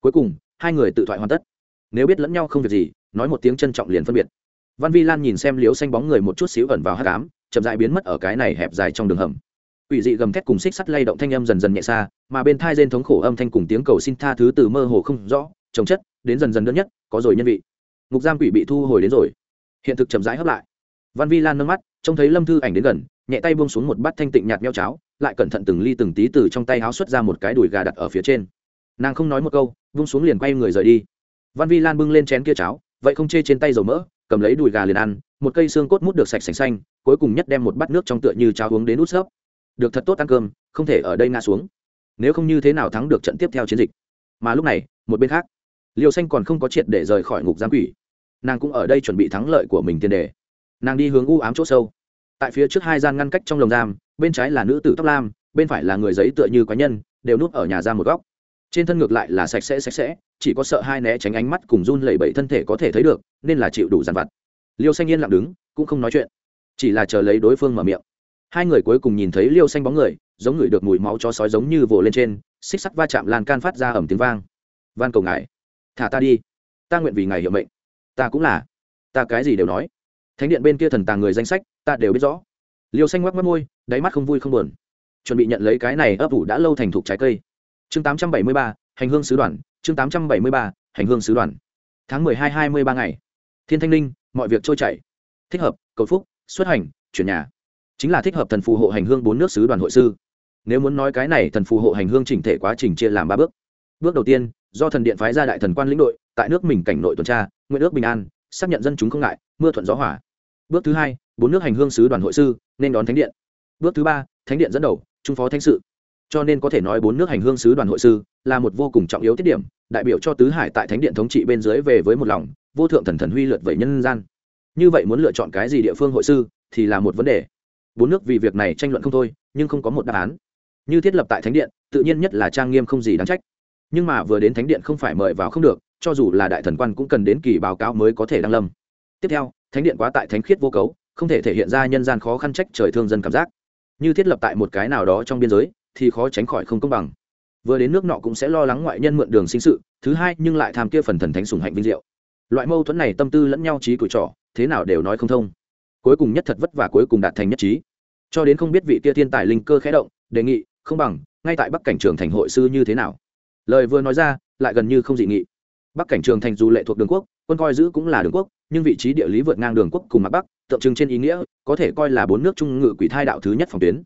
Cuối cùng hai người tự thoại hoàn tất nếu biết lẫn nhau không việc gì nói một tiếng trân trọng liền phân biệt văn vi lan nhìn xem liếu xanh bóng người một chút xíu ẩn vào hát cám chậm dại biến mất ở cái này hẹp dài trong đường hầm Quỷ dị gầm thét cùng xích sắt lay động thanh âm dần dần nhẹ xa, mà bên thai rên thống khổ âm thanh cùng tiếng cầu xin tha thứ từ mơ hồ không rõ, trồng chất, đến dần dần đơn nhất, có rồi nhân vị. Ngục giam quỷ bị thu hồi đến rồi. Hiện thực chậm rãi hấp lại. Văn Vi Lan nâng mắt, trông thấy Lâm Thư Ảnh đến gần, nhẹ tay buông xuống một bát thanh tịnh nhạt meo cháo, lại cẩn thận từng ly từng tí từ trong tay háo xuất ra một cái đùi gà đặt ở phía trên. Nàng không nói một câu, vung xuống liền quay người rời đi. Văn Vi Lan bưng lên chén kia cháo, vậy không chê trên tay dầu mỡ, cầm lấy đùi gà liền ăn, một cây xương cốt mút được sạch sành xanh, cuối cùng nhất đem một bát nước trong tựa như cháo uống đến út sấp được thật tốt ăn cơm không thể ở đây ngã xuống. Nếu không như thế nào thắng được trận tiếp theo chiến dịch. Mà lúc này một bên khác liều xanh còn không có triệt để rời khỏi ngục giam quỷ. Nàng cũng ở đây chuẩn bị thắng lợi của mình tiền đề. Nàng đi hướng u ám chỗ sâu. Tại phía trước hai gian ngăn cách trong lồng giam bên trái là nữ tử tóc lam bên phải là người giấy tựa như quái nhân đều núp ở nhà giam một góc trên thân ngược lại là sạch sẽ sạch sẽ, chỉ có sợ hai né tránh ánh mắt cùng run lẩy bẩy thân thể có thể thấy được, nên là chịu đủ dàn vặt. Liêu xanh yên lặng đứng, cũng không nói chuyện, chỉ là chờ lấy đối phương mở miệng. Hai người cuối cùng nhìn thấy liêu xanh bóng người, giống người được mùi máu cho sói giống như vồ lên trên, xích sắt va chạm lan can phát ra ẩm tiếng vang. Van cầu ngài, thả ta đi, ta nguyện vì ngài hiệu mệnh, ta cũng là, ta cái gì đều nói. Thánh điện bên kia thần tàng người danh sách, ta đều biết rõ. Liêu xanh ngoắc mất môi, đáy mắt không vui không buồn, chuẩn bị nhận lấy cái này ấp ủ đã lâu thành thục trái cây chương tám trăm bảy mươi ba, hành hương sứ đoàn. Chương tám trăm bảy mươi ba, hành hương sứ đoàn. Tháng mười hai hai mươi ba ngày. Thiên thanh linh, mọi việc trôi chảy. Thích hợp, cầu phúc, xuất hành, chuyển nhà. Chính là thích hợp thần phù hộ hành hương bốn nước sứ đoàn hội sư. Nếu muốn nói cái này, thần phù hộ hành hương chỉnh thể quá trình chia làm ba bước. Bước đầu tiên, do thần điện phái ra đại thần quan lĩnh đội, tại nước mình cảnh nội tuần tra, nguyện ước bình an, xác nhận dân chúng không ngại, mưa thuận gió hỏa bước thứ hai, bốn nước hành hương sứ đoàn hội sư, nên đón thánh điện. Bước thứ ba, thánh điện dẫn đầu, trung phó thánh sự cho nên có thể nói bốn nước hành hương sứ đoàn hội sư là một vô cùng trọng yếu tiết điểm, đại biểu cho tứ hải tại thánh điện thống trị bên dưới về với một lòng, vô thượng thần thần huy lượt vậy nhân gian. Như vậy muốn lựa chọn cái gì địa phương hội sư thì là một vấn đề. Bốn nước vì việc này tranh luận không thôi, nhưng không có một đáp án. Như thiết lập tại thánh điện, tự nhiên nhất là trang nghiêm không gì đáng trách. Nhưng mà vừa đến thánh điện không phải mời vào không được, cho dù là đại thần quan cũng cần đến kỳ báo cáo mới có thể đăng lâm. Tiếp theo, thánh điện quá tại thánh khiết vô cấu, không thể thể hiện ra nhân gian khó khăn trách trời thương dân cảm giác. Như thiết lập tại một cái nào đó trong biên giới thì khó tránh khỏi không công bằng. Vừa đến nước nọ cũng sẽ lo lắng ngoại nhân mượn đường sinh sự, thứ hai nhưng lại tham kia phần thần thánh sùng hạnh vinh diệu. Loại mâu thuẫn này tâm tư lẫn nhau trí cửi trỏ thế nào đều nói không thông. Cuối cùng nhất thật vất vả cuối cùng đạt thành nhất trí. Cho đến không biết vị kia thiên tài linh cơ khẽ động, đề nghị, không bằng, ngay tại bắc cảnh trường thành hội sư như thế nào? Lời vừa nói ra, lại gần như không dị nghị. Bắc cảnh trường thành dù lệ thuộc đường quốc, quân coi giữ cũng là đường quốc, nhưng vị trí địa lý vượt ngang đường quốc cùng mặt bắc, tượng trưng trên ý nghĩa, có thể coi là bốn nước trung ngự quỷ thai đạo thứ nhất phòng tuyến.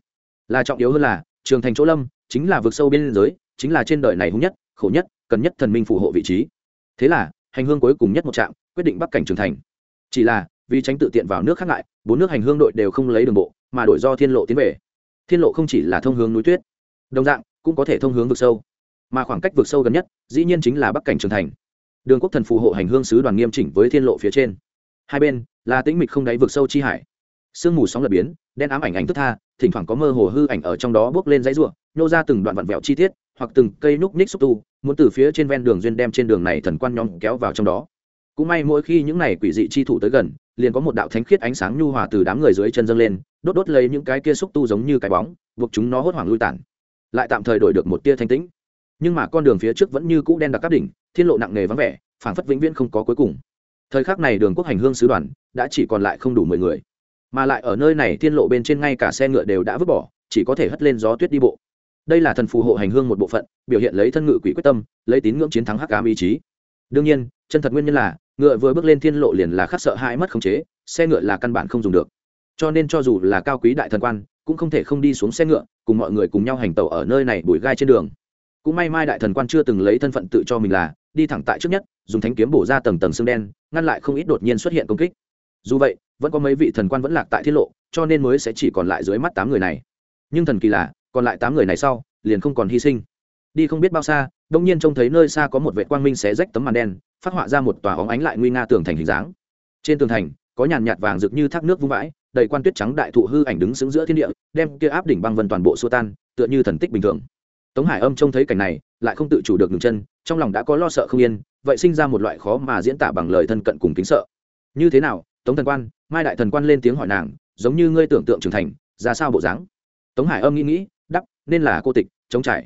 Là trọng yếu hơn là trường thành chỗ lâm chính là vực sâu bên giới, chính là trên đời này hung nhất, khổ nhất, cần nhất thần minh phù hộ vị trí. Thế là, hành hương cuối cùng nhất một trạm, quyết định bắc cảnh trường thành. Chỉ là, vì tránh tự tiện vào nước khác ngại, bốn nước hành hương đội đều không lấy đường bộ, mà đổi do thiên lộ tiến về. Thiên lộ không chỉ là thông hướng núi tuyết, đồng dạng, cũng có thể thông hướng vực sâu. Mà khoảng cách vực sâu gần nhất, dĩ nhiên chính là bắc cảnh trường thành. Đường quốc thần phù hộ hành hương sứ đoàn nghiêm chỉnh với thiên lộ phía trên. Hai bên là tĩnh mịch không đáy vực sâu chi hải sương mù sóng lật biến, đen ám ảnh ảnh thức tha, thỉnh thoảng có mơ hồ hư ảnh ở trong đó bước lên dãy ruộng nhô ra từng đoạn vặn vẹo chi tiết, hoặc từng cây núc ních xúc tu, muốn từ phía trên ven đường duyên đem trên đường này thần quan nhóm kéo vào trong đó. Cũng may mỗi khi những này quỷ dị chi thủ tới gần, liền có một đạo thánh khiết ánh sáng nhu hòa từ đám người dưới chân dâng lên, đốt đốt lấy những cái kia xúc tu giống như cái bóng, buộc chúng nó hốt hoảng lui tản. Lại tạm thời đổi được một tia thanh tĩnh. Nhưng mà con đường phía trước vẫn như cũ đen đặc các đỉnh, thiên lộ nặng nề vắng vẻ, phảng phất vĩnh viễn không có cuối cùng. Thời khắc này đường quốc hành hương sứ đoàn, đã chỉ còn lại không đủ mười người mà lại ở nơi này thiên lộ bên trên ngay cả xe ngựa đều đã vứt bỏ, chỉ có thể hất lên gió tuyết đi bộ. Đây là thần phù hộ hành hương một bộ phận, biểu hiện lấy thân ngự quỷ quyết tâm, lấy tín ngưỡng chiến thắng hắc ám ý chí. Đương nhiên, chân thật nguyên nhân là, ngựa vừa bước lên thiên lộ liền là khắc sợ hãi mất khống chế, xe ngựa là căn bản không dùng được. Cho nên cho dù là cao quý đại thần quan, cũng không thể không đi xuống xe ngựa, cùng mọi người cùng nhau hành tẩu ở nơi này bụi gai trên đường. Cũng may mai đại thần quan chưa từng lấy thân phận tự cho mình là, đi thẳng tại trước nhất, dùng thánh kiếm bổ ra tầng tầng xương đen, ngăn lại không ít đột nhiên xuất hiện công kích dù vậy, vẫn có mấy vị thần quan vẫn lạc tại tiết lộ, cho nên mới sẽ chỉ còn lại dưới mắt tám người này. Nhưng thần kỳ là, còn lại tám người này sau, liền không còn hy sinh. Đi không biết bao xa, đông nhiên trông thấy nơi xa có một vệ quang minh xé rách tấm màn đen, phát họa ra một tòa óng ánh lại nguy nga tường thành hình dáng. Trên tường thành, có nhàn nhạt vàng rực như thác nước vung vãi, đầy quan tuyết trắng đại thụ hư ảnh đứng xứng giữa thiên địa, đem kia áp đỉnh băng vân toàn bộ xua tan, tựa như thần tích bình thường. Tống hải âm trông thấy cảnh này, lại không tự chủ được ngừng chân, trong lòng đã có lo sợ không yên, vậy sinh ra một loại khó mà diễn tả bằng lời thân cận cùng kính sợ. Như thế nào tống thần quan, mai đại thần quan lên tiếng hỏi nàng, giống như ngươi tưởng tượng trưởng thành, ra sao bộ dáng? Tống hải âm nghĩ nghĩ đắp nên là cô tịch chống trải.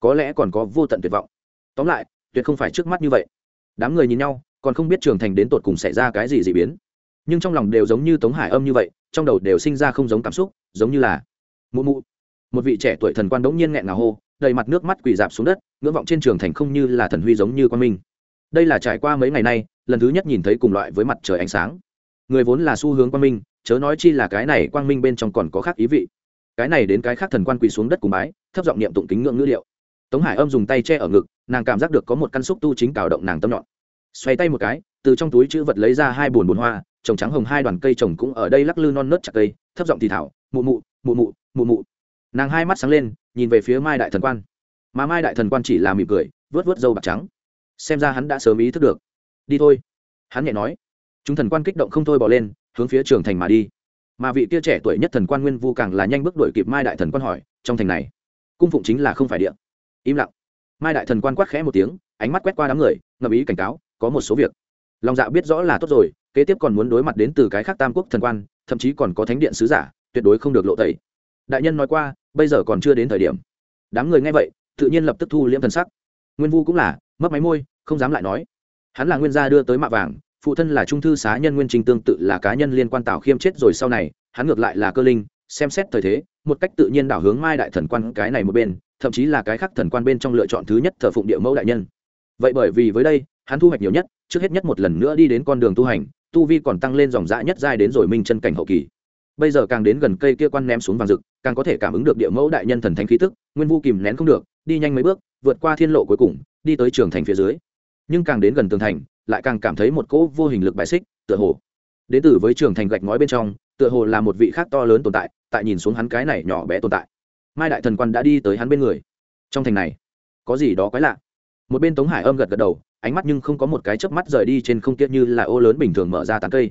Có lẽ còn có vô tận tuyệt vọng. Tóm lại, tuyệt không phải trước mắt như vậy. Đám người nhìn nhau, còn không biết trường thành đến tột cùng xảy ra cái gì dị biến. Nhưng trong lòng đều giống như tống hải âm như vậy, trong đầu đều sinh ra không giống cảm xúc, giống như là mụ mụ. Một vị trẻ tuổi thần quan đống nhiên nghẹn ngào hô, đầy mặt nước mắt quỳ dạp xuống đất, ngưỡng vọng trên trường thành không như là thần huy giống như quan minh. Đây là trải qua mấy ngày nay, lần thứ nhất nhìn thấy cùng loại với mặt trời ánh sáng người vốn là xu hướng quang minh, chớ nói chi là cái này quang minh bên trong còn có khác ý vị. Cái này đến cái khác thần quan quỳ xuống đất cùng bái, thấp giọng niệm tụng kính ngưỡng ngữ liệu. Tống hải âm dùng tay che ở ngực, nàng cảm giác được có một căn xúc tu chính cào động nàng tâm nhọn. Xoay tay một cái, từ trong túi chữ vật lấy ra hai bồn bồn hoa, trồng trắng hồng hai đoàn cây trồng cũng ở đây lắc lư non nớt chặt cây, thấp giọng thì thảo, mụ mụ mụ mụ mụ mụ. Nàng hai mắt sáng lên, nhìn về phía mai đại thần quan. Mà mai đại thần quan chỉ là mỉm cười vớt vớt dâu bạc trắng. Xem ra hắn đã sớm ý thức được. Đi thôi. Hắn nhẹ nói chúng thần quan kích động không thôi bỏ lên, hướng phía trường thành mà đi. Mà vị kia trẻ tuổi nhất thần quan nguyên vu càng là nhanh bước đuổi kịp mai đại thần quan hỏi, trong thành này, cung phụng chính là không phải địa. Im lặng. Mai đại thần quan quát khẽ một tiếng, ánh mắt quét qua đám người ngầm ý cảnh cáo, có một số việc. Lòng dạ biết rõ là tốt rồi, kế tiếp còn muốn đối mặt đến từ cái khác tam quốc thần quan, thậm chí còn có thánh điện sứ giả, tuyệt đối không được lộ tẩy. Đại nhân nói qua, bây giờ còn chưa đến thời điểm. Đám người nghe vậy, tự nhiên lập tức thu liễm thần sắc. Nguyên vu cũng là mất máy môi, không dám lại nói. Hắn là nguyên gia đưa tới mạ vàng phụ thân là trung thư xá nhân nguyên trình tương tự là cá nhân liên quan tào khiêm chết rồi sau này, hắn ngược lại là cơ linh, xem xét thời thế, một cách tự nhiên đảo hướng mai đại thần quan cái này một bên, thậm chí là cái khác thần quan bên trong lựa chọn thứ nhất thờ phụng địa mẫu đại nhân. Vậy bởi vì với đây, hắn thu hoạch nhiều nhất, trước hết nhất một lần nữa đi đến con đường tu hành, tu vi còn tăng lên dòng dã nhất giai đến rồi minh chân cảnh hậu kỳ. Bây giờ càng đến gần cây kia quan ném xuống vàng rực, càng có thể cảm ứng được địa mẫu đại nhân thần thánh khí tức, nguyên vu kìm nén không được, đi nhanh mấy bước, vượt qua thiên lộ cuối cùng, đi tới trường thành phía dưới. Nhưng càng đến gần tường thành lại càng cảm thấy một cỗ vô hình lực bại xích, tựa hồ. Đến từ với trường thành gạch ngói bên trong, tựa hồ là một vị khác to lớn tồn tại tại nhìn xuống hắn cái này nhỏ bé tồn tại. Mai đại thần quan đã đi tới hắn bên người. Trong thành này, có gì đó quái lạ. Một bên tống hải âm gật gật đầu, ánh mắt nhưng không có một cái chớp mắt rời đi trên không kia như là ô lớn bình thường mở ra tán cây.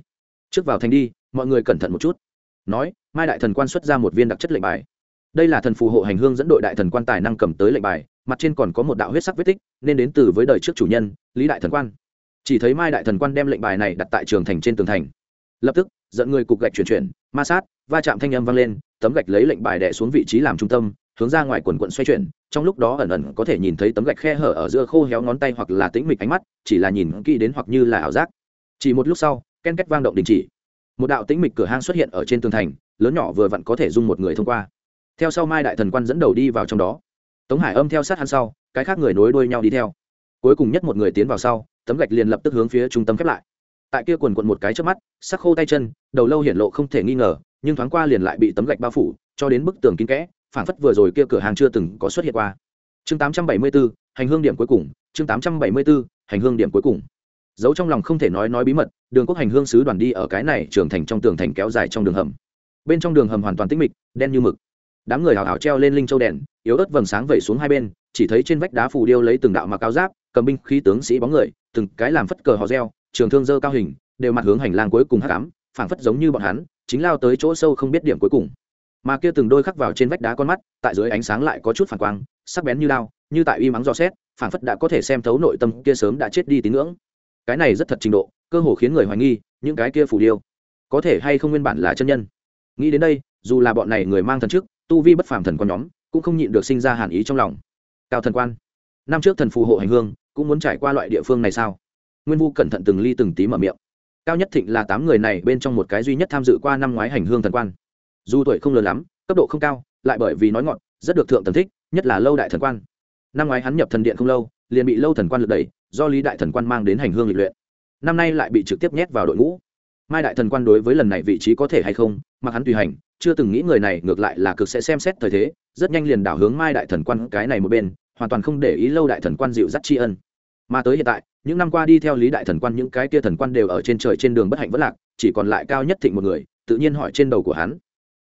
Trước vào thành đi, mọi người cẩn thận một chút. Nói, mai đại thần quan xuất ra một viên đặc chất lệnh bài. Đây là thần phù hộ hành hương dẫn đội đại thần quan tài năng cầm tới lệnh bài, mặt trên còn có một đạo huyết sắc vết tích, nên đến từ với đời trước chủ nhân, lý đại thần quan chỉ thấy mai đại thần quan đem lệnh bài này đặt tại trường thành trên tường thành. Lập tức dẫn người cục gạch chuyển chuyển, ma sát, va chạm thanh âm vang lên, tấm gạch lấy lệnh bài đẻ xuống vị trí làm trung tâm, hướng ra ngoài quần quận xoay chuyển, trong lúc đó ẩn ẩn có thể nhìn thấy tấm gạch khe hở ở giữa khô héo ngón tay hoặc là tĩnh mịch ánh mắt, chỉ là nhìn kỹ đến hoặc như là ảo giác. Chỉ một lúc sau, ken két vang động đình chỉ. Một đạo tĩnh mịch cửa hang xuất hiện ở trên tường thành, lớn nhỏ vừa vặn có thể dung một người thông qua. Theo sau mai đại thần quan dẫn đầu đi vào trong đó. Tống hải âm theo sát hắn sau, cái khác người nối đuôi nhau đi theo. Cuối cùng nhất một người tiến vào sau tấm gạch liền lập tức hướng phía trung tâm khép lại. Tại kia quần quận một cái trước mắt sắc khô tay chân đầu lâu hiển lộ không thể nghi ngờ nhưng thoáng qua liền lại bị tấm gạch bao phủ cho đến bức tường kín kẽ phản phất vừa rồi kia cửa hàng chưa từng có xuất hiện qua. Chương 874, hành hương điểm cuối cùng chương 874, hành hương điểm cuối cùng. Giấu trong lòng không thể nói nói bí mật đường quốc hành hương sứ đoàn đi ở cái này trưởng thành trong tường thành kéo dài trong đường hầm. Bên trong đường hầm hoàn toàn tĩnh mịch đen như mực. Đám người hào hào treo lên linh châu đèn yếu ớt vầng sáng vẩy xuống hai bên chỉ thấy trên vách đá phù điêu lấy từng đạo mặc áo giáp cầm binh khí tướng sĩ bóng người, từng cái làm phất cờ hò reo, trường thương dơ cao hình, đều mặt hướng hành lang cuối cùng hắc ám, phảng phất giống như bọn hắn, chính lao tới chỗ sâu không biết điểm cuối cùng. Mà kia từng đôi khắc vào trên vách đá con mắt, tại dưới ánh sáng lại có chút phản quang, sắc bén như lao, như tại uy mắng do xét, phảng phất đã có thể xem thấu nội tâm kia sớm đã chết đi tín ngưỡng. Cái này rất thật trình độ, cơ hồ khiến người hoài nghi, những cái kia phù điêu, có thể hay không nguyên bản là chân nhân. Nghĩ đến đây, dù là bọn này người mang thần trước, tu vi bất phàm thần con nhóm, cũng không nhịn được sinh ra hàn ý trong lòng. Cao thần quan, năm trước thần phù hộ hành hương cũng muốn trải qua loại địa phương này sao? Nguyên vu cẩn thận từng ly từng tí mở miệng. Cao nhất thịnh là tám người này bên trong một cái duy nhất tham dự qua năm ngoái hành hương thần quan. Dù tuổi không lớn lắm, cấp độ không cao, lại bởi vì nói ngọn rất được thượng thần thích, nhất là lâu đại thần quan. Năm ngoái hắn nhập thần điện không lâu, liền bị lâu thần quan lượt đẩy, do lý đại thần quan mang đến hành hương lịch luyện. Năm nay lại bị trực tiếp nhét vào đội ngũ. Mai đại thần quan đối với lần này vị trí có thể hay không, mặc hắn tùy hành, chưa từng nghĩ người này ngược lại là cực sẽ xem xét thời thế, rất nhanh liền đảo hướng mai đại thần quan cái này một bên, hoàn toàn không để ý lâu đại thần quan dịu dắt tri ân mà tới hiện tại, những năm qua đi theo lý đại thần quan, những cái kia thần quan đều ở trên trời trên đường bất hạnh vất lạc, chỉ còn lại cao nhất thịnh một người, tự nhiên hỏi trên đầu của hắn.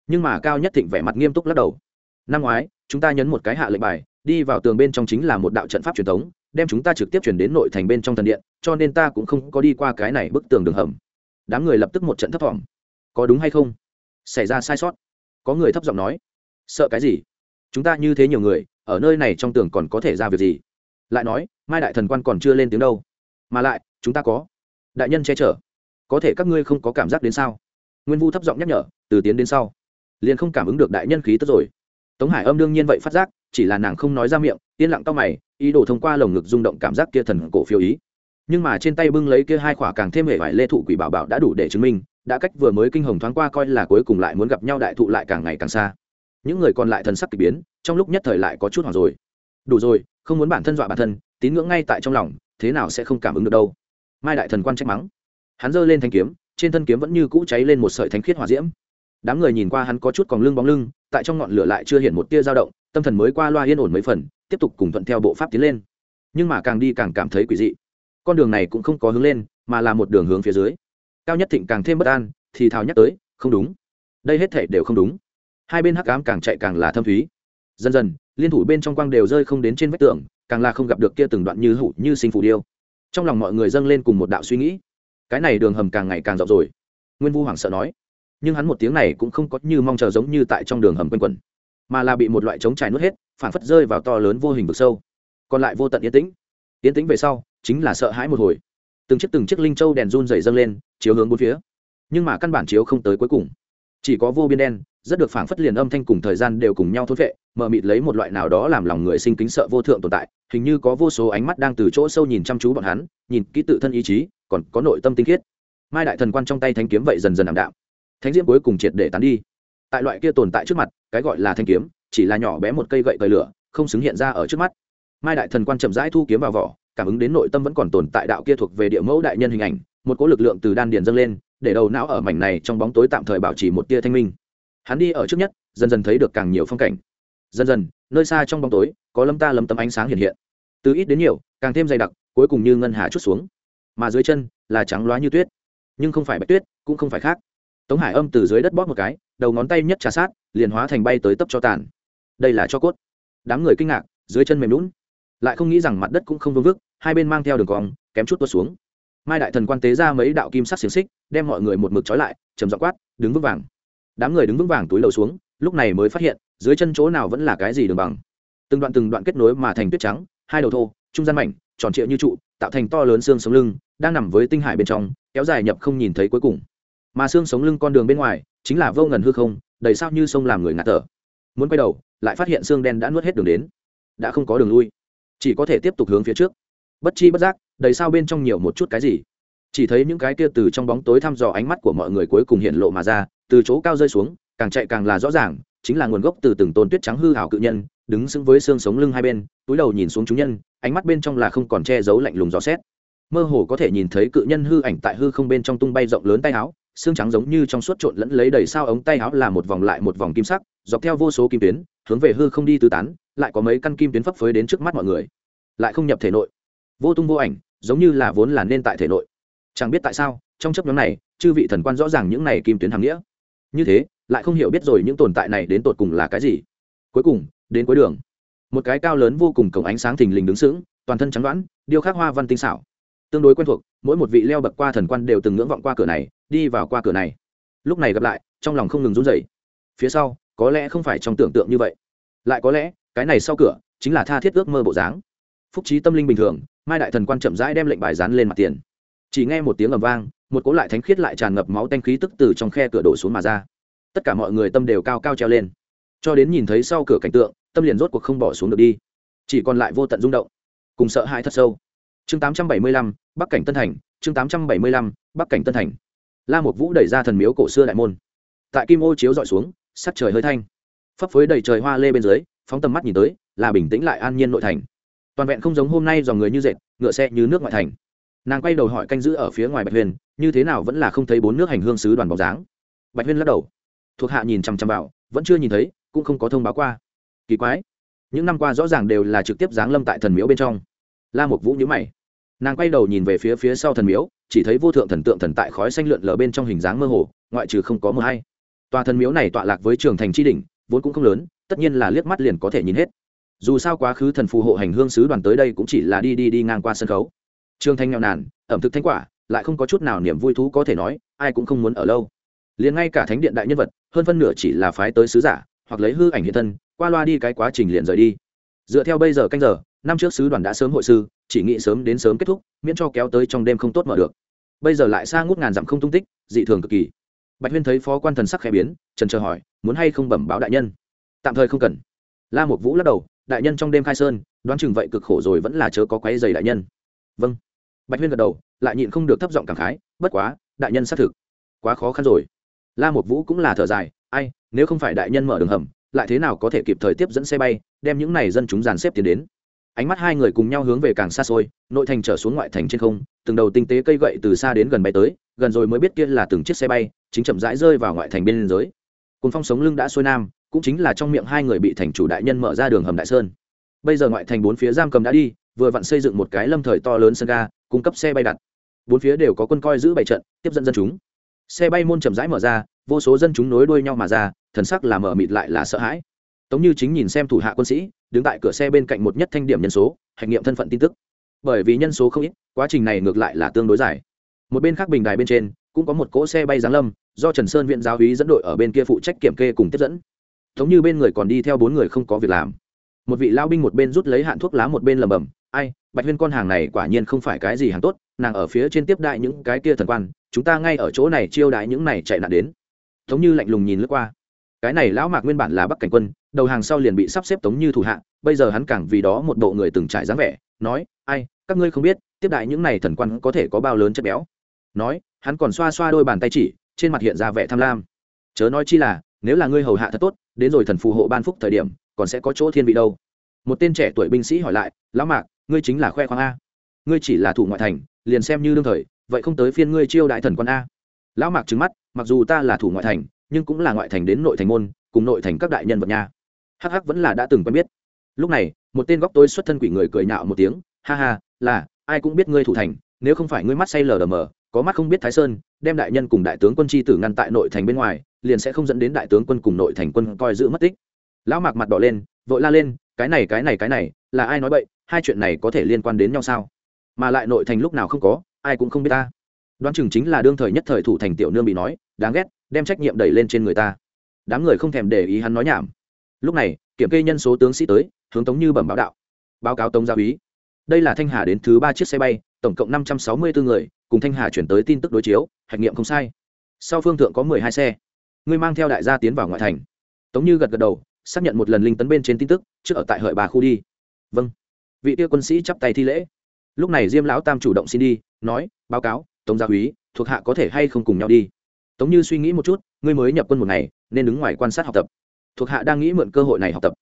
Nhưng mà cao nhất thịnh vẻ mặt nghiêm túc lắc đầu. Năm ngoái, chúng ta nhấn một cái hạ lệnh bài, đi vào tường bên trong chính là một đạo trận pháp truyền thống, đem chúng ta trực tiếp chuyển đến nội thành bên trong thần điện, cho nên ta cũng không có đi qua cái này bức tường đường hầm. Đám người lập tức một trận thấp thỏm. Có đúng hay không? Xảy ra sai sót. Có người thấp giọng nói. Sợ cái gì? Chúng ta như thế nhiều người, ở nơi này trong tường còn có thể ra việc gì? Lại nói, mai đại thần quan còn chưa lên tiếng đâu. Mà lại, chúng ta có đại nhân che chở. Có thể các ngươi không có cảm giác đến sao? Nguyên vu thấp giọng nhắc nhở, từ tiến đến sau, liền không cảm ứng được đại nhân khí tức rồi. Tống hải âm đương nhiên vậy phát giác, chỉ là nàng không nói ra miệng, yên lặng tao mày, ý đồ thông qua lồng ngực rung động cảm giác kia thần cổ phiêu ý. Nhưng mà trên tay bưng lấy kia hai khỏa càng thêm hệ vải lê thụ quỷ bảo bảo đã đủ để chứng minh, đã cách vừa mới kinh hồng thoáng qua coi là cuối cùng lại muốn gặp nhau đại thụ lại càng ngày càng xa. Những người còn lại thần sắc k ỳ biến, trong lúc nhất thời lại có chút hoảng rồi đủ rồi, không muốn bản thân dọa bản thân, tín ngưỡng ngay tại trong lòng, thế nào sẽ không cảm ứng được đâu. Mai đại thần quan trách mắng. Hắn giơ lên thanh kiếm, trên thân kiếm vẫn như cũ cháy lên một sợi thánh khiết hòa diễm. Đám người nhìn qua hắn có chút còn lưng bóng lưng, tại trong ngọn lửa lại chưa hiện một tia dao động, tâm thần mới qua loa yên ổn mấy phần, tiếp tục cùng thuận theo bộ pháp tiến lên. Nhưng mà càng đi càng cảm thấy quỷ dị. Con đường này cũng không có hướng lên, mà là một đường hướng phía dưới. Cao nhất thịnh càng thêm bất an, thì thào nhắc tới, không đúng. Đây hết thể đều không đúng. Hai bên hắc ám càng chạy càng là thâm thúy. Dần dần liên thủ bên trong quang đều rơi không đến trên vách tường, càng là không gặp được kia từng đoạn như hủ như sinh phủ điêu. Trong lòng mọi người dâng lên cùng một đạo suy nghĩ. Cái này đường hầm càng ngày càng rộng rồi. Nguyên vu hoảng sợ nói. Nhưng hắn một tiếng này cũng không có như mong chờ giống như tại trong đường hầm quanh quẩn, mà là bị một loại trống trải nuốt hết phản phất rơi vào to lớn vô hình vực sâu. Còn lại vô tận yên tĩnh. Yên tĩnh về sau, chính là sợ hãi một hồi. Từng chiếc từng chiếc linh châu đèn run dày dâng lên, chiếu hướng bốn phía. Nhưng mà căn bản chiếu không tới cuối cùng chỉ có vô biên đen, rất được phảng phất liền âm thanh cùng thời gian đều cùng nhau thốt vệ mờ mịt lấy một loại nào đó làm lòng người sinh kính sợ vô thượng tồn tại, hình như có vô số ánh mắt đang từ chỗ sâu nhìn chăm chú bọn hắn, nhìn kỹ tự thân ý chí, còn có nội tâm tinh khiết. Mai đại thần quan trong tay thanh kiếm vậy dần dần ảm đạm. Thánh diễm cuối cùng triệt để tán đi. Tại loại kia tồn tại trước mặt, cái gọi là thanh kiếm, chỉ là nhỏ bé một cây gậy cởi lửa, không xứng hiện ra ở trước mắt. Mai đại thần quan chậm rãi thu kiếm vào vỏ, cảm ứng đến nội tâm vẫn còn tồn tại đạo kia thuộc về địa mẫu đại nhân hình ảnh, một cỗ lực lượng từ đan điền dâng lên để đầu não ở mảnh này trong bóng tối tạm thời bảo trì một tia thanh minh. Hắn đi ở trước nhất, dần dần thấy được càng nhiều phong cảnh. Dần dần, nơi xa trong bóng tối, có lâm ta lấm tấm ánh sáng hiện hiện. Từ ít đến nhiều, càng thêm dày đặc, cuối cùng như ngân hà chút xuống. Mà dưới chân, là trắng loá như tuyết. Nhưng không phải bạch tuyết, cũng không phải khác. Tống hải âm từ dưới đất bóp một cái, đầu ngón tay nhất trà sát, liền hóa thành bay tới tấp cho tàn. Đây là cho cốt. Đám người kinh ngạc, dưới chân mềm lún lại không nghĩ rằng mặt đất cũng không vương vức, hai bên mang theo đường cong, kém chút tuột xuống mai đại thần quan tế ra mấy đạo kim sắc xiềng xích, đem mọi người một mực trói lại, trầm dọ quát, đứng vững vàng. Đám người đứng vững vàng túi lầu xuống, lúc này mới phát hiện, dưới chân chỗ nào vẫn là cái gì đường bằng. Từng đoạn từng đoạn kết nối mà thành tuyết trắng, hai đầu thô, trung gian mảnh, tròn trịa như trụ, tạo thành to lớn xương sống lưng, đang nằm với tinh hải bên trong, kéo dài nhập không nhìn thấy cuối cùng. Mà xương sống lưng con đường bên ngoài, chính là vô ngần hư không, đầy sao như sông làm người ngạt thở. Muốn quay đầu, lại phát hiện xương đen đã nuốt hết đường đến. Đã không có đường lui. Chỉ có thể tiếp tục hướng phía trước. Bất chi bất giác đầy sao bên trong nhiều một chút cái gì. Chỉ thấy những cái kia từ trong bóng tối thăm dò ánh mắt của mọi người cuối cùng hiện lộ mà ra, từ chỗ cao rơi xuống, càng chạy càng là rõ ràng, chính là nguồn gốc từ từng tôn tuyết trắng hư hảo cự nhân, đứng sững với xương sống lưng hai bên, túi đầu nhìn xuống chúng nhân, ánh mắt bên trong là không còn che giấu lạnh lùng gió xét. Mơ hồ có thể nhìn thấy cự nhân hư ảnh tại hư không bên trong tung bay rộng lớn tay áo, xương trắng giống như trong suốt trộn lẫn lấy đầy sao ống tay áo là một vòng lại một vòng kim sắc, dọc theo vô số kim tuyến, hướng về hư không đi tứ tán, lại có mấy căn kim tuyến phấp phới đến trước mắt mọi người. Lại không nhập thể nội. Vô tung vô ảnh giống như là vốn là nên tại thể nội. Chẳng biết tại sao, trong chấp nhóm này, chư vị thần quan rõ ràng những này kim tuyến hàng nghĩa. Như thế, lại không hiểu biết rồi những tồn tại này đến tột cùng là cái gì. Cuối cùng, đến cuối đường. Một cái cao lớn vô cùng cổng ánh sáng thình lình đứng sững, toàn thân trắng đoán, điêu khắc hoa văn tinh xảo. Tương đối quen thuộc, mỗi một vị leo bậc qua thần quan đều từng ngưỡng vọng qua cửa này, đi vào qua cửa này. Lúc này gặp lại, trong lòng không ngừng run rẩy. Phía sau, có lẽ không phải trong tưởng tượng như vậy. Lại có lẽ, cái này sau cửa, chính là tha thiết ước mơ bộ dáng phúc trí tâm linh bình thường mai đại thần quan chậm rãi đem lệnh bài dán lên mặt tiền. Chỉ nghe một tiếng ầm vang một cỗ lại thánh khiết lại tràn ngập máu tanh khí tức từ trong khe cửa đổ xuống mà ra. Tất cả mọi người tâm đều cao cao treo lên. Cho đến nhìn thấy sau cửa cảnh tượng tâm liền rốt cuộc không bỏ xuống được đi. Chỉ còn lại vô tận rung động. Cùng sợ hãi thật sâu. Chương 875, bắc cảnh tân thành chương 875, bắc cảnh tân thành. La một vũ đẩy ra thần miếu cổ xưa đại môn. Tại kim ô chiếu dọi xuống sắc trời hơi thanh. Phấp phới đầy trời hoa lê bên dưới phóng tầm mắt nhìn tới là bình tĩnh lại an nhiên nội thành toàn vẹn không giống hôm nay dòng người như dệt, ngựa xe như nước ngoại thành. Nàng quay đầu hỏi canh giữ ở phía ngoài bạch huyền, như thế nào vẫn là không thấy bốn nước hành hương sứ đoàn bóng dáng. Bạch huyền lắc đầu. Thuộc hạ nhìn chằm chằm vào, vẫn chưa nhìn thấy, cũng không có thông báo qua. Kỳ quái. Những năm qua rõ ràng đều là trực tiếp giáng lâm tại thần miếu bên trong. La mục vũ nhữ mày. Nàng quay đầu nhìn về phía phía sau thần miếu, chỉ thấy vô thượng thần tượng thần tại khói xanh lượn lờ bên trong hình dáng mơ hồ, ngoại trừ không có mờ hay. Tòa thần miếu này tọa lạc với trường thành tri đỉnh, vốn cũng không lớn, tất nhiên là liếc mắt liền có thể nhìn hết dù sao quá khứ thần phù hộ hành hương sứ đoàn tới đây cũng chỉ là đi đi đi ngang qua sân khấu. Trương thanh nghèo nàn, ẩm thực thanh quả, lại không có chút nào niềm vui thú có thể nói, ai cũng không muốn ở lâu. Liền ngay cả thánh điện đại nhân vật, hơn phân nửa chỉ là phái tới sứ giả, hoặc lấy hư ảnh hiện thân, qua loa đi cái quá trình liền rời đi. Dựa theo bây giờ canh giờ, năm trước sứ đoàn đã sớm hội sư, chỉ nghĩ sớm đến sớm kết thúc, miễn cho kéo tới trong đêm không tốt mở được. Bây giờ lại xa ngút ngàn dặm không tung tích, dị thường cực kỳ. Bạch huyên thấy phó quan thần sắc khẽ biến, trần chờ hỏi, muốn hay không bẩm báo đại nhân? Tạm thời không cần. La một vũ lắc đầu đại nhân trong đêm khai sơn, đoán chừng vậy cực khổ rồi vẫn là chớ có quấy giày đại nhân. Vâng. Bạch huyên gật đầu, lại nhịn không được thấp giọng cảm khái, bất quá, đại nhân xác thực, quá khó khăn rồi. La một vũ cũng là thở dài, ai, nếu không phải đại nhân mở đường hầm, lại thế nào có thể kịp thời tiếp dẫn xe bay, đem những này dân chúng dàn xếp tiến đến. Ánh mắt hai người cùng nhau hướng về càng xa xôi, nội thành trở xuống ngoại thành trên không, từng đầu tinh tế cây gậy từ xa đến gần bay tới, gần rồi mới biết kia là từng chiếc xe bay, chính chậm rãi rơi vào ngoại thành bên giới cùng phong sống lưng đã xuôi nam cũng chính là trong miệng hai người bị thành chủ đại nhân mở ra đường hầm đại sơn. Bây giờ ngoại thành bốn phía giam cầm đã đi, vừa vặn xây dựng một cái lâm thời to lớn sân ga, cung cấp xe bay đặt. Bốn phía đều có quân coi giữ bảy trận, tiếp dẫn dân chúng. Xe bay môn chậm rãi mở ra, vô số dân chúng nối đuôi nhau mà ra, thần sắc là mở mịt lại là sợ hãi. Tống như chính nhìn xem thủ hạ quân sĩ, đứng tại cửa xe bên cạnh một nhất thanh điểm nhân số hành nghiệm thân phận tin tức. Bởi vì nhân số không ít, quá trình này ngược lại là tương đối dài. Một bên khác bình đài bên trên, cũng có một cỗ xe bay giáng lâm, do trần sơn viện giáo hí dẫn đội ở bên kia phụ trách kiểm kê cùng tiếp dẫn giống như bên người còn đi theo bốn người không có việc làm. Một vị lao binh một bên rút lấy hạn thuốc lá một bên lầm bầm ai, bạch huyên con hàng này quả nhiên không phải cái gì hàng tốt, nàng ở phía trên tiếp đại những cái kia thần quan, chúng ta ngay ở chỗ này chiêu đại những này chạy nạn đến. Giống như lạnh lùng nhìn lướt qua. Cái này lão mạc nguyên bản là bắc cảnh quân, đầu hàng sau liền bị sắp xếp tống như thủ hạ, bây giờ hắn càng vì đó một bộ người từng trải dáng vẻ, nói, ai, các ngươi không biết, tiếp đại những này thần quan có thể có bao lớn chất béo. Nói, hắn còn xoa xoa đôi bàn tay chỉ, trên mặt hiện ra vẻ tham lam. Chớ nói chi là nếu là ngươi hầu hạ thật tốt, đến rồi thần phù hộ ban phúc thời điểm, còn sẽ có chỗ thiên vị đâu. Một tên trẻ tuổi binh sĩ hỏi lại, lão mạc, ngươi chính là khoe khoang a? Ngươi chỉ là thủ ngoại thành, liền xem như đương thời, vậy không tới phiên ngươi chiêu đại thần quan a? Lão mạc trứng mắt, mặc dù ta là thủ ngoại thành, nhưng cũng là ngoại thành đến nội thành môn, cùng nội thành các đại nhân vật nha. Hắc hắc vẫn là đã từng quen biết. Lúc này, một tên góc tối xuất thân quỷ người cười nhạo một tiếng, ha ha, là, ai cũng biết ngươi thủ thành, nếu không phải ngươi mắt say lờ đờ mờ có mắt không biết thái sơn, đem đại nhân cùng đại tướng quân chi tử ngăn tại nội thành bên ngoài, liền sẽ không dẫn đến đại tướng quân cùng nội thành quân coi giữ mất tích. Lão mạc mặt đỏ lên, vội la lên, cái này cái này cái này, là ai nói bậy? Hai chuyện này có thể liên quan đến nhau sao? Mà lại nội thành lúc nào không có, ai cũng không biết ta. Đoán chừng chính là đương thời nhất thời thủ thành tiểu nương bị nói, đáng ghét, đem trách nhiệm đẩy lên trên người ta. Đám người không thèm để ý hắn nói nhảm. Lúc này, kiểm kê nhân số tướng sĩ tới, hướng tống như bẩm báo đạo. Báo cáo tống gia úy. Đây là thanh hà đến thứ ba chiếc xe bay tổng cộng năm trăm sáu mươi bốn người, cùng thanh hà chuyển tới tin tức đối chiếu, hạch nghiệm không sai. Sau phương thượng có mười hai xe. Ngươi mang theo đại gia tiến vào ngoại thành. Tống như gật gật đầu, xác nhận một lần linh tấn bên trên tin tức, trước ở tại hợi bà khu đi. Vâng. Vị kia quân sĩ chắp tay thi lễ. Lúc này diêm lão tam chủ động xin đi, nói, báo cáo, tống gia úy, thuộc hạ có thể hay không cùng nhau đi? Tống như suy nghĩ một chút, ngươi mới nhập quân một ngày, nên đứng ngoài quan sát học tập. Thuộc hạ đang nghĩ mượn cơ hội này học tập.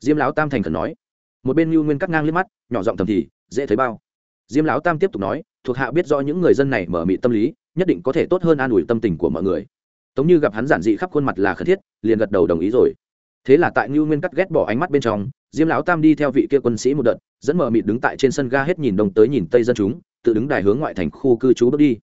Diêm lão tam thành khẩn nói. Một bên lưu nguyên cắt ngang liếc mắt, nhỏ giọng thầm thì, dễ thấy bao diêm lão tam tiếp tục nói, thuộc hạ biết rõ những người dân này mở mị tâm lý, nhất định có thể tốt hơn an ủi tâm tình của mọi người. Tống như gặp hắn giản dị khắp khuôn mặt là khẩn thiết, liền gật đầu đồng ý rồi. Thế là tại ngưu nguyên cắt ghét bỏ ánh mắt bên trong, diêm lão tam đi theo vị kia quân sĩ một đợt, dẫn mờ mịt đứng tại trên sân ga hết nhìn đông tới nhìn tây dân chúng, tự đứng đài hướng ngoại thành khu cư trú bước đi.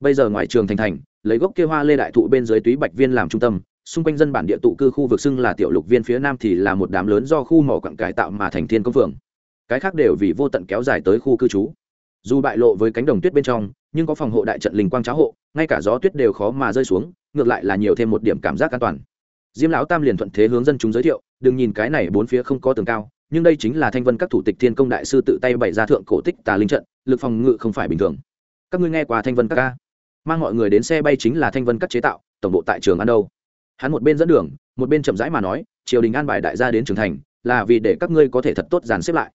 Bây giờ ngoại trường thành thành, lấy gốc kia hoa lê đại thụ bên dưới túy bạch viên làm trung tâm, xung quanh dân bản địa tụ cư khu vực xưng là tiểu lục viên phía nam thì là một đám lớn do khu mỏ quặng cải tạo mà thành thiên công phường. Cái khác đều vì vô tận kéo dài tới khu cư trú dù bại lộ với cánh đồng tuyết bên trong, nhưng có phòng hộ đại trận linh quang cháo hộ, ngay cả gió tuyết đều khó mà rơi xuống, ngược lại là nhiều thêm một điểm cảm giác an toàn. Diêm lão tam liền thuận thế hướng dân chúng giới thiệu, đừng nhìn cái này bốn phía không có tường cao, nhưng đây chính là thanh vân các thủ tịch thiên công đại sư tự tay bày ra thượng cổ tích tà linh trận, lực phòng ngự không phải bình thường. Các ngươi nghe qua thanh vân các ca? Mang mọi người đến xe bay chính là thanh vân các chế tạo, tổng bộ tại trường ăn đâu? Hắn một bên dẫn đường, một bên chậm rãi mà nói, triều đình an bài đại gia đến trường thành, là vì để các ngươi có thể thật tốt dàn xếp lại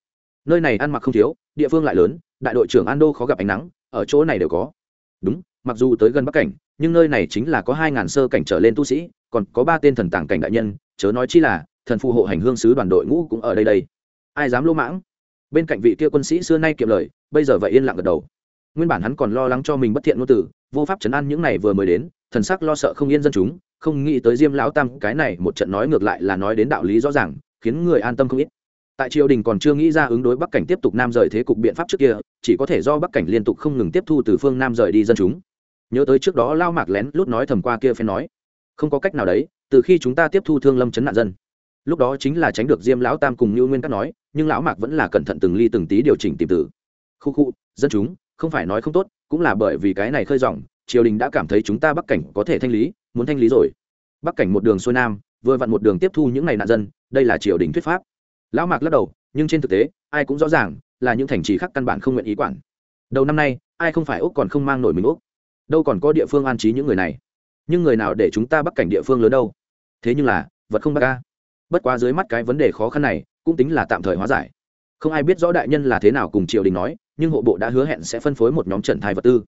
nơi này ăn mặc không thiếu, địa phương lại lớn, đại đội trưởng an đô khó gặp ánh nắng, ở chỗ này đều có. Đúng, mặc dù tới gần bắc cảnh, nhưng nơi này chính là có hai ngàn sơ cảnh trở lên tu sĩ, còn có ba tên thần tàng cảnh đại nhân, chớ nói chi là, thần phù hộ hành hương sứ đoàn đội ngũ cũng ở đây đây. Ai dám lỗ mãng? Bên cạnh vị kia quân sĩ xưa nay kiệm lời, bây giờ vậy yên lặng gật đầu. Nguyên bản hắn còn lo lắng cho mình bất thiện ngôn từ, vô pháp chấn an những này vừa mới đến, thần sắc lo sợ không yên dân chúng, không nghĩ tới diêm lão tam, cái này một trận nói ngược lại là nói đến đạo lý rõ ràng, khiến người an tâm không ít tại triều đình còn chưa nghĩ ra ứng đối bắc cảnh tiếp tục nam rời thế cục biện pháp trước kia, chỉ có thể do bắc cảnh liên tục không ngừng tiếp thu từ phương nam rời đi dân chúng. Nhớ tới trước đó lao mạc lén lút nói thầm qua kia phen nói, không có cách nào đấy, từ khi chúng ta tiếp thu thương lâm chấn nạn dân, lúc đó chính là tránh được diêm lão tam cùng như nguyên các nói, nhưng lão mạc vẫn là cẩn thận từng ly từng tí điều chỉnh tìm tử khu khu, dân chúng, không phải nói không tốt, cũng là bởi vì cái này khơi dòng, triều đình đã cảm thấy chúng ta bắc cảnh có thể thanh lý, muốn thanh lý rồi. Bắc cảnh một đường xuôi nam, vừa vặn một đường tiếp thu những ngày nạn dân, đây là triều đình thuyết pháp lão mạc lắc đầu, nhưng trên thực tế, ai cũng rõ ràng là những thành trì khác căn bản không nguyện ý quản. Đầu năm nay, ai không phải úc còn không mang nổi mình úc. Đâu còn có địa phương an trí những người này. Nhưng người nào để chúng ta bắc cảnh địa phương lớn đâu? Thế nhưng là, vật không bắc ca bất quá dưới mắt cái vấn đề khó khăn này, cũng tính là tạm thời hóa giải. Không ai biết rõ đại nhân là thế nào cùng triều đình nói, nhưng hộ bộ đã hứa hẹn sẽ phân phối một nhóm trần thai vật tư.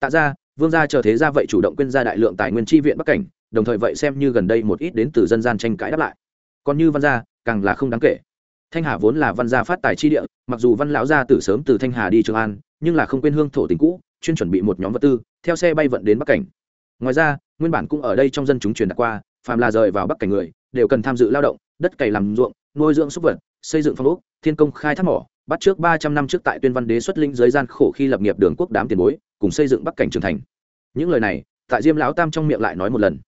Tạ ra vương gia chờ thế ra vậy chủ động quyên ra đại lượng tài nguyên tri viện bắc cảnh, đồng thời vậy xem như gần đây một ít đến từ dân gian tranh cãi đáp lại. Còn như văn gia, càng là không đáng kể thanh hà vốn là văn gia phát tài chi địa, mặc dù văn lão gia từ sớm từ thanh hà đi trường an, nhưng là không quên hương thổ tình cũ, chuyên chuẩn bị một nhóm vật tư, theo xe bay vận đến bắc cảnh. Ngoài ra, nguyên bản cũng ở đây trong dân chúng truyền đạt qua, phàm là rời vào bắc cảnh người, đều cần tham dự lao động, đất cày làm ruộng, nuôi dưỡng súc vật, xây dựng phong ốc, thiên công khai thác mỏ, bắt trước ba trăm năm trước tại tuyên văn đế xuất linh giới gian khổ khi lập nghiệp đường quốc đám tiền bối, cùng xây dựng bắc cảnh trường thành. Những lời này, tại diêm lão tam trong miệng lại nói một lần.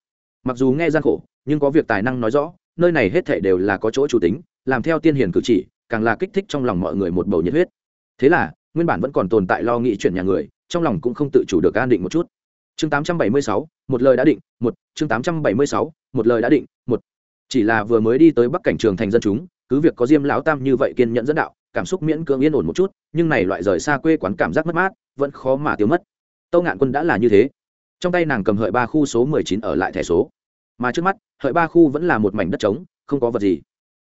Mặc dù nghe gian khổ, nhưng có việc tài năng nói rõ, nơi này hết thể đều là có chỗ chủ tính làm theo tiên hiền cử chỉ càng là kích thích trong lòng mọi người một bầu nhiệt huyết. Thế là nguyên bản vẫn còn tồn tại lo nghĩ chuyển nhà người trong lòng cũng không tự chủ được an định một chút. Chương 876, một lời đã định một chương 876, một lời đã định một. Chỉ là vừa mới đi tới bắc cảnh trường thành dân chúng cứ việc có diêm lão tam như vậy kiên nhẫn dẫn đạo cảm xúc miễn cưỡng yên ổn một chút nhưng này loại rời xa quê quán cảm giác mất mát vẫn khó mà tiêu mất. Tâu ngạn quân đã là như thế. Trong tay nàng cầm hợi ba khu số mười chín ở lại thẻ số. Mà trước mắt hợi ba khu vẫn là một mảnh đất trống không có vật gì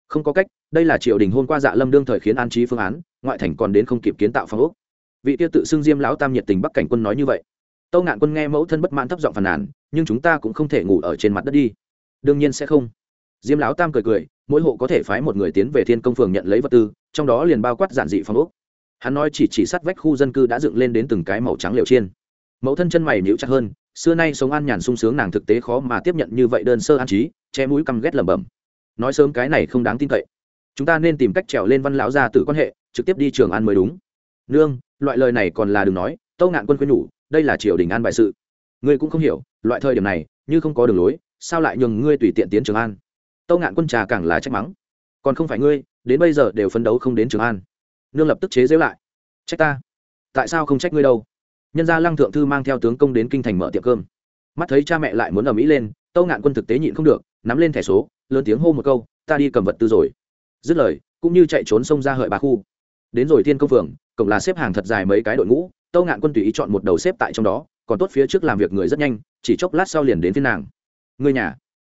không có cách, đây là triều đình hôn qua dạ lâm đương thời khiến an trí phương án, ngoại thành còn đến không kịp kiến tạo phong ốc. Vị tiêu tự xưng diêm lão tam nhiệt tình bắc cảnh quân nói như vậy. Tâu ngạn quân nghe mẫu thân bất mãn thấp giọng phàn nàn, nhưng chúng ta cũng không thể ngủ ở trên mặt đất đi. Đương nhiên sẽ không. Diêm lão tam cười cười, mỗi hộ có thể phái một người tiến về thiên công phường nhận lấy vật tư, trong đó liền bao quát giản dị phong ốc. Hắn nói chỉ chỉ sát vách khu dân cư đã dựng lên đến từng cái màu trắng liều chiên. Mẫu thân chân mày nhíu chặt hơn, xưa nay sống an nhàn sung sướng nàng thực tế khó mà tiếp nhận như vậy đơn sơ an trí, che mũi căm ghét lẩm bẩm nói sớm cái này không đáng tin cậy. Chúng ta nên tìm cách trèo lên văn lão gia tử quan hệ, trực tiếp đi trường an mới đúng. Nương, loại lời này còn là đừng nói, tâu ngạn quân khuyên nhủ, đây là triều đình an bài sự. Ngươi cũng không hiểu, loại thời điểm này, như không có đường lối, sao lại nhường ngươi tùy tiện tiến trường an? Tâu ngạn quân trà càng là trách mắng. Còn không phải ngươi, đến bây giờ đều phấn đấu không đến trường an. Nương lập tức chế giễu lại. Trách ta? Tại sao không trách ngươi đâu? Nhân gia lăng thượng thư mang theo tướng công đến kinh thành mở tiệm cơm. Mắt thấy cha mẹ lại muốn ở mỹ lên, tâu ngạn quân thực tế nhịn không được, nắm lên thẻ số lớn tiếng hô một câu, ta đi cầm vật tư rồi. Dứt lời, cũng như chạy trốn sông ra hợi bà khu. Đến rồi thiên công phường, cổng là xếp hàng thật dài mấy cái đội ngũ, tâu ngạn quân tùy ý chọn một đầu xếp tại trong đó, còn tốt phía trước làm việc người rất nhanh, chỉ chốc lát sau liền đến phiên nàng. Người nhà,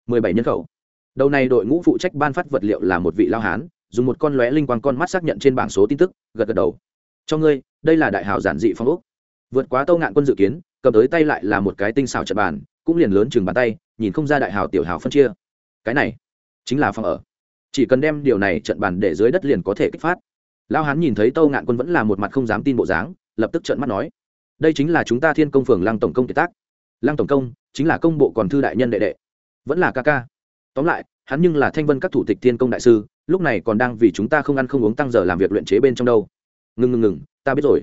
mười bảy nhân khẩu. Đầu này đội ngũ phụ trách ban phát vật liệu là một vị lao hán, dùng một con lóe linh quang con mắt xác nhận trên bảng số tin tức, gật gật đầu. Cho ngươi, đây là đại hào giản dị phong úc vượt quá tâu ngạn quân dự kiến, cầm tới tay lại là một cái tinh xảo trận bàn, cũng liền lớn chừng bàn tay, nhìn không ra đại hào tiểu hào phân chia cái này chính là phòng ở. Chỉ cần đem điều này trận bàn để dưới đất liền có thể kích phát. Lao hán nhìn thấy tâu ngạn quân vẫn là một mặt không dám tin bộ dáng, lập tức trợn mắt nói, đây chính là chúng ta thiên công phường lăng tổng công kiệt tác. Lăng tổng công chính là công bộ còn thư đại nhân đệ đệ, vẫn là ca ca. Tóm lại, hắn nhưng là thanh vân các thủ tịch thiên công đại sư, lúc này còn đang vì chúng ta không ăn không uống tăng giờ làm việc luyện chế bên trong đâu. Ngừng ngừng ngừng, ta biết rồi.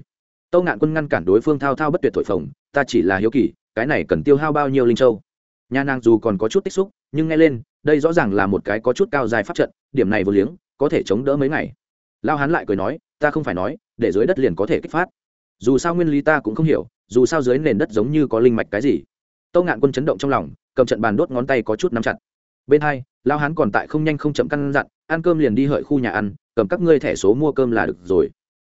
Tâu ngạn quân ngăn cản đối phương thao thao bất tuyệt thổi phồng, ta chỉ là hiếu kỳ, cái này cần tiêu hao bao nhiêu linh châu? Nha nàng dù còn có chút tích xúc, nhưng nghe lên đây rõ ràng là một cái có chút cao dài pháp trận, điểm này vô liếng, có thể chống đỡ mấy ngày. Lao Hán lại cười nói, ta không phải nói, để dưới đất liền có thể kích phát. Dù sao nguyên lý ta cũng không hiểu, dù sao dưới nền đất giống như có linh mạch cái gì. Tâu ngạn quân chấn động trong lòng, cầm trận bàn đốt ngón tay có chút nắm chặt. Bên hai, lao hán còn tại không nhanh không chậm căn dặn, ăn cơm liền đi hợi khu nhà ăn, cầm các ngươi thẻ số mua cơm là được rồi.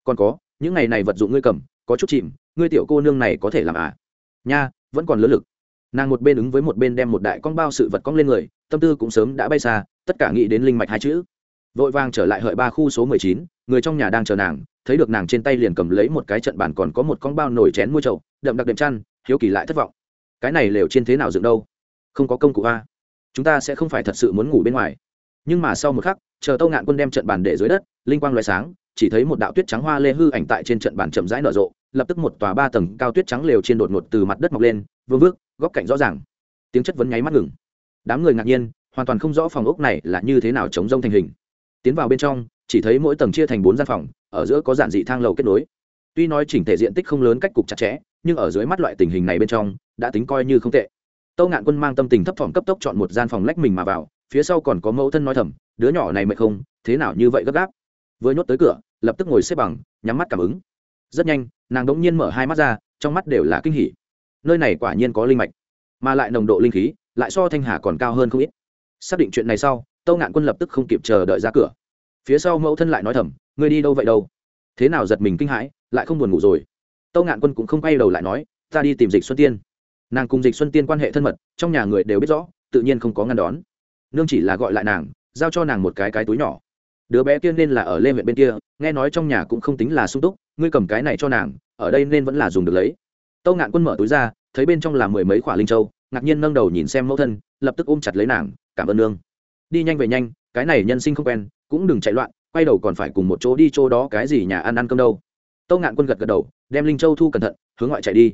Còn có, những ngày này vật dụng ngươi cầm, có chút chìm, ngươi tiểu cô nương này có thể làm à? Nha, vẫn còn lớn lực nàng một bên ứng với một bên đem một đại con bao sự vật cong lên người, tâm tư cũng sớm đã bay xa, tất cả nghĩ đến linh mạch hai chữ. Vội vàng trở lại hợi ba khu số mười chín, người trong nhà đang chờ nàng, thấy được nàng trên tay liền cầm lấy một cái trận bàn còn có một con bao nổi chén mua trậu đậm đặc đệm chăn, hiếu kỳ lại thất vọng. Cái này lều trên thế nào dựng đâu? Không có công cụ a. Chúng ta sẽ không phải thật sự muốn ngủ bên ngoài. Nhưng mà sau một khắc, chờ tâu ngạn quân đem trận bàn để dưới đất, linh quang loại sáng, chỉ thấy một đạo tuyết trắng hoa lê hư ảnh tại trên trận bàn chậm rãi nở rộ, lập tức một tòa ba tầng cao tuyết trắng lều trên đột ngột từ mặt đất mọc lên, vương vước góc cạnh rõ ràng. Tiếng chất vấn nháy mắt ngừng. Đám người ngạc nhiên, hoàn toàn không rõ phòng ốc này là như thế nào chống rông thành hình. Tiến vào bên trong, chỉ thấy mỗi tầng chia thành bốn gian phòng, ở giữa có giản dị thang lầu kết nối. Tuy nói chỉnh thể diện tích không lớn cách cục chặt chẽ, nhưng ở dưới mắt loại tình hình này bên trong, đã tính coi như không tệ. Tâu ngạn quân mang tâm tình thấp thỏm cấp tốc chọn một gian phòng lách mình mà vào, phía sau còn có mẫu thân nói thầm, đứa nhỏ này mệt không? Thế nào như vậy gấp gáp? Vừa nhốt tới cửa, lập tức ngồi xếp bằng, nhắm mắt cảm ứng. Rất nhanh, nàng đ ỗ n g nhiên mở hai mắt ra, trong mắt đều là kinh hỉ nơi này quả nhiên có linh mạch, mà lại nồng độ linh khí lại so thanh hà còn cao hơn không ít. Xác định chuyện này sau, tâu ngạn quân lập tức không kịp chờ đợi ra cửa. Phía sau mẫu thân lại nói thầm, ngươi đi đâu vậy đâu? Thế nào giật mình kinh hãi, lại không buồn ngủ rồi. Tâu ngạn quân cũng không quay đầu lại nói, ta đi tìm dịch xuân tiên. Nàng cùng dịch xuân tiên quan hệ thân mật, trong nhà người đều biết rõ, tự nhiên không có ngăn đón. Nương chỉ là gọi lại nàng, giao cho nàng một cái cái túi nhỏ. Đứa bé kia nên là ở lê huyện bên kia, nghe nói trong nhà cũng không tính là sung túc, ngươi cầm cái này cho nàng, ở đây nên vẫn là dùng được lấy. Tâu ngạn quân mở túi ra thấy bên trong là mười mấy quả linh châu, ngạc nhiên nâng đầu nhìn xem mẫu thân, lập tức ôm chặt lấy nàng, cảm ơn nương. Đi nhanh về nhanh, cái này nhân sinh không quen, cũng đừng chạy loạn, quay đầu còn phải cùng một chỗ đi chỗ đó cái gì nhà ăn ăn cơm đâu. Tâu ngạn quân gật gật đầu, đem linh châu thu cẩn thận, hướng ngoại chạy đi.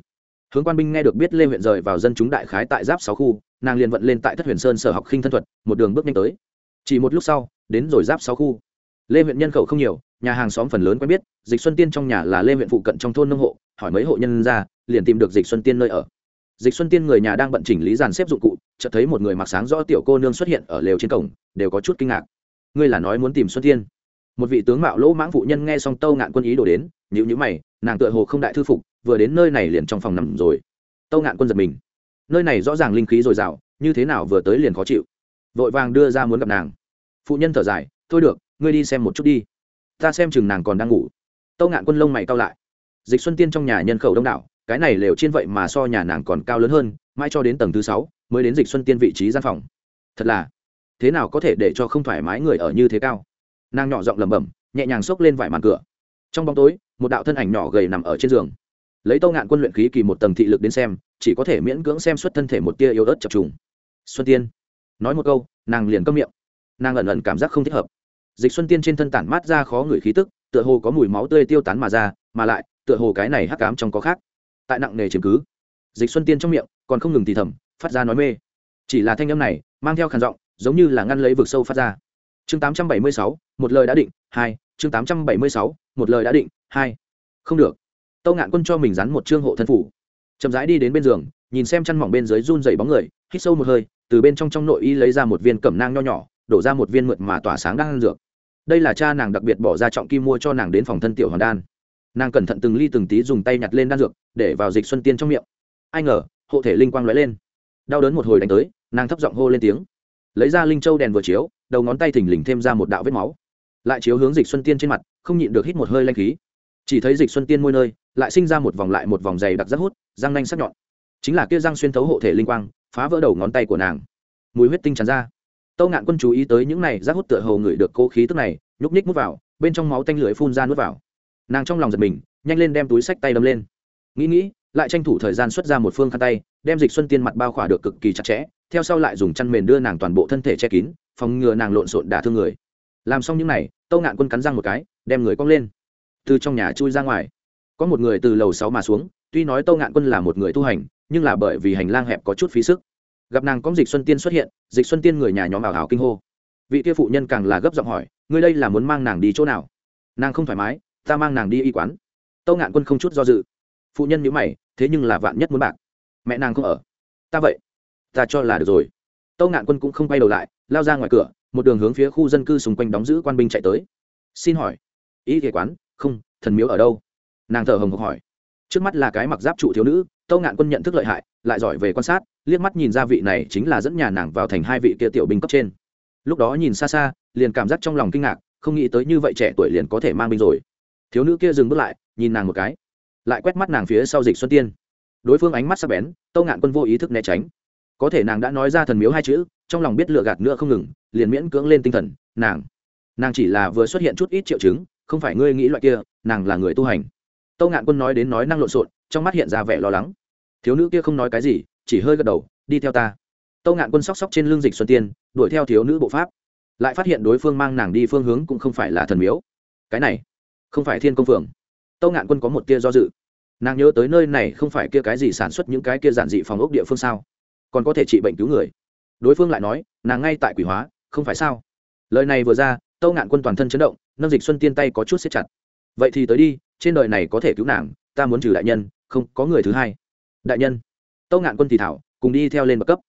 Hướng quan binh nghe được biết lê huyện rời vào dân chúng đại khái tại giáp sáu khu, nàng liền vận lên tại thất huyền sơn sở học khinh thân thuật, một đường bước nhanh tới. Chỉ một lúc sau, đến rồi giáp sáu khu. Lê huyện nhân khẩu không nhiều, nhà hàng xóm phần lớn quen biết, dịch xuân tiên trong nhà là lê huyện phụ cận trong thôn nông hộ hỏi mấy hộ nhân ra, liền tìm được dịch xuân tiên nơi ở. Dịch xuân tiên người nhà đang bận chỉnh lý dàn xếp dụng cụ, chợt thấy một người mặc sáng rõ tiểu cô nương xuất hiện ở lều trên cổng, đều có chút kinh ngạc. Ngươi là nói muốn tìm xuân tiên? Một vị tướng mạo lỗ mãng phụ nhân nghe xong tâu ngạn quân ý đổ đến nhữ nhữ mày, nàng tựa hồ không đại thư phục, vừa đến nơi này liền trong phòng nằm rồi. Tâu ngạn quân giật mình. Nơi này rõ ràng linh khí dồi dào, như thế nào vừa tới liền khó chịu. Vội vàng đưa ra muốn gặp nàng. Phụ nhân thở dài, thôi được, ngươi đi xem một chút đi. Ta xem chừng nàng còn đang ngủ. Tâu ngạn quân lông mày cao lại dịch xuân tiên trong nhà nhân khẩu đông đảo, cái này lều trên vậy mà so nhà nàng còn cao lớn hơn, mãi cho đến tầng thứ sáu mới đến dịch xuân tiên vị trí gian phòng. Thật là, thế nào có thể để cho không thoải mái người ở như thế cao? Nàng nhỏ giọng lẩm bẩm, nhẹ nhàng xốc lên vải màn cửa. Trong bóng tối, một đạo thân ảnh nhỏ gầy nằm ở trên giường. Lấy tâu ngạn quân luyện khí kỳ một tầng thị lực đến xem, chỉ có thể miễn cưỡng xem xuất thân thể một tia yếu ớt chập trùng. Xuân tiên, nói một câu, nàng liền câm miệng. Nàng ẩn ẩn cảm giác không thích hợp. Dịch xuân tiên trên thân tản mát ra khó ngửi khí tức, tựa hồ có mùi máu tươi tiêu tán mà ra, mà lại tựa hồ cái này hắc cám trong có khác. Tại nặng nề chiếm cứ. Dịch xuân tiên trong miệng, còn không ngừng thì thầm, phát ra nói mê. Chỉ là thanh âm này, mang theo khàn giọng, giống như là ngăn lấy vực sâu phát ra. Chương tám trăm bảy mươi sáu, một lời đã định, hai. Chương tám trăm bảy mươi sáu, một lời đã định, hai. Không được. Tâu ngạn quân cho mình rắn một chương hộ thân phủ. Chậm rãi đi đến bên giường, nhìn xem chăn mỏng bên dưới run dày bóng người, hít sâu một hơi, từ bên trong trong nội y lấy ra một viên cẩm nang nho nhỏ, đổ ra một viên mượt mà tỏa sáng đang ăn dược. Đây là cha nàng đặc biệt bỏ ra trọng kim mua cho nàng đến phòng thân tiểu hoàn đan nàng cẩn thận từng ly từng tí dùng tay nhặt lên đan dược, để vào dịch xuân tiên trong miệng. Ai ngờ, hộ thể linh quang lóe lên. Đau đớn một hồi đánh tới, nàng thấp giọng hô lên tiếng. Lấy ra linh châu đèn vừa chiếu, đầu ngón tay thỉnh lình thêm ra một đạo vết máu. Lại chiếu hướng dịch xuân tiên trên mặt, không nhịn được hít một hơi lanh khí. Chỉ thấy dịch xuân tiên môi nơi, lại sinh ra một vòng lại một vòng dày đặc rất hút, răng nanh sắc nhọn. Chính là kia răng xuyên thấu hộ thể linh quang, phá vỡ đầu ngón tay của nàng. Mùi huyết tinh tràn ra. Tâu ngạn quân chú ý tới những này rác hút tựa hầu người được cố khí tức này, nhúc ních mút vào, bên trong máu tanh lưỡi phun ra nuốt vào nàng trong lòng giật mình nhanh lên đem túi sách tay đâm lên. Nghĩ nghĩ lại tranh thủ thời gian xuất ra một phương khăn tay đem dịch xuân tiên mặt bao khỏa được cực kỳ chặt chẽ theo sau lại dùng chăn mền đưa nàng toàn bộ thân thể che kín phòng ngừa nàng lộn xộn đả thương người. Làm xong những này, tâu ngạn quân cắn răng một cái đem người cong lên. Từ trong nhà chui ra ngoài. Có một người từ lầu sáu mà xuống tuy nói tâu ngạn quân là một người tu hành nhưng là bởi vì hành lang hẹp có chút phí sức. Gặp nàng có dịch xuân tiên xuất hiện dịch xuân tiên người nhà nhóm ảo ảo kinh hô. Vị kia phụ nhân càng là gấp giọng hỏi ngươi đây là muốn mang nàng đi chỗ nào? Nàng không thoải mái ta mang nàng đi y quán. Tâu ngạn quân không chút do dự. Phụ nhân nhữ mày, thế nhưng là vạn nhất muốn bạc. Mẹ nàng không ở. Ta vậy. Ta cho là được rồi. Tâu ngạn quân cũng không quay đầu lại, lao ra ngoài cửa, một đường hướng phía khu dân cư xung quanh đóng giữ quan binh chạy tới. Xin hỏi, y kế quán, không, thần miếu ở đâu? Nàng thở hồng hộc hỏi. Trước mắt là cái mặc giáp trụ thiếu nữ, tâu ngạn quân nhận thức lợi hại, lại giỏi về quan sát, liếc mắt nhìn ra vị này chính là dẫn nhà nàng vào thành hai vị kia tiểu binh cấp trên. Lúc đó nhìn xa xa, liền cảm giác trong lòng kinh ngạc, không nghĩ tới như vậy trẻ tuổi liền có thể mang binh rồi thiếu nữ kia dừng bước lại, nhìn nàng một cái, lại quét mắt nàng phía sau dịch xuân tiên. Đối phương ánh mắt sắc bén, tâu ngạn quân vô ý thức né tránh. Có thể nàng đã nói ra thần miếu hai chữ, trong lòng biết lựa gạt nữa không ngừng, liền miễn cưỡng lên tinh thần, nàng nàng chỉ là vừa xuất hiện chút ít triệu chứng, không phải ngươi nghĩ loại kia, nàng là người tu hành. Tâu ngạn quân nói đến nói năng lộn xộn, trong mắt hiện ra vẻ lo lắng. Thiếu nữ kia không nói cái gì, chỉ hơi gật đầu, đi theo ta. Tâu ngạn quân sóc sóc trên lưng dịch xuân tiên, đuổi theo thiếu nữ bộ pháp. Lại phát hiện đối phương mang nàng đi phương hướng cũng không phải là thần miếu. Cái này không phải thiên công phường. Tâu ngạn quân có một tia do dự. Nàng nhớ tới nơi này không phải kia cái gì sản xuất những cái kia giản dị phòng ốc địa phương sao? Còn có thể trị bệnh cứu người. Đối phương lại nói, nàng ngay tại quỷ hóa, không phải sao? Lời này vừa ra, tâu ngạn quân toàn thân chấn động, nâng dịch xuân tiên tay có chút xếp chặt. Vậy thì tới đi, trên đời này có thể cứu nàng, ta muốn trừ đại nhân, không, có người thứ hai. Đại nhân. Tâu ngạn quân thì thảo, cùng đi theo lên bậc cấp.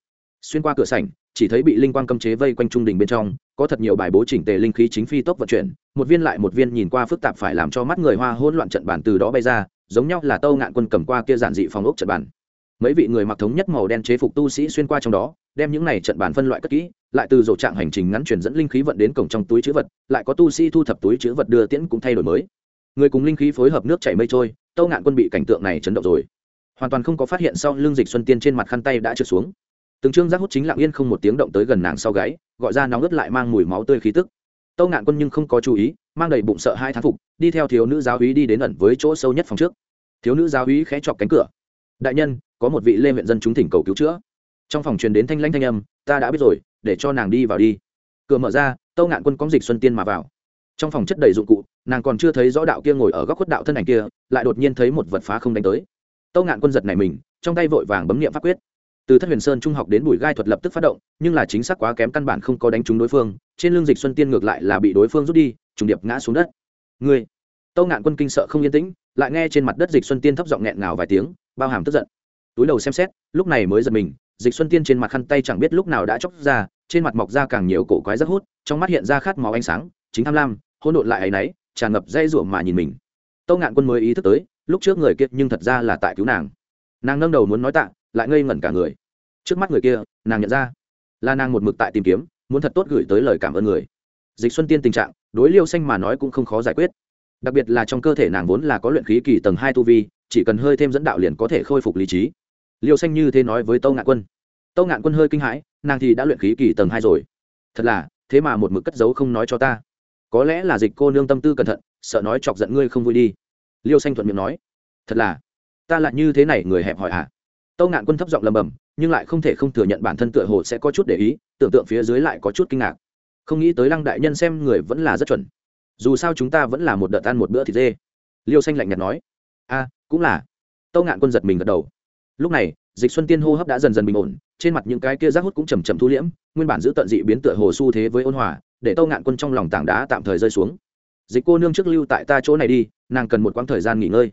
Xuyên qua cửa sảnh chỉ thấy bị linh quang cấm chế vây quanh trung đình bên trong, có thật nhiều bài bố chỉnh tề linh khí chính phi tốc vận chuyển, một viên lại một viên nhìn qua phức tạp phải làm cho mắt người hoa hỗn loạn trận bản từ đó bay ra, giống nhau là tâu ngạn quân cầm qua kia giản dị phòng ốc trận bản mấy vị người mặc thống nhất màu đen chế phục tu sĩ xuyên qua trong đó, đem những này trận bản phân loại cất kỹ, lại từ rổ trạng hành trình ngắn chuyển dẫn linh khí vận đến cổng trong túi chữ vật, lại có tu sĩ thu thập túi chữ vật đưa tiễn cũng thay đổi mới. Người cùng linh khí phối hợp nước chảy mây trôi, tâu ngạn quân bị cảnh tượng này chấn động rồi. Hoàn toàn không có phát hiện sau lưng dịch xuân tiên trên mặt khăn tay đã trượt xuống từng trương giác hút chính lặng yên không một tiếng động tới gần nàng sau gáy, gọi ra nóng ướt lại mang mùi máu tươi khí tức. Tâu ngạn quân nhưng không có chú ý, mang đầy bụng sợ hai thán phục, đi theo thiếu nữ giáo úy đi đến ẩn với chỗ sâu nhất phòng trước. Thiếu nữ giáo úy khẽ chọc cánh cửa. Đại nhân, có một vị lê huyện dân chúng thỉnh cầu cứu chữa. Trong phòng truyền đến thanh lãnh thanh âm, ta đã biết rồi, để cho nàng đi vào đi. Cửa mở ra, tâu ngạn quân có dịch xuân tiên mà vào. Trong phòng chất đầy dụng cụ, nàng còn chưa thấy rõ đạo kia ngồi ở góc khuất đạo thân ảnh kia, lại đột nhiên thấy một vật phá không đánh tới. Tâu ngạn quân giật này mình, trong tay vội vàng bấm niệm pháp quyết từ thất huyền sơn trung học đến bùi gai thuật lập tức phát động, nhưng là chính xác quá kém căn bản không có đánh trúng đối phương, trên lương dịch xuân tiên ngược lại là bị đối phương rút đi, trùng điệp ngã xuống đất. Người, tâu ngạn quân kinh sợ không yên tĩnh, lại nghe trên mặt đất dịch xuân tiên thấp giọng nghẹn ngào vài tiếng, bao hàm tức giận. Túi đầu xem xét, lúc này mới giật mình, dịch xuân tiên trên mặt khăn tay chẳng biết lúc nào đã chóc ra, trên mặt mọc ra càng nhiều cổ quái rất hút, trong mắt hiện ra khát máu ánh sáng, chính tham lam, hỗn độn lại áy náy, tràn ngập dây rủa mà nhìn mình. Tâu ngạn quân mới ý thức tới, lúc trước người kiệt nhưng thật ra là tại cứu nàng. Nàng nâng đầu muốn nói tạ lại ngây ngẩn cả người. Trước mắt người kia, nàng nhận ra, là nàng một mực tại tìm kiếm, muốn thật tốt gửi tới lời cảm ơn người. Dịch xuân tiên tình trạng, đối liêu xanh mà nói cũng không khó giải quyết. Đặc biệt là trong cơ thể nàng vốn là có luyện khí kỳ tầng hai tu vi, chỉ cần hơi thêm dẫn đạo liền có thể khôi phục lý trí. Liêu xanh như thế nói với tâu ngạn quân. Tâu ngạn quân hơi kinh hãi, nàng thì đã luyện khí kỳ tầng hai rồi. Thật là, thế mà một mực cất giấu không nói cho ta. Có lẽ là dịch cô nương tâm tư cẩn thận, sợ nói chọc giận ngươi không vui đi. Liêu xanh thuận miệng nói. Thật là, ta lại như thế này người hẹp hỏi hả à? Tâu ngạn quân thấp giọng lầm bầm, nhưng lại không thể không thừa nhận bản thân tựa hồ sẽ có chút để ý, tưởng tượng phía dưới lại có chút kinh ngạc. Không nghĩ tới lăng đại nhân xem người vẫn là rất chuẩn. Dù sao chúng ta vẫn là một đợt ăn một bữa thịt dê. Liêu xanh lạnh nhạt nói. A cũng là. Tâu ngạn quân giật mình gật đầu. Lúc này, dịch xuân tiên hô hấp đã dần dần bình ổn, trên mặt những cái kia rác hút cũng chầm chầm thu liễm, nguyên bản giữ tận dị biến tựa hồ xu thế với ôn hòa, để tâu ngạn quân trong lòng tảng đá tạm thời rơi xuống. Dịch cô nương trước lưu tại ta chỗ này đi, nàng cần một quãng thời gian nghỉ ngơi.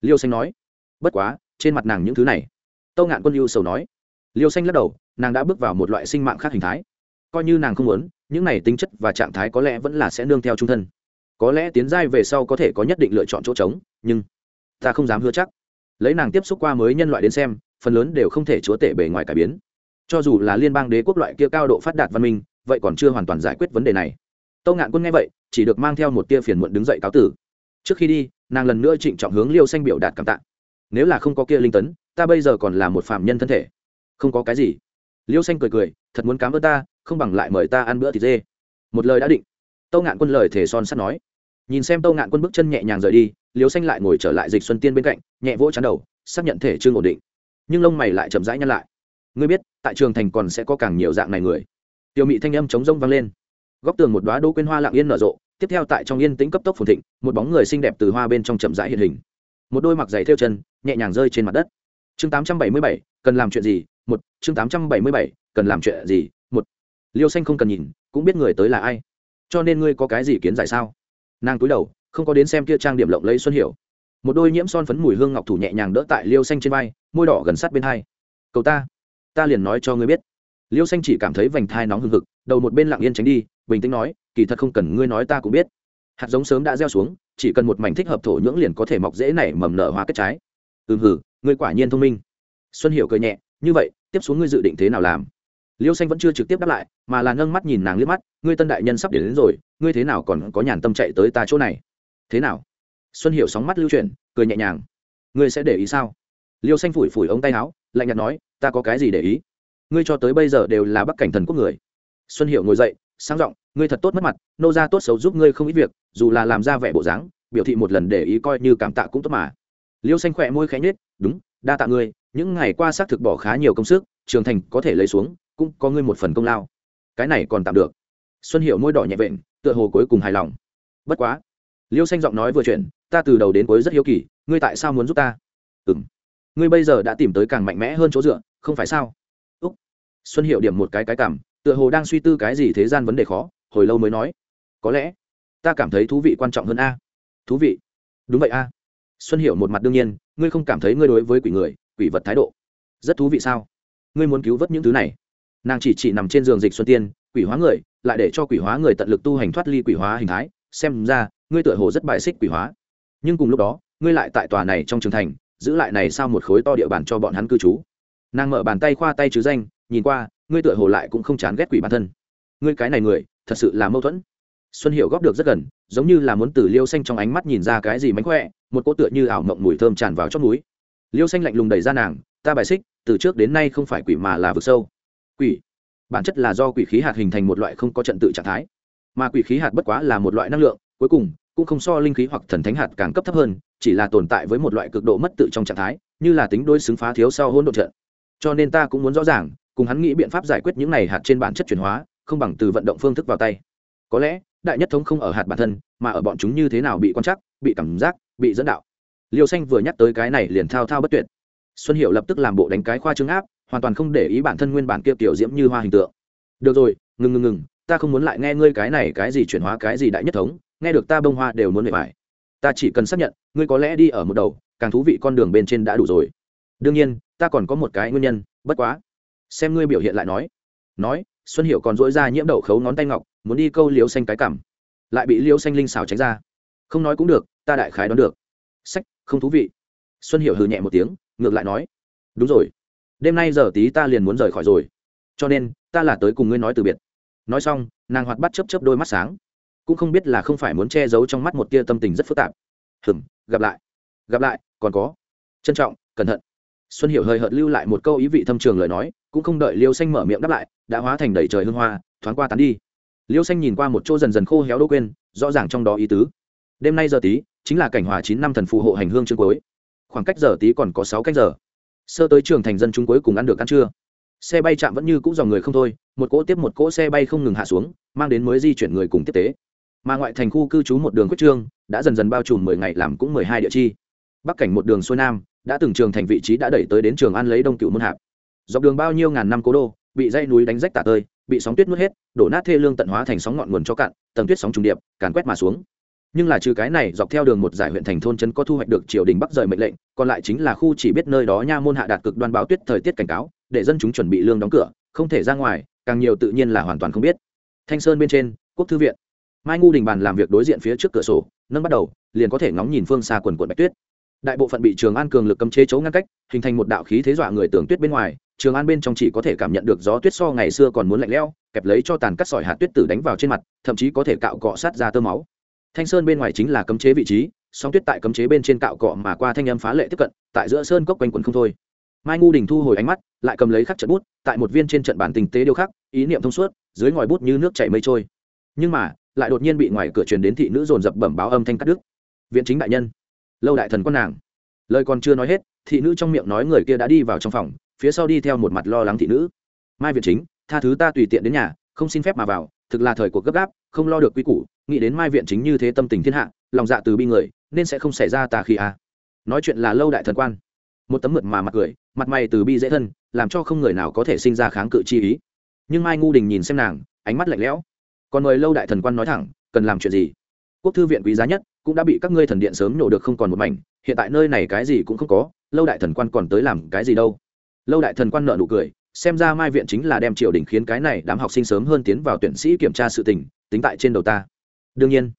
Liêu xanh nói. Bất quá, trên mặt nàng những thứ này tâu ngạn quân lưu sầu nói. Liêu xanh lắc đầu, nàng đã bước vào một loại sinh mạng khác hình thái. Coi như nàng không muốn, những này tính chất và trạng thái có lẽ vẫn là sẽ nương theo trung thân. Có lẽ tiến giai về sau có thể có nhất định lựa chọn chỗ trống, nhưng ta không dám hứa chắc. Lấy nàng tiếp xúc qua mới nhân loại đến xem, phần lớn đều không thể chúa tể bề ngoài cải biến. Cho dù là liên bang đế quốc loại kia cao độ phát đạt văn minh, vậy còn chưa hoàn toàn giải quyết vấn đề này. Tâu ngạn quân nghe vậy, chỉ được mang theo một tia phiền muộn đứng dậy cáo tử. Trước khi đi, nàng lần nữa trịnh trọng hướng liêu xanh biểu đạt cảm tạ. Nếu là không có kia linh tấn ta bây giờ còn là một phạm nhân thân thể. Không có cái gì. Liêu xanh cười cười, thật muốn cám ơn ta, không bằng lại mời ta ăn bữa thịt dê. Một lời đã định. Tâu ngạn quân lời thể son sắt nói. Nhìn xem tâu ngạn quân bước chân nhẹ nhàng rời đi, liêu xanh lại ngồi trở lại dịch xuân tiên bên cạnh, nhẹ vỗ chán đầu, xác nhận thể trương ổn định. Nhưng lông mày lại chậm rãi nhăn lại. Ngươi biết, tại trường thành còn sẽ có càng nhiều dạng này người. Tiểu mị thanh âm chống rông vang lên. Góc tường một đoá đỗ quên hoa lạng yên nở rộ, tiếp theo tại trong yên tĩnh cấp tốc phồn thịnh, một bóng người xinh đẹp từ hoa bên trong chậm rãi hiện hình. Một đôi mặc giày theo chân, nhẹ nhàng rơi trên mặt đất chương tám trăm bảy mươi bảy, cần làm chuyện gì? Một. Chương tám trăm bảy mươi bảy, cần làm chuyện gì? Một. Liêu xanh không cần nhìn, cũng biết người tới là ai. Cho nên ngươi có cái gì kiến giải sao? Nàng cúi đầu, không có đến xem kia trang điểm lộng lấy xuân hiểu. Một đôi nhiễm son phấn mùi hương ngọc thủ nhẹ nhàng đỡ tại liêu xanh trên vai, môi đỏ gần sát bên hai. Cầu ta ta liền nói cho ngươi biết. Liêu xanh chỉ cảm thấy vành thai nóng hừng hực, đầu một bên lặng yên tránh đi, bình tĩnh nói, kỳ thật không cần ngươi nói ta cũng biết. Hạt giống sớm đã gieo xuống, chỉ cần một mảnh thích hợp thổ nhưỡng liền có thể mọc dễ nảy mầm nở hoa kết trái. Ừ hử ngươi quả nhiên thông minh. Xuân hiểu cười nhẹ như vậy tiếp xuống ngươi dự định thế nào làm? Liêu xanh vẫn chưa trực tiếp đáp lại mà là nâng mắt nhìn nàng liếc mắt ngươi tân đại nhân sắp đến, đến rồi ngươi thế nào còn có nhàn tâm chạy tới ta chỗ này? Thế nào? Xuân hiểu sóng mắt lưu chuyển cười nhẹ nhàng. Ngươi sẽ để ý sao? Liêu xanh phủi phủi ống tay áo lạnh nhạt nói ta có cái gì để ý? Ngươi cho tới bây giờ đều là bắc cảnh thần quốc người. Xuân hiểu ngồi dậy sang giọng ngươi thật tốt mất mặt nô ra tốt xấu giúp ngươi không ít việc dù là làm ra vẻ bộ dáng biểu thị một lần để ý coi như cảm tạ cũng tốt mà liêu xanh khỏe môi khẽ nhết đúng, đa tạ ngươi, những ngày qua xác thực bỏ khá nhiều công sức, trường thành có thể lấy xuống, cũng có ngươi một phần công lao. Cái này còn tạm được. Xuân Hiệu môi đỏ nhẹ vện, tựa hồ cuối cùng hài lòng. Bất quá. Liêu xanh giọng nói vừa chuyện ta từ đầu đến cuối rất hiếu kỳ, ngươi tại sao muốn giúp ta? Ừ m ngươi bây giờ đã tìm tới càng mạnh mẽ hơn chỗ dựa, không phải sao? Úc. Xuân hiệu điểm một cái cái cảm, tựa hồ đang suy tư cái gì thế gian vấn đề khó, hồi lâu mới nói, có lẽ ta cảm thấy thú vị quan trọng hơn a. Thú vị? Đúng vậy a xuân hiệu một mặt đương nhiên, ngươi không cảm thấy ngươi đối với quỷ người, quỷ vật thái độ. Rất thú vị sao? Ngươi muốn cứu vớt những thứ này. Nàng chỉ chỉ nằm trên giường dịch xuân tiên, quỷ hóa người, lại để cho quỷ hóa người tận lực tu hành thoát ly quỷ hóa hình thái, xem ra, ngươi tựa hồ rất bài xích quỷ hóa. Nhưng cùng lúc đó, ngươi lại tại tòa này trong trường thành, giữ lại này sao một khối to địa bàn cho bọn hắn cư trú. Nàng mở bàn tay khoa tay chứ danh, nhìn qua, ngươi tựa hồ lại cũng không chán ghét quỷ bản thân. Ngươi cái này người, thật sự là mâu thuẫn. Xuân hiệu góp được rất gần, giống như là muốn từ liêu xanh trong ánh mắt nhìn ra cái gì mánh khỏe một cỗ tựa như ảo mộng mùi thơm tràn vào chót núi. Liêu xanh lạnh lùng đẩy ra nàng, ta bài xích, từ trước đến nay không phải quỷ mà là vực sâu. Quỷ? Bản chất là do quỷ khí hạt hình thành một loại không có trận tự trạng thái. Mà quỷ khí hạt bất quá là một loại năng lượng, cuối cùng cũng không so linh khí hoặc thần thánh hạt càng cấp thấp hơn, chỉ là tồn tại với một loại cực độ mất tự trong trạng thái, như là tính đôi xứng phá thiếu sau hôn đột trận. Cho nên ta cũng muốn rõ ràng, cùng hắn nghĩ biện pháp giải quyết những này hạt trên bản chất chuyển hóa, không bằng từ vận động phương thức vào tay. Có lẽ, đại nhất thống không ở hạt bản thân, mà ở bọn chúng như thế nào bị quan trắc, bị cảm giác bị dẫn đạo. Liêu xanh vừa nhắc tới cái này liền thao thao bất tuyệt. Xuân hiệu lập tức làm bộ đánh cái khoa trương áp, hoàn toàn không để ý bản thân nguyên bản kia tiểu diễm như hoa hình tượng. Được rồi, ngừng ngừng ngừng, ta không muốn lại nghe ngươi cái này cái gì chuyển hóa cái gì đại nhất thống, nghe được ta bông hoa đều muốn mệt mỏi. Ta chỉ cần xác nhận, ngươi có lẽ đi ở một đầu, càng thú vị con đường bên trên đã đủ rồi. Đương nhiên, ta còn có một cái nguyên nhân, bất quá. Xem ngươi biểu hiện lại nói. Nói, xuân hiệu còn dỗi ra nhiễm đậu khấu ngón tay ngọc, muốn đi câu liêu xanh cái cảm. Lại bị liêu xanh linh xào tránh ra. Không nói cũng được ta đại khái đoán được. Sách, không thú vị. Xuân hiệu hừ nhẹ một tiếng, ngược lại nói. Đúng rồi. Đêm nay giờ tí ta liền muốn rời khỏi rồi. Cho nên, ta là tới cùng ngươi nói từ biệt. Nói xong, nàng hoạt bắt chấp chấp đôi mắt sáng. Cũng không biết là không phải muốn che giấu trong mắt một tia tâm tình rất phức tạp. Hừm, gặp lại. Gặp lại, còn có. Trân trọng, cẩn thận. Xuân hiểu hơi hợt lưu lại một câu ý vị thâm trường lời nói, cũng không đợi liêu xanh mở miệng đáp lại, đã hóa thành đầy trời hương hoa, thoáng qua tán đi. Liêu xanh nhìn qua một chỗ dần dần khô héo đô quên, rõ ràng trong đó ý tứ. Đêm nay giờ tí chính là cảnh hòa chín năm thần phù hộ hành hương chương cuối. Khoảng cách giờ tí còn có sáu cách giờ. Sơ tới trường thành dân chúng cuối cùng ăn được ăn trưa. Xe bay chạm vẫn như cũ dòng người không thôi, một cỗ tiếp một cỗ xe bay không ngừng hạ xuống, mang đến mới di chuyển người cùng tiếp tế. Mà ngoại thành khu cư trú một đường quyết trương, đã dần dần bao trùm mười ngày làm cũng mười hai địa chi. Bắc cảnh một đường xuôi nam, đã từng trường thành vị trí đã đẩy tới đến trường an lấy đông cựu môn hạp. Dọc đường bao nhiêu ngàn năm cố đô, bị dây núi đánh rách tả tơi, bị sóng tuyết nuốt hết, đổ nát thê lương tận hóa thành sóng ngọn nguồn cho cạn, tầng tuyết sóng trùng điệp, càn quét mà xuống nhưng là trừ cái này dọc theo đường một giải huyện thành thôn trấn có thu hoạch được triều đình bắc rời mệnh lệnh, còn lại chính là khu chỉ biết nơi đó nha môn hạ đạt cực đoan báo tuyết thời tiết cảnh cáo, để dân chúng chuẩn bị lương đóng cửa, không thể ra ngoài, càng nhiều tự nhiên là hoàn toàn không biết. Thanh sơn bên trên, quốc thư viện. Mai ngu đình bàn làm việc đối diện phía trước cửa sổ, nâng bắt đầu, liền có thể ngóng nhìn phương xa quần quận bạch tuyết. Đại bộ phận bị trường an cường lực cấm chế chấu ngăn cách, hình thành một đạo khí thế dọa người tưởng tuyết bên ngoài, trường an bên trong chỉ có thể cảm nhận được gió tuyết so ngày xưa còn muốn lạnh lẽo, kẹp lấy cho tàn cắt sỏi hạt tuyết tử đánh vào trên mặt, thậm chí có thể cạo cọ sát ra tơ máu thanh sơn bên ngoài chính là cấm chế vị trí, song tuyết tại cấm chế bên trên cạo cọ mà qua thanh âm phá lệ tiếp cận, tại giữa sơn cốc quanh quần không thôi. Mai ngu đình thu hồi ánh mắt, lại cầm lấy khắc trận bút, tại một viên trên trận bản tình tế điêu khắc, ý niệm thông suốt, dưới ngòi bút như nước chảy mây trôi. Nhưng mà, lại đột nhiên bị ngoài cửa truyền đến thị nữ dồn dập bẩm báo âm thanh cắt đứt. Viện chính đại nhân. Lâu đại thần con nàng. Lời còn chưa nói hết, thị nữ trong miệng nói người kia đã đi vào trong phòng, phía sau đi theo một mặt lo lắng thị nữ. Mai viện chính, tha thứ ta tùy tiện đến nhà, không xin phép mà vào, thực là thời cuộc gấp gáp, không lo được quy củ nghĩ đến mai viện chính như thế tâm tình thiên hạ, lòng dạ từ bi người, nên sẽ không xảy ra tà khi à. nói chuyện là lâu đại thần quan. Một tấm mượt mà mặt cười, mặt mày từ bi dễ thân, làm cho không người nào có thể sinh ra kháng cự chi ý. Nhưng mai ngu đình nhìn xem nàng, ánh mắt lạnh lẽo. Còn mời lâu đại thần quan nói thẳng, cần làm chuyện gì? Quốc thư viện quý giá nhất cũng đã bị các ngươi thần điện sớm nhổ được không còn một mảnh, hiện tại nơi này cái gì cũng không có, lâu đại thần quan còn tới làm cái gì đâu? Lâu đại thần quan nợ nụ cười, xem ra mai viện chính là đem triều đình khiến cái này đám học sinh sớm hơn tiến vào tuyển sĩ kiểm tra sự tình, tính tại trên đầu ta đương nhiên.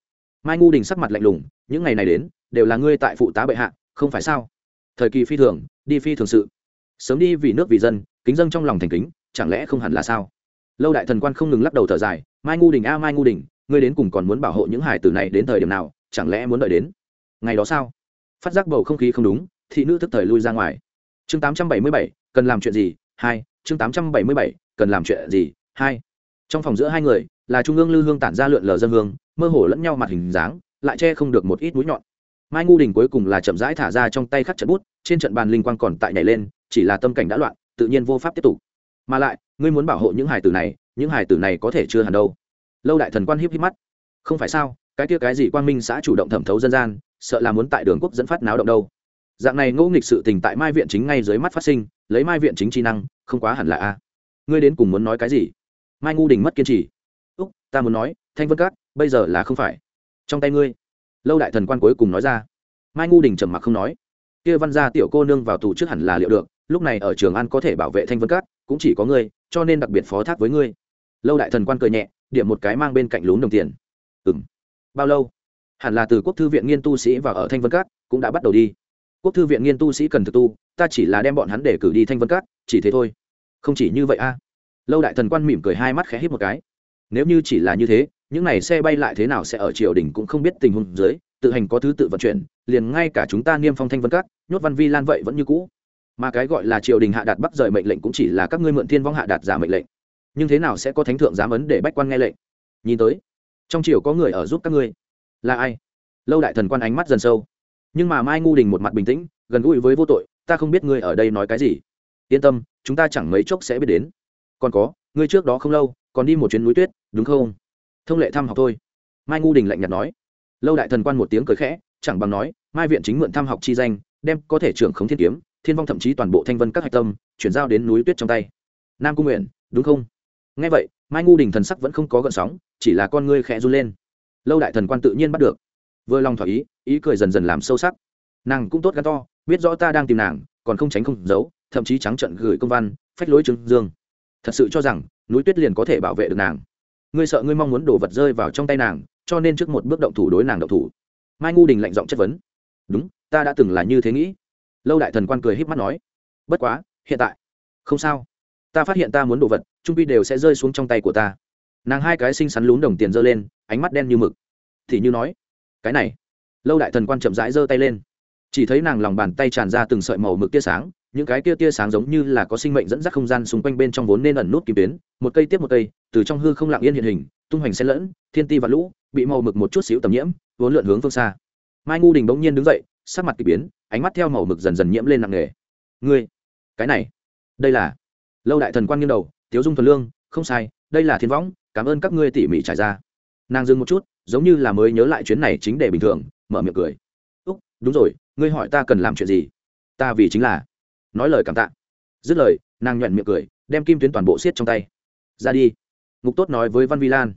Mai ngu đình sắc mặt lạnh lùng, những ngày này đến, đều là ngươi tại phụ tá bệ hạ, không phải sao? Thời kỳ phi thường, đi phi thường sự. Sớm đi vì nước vì dân, kính dân trong lòng thành kính, chẳng lẽ không hẳn là sao? Lâu đại thần quan không ngừng lắc đầu thở dài, mai ngu đình a, mai ngu đình, ngươi đến cùng còn muốn bảo hộ những hải tử này đến thời điểm nào, chẳng lẽ muốn đợi đến ngày đó sao? Phát giác bầu không khí không đúng, thị nữ thức thời lui ra ngoài. Chương tám trăm bảy mươi bảy, cần làm chuyện gì? Hai, chương tám trăm bảy mươi bảy, cần làm chuyện gì? Hai. Trong phòng giữa hai người là trung ương lư hương tản ra lượn lờ dân hương, mơ hồ lẫn nhau mặt hình dáng, lại che không được một ít mũi nhọn. Mai ngu đình cuối cùng là chậm rãi thả ra trong tay khắc trận bút, trên trận bàn linh quang còn tại nhảy lên, chỉ là tâm cảnh đã loạn, tự nhiên vô pháp tiếp tục. Mà lại, ngươi muốn bảo hộ những hải tử này, những hải tử này có thể chưa hẳn đâu. Lâu đại thần quan hiếp hiếp mắt. Không phải sao, cái kia cái gì quang minh xã chủ động thẩm thấu dân gian, sợ là muốn tại đường quốc dẫn phát náo động đâu. Dạng này ngẫu nghịch sự tình tại mai viện chính ngay dưới mắt phát sinh, lấy mai viện chính trí năng, không quá hẳn là a. Ngươi đến cùng muốn nói cái gì? Mai ngu đình mất kiên trì úc, ta muốn nói, thanh vân cát bây giờ là không phải. Trong tay ngươi. Lâu đại thần quan cuối cùng nói ra. Mai ngu đình trầm mặc không nói. Kia văn gia tiểu cô nương vào tù trước hẳn là liệu được, lúc này ở trường an có thể bảo vệ thanh vân cát cũng chỉ có ngươi, cho nên đặc biệt phó thác với ngươi. Lâu đại thần quan cười nhẹ, điểm một cái mang bên cạnh lún đồng tiền. Ừ m bao lâu? Hẳn là từ quốc thư viện nghiên tu sĩ và ở thanh vân cát cũng đã bắt đầu đi. Quốc thư viện nghiên tu sĩ cần thực tu, ta chỉ là đem bọn hắn để cử đi thanh vân cát chỉ thế thôi. Không chỉ như vậy a. Lâu đại thần quan mỉm cười hai mắt khẽ hít một cái nếu như chỉ là như thế, những này xe bay lại thế nào sẽ ở triều đình cũng không biết tình huống dưới, tự hành có thứ tự vận chuyển, liền ngay cả chúng ta niêm phong thanh vân cát nhốt văn vi lan vậy vẫn như cũ. Mà cái gọi là triều đình hạ đạt bắc rời mệnh lệnh cũng chỉ là các ngươi mượn thiên vong hạ đạt giả mệnh lệnh. Nhưng thế nào sẽ có thánh thượng giám ấn để bách quan nghe lệnh? Nhìn tới, trong triều có người ở giúp các ngươi. Là ai? Lâu đại thần quan ánh mắt dần sâu. Nhưng mà mai ngu đình một mặt bình tĩnh, gần gũi với vô tội, ta không biết ngươi ở đây nói cái gì. Yên tâm, chúng ta chẳng mấy chốc sẽ biết đến. Còn có, ngươi trước đó không lâu, còn đi một chuyến núi tuyết đúng không? Thông lệ thăm học thôi. Mai ngu đình lạnh nhạt nói. Lâu đại thần quan một tiếng cười khẽ, chẳng bằng nói, mai viện chính mượn thăm học chi danh, đem có thể trưởng khống thiên kiếm, thiên vong thậm chí toàn bộ thanh vân các hạch tâm, chuyển giao đến núi tuyết trong tay. Nam cung nguyện, đúng không? Nghe vậy, mai ngu đình thần sắc vẫn không có gợn sóng, chỉ là con ngươi khẽ run lên. Lâu đại thần quan tự nhiên bắt được. Vừa lòng thỏa ý ý cười dần dần làm sâu sắc. Nàng cũng tốt gắn to, biết rõ ta đang tìm nàng, còn không tránh không giấu, thậm chí trắng trận gửi công văn, phách lối trương dương. Thật sự cho rằng, núi tuyết liền có thể bảo vệ được nàng ngươi sợ ngươi mong muốn đồ vật rơi vào trong tay nàng, cho nên trước một bước động thủ đối nàng động thủ. Mai ngu đình lạnh giọng chất vấn. Đúng, ta đã từng là như thế nghĩ. Lâu đại thần quan cười híp mắt nói. Bất quá, hiện tại. Không sao. Ta phát hiện ta muốn đồ vật, trung pi đều sẽ rơi xuống trong tay của ta. Nàng hai cái xinh xắn lún đồng tiền giơ lên, ánh mắt đen như mực. Thì như nói, cái này. Lâu đại thần quan chậm rãi giơ tay lên. Chỉ thấy nàng lòng bàn tay tràn ra từng sợi màu mực tia sáng những cái kia tia sáng giống như là có sinh mệnh dẫn dắt không gian xung quanh bên trong vốn nên ẩn nút kim tuyến, một cây tiếp một cây, từ trong hư không lặng yên hiện hình, tung hoành xen lẫn, thiên ti và lũ, bị màu mực một chút xíu tầm nhiễm, vốn lượn hướng phương xa. Mai ngu đình bỗng nhiên đứng dậy, sắc mặt k ỳ biến, ánh mắt theo màu mực dần dần nhiễm lên nặng nề. Ngươi, cái này, đây là lâu đại thần quan nghiêng đầu, tiếu dung thuần lương, không sai, đây là thiên võng, cảm ơn các ngươi tỉ mỉ trải ra. Nàng dừng một chút, giống như là mới nhớ lại chuyến này chính để bình thường, mở miệng cười. Úc, đúng rồi, ngươi hỏi ta cần làm chuyện gì? Ta vì chính là nói lời cảm tạ. Dứt lời, nàng nhuận miệng cười, đem kim tuyến toàn bộ xiết trong tay. Ra đi. Ngục tốt nói với văn vi lan.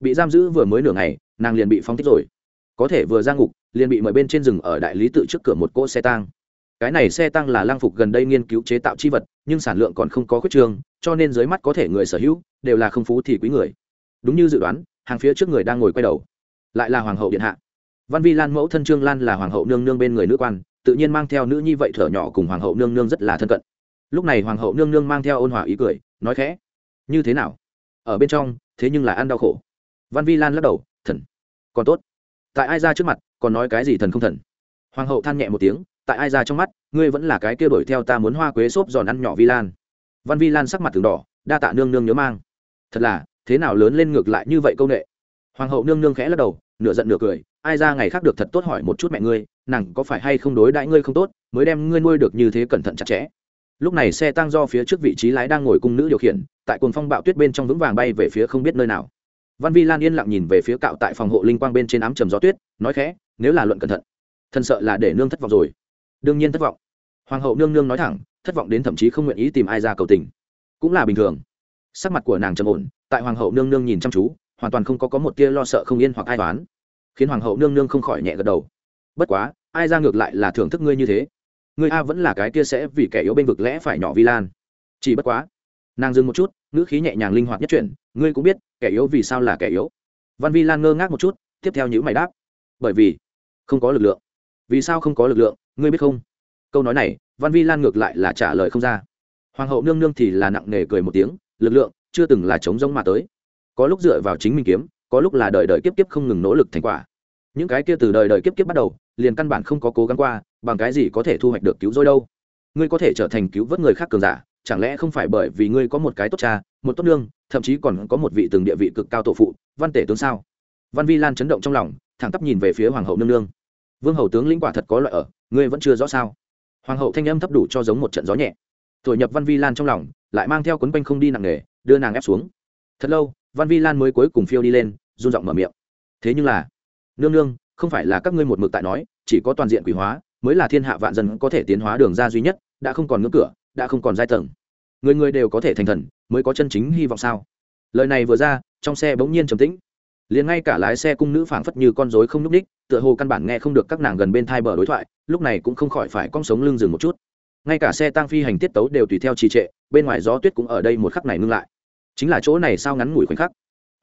Bị giam giữ vừa mới nửa ngày, nàng liền bị phóng thích rồi. Có thể vừa ra ngục, liền bị mời bên trên rừng ở đại lý tự trước cửa một cỗ xe tang. Cái này xe tăng là lang phục gần đây nghiên cứu chế tạo chi vật, nhưng sản lượng còn không có khuyết trường cho nên dưới mắt có thể người sở hữu, đều là không phú thì quý người. Đúng như dự đoán, hàng phía trước người đang ngồi quay đầu. Lại là hoàng hậu điện hạ. Văn vi lan mẫu thân trương lan là hoàng hậu nương nương bên người nữ quan tự nhiên mang theo nữ nhi vậy thở nhỏ cùng hoàng hậu nương nương rất là thân cận. Lúc này hoàng hậu nương nương mang theo ôn hòa ý cười, nói khẽ, như thế nào? Ở bên trong, thế nhưng là ăn đau khổ. Văn vi lan lắc đầu, thần, còn tốt. Tại ai ra trước mặt, còn nói cái gì thần không thần? Hoàng hậu than nhẹ một tiếng, tại ai ra trong mắt, ngươi vẫn là cái kia đổi theo ta muốn hoa quế xốp giòn ăn nhỏ vi lan. Văn vi lan sắc mặt từng đỏ, đa tạ nương nương nhớ mang. Thật là, thế nào lớn lên ngược lại như vậy câu nệ? Hoàng hậu nương nương khẽ lắc đầu nửa giận nửa cười, ai ra ngày khác được thật tốt hỏi một chút mẹ ngươi, nàng có phải hay không đối đãi ngươi không tốt, mới đem ngươi nuôi được như thế cẩn thận chặt chẽ. Lúc này xe tăng do phía trước vị trí lái đang ngồi cung nữ điều khiển, tại cồn phong bạo tuyết bên trong vững vàng bay về phía không biết nơi nào. Văn vi lan yên lặng nhìn về phía cạo tại phòng hộ linh quang bên trên ám trầm gió tuyết, nói khẽ, nếu là luận cẩn thận, thân sợ là để nương thất vọng rồi. Đương nhiên thất vọng. Hoàng hậu nương nương nói thẳng, thất vọng đến thậm chí không nguyện ý tìm ai ra cầu tình. Cũng là bình thường. Sắc mặt của nàng trầm ổn, tại hoàng hậu nương nương nhìn chăm chú hoàn toàn không có có một tia lo sợ không yên hoặc ai toán khiến hoàng hậu nương nương không khỏi nhẹ gật đầu. Bất quá, ai ra ngược lại là thưởng thức ngươi như thế. Ngươi a vẫn là cái kia sẽ vì kẻ yếu bên vực lẽ phải nhỏ vi lan. Chỉ bất quá, nàng dừng một chút, ngữ khí nhẹ nhàng linh hoạt nhất chuyển, ngươi cũng biết, kẻ yếu vì sao là kẻ yếu. Văn vi lan ngơ ngác một chút, tiếp theo những mày đáp. Bởi vì, không có lực lượng. Vì sao không có lực lượng, ngươi biết không? Câu nói này, văn vi lan ngược lại là trả lời không ra. Hoàng hậu nương nương thì là nặng nề cười một tiếng, lực lượng chưa từng là chống rông mà tới có lúc dựa vào chính mình kiếm, có lúc là đời đời kiếp kiếp không ngừng nỗ lực thành quả. Những cái kia từ đời đời kiếp kiếp bắt đầu, liền căn bản không có cố gắng qua, bằng cái gì có thể thu hoạch được cứu rỗi đâu. Ngươi có thể trở thành cứu vớt người khác cường giả, chẳng lẽ không phải bởi vì ngươi có một cái tốt cha, một tốt nương, thậm chí còn có một vị từng địa vị cực cao tổ phụ, văn tể tướng sao? Văn vi lan chấn động trong lòng, thẳng tắp nhìn về phía hoàng hậu nương nương. Vương hầu tướng lĩnh quả thật có loại ở, ngươi vẫn chưa rõ sao? Hoàng hậu thanh âm thấp đủ cho giống một trận gió nhẹ. Thổi nhập văn vi lan trong lòng, lại mang theo quấn quanh không đi nặng nề, đưa nàng ép xuống. Thật lâu văn vi lan mới cuối cùng phiêu đi lên, run giọng mở miệng. Thế nhưng là, nương nương, không phải là các ngươi một mực tại nói, chỉ có toàn diện quỷ hóa, mới là thiên hạ vạn dân có thể tiến hóa đường ra duy nhất, đã không còn ngưỡng cửa, đã không còn giai tầng. Người người đều có thể thành thần, mới có chân chính hy vọng sao? Lời này vừa ra, trong xe bỗng nhiên trầm tĩnh. Liền ngay cả lái xe cung nữ phảng phất như con rối không nhúc ních tựa hồ căn bản nghe không được các nàng gần bên thai bờ đối thoại, lúc này cũng không khỏi phải cong sống lưng dừng một chút. Ngay cả xe tăng phi hành tiết tấu đều tùy theo trì trệ, bên ngoài gió tuyết cũng ở đây một khắc này ngưng lại chính là chỗ này sao ngắn ngủi khoảnh khắc.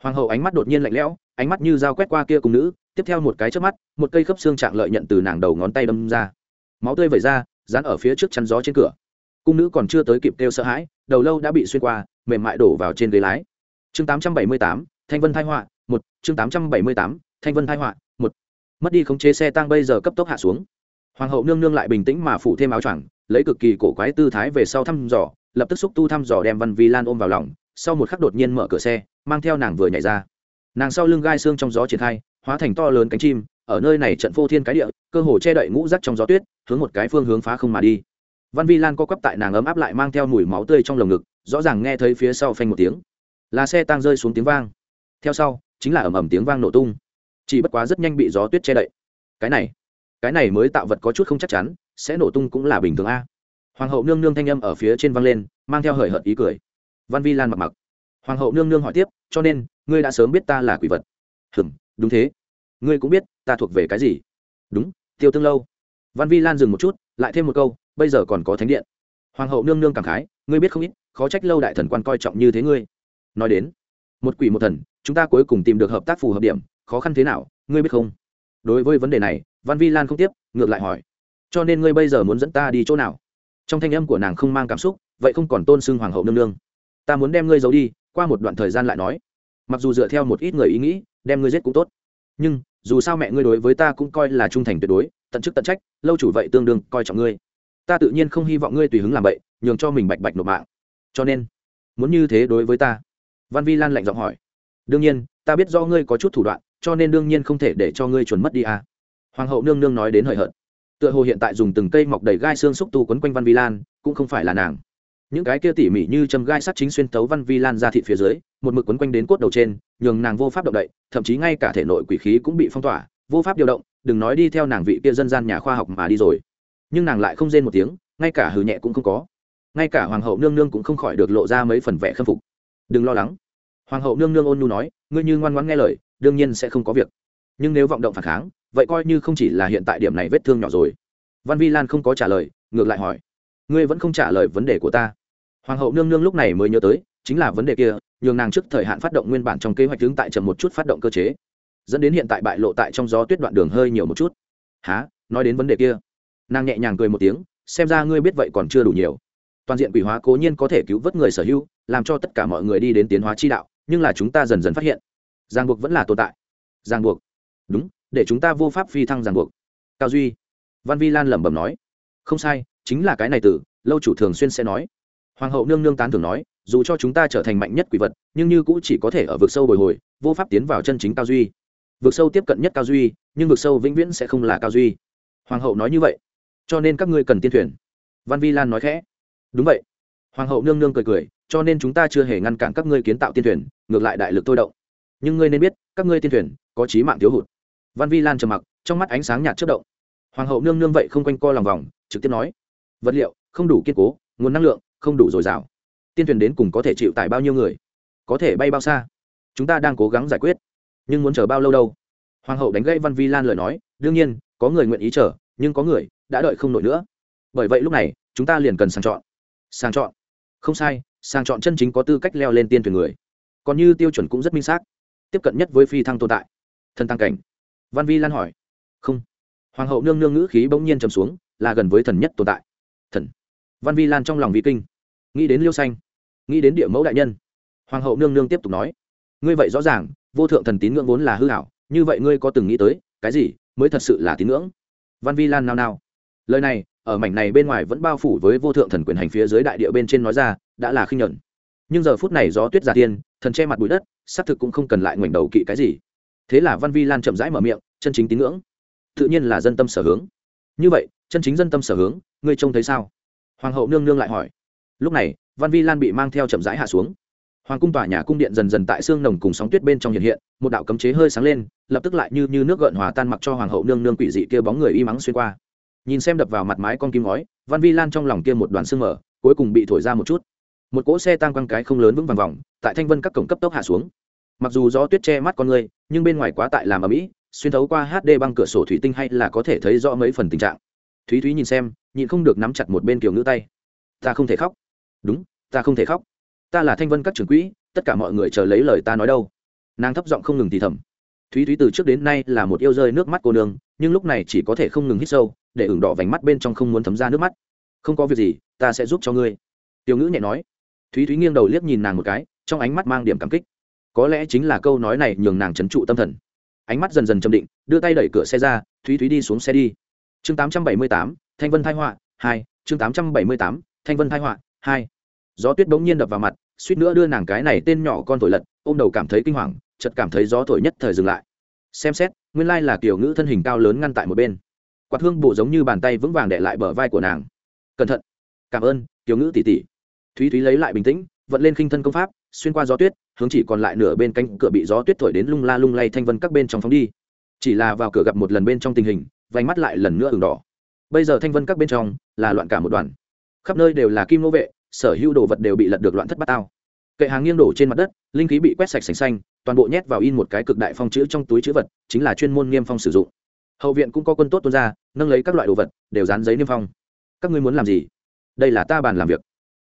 Hoàng hậu ánh mắt đột nhiên lạnh lẽo ánh mắt như dao quét qua kia cung nữ tiếp theo một cái trước mắt một cây khớp xương trạng lợi nhận từ nàng đầu ngón tay đâm ra. Máu tươi vẩy ra dán ở phía trước chắn gió trên cửa. Cung nữ còn chưa tới kịp kêu sợ hãi đầu lâu đã bị xuyên qua mềm mại đổ vào trên ghế lái. Chương 878, thanh vân thai họa một. Chương 878, thanh vân thai họa một. Mất đi khống chế xe tăng bây giờ cấp tốc hạ xuống. Hoàng hậu nương nương lại bình tĩnh mà phủ thêm áo choàng lấy cực kỳ cổ quái tư thái về sau thăm dò lập tức xúc tu thăm dò đem văn vi lan ôm vào lòng sau một khắc đột nhiên mở cửa xe, mang theo nàng vừa nhảy ra. Nàng sau lưng gai xương trong gió triển khai, hóa thành to lớn cánh chim, ở nơi này trận phô thiên cái địa, cơ hồ che đậy ngũ rắc trong gió tuyết, hướng một cái phương hướng phá không mà đi. Văn vi lan co quắp tại nàng ấm áp lại mang theo mùi máu tươi trong lồng ngực, rõ ràng nghe thấy phía sau phanh một tiếng. Là xe tăng rơi xuống tiếng vang. Theo sau, chính là ầm ầm tiếng vang nổ tung. Chỉ bất quá rất nhanh bị gió tuyết che đậy. Cái này cái này mới tạo vật có chút không chắc chắn, sẽ nổ tung cũng là bình thường a. Hoàng hậu nương nương thanh âm ở phía trên vang lên, mang theo hời hợt ý cười văn vi lan mặc mặc. Hoàng hậu nương nương hỏi tiếp, cho nên, ngươi đã sớm biết ta là quỷ vật? Hừm, đúng thế. Ngươi cũng biết ta thuộc về cái gì? Đúng, tiêu tương lâu. Văn vi lan dừng một chút, lại thêm một câu, bây giờ còn có thánh điện. Hoàng hậu nương nương cảm khái, ngươi biết không ít, khó trách lâu đại thần quan coi trọng như thế ngươi. Nói đến, một quỷ một thần, chúng ta cuối cùng tìm được hợp tác phù hợp điểm, khó khăn thế nào, ngươi biết không? Đối với vấn đề này, văn vi lan không tiếp, ngược lại hỏi, cho nên ngươi bây giờ muốn dẫn ta đi chỗ nào? Trong thanh âm của nàng không mang cảm xúc, vậy không còn tôn xưng hoàng hậu nương nương ta muốn đem ngươi giấu đi, qua một đoạn thời gian lại nói. Mặc dù dựa theo một ít người ý nghĩ, đem ngươi giết cũng tốt. Nhưng, dù sao mẹ ngươi đối với ta cũng coi là trung thành tuyệt đối, tận chức tận trách, lâu chủ vậy tương đương coi trọng ngươi. Ta tự nhiên không hy vọng ngươi tùy hứng làm vậy nhường cho mình bạch bạch nộp mạng. Cho nên, muốn như thế đối với ta? Văn vi lan lạnh giọng hỏi. Đương nhiên, ta biết do ngươi có chút thủ đoạn, cho nên đương nhiên không thể để cho ngươi chuẩn mất đi à. hoàng hậu nương nương nói đến hời hợt. Tựa hồ hiện tại dùng từng cây mọc đầy gai xương xúc tu quấn quanh văn vi lan, cũng không phải là nàng những cái kia tỉ mỉ như châm gai sắt chính xuyên tấu văn vi lan ra thị phía dưới, một mực quấn quanh đến cốt đầu trên, nhường nàng vô pháp động đậy, thậm chí ngay cả thể nội quỷ khí cũng bị phong tỏa, vô pháp điều động, đừng nói đi theo nàng vị kia dân gian nhà khoa học mà đi rồi. Nhưng nàng lại không rên một tiếng, ngay cả hừ nhẹ cũng không có. Ngay cả hoàng hậu nương nương cũng không khỏi được lộ ra mấy phần vẻ khâm phục. Đừng lo lắng. Hoàng hậu nương nương ôn nhu nói, ngươi như ngoan ngoãn nghe lời, đương nhiên sẽ không có việc. Nhưng nếu vọng động phản kháng, vậy coi như không chỉ là hiện tại điểm này vết thương nhỏ rồi. Văn vi lan không có trả lời, ngược lại hỏi ngươi vẫn không trả lời vấn đề của ta. Hoàng hậu nương nương lúc này mới nhớ tới, chính là vấn đề kia, nhường nàng trước thời hạn phát động nguyên bản trong kế hoạch hướng tại chậm một chút phát động cơ chế. Dẫn đến hiện tại bại lộ tại trong gió tuyết đoạn đường hơi nhiều một chút. Há nói đến vấn đề kia. Nàng nhẹ nhàng cười một tiếng, xem ra ngươi biết vậy còn chưa đủ nhiều. Toàn diện quỷ hóa cố nhiên có thể cứu vớt người sở hữu, làm cho tất cả mọi người đi đến tiến hóa chi đạo, nhưng là chúng ta dần dần phát hiện, ràng buộc vẫn là tồn tại. Ràng buộc. Đúng, để chúng ta vô pháp phi thăng ràng buộc. Cao duy. Văn vi lan lẩm bẩm nói. Không sai chính là cái này từ, lâu chủ thường xuyên sẽ nói. Hoàng hậu nương nương tán thường nói, dù cho chúng ta trở thành mạnh nhất quỷ vật, nhưng như cũng chỉ có thể ở vực sâu bồi hồi, vô pháp tiến vào chân chính cao duy. Vực sâu tiếp cận nhất cao duy, nhưng vực sâu vĩnh viễn sẽ không là cao duy. Hoàng hậu nói như vậy. Cho nên các ngươi cần tiên thuyền. Văn vi lan nói khẽ. Đúng vậy. Hoàng hậu nương nương cười cười, cho nên chúng ta chưa hề ngăn cản các ngươi kiến tạo tiên thuyền, ngược lại đại lực thôi động. Nhưng ngươi nên biết, các ngươi tiên thuyền, có trí mạng thiếu hụt. Văn vi lan trầm mặc, trong mắt ánh sáng nhạt chất động. Hoàng hậu nương nương vậy không quanh co lòng vòng, trực tiếp nói vật liệu, không đủ kiên cố, nguồn năng lượng, không đủ dồi dào. Tiên thuyền đến cùng có thể chịu tải bao nhiêu người? Có thể bay bao xa? Chúng ta đang cố gắng giải quyết. Nhưng muốn chờ bao lâu đâu? Hoàng hậu đánh gãy văn vi lan lời nói, đương nhiên, có người nguyện ý chờ, nhưng có người đã đợi không nổi nữa. Bởi vậy lúc này, chúng ta liền cần sàng chọn. Sàng chọn. Không sai, sàng chọn chân chính có tư cách leo lên tiên thuyền người. Còn như tiêu chuẩn cũng rất minh xác. Tiếp cận nhất với phi thăng tồn tại. Thần tăng cảnh. Văn vi lan hỏi. Không. Hoàng hậu nương nương ngữ khí bỗng nhiên trầm xuống, là gần với thần nhất tồn tại văn vi lan trong lòng vi kinh. Nghĩ đến liêu xanh, nghĩ đến địa mẫu đại nhân. Hoàng hậu nương nương tiếp tục nói, ngươi vậy rõ ràng, vô thượng thần tín ngưỡng vốn là hư hảo như vậy ngươi có từng nghĩ tới, cái gì mới thật sự là tín ngưỡng? Văn vi lan nao nao. Lời này, ở mảnh này bên ngoài vẫn bao phủ với vô thượng thần quyền hành phía dưới đại địa bên trên nói ra, đã là khinh nhuận. Nhưng giờ phút này gió tuyết giả tiên, thần che mặt bụi đất, xác thực cũng không cần lại ngoảnh đầu kỵ cái gì. Thế là văn vi lan chậm rãi mở miệng, chân chính tín ngưỡng, tự nhiên là dân tâm sở hướng. Như vậy, chân chính dân tâm sở hướng, ngươi trông thấy sao? Hoàng hậu nương nương lại hỏi. Lúc này, văn vi lan bị mang theo chậm rãi hạ xuống. Hoàng cung tòa nhà cung điện dần dần tại xương nồng cùng sóng tuyết bên trong hiện hiện, một đạo cấm chế hơi sáng lên, lập tức lại như như nước gợn hòa tan mặc cho hoàng hậu nương nương quỷ dị kia bóng người y mắng xuyên qua. Nhìn xem đập vào mặt mái con kim ngói, văn vi lan trong lòng kia một đoàn xương mở cuối cùng bị thổi ra một chút. Một cỗ xe tăng quăng cái không lớn vững vàng vòng, tại thanh vân các cổng cấp tốc hạ xuống. Mặc dù gió tuyết che mắt con người, nhưng bên ngoài quá tại làm ở mỹ xuyên thấu qua hd băng cửa sổ thủy tinh hay là có thể thấy rõ mấy phần tình trạng thúy thúy nhìn xem, nhịn không được nắm chặt một bên kiểu ngữ tay. Ta không thể khóc. Đúng, ta không thể khóc. Ta là thanh vân các trưởng quỹ, tất cả mọi người chờ lấy lời ta nói đâu. Nàng thấp giọng không ngừng thì thầm. Thúy thúy từ trước đến nay là một yêu rơi nước mắt cô nương, nhưng lúc này chỉ có thể không ngừng hít sâu, để ửng đỏ vành mắt bên trong không muốn thấm ra nước mắt. Không có việc gì, ta sẽ giúp cho ngươi. Tiểu ngữ nhẹ nói. Thúy thúy nghiêng đầu liếc nhìn nàng một cái, trong ánh mắt mang điểm cảm kích. Có lẽ chính là câu nói này nhường nàng trấn trụ tâm thần. Ánh mắt dần dần châm định, đưa tay đẩy cửa xe ra, thúy thúy đi xuống xe đi chương tám trăm bảy mươi tám, thanh vân thái họa hai, chương tám trăm bảy mươi tám, thanh vân thái họa hai. Gió tuyết bỗng nhiên đập vào mặt, suýt nữa đưa nàng cái này tên nhỏ con thổi lật, ôm đầu cảm thấy kinh hoàng chật cảm thấy gió thổi nhất thời dừng lại. Xem xét, nguyên lai là kiểu ngữ thân hình cao lớn ngăn tại một bên. Quạt hương bộ giống như bàn tay vững vàng đệ lại bờ vai của nàng. Cẩn thận. Cảm ơn, kiểu ngữ tỉ tỉ. Thúy thúy lấy lại bình tĩnh, vận lên khinh thân công pháp, xuyên qua gió tuyết, hướng chỉ còn lại nửa bên cánh cửa bị gió tuyết thổi đến lung la lung lay thanh vân các bên trong phóng đi. Chỉ là vào cửa gặp một lần bên trong tình hình vành mắt lại lần nữa ửng đỏ. Bây giờ thanh vân các bên trong là loạn cả một đoàn. Khắp nơi đều là kim nô vệ, sở hữu đồ vật đều bị lật được loạn thất bát tao. Kệ hàng nghiêng đổ trên mặt đất, linh khí bị quét sạch sành xanh, toàn bộ nhét vào in một cái cực đại phong chữ trong túi chữ vật, chính là chuyên môn niêm phong sử dụng. Hậu viện cũng có quân tốt tuôn ra, nâng lấy các loại đồ vật, đều dán giấy niêm phong. Các ngươi muốn làm gì? Đây là ta bàn làm việc.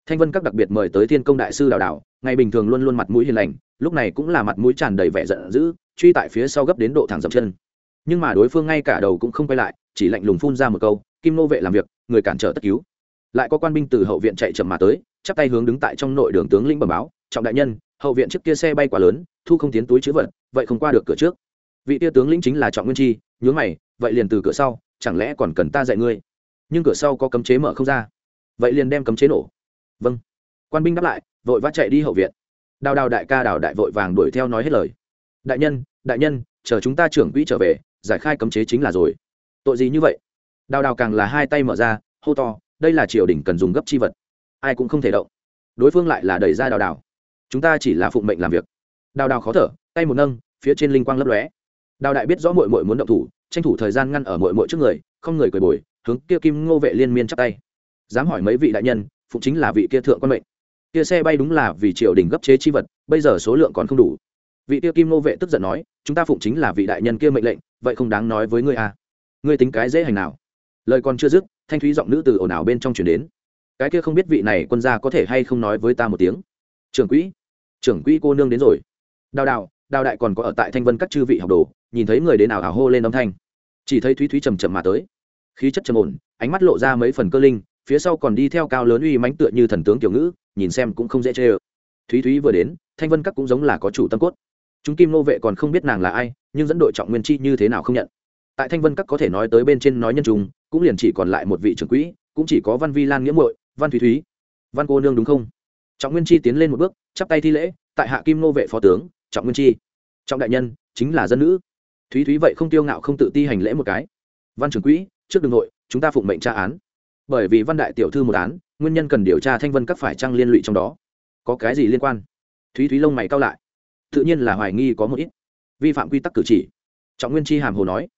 Thanh vân các đặc biệt mời tới thiên công đại sư đào đào, ngày bình thường luôn luôn mặt mũi hiền lành, lúc này cũng là mặt mũi tràn đầy vẻ giận dữ, truy tại phía sau gấp đến độ thẳng dậm chân nhưng mà đối phương ngay cả đầu cũng không quay lại, chỉ lạnh lùng phun ra một câu, kim nô vệ làm việc, người cản trở tất cứu. Lại có quan binh từ hậu viện chạy chậm mà tới, chắp tay hướng đứng tại trong nội đường tướng lĩnh bẩm báo, trọng đại nhân, hậu viện trước kia xe bay quá lớn, thu không tiến túi chữ vật, vậy không qua được cửa trước. Vị tia tướng lĩnh chính là trọng nguyên chi, nhướng mày, vậy liền từ cửa sau, chẳng lẽ còn cần ta dạy ngươi? Nhưng cửa sau có cấm chế mở không ra. Vậy liền đem cấm chế nổ. Vâng. Quan binh đáp lại, vội vã chạy đi hậu viện. Đào đào đại ca đào đại vội vàng đuổi theo nói hết lời. Đại nhân đại nhân, chờ chúng ta trưởng quỹ trở về giải khai cấm chế chính là rồi. Tội gì như vậy? Đào đào càng là hai tay mở ra, hô to, đây là triều đình cần dùng gấp chi vật. Ai cũng không thể động. Đối phương lại là đẩy ra đào đào. Chúng ta chỉ là phụng mệnh làm việc. Đào đào khó thở, tay một nâng, phía trên linh quang lấp lóe. Đào đại biết rõ mội mội muốn động thủ, tranh thủ thời gian ngăn ở mội mội trước người, không người cười bồi, hướng kia kim ngô vệ liên miên chắp tay. Dám hỏi mấy vị đại nhân, phụng chính là vị kia thượng quan mệnh. Kia xe bay đúng là vì triều đình gấp chế chi vật, bây giờ số lượng còn không đủ. Vị kia kim ngô vệ tức giận nói, chúng ta phụng chính là vị đại nhân kia mệnh lệnh vậy không đáng nói với ngươi à. Ngươi tính cái dễ hành nào? Lời còn chưa dứt, thanh thúy giọng nữ từ ồn ào bên trong chuyển đến. Cái kia không biết vị này quân gia có thể hay không nói với ta một tiếng. Trưởng quỹ trưởng quỹ cô nương đến rồi. Đào đào đào đại còn có ở tại thanh vân các chư vị học đồ, nhìn thấy người đến nào ảo hô lên âm thanh. Chỉ thấy thúy thúy trầm trầm mà tới. Khí chất trầm ổn, ánh mắt lộ ra mấy phần cơ linh, phía sau còn đi theo cao lớn uy mánh tựa như thần tướng tiểu ngữ, nhìn xem cũng không dễ chê ơ. Thúy thúy vừa đến, thanh vân các cũng giống là có chủ tâm cốt chúng kim nô vệ còn không biết nàng là ai, nhưng dẫn đội trọng nguyên chi như thế nào không nhận. Tại thanh vân các có thể nói tới bên trên nói nhân chúng cũng liền chỉ còn lại một vị trưởng quỹ, cũng chỉ có văn vi lan nghĩa muội, văn thúy thúy. Văn cô nương đúng không? Trọng nguyên chi tiến lên một bước, chắp tay thi lễ, tại hạ kim nô vệ phó tướng, trọng nguyên chi. Trọng đại nhân, chính là dân nữ. Thúy thúy vậy không tiêu ngạo không tự ti hành lễ một cái. Văn trưởng quỹ, trước đường nội, chúng ta phụng mệnh tra án. Bởi vì văn đại tiểu thư một án, nguyên nhân cần điều tra thanh vân các phải trăng liên lụy trong đó. Có cái gì liên quan? Thúy thúy lông mày cao lại tự nhiên là hoài nghi có một ít. Vi phạm quy tắc cử chỉ. Trọng nguyên chi hàm hồ nói,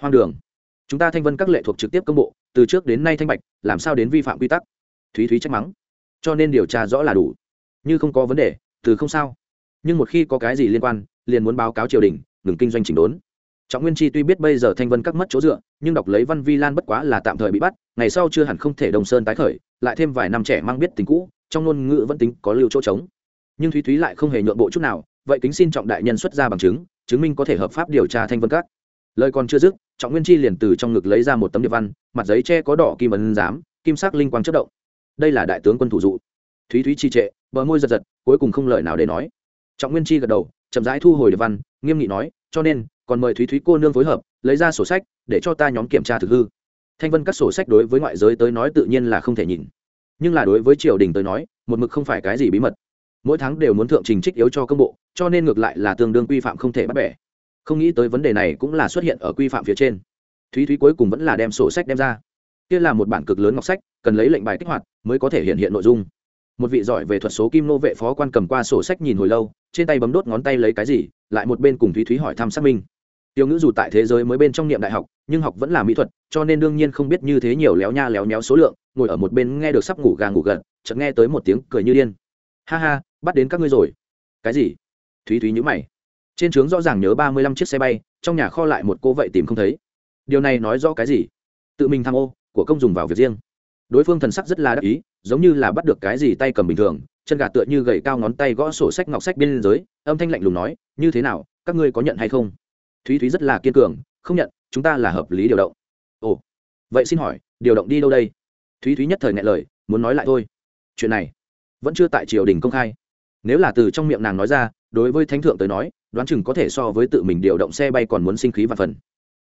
hoang đường. Chúng ta thanh vân các lệ thuộc trực tiếp công bộ, từ trước đến nay thanh bạch, làm sao đến vi phạm quy tắc? Thúy thúy trách mắng, cho nên điều tra rõ là đủ. Như không có vấn đề, từ không sao. Nhưng một khi có cái gì liên quan, liền muốn báo cáo triều đình, ngừng kinh doanh chỉnh đốn. Trọng nguyên chi tuy biết bây giờ thanh vân các mất chỗ dựa, nhưng đọc lấy văn vi lan bất quá là tạm thời bị bắt, ngày sau chưa hẳn không thể đồng sơn tái khởi, lại thêm vài năm trẻ mang biết tình cũ, trong ngôn ngữ vẫn tính có lưu chỗ trống. Nhưng thúy thúy lại không hề nhượng bộ chút nào vậy kính xin trọng đại nhân xuất ra bằng chứng chứng minh có thể hợp pháp điều tra thanh vân các. Lời còn chưa dứt, trọng nguyên chi liền từ trong ngực lấy ra một tấm địa văn, mặt giấy tre có đỏ, kim ấn giám, kim sắc linh quang chất động. Đây là đại tướng quân thủ dụ. Thúy thúy chi trệ, bờ môi giật giật, cuối cùng không lời nào để nói. Trọng nguyên chi gật đầu, chậm rãi thu hồi địa văn, nghiêm nghị nói, cho nên, còn mời thúy thúy cô nương phối hợp, lấy ra sổ sách, để cho ta nhóm kiểm tra thực hư. Thanh vân các sổ sách đối với ngoại giới tới nói tự nhiên là không thể nhìn nhưng là đối với triều đình tới nói, một mực không phải cái gì bí mật. Mỗi tháng đều muốn thượng trình trích yếu cho công bộ cho nên ngược lại là tương đương quy phạm không thể bắt bẻ. Không nghĩ tới vấn đề này cũng là xuất hiện ở quy phạm phía trên. Thúy thúy cuối cùng vẫn là đem sổ sách đem ra. Kia là một bản cực lớn ngọc sách, cần lấy lệnh bài kích hoạt mới có thể hiện hiện nội dung. Một vị giỏi về thuật số kim nô vệ phó quan cầm qua sổ sách nhìn hồi lâu, trên tay bấm đốt ngón tay lấy cái gì, lại một bên cùng thúy thúy hỏi thăm xác minh. Tiêu ngữ dù tại thế giới mới bên trong niệm đại học, nhưng học vẫn là mỹ thuật, cho nên đương nhiên không biết như thế nhiều léo nha léo nhéo số lượng, ngồi ở một bên nghe được sắp ngủ gà ngủ gật, chợt nghe tới một tiếng cười như điên. Ha ha, bắt đến các ngươi rồi. Cái gì? Thúy thúy nhữ mày. Trên trướng rõ ràng nhớ ba mươi lăm chiếc xe bay, trong nhà kho lại một cô vậy tìm không thấy. Điều này nói rõ cái gì? Tự mình tham ô, của công dùng vào việc riêng. Đối phương thần sắc rất là đắc ý, giống như là bắt được cái gì tay cầm bình thường, chân gà tựa như gậy cao ngón tay gõ sổ sách ngọc sách bên dưới, âm thanh lạnh lùng nói, như thế nào, các ngươi có nhận hay không? Thúy thúy rất là kiên cường, không nhận, chúng ta là hợp lý điều động. Ồ, vậy xin hỏi, điều động đi đâu đây? Thúy thúy nhất thời ngại lời, muốn nói lại thôi. Chuyện này vẫn chưa tại triều đình công khai. Nếu là từ trong miệng nàng nói ra đối với thánh thượng tới nói, đoán chừng có thể so với tự mình điều động xe bay còn muốn sinh khí và phần.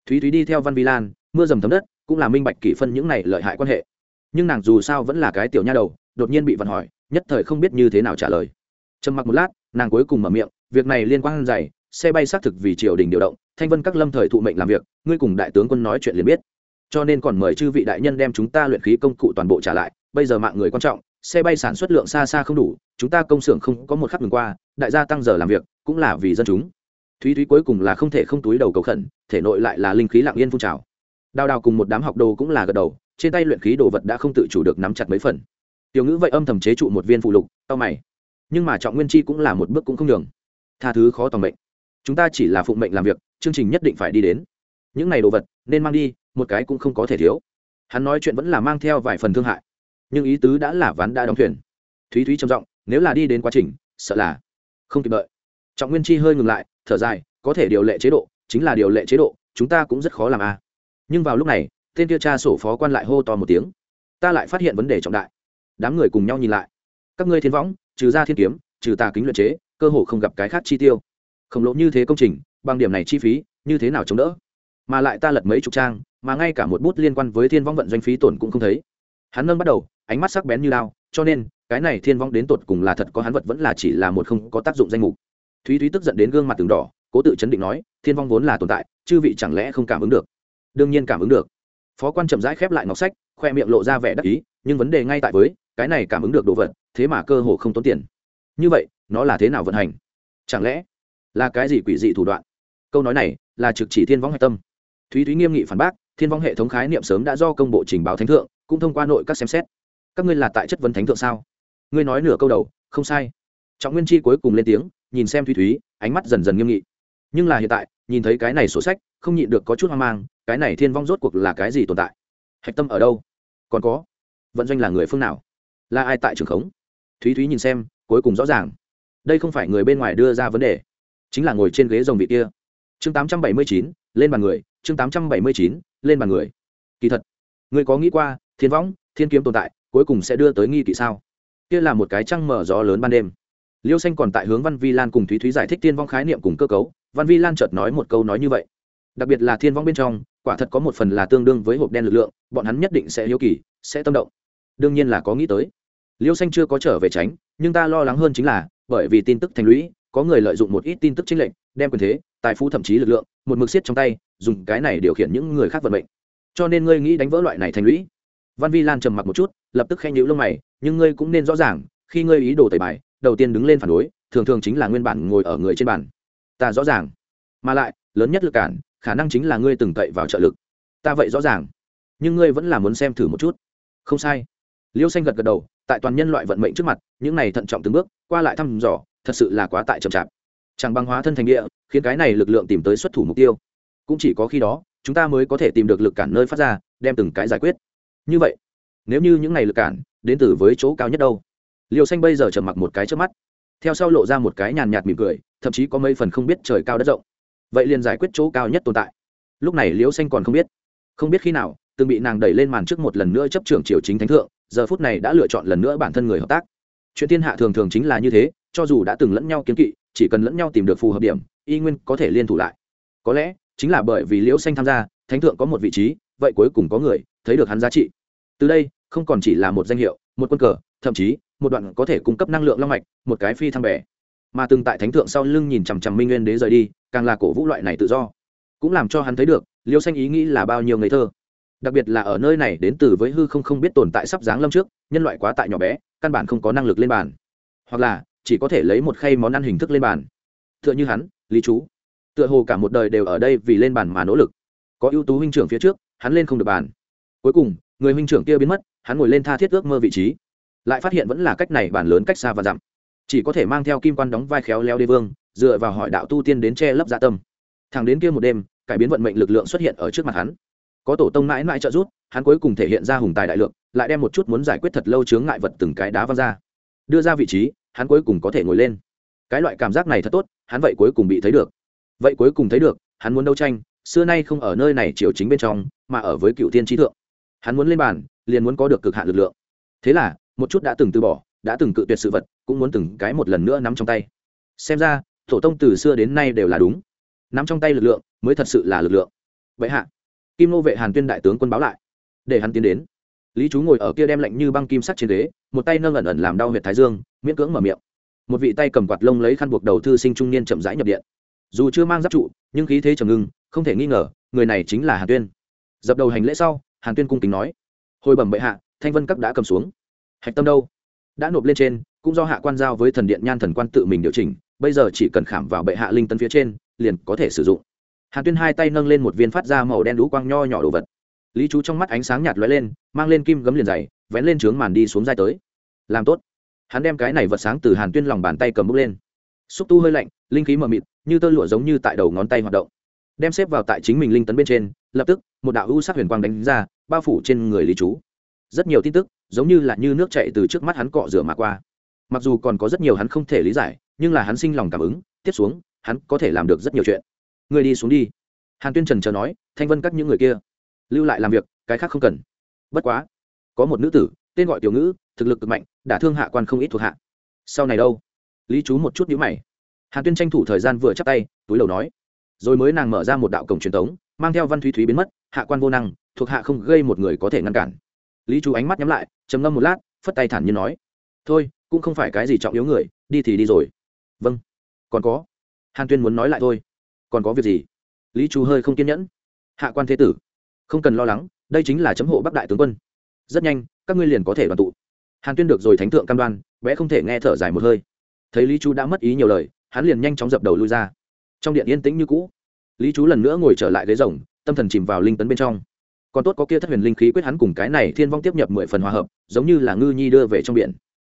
Thúy thúy đi theo văn vi lan, mưa dầm thấm đất, cũng là minh bạch kỷ phân những này lợi hại quan hệ. Nhưng nàng dù sao vẫn là cái tiểu nha đầu, đột nhiên bị vận hỏi, nhất thời không biết như thế nào trả lời. Trầm mặc một lát, nàng cuối cùng mở miệng, việc này liên quan dày, xe bay xác thực vì triều đình điều động, thanh vân các lâm thời thụ mệnh làm việc, ngươi cùng đại tướng quân nói chuyện liền biết. Cho nên còn mời chư vị đại nhân đem chúng ta luyện khí công cụ toàn bộ trả lại, bây giờ mạng người quan trọng xe bay sản xuất lượng xa xa không đủ, chúng ta công xưởng không có một khắc ngừng qua, đại gia tăng giờ làm việc, cũng là vì dân chúng. Thúy thúy cuối cùng là không thể không túi đầu cầu khẩn, thể nội lại là linh khí lặng yên phun trào. Đào đào cùng một đám học đồ cũng là gật đầu, trên tay luyện khí đồ vật đã không tự chủ được nắm chặt mấy phần. Tiểu ngữ vậy âm thầm chế trụ một viên phụ lục tao mày. Nhưng mà trọng nguyên chi cũng là một bước cũng không đường tha thứ khó tòng mệnh. Chúng ta chỉ là phụng mệnh làm việc, chương trình nhất định phải đi đến. Những này đồ vật, nên mang đi, một cái cũng không có thể thiếu. Hắn nói chuyện vẫn là mang theo vài phần thương hại nhưng ý tứ đã là ván đã đóng thuyền. Thúy thúy trầm giọng, nếu là đi đến quá trình, sợ là không kịp đợi. Trọng nguyên chi hơi ngừng lại, thở dài, có thể điều lệ chế độ, chính là điều lệ chế độ, chúng ta cũng rất khó làm a à. nhưng vào lúc này, tên tiêu cha sổ phó quan lại hô to một tiếng. Ta lại phát hiện vấn đề trọng đại. Đám người cùng nhau nhìn lại. Các ngươi thiên võng, trừ ra thiên kiếm, trừ tà kính luyện chế, cơ hồ không gặp cái khác chi tiêu. Khổng lồ như thế công trình, bằng điểm này chi phí, như thế nào chống đỡ? Mà lại ta lật mấy chục trang, mà ngay cả một bút liên quan với thiên võng vận doanh phí tổn cũng không thấy. Hắn nâng bắt đầu ánh mắt sắc bén như lao cho nên, cái này thiên vong đến tột cùng là thật có hắn vật vẫn là chỉ là một không có tác dụng danh mục. Thúy thúy tức giận đến gương mặt từng đỏ, cố tự chấn định nói, thiên vong vốn là tồn tại, chư vị chẳng lẽ không cảm ứng được? Đương nhiên cảm ứng được. Phó quan chậm rãi khép lại ngọc sách, khoe miệng lộ ra vẻ đắc ý, nhưng vấn đề ngay tại với, cái này cảm ứng được đồ vật, thế mà cơ hồ không tốn tiền. Như vậy, nó là thế nào vận hành? Chẳng lẽ là cái gì quỷ dị thủ đoạn? Câu nói này là trực chỉ thiên vong hạch tâm. Thúy thúy nghiêm nghị phản bác, thiên vong hệ thống khái niệm sớm đã do công bộ trình báo thánh thượng, cũng thông qua nội các xem xét các ngươi là tại chất vấn thánh thượng sao? Ngươi nói nửa câu đầu, không sai. Trọng nguyên chi cuối cùng lên tiếng, nhìn xem thúy thúy, ánh mắt dần dần nghiêm nghị. Nhưng là hiện tại, nhìn thấy cái này sổ sách, không nhịn được có chút hoang mang, cái này thiên vong rốt cuộc là cái gì tồn tại? Hạch tâm ở đâu? Còn có, vận doanh là người phương nào? Là ai tại trường khống? Thúy thúy nhìn xem, cuối cùng rõ ràng. Đây không phải người bên ngoài đưa ra vấn đề, chính là ngồi trên ghế rồng vị kia. Chương tám trăm bảy mươi chín, lên bàn người, chương tám trăm bảy mươi chín, lên bàn người. Kỳ thật người có nghĩ qua, thiên võng thiên kiếm tồn tại cuối cùng sẽ đưa tới nghi kỵ sao? Kia là một cái trăng mở gió lớn ban đêm. Liêu xanh còn tại hướng văn vi lan cùng thúy thúy giải thích thiên vong khái niệm cùng cơ cấu. Văn vi lan chợt nói một câu nói như vậy. Đặc biệt là thiên vong bên trong, quả thật có một phần là tương đương với hộp đen lực lượng, bọn hắn nhất định sẽ hiếu kỳ, sẽ tâm động. Đương nhiên là có nghĩ tới. Liêu xanh chưa có trở về tránh, nhưng ta lo lắng hơn chính là, bởi vì tin tức thành lũy, có người lợi dụng một ít tin tức chính lệnh đem quyền thế, tài phú thậm chí lực lượng, một mực xiết trong tay, dùng cái này điều khiển những người khác vận mệnh. Cho nên ngươi nghĩ đánh vỡ loại này thành lũy văn vi lan trầm mặc một chút, lập tức khen nhữ lông mày, nhưng ngươi cũng nên rõ ràng, khi ngươi ý đồ tẩy bài, đầu tiên đứng lên phản đối, thường thường chính là nguyên bản ngồi ở người trên bàn. Ta rõ ràng. Mà lại, lớn nhất lực cản, khả năng chính là ngươi từng tẩy vào trợ lực. Ta vậy rõ ràng. Nhưng ngươi vẫn là muốn xem thử một chút. Không sai. Liêu xanh gật gật đầu, tại toàn nhân loại vận mệnh trước mặt, những này thận trọng từng bước, qua lại thăm dò, thật sự là quá tại chậm chạp. Chẳng băng hóa thân thành địa, khiến cái này lực lượng tìm tới xuất thủ mục tiêu. Cũng chỉ có khi đó, chúng ta mới có thể tìm được lực cản nơi phát ra, đem từng cái giải quyết như vậy, nếu như những ngày lực cản, đến từ với chỗ cao nhất đâu? Liều xanh bây giờ trầm mặc một cái trước mắt. Theo sau lộ ra một cái nhàn nhạt mỉm cười, thậm chí có mấy phần không biết trời cao đất rộng. Vậy liền giải quyết chỗ cao nhất tồn tại. Lúc này liễu xanh còn không biết. Không biết khi nào, từng bị nàng đẩy lên màn trước một lần nữa chấp trưởng triều chính thánh thượng, giờ phút này đã lựa chọn lần nữa bản thân người hợp tác. Chuyện thiên hạ thường thường chính là như thế, cho dù đã từng lẫn nhau kiến kỵ, chỉ cần lẫn nhau tìm được phù hợp điểm, y nguyên có thể liên thủ lại. Có lẽ, chính là bởi vì liễu xanh tham gia, thánh thượng có một vị trí, vậy cuối cùng có người, thấy được hắn giá trị từ đây, không còn chỉ là một danh hiệu, một quân cờ, thậm chí, một đoạn có thể cung cấp năng lượng long mạch, một cái phi thăng bè. Mà từng tại thánh thượng sau lưng nhìn chằm chằm minh nguyên đế rời đi, càng là cổ vũ loại này tự do. Cũng làm cho hắn thấy được, liêu xanh ý nghĩ là bao nhiêu ngây thơ. Đặc biệt là ở nơi này đến từ với hư không không biết tồn tại sắp dáng lâm trước, nhân loại quá tại nhỏ bé, căn bản không có năng lực lên bàn. Hoặc là, chỉ có thể lấy một khay món ăn hình thức lên bàn. Tựa như hắn, lý chú. Tựa hồ cả một đời đều ở đây vì lên bàn mà nỗ lực. Có ưu tú huynh trưởng phía trước, hắn lên không được bàn. Cuối cùng người huynh trưởng kia biến mất, hắn ngồi lên tha thiết ước mơ vị trí. Lại phát hiện vẫn là cách này bản lớn cách xa và dặm. Chỉ có thể mang theo kim quan đóng vai khéo leo đê vương, dựa vào hỏi đạo tu tiên đến che lấp dạ tâm. Thằng đến kia một đêm, cải biến vận mệnh lực lượng xuất hiện ở trước mặt hắn. Có tổ tông mãi mãi trợ giúp, hắn cuối cùng thể hiện ra hùng tài đại lượng, lại đem một chút muốn giải quyết thật lâu chướng ngại vật từng cái đá văng ra. Đưa ra vị trí, hắn cuối cùng có thể ngồi lên. Cái loại cảm giác này thật tốt, hắn vậy cuối cùng bị thấy được. Vậy cuối cùng thấy được, hắn muốn đấu tranh, xưa nay không ở nơi này triều chính bên trong, mà ở với cựu tiên trí thượng hắn muốn lên bàn, liền muốn có được cực hạn lực lượng. Thế là, một chút đã từng từ bỏ, đã từng cự tuyệt sự vật, cũng muốn từng cái một lần nữa nắm trong tay. Xem ra tổ tông từ xưa đến nay đều là đúng. Nắm trong tay lực lượng, mới thật sự là lực lượng. Vậy hạ, kim nô vệ hàn tuyên đại tướng quân báo lại. Để hắn tiến đến. Lý chú ngồi ở kia đem lạnh như băng kim sắt trên ghế, một tay nâng ẩn ẩn làm đau huyệt thái dương, miễn cưỡng mở miệng. Một vị tay cầm quạt lông lấy khăn buộc đầu thư sinh trung niên chậm rãi nhập điện. Dù chưa mang giáp trụ, nhưng khí thế trầm ngưng, không thể nghi ngờ, người này chính là hàn tuyên. Dập đầu hành lễ sau hàn tuyên cung kính nói, hồi bẩm bệ hạ, thanh vân các đã cầm xuống. Hạch tâm đâu? Đã nộp lên trên, cũng do hạ quan giao với thần điện nhan thần quan tự mình điều chỉnh, bây giờ chỉ cần khảm vào bệ hạ linh tấn phía trên, liền có thể sử dụng. Hàn tuyên hai tay nâng lên một viên phát ra màu đen đũ quang nho nhỏ đồ vật. Lý chú trong mắt ánh sáng nhạt lóe lên, mang lên kim gấm liền dày, vén lên trướng màn đi xuống dai tới. Làm tốt. Hắn đem cái này vật sáng từ hàn tuyên lòng bàn tay cầm bút lên. Xúc tu hơi lạnh, linh khí mờ mịt, như tơ lụa giống như tại đầu ngón tay hoạt động. Đem xếp vào tại chính mình linh tấn bên trên lập tức, một đạo u sắc huyền quang đánh ra, bao phủ trên người lý chú. Rất nhiều tin tức, giống như là như nước chạy từ trước mắt hắn cọ rửa mà qua. Mặc dù còn có rất nhiều hắn không thể lý giải, nhưng là hắn sinh lòng cảm ứng, tiếp xuống, hắn có thể làm được rất nhiều chuyện. Người đi xuống đi. Hàn tuyên trần chờ nói, thanh vân các những người kia, lưu lại làm việc, cái khác không cần. Bất quá, có một nữ tử, tên gọi tiểu ngữ, thực lực cực mạnh đã thương hạ quan không ít thuộc hạ. Sau này đâu? Lý chú một chút nhíu mày. Hàn tuyên tranh thủ thời gian vừa chắp tay, túi đầu nói. Rồi mới nàng mở ra một đạo cổng truyền thống mang theo văn thúy thúy biến mất, hạ quan vô năng, thuộc hạ không gây một người có thể ngăn cản. Lý chú ánh mắt nhắm lại, trầm ngâm một lát, phất tay thản nhiên nói, thôi, cũng không phải cái gì trọng yếu người, đi thì đi rồi. Vâng còn có. Hàn tuyên muốn nói lại thôi. Còn có việc gì? Lý chú hơi không kiên nhẫn. Hạ quan thế tử, không cần lo lắng, đây chính là chấm hộ bắc đại tướng quân. Rất nhanh, các ngươi liền có thể đoàn tụ. Hàn tuyên được rồi thánh thượng cam đoan vẽ không thể nghe thở dài một hơi. Thấy lý chú đã mất ý nhiều lời, hắn liền nhanh chóng dập đầu lui ra. Trong điện yên tĩnh như cũ lý chú lần nữa ngồi trở lại ghế rồng, tâm thần chìm vào linh tấn bên trong. Còn tốt có kia thất huyền linh khí quyết hắn cùng cái này thiên vong tiếp nhập mười phần hòa hợp, giống như là ngư nhi đưa về trong biển.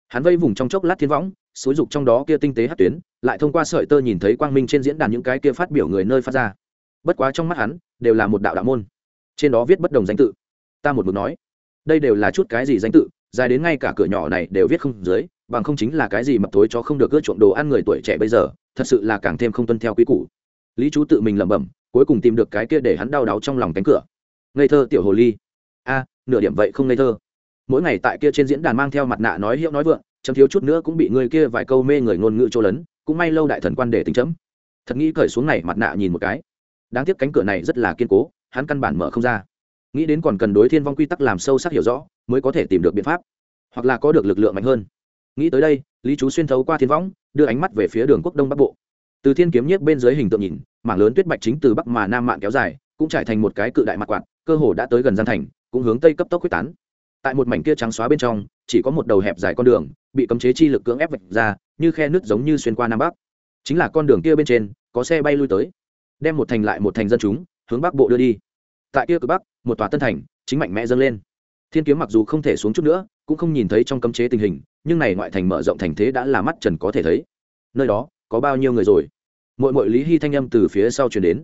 Hắn vây vùng trong chốc lát thiên võng xúi dục trong đó kia tinh tế hát tuyến, lại thông qua sợi tơ nhìn thấy quang minh trên diễn đàn những cái kia phát biểu người nơi phát ra. Bất quá trong mắt hắn, đều là một đạo đạo môn. Trên đó viết bất đồng danh tự. Ta một mực nói, đây đều là chút cái gì danh tự, dài đến ngay cả cửa nhỏ này đều viết không dưới, bằng không chính là cái gì mập tối cho không được ưa chuộng đồ ăn người tuổi trẻ bây giờ, thật sự là càng thêm không tuân theo quy củ lý chú tự mình lẩm bẩm, cuối cùng tìm được cái kia để hắn đau đáu trong lòng cánh cửa. Ngây thơ tiểu hồ ly. A, nửa điểm vậy không ngây thơ. Mỗi ngày tại kia trên diễn đàn mang theo mặt nạ nói hiệu nói vượng, chấm thiếu chút nữa cũng bị người kia vài câu mê người ngôn ngữ trô lấn, cũng may lâu đại thần quan để tính chấm. Thật nghĩ cởi xuống này mặt nạ nhìn một cái. Đáng tiếc cánh cửa này rất là kiên cố, hắn căn bản mở không ra. Nghĩ đến còn cần đối thiên vong quy tắc làm sâu sắc hiểu rõ, mới có thể tìm được biện pháp, hoặc là có được lực lượng mạnh hơn. Nghĩ tới đây, lý chú xuyên thấu qua thiên võng đưa ánh mắt về phía đường quốc đông bắc bộ từ thiên kiếm nhiếp bên dưới hình tượng nhìn, mảng lớn tuyết bạch chính từ bắc mà nam mạng kéo dài, cũng trải thành một cái cự đại mặt quạt, cơ hồ đã tới gần gian thành, cũng hướng tây cấp tốc quyết tán. Tại một mảnh kia trắng xóa bên trong, chỉ có một đầu hẹp dài con đường, bị cấm chế chi lực cưỡng ép vạch ra, như khe nước giống như xuyên qua nam bắc. Chính là con đường kia bên trên, có xe bay lui tới. Đem một thành lại một thành dân chúng, hướng bắc bộ đưa đi. Tại kia cực bắc, một tòa tân thành, chính mạnh mẽ dâng lên. Thiên kiếm mặc dù không thể xuống chút nữa, cũng không nhìn thấy trong cấm chế tình hình, nhưng này ngoại thành mở rộng thành thế đã là mắt trần có thể thấy. Nơi đó có bao nhiêu người rồi? Mội mội lý hy thanh âm từ phía sau chuyển đến.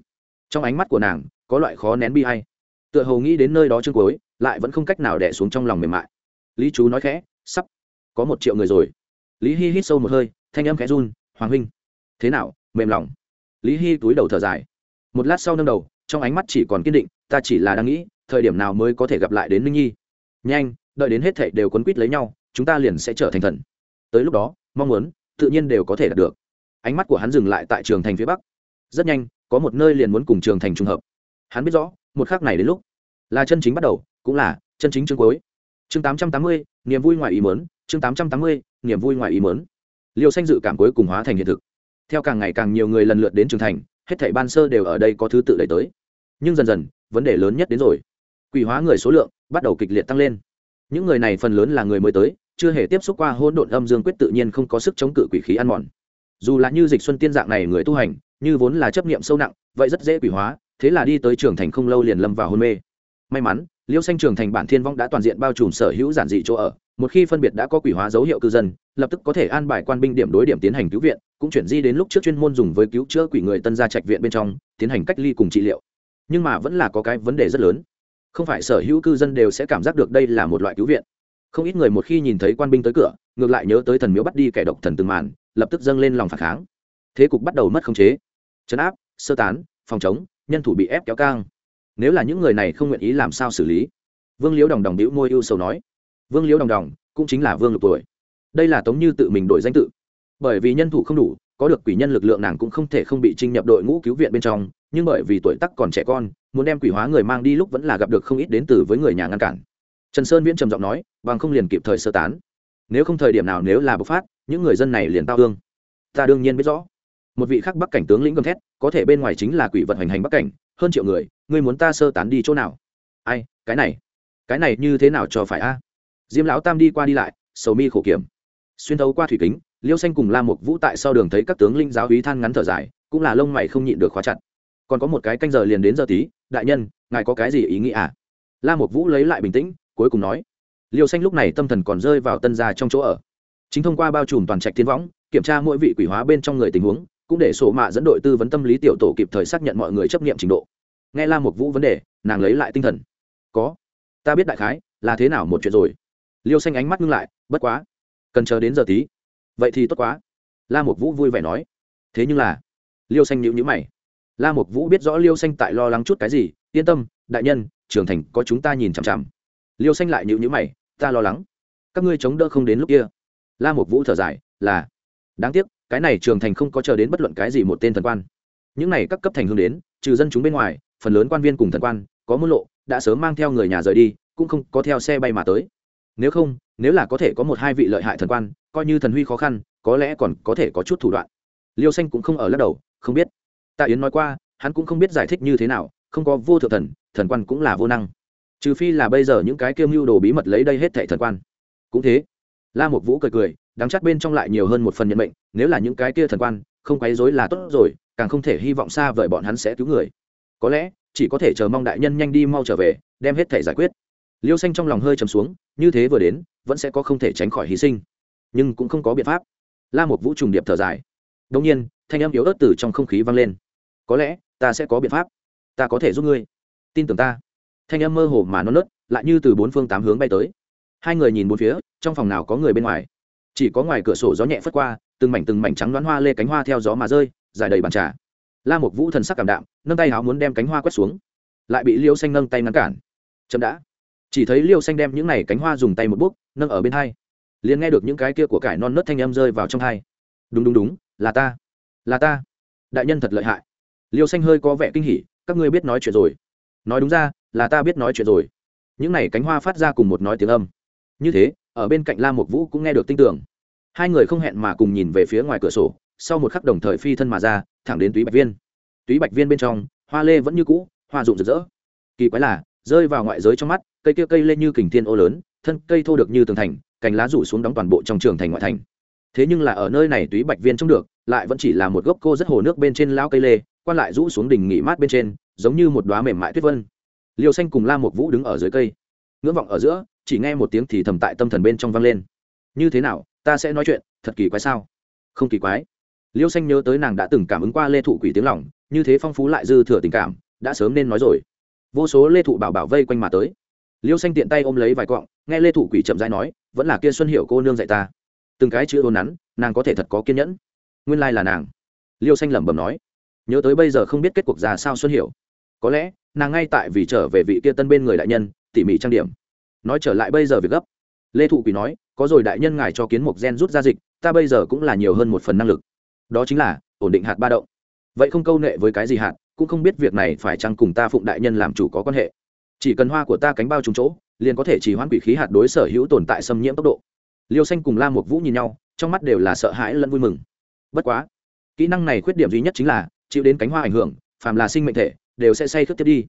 Trong ánh mắt của nàng, có loại khó nén bi hay tựa hồ nghĩ đến nơi đó chương cuối, lại vẫn không cách nào đẻ xuống trong lòng mềm mại. Lý chú nói khẽ, sắp, có một triệu người rồi. Lý hy hít sâu một hơi, thanh âm khẽ run, hoàng huynh, thế nào, mềm lòng? Lý hy túi đầu thở dài. Một lát sau nâng đầu, trong ánh mắt chỉ còn kiên định, ta chỉ là đang nghĩ, thời điểm nào mới có thể gặp lại đến ninh nhi? Nhanh, đợi đến hết thảy đều quấn quýt lấy nhau, chúng ta liền sẽ trở thành thần. Tới lúc đó, mong muốn, tự nhiên đều có thể đạt được ánh mắt của hắn dừng lại tại trường thành phía bắc. Rất nhanh, có một nơi liền muốn cùng trường thành trùng hợp. Hắn biết rõ, một khắc này đến lúc là chân chính bắt đầu, cũng là chân chính chương cuối. Chương tám trăm tám mươi, niềm vui ngoài ý mớn chương tám trăm tám mươi, niềm vui ngoài ý mớn liều xanh dự cảm cuối cùng hóa thành hiện thực. Theo càng ngày càng nhiều người lần lượt đến trường thành, hết thảy ban sơ đều ở đây có thứ tự đẩy tới. Nhưng dần dần, vấn đề lớn nhất đến rồi. Quỷ hóa người số lượng bắt đầu kịch liệt tăng lên. Những người này phần lớn là người mới tới, chưa hề tiếp xúc qua hôn độn âm dương quyết tự nhiên không có sức chống cự quỷ khí ăn mòn dù là như dịch xuân tiên dạng này người tu hành, như vốn là chấp niệm sâu nặng, vậy rất dễ quỷ hóa, thế là đi tới trường thành không lâu liền lâm vào hôn mê. May mắn, liêu xanh trường thành bản thiên vong đã toàn diện bao trùm sở hữu giản dị chỗ ở, một khi phân biệt đã có quỷ hóa dấu hiệu cư dân, lập tức có thể an bài quan binh điểm đối điểm tiến hành cứu viện, cũng chuyển di đến lúc trước chuyên môn dùng với cứu chữa quỷ người tân gia trạch viện bên trong, tiến hành cách ly cùng trị liệu. Nhưng mà vẫn là có cái vấn đề rất lớn. Không phải sở hữu cư dân đều sẽ cảm giác được đây là một loại cứu viện không ít người một khi nhìn thấy quan binh tới cửa, ngược lại nhớ tới thần miếu bắt đi kẻ độc thần từng màn, lập tức dâng lên lòng phản kháng. Thế cục bắt đầu mất khống chế. Chấn áp, sơ tán, phòng chống, nhân thủ bị ép kéo cang nếu là những người này không nguyện ý làm sao xử lý? Vương liễu đồng đồng đĩu môi ưu sầu nói. Vương liễu đồng đồng cũng chính là vương lục tuổi. Đây là tống như tự mình đổi danh tự. Bởi vì nhân thủ không đủ, có được quỷ nhân lực lượng nàng cũng không thể không bị trinh nhập đội ngũ cứu viện bên trong, nhưng bởi vì tuổi tắc còn trẻ con, muốn đem quỷ hóa người mang đi lúc vẫn là gặp được không ít đến từ với người nhà ngăn cản trần sơn viễn trầm giọng nói, bằng không liền kịp thời sơ tán. Nếu không thời điểm nào nếu là bộc phát, những người dân này liền tao hương ta đương nhiên biết rõ. Một vị khác bắc cảnh tướng lĩnh gầm thét, có thể bên ngoài chính là quỷ vật hành hành bắc cảnh, hơn triệu người, ngươi muốn ta sơ tán đi chỗ nào? Ai, cái này? Cái này như thế nào cho phải a? Diêm lão tam đi qua đi lại, sầu mi khổ kiểm. Xuyên thấu qua thủy kính, liêu xanh cùng la mục vũ tại sau đường thấy các tướng linh giáo hí than ngắn thở dài, cũng là lông mày không nhịn được khóa chặt. Còn có một cái canh giờ liền đến giờ tí, đại nhân, ngài có cái gì ý nghĩ à? La mục vũ lấy lại bình tĩnh cuối cùng nói, liêu xanh lúc này tâm thần còn rơi vào tân gia trong chỗ ở. Chính thông qua bao trùm toàn trạch thiên võng, kiểm tra mỗi vị quỷ hóa bên trong người tình huống, cũng để sổ mạ dẫn đội tư vấn tâm lý tiểu tổ kịp thời xác nhận mọi người chấp nghiệm trình độ. Nghe la một vũ vấn đề, nàng lấy lại tinh thần. Có. Ta biết đại khái là thế nào một chuyện rồi. Liêu xanh ánh mắt ngưng lại, bất quá. Cần chờ đến giờ tí. Vậy thì tốt quá. La một vũ vui vẻ nói. Thế nhưng là. Liêu xanh nhịu nhữ mày. La một vũ biết rõ liêu xanh tại lo lắng chút cái gì. Yên tâm, đại nhân, trưởng thành có chúng ta nhìn chằm chằm liêu xanh lại nhịu nhữ mày, ta lo lắng. Các ngươi chống đỡ không đến lúc kia. La mục vũ thở dài, là. Đáng tiếc, cái này trường thành không có chờ đến bất luận cái gì một tên thần quan. Những này các cấp thành hướng đến, trừ dân chúng bên ngoài, phần lớn quan viên cùng thần quan, có môn lộ, đã sớm mang theo người nhà rời đi, cũng không có theo xe bay mà tới. Nếu không, nếu là có thể có một hai vị lợi hại thần quan, coi như thần huy khó khăn, có lẽ còn có thể có chút thủ đoạn. Liêu xanh cũng không ở lắc đầu, không biết. Tạ yến nói qua, hắn cũng không biết giải thích như thế nào, không có vô thượng thần thần quan cũng là vô năng trừ phi là bây giờ những cái kiêm mưu đồ bí mật lấy đây hết thệ thần quan. Cũng thế. La một vũ cười cười, đắng chắc bên trong lại nhiều hơn một phần nhận mệnh, nếu là những cái kia thần quan, không quấy rối là tốt rồi, càng không thể hy vọng xa vời bọn hắn sẽ cứu người. Có lẽ, chỉ có thể chờ mong đại nhân nhanh đi mau trở về, đem hết thể giải quyết. Liêu xanh trong lòng hơi trầm xuống, như thế vừa đến, vẫn sẽ có không thể tránh khỏi hy sinh. Nhưng cũng không có biện pháp. La một vũ trùng điệp thở dài. Đông nhiên, thanh âm yếu ớt từ trong không khí vang lên. Có lẽ, ta sẽ có biện pháp. Ta có thể giúp ngươi. Tin tưởng ta thanh âm mơ hồ mà non nớt, lại như từ bốn phương tám hướng bay tới. Hai người nhìn bốn phía, trong phòng nào có người bên ngoài? Chỉ có ngoài cửa sổ gió nhẹ phất qua, từng mảnh từng mảnh trắng đoán hoa lê cánh hoa theo gió mà rơi, dài đầy bàn trà. La một vũ thần sắc cảm đạm, nâng tay háo muốn đem cánh hoa quét xuống. Lại bị liêu xanh nâng tay ngăn cản. Chậm đã. Chỉ thấy liêu xanh đem những này cánh hoa dùng tay một bút nâng ở bên hai. Liền nghe được những cái kia của cải non nớt thanh âm rơi vào trong hai. Đúng đúng đúng, là ta. Là ta. Đại nhân thật lợi hại. Liêu xanh hơi có vẻ kinh hỉ, các ngươi biết nói chuyện rồi. Nói đúng ra là ta biết nói chuyện rồi. Những này cánh hoa phát ra cùng một nói tiếng âm. Như thế, ở bên cạnh la một vũ cũng nghe được tin tưởng. Hai người không hẹn mà cùng nhìn về phía ngoài cửa sổ, sau một khắc đồng thời phi thân mà ra, thẳng đến túy bạch viên. Túy bạch viên bên trong, hoa lê vẫn như cũ, hoa rụng rực rỡ. Kỳ quái là, rơi vào ngoại giới trong mắt, cây kia cây lên như kình thiên ô lớn, thân cây thô được như tường thành, cành lá rủ xuống đóng toàn bộ trong trường thành ngoại thành. Thế nhưng là ở nơi này túy bạch viên trông được, lại vẫn chỉ là một gốc cô rất hồ nước bên trên lao cây lê, quan lại rũ xuống đỉnh nghỉ mát bên trên, giống như một đoá mềm mại tuyết vân liều xanh cùng la một vũ đứng ở dưới cây. Ngưỡng vọng ở giữa, chỉ nghe một tiếng thì thầm tại tâm thần bên trong vang lên. Như thế nào, ta sẽ nói chuyện, thật kỳ quái sao? Không kỳ quái. Liêu xanh nhớ tới nàng đã từng cảm ứng qua lê thụ quỷ tiếng lỏng như thế phong phú lại dư thừa tình cảm, đã sớm nên nói rồi. Vô số lê thụ bảo bảo vây quanh mà tới. Liêu xanh tiện tay ôm lấy vài cọng nghe lê thụ quỷ chậm rãi nói, vẫn là kia xuân Hiểu cô nương dạy ta. Từng cái chữ ôn nắn, nàng có thể thật có kiên nhẫn. Nguyên lai là nàng. Liêu xanh lẩm bẩm nói, nhớ tới bây giờ không biết kết cuộc ra sao xuân hiểu. Có lẽ nàng ngay tại vì trở về vị kia tân bên người đại nhân, tỉ mỉ trang điểm. Nói trở lại bây giờ việc gấp. Lê thụ quỷ nói, có rồi đại nhân ngài cho kiến mục gen rút ra dịch, ta bây giờ cũng là nhiều hơn một phần năng lực. Đó chính là, ổn định hạt ba động. Vậy không câu nệ với cái gì hạt, cũng không biết việc này phải chăng cùng ta phụng đại nhân làm chủ có quan hệ. Chỉ cần hoa của ta cánh bao trúng chỗ, liền có thể chỉ hoãn quỷ khí hạt đối sở hữu tồn tại xâm nhiễm tốc độ. Liêu xanh cùng la một vũ nhìn nhau, trong mắt đều là sợ hãi lẫn vui mừng. Bất quá, kỹ năng này khuyết điểm duy nhất chính là, chịu đến cánh hoa ảnh hưởng, phàm là sinh mệnh thể đều sẽ say khướt tiếp đi.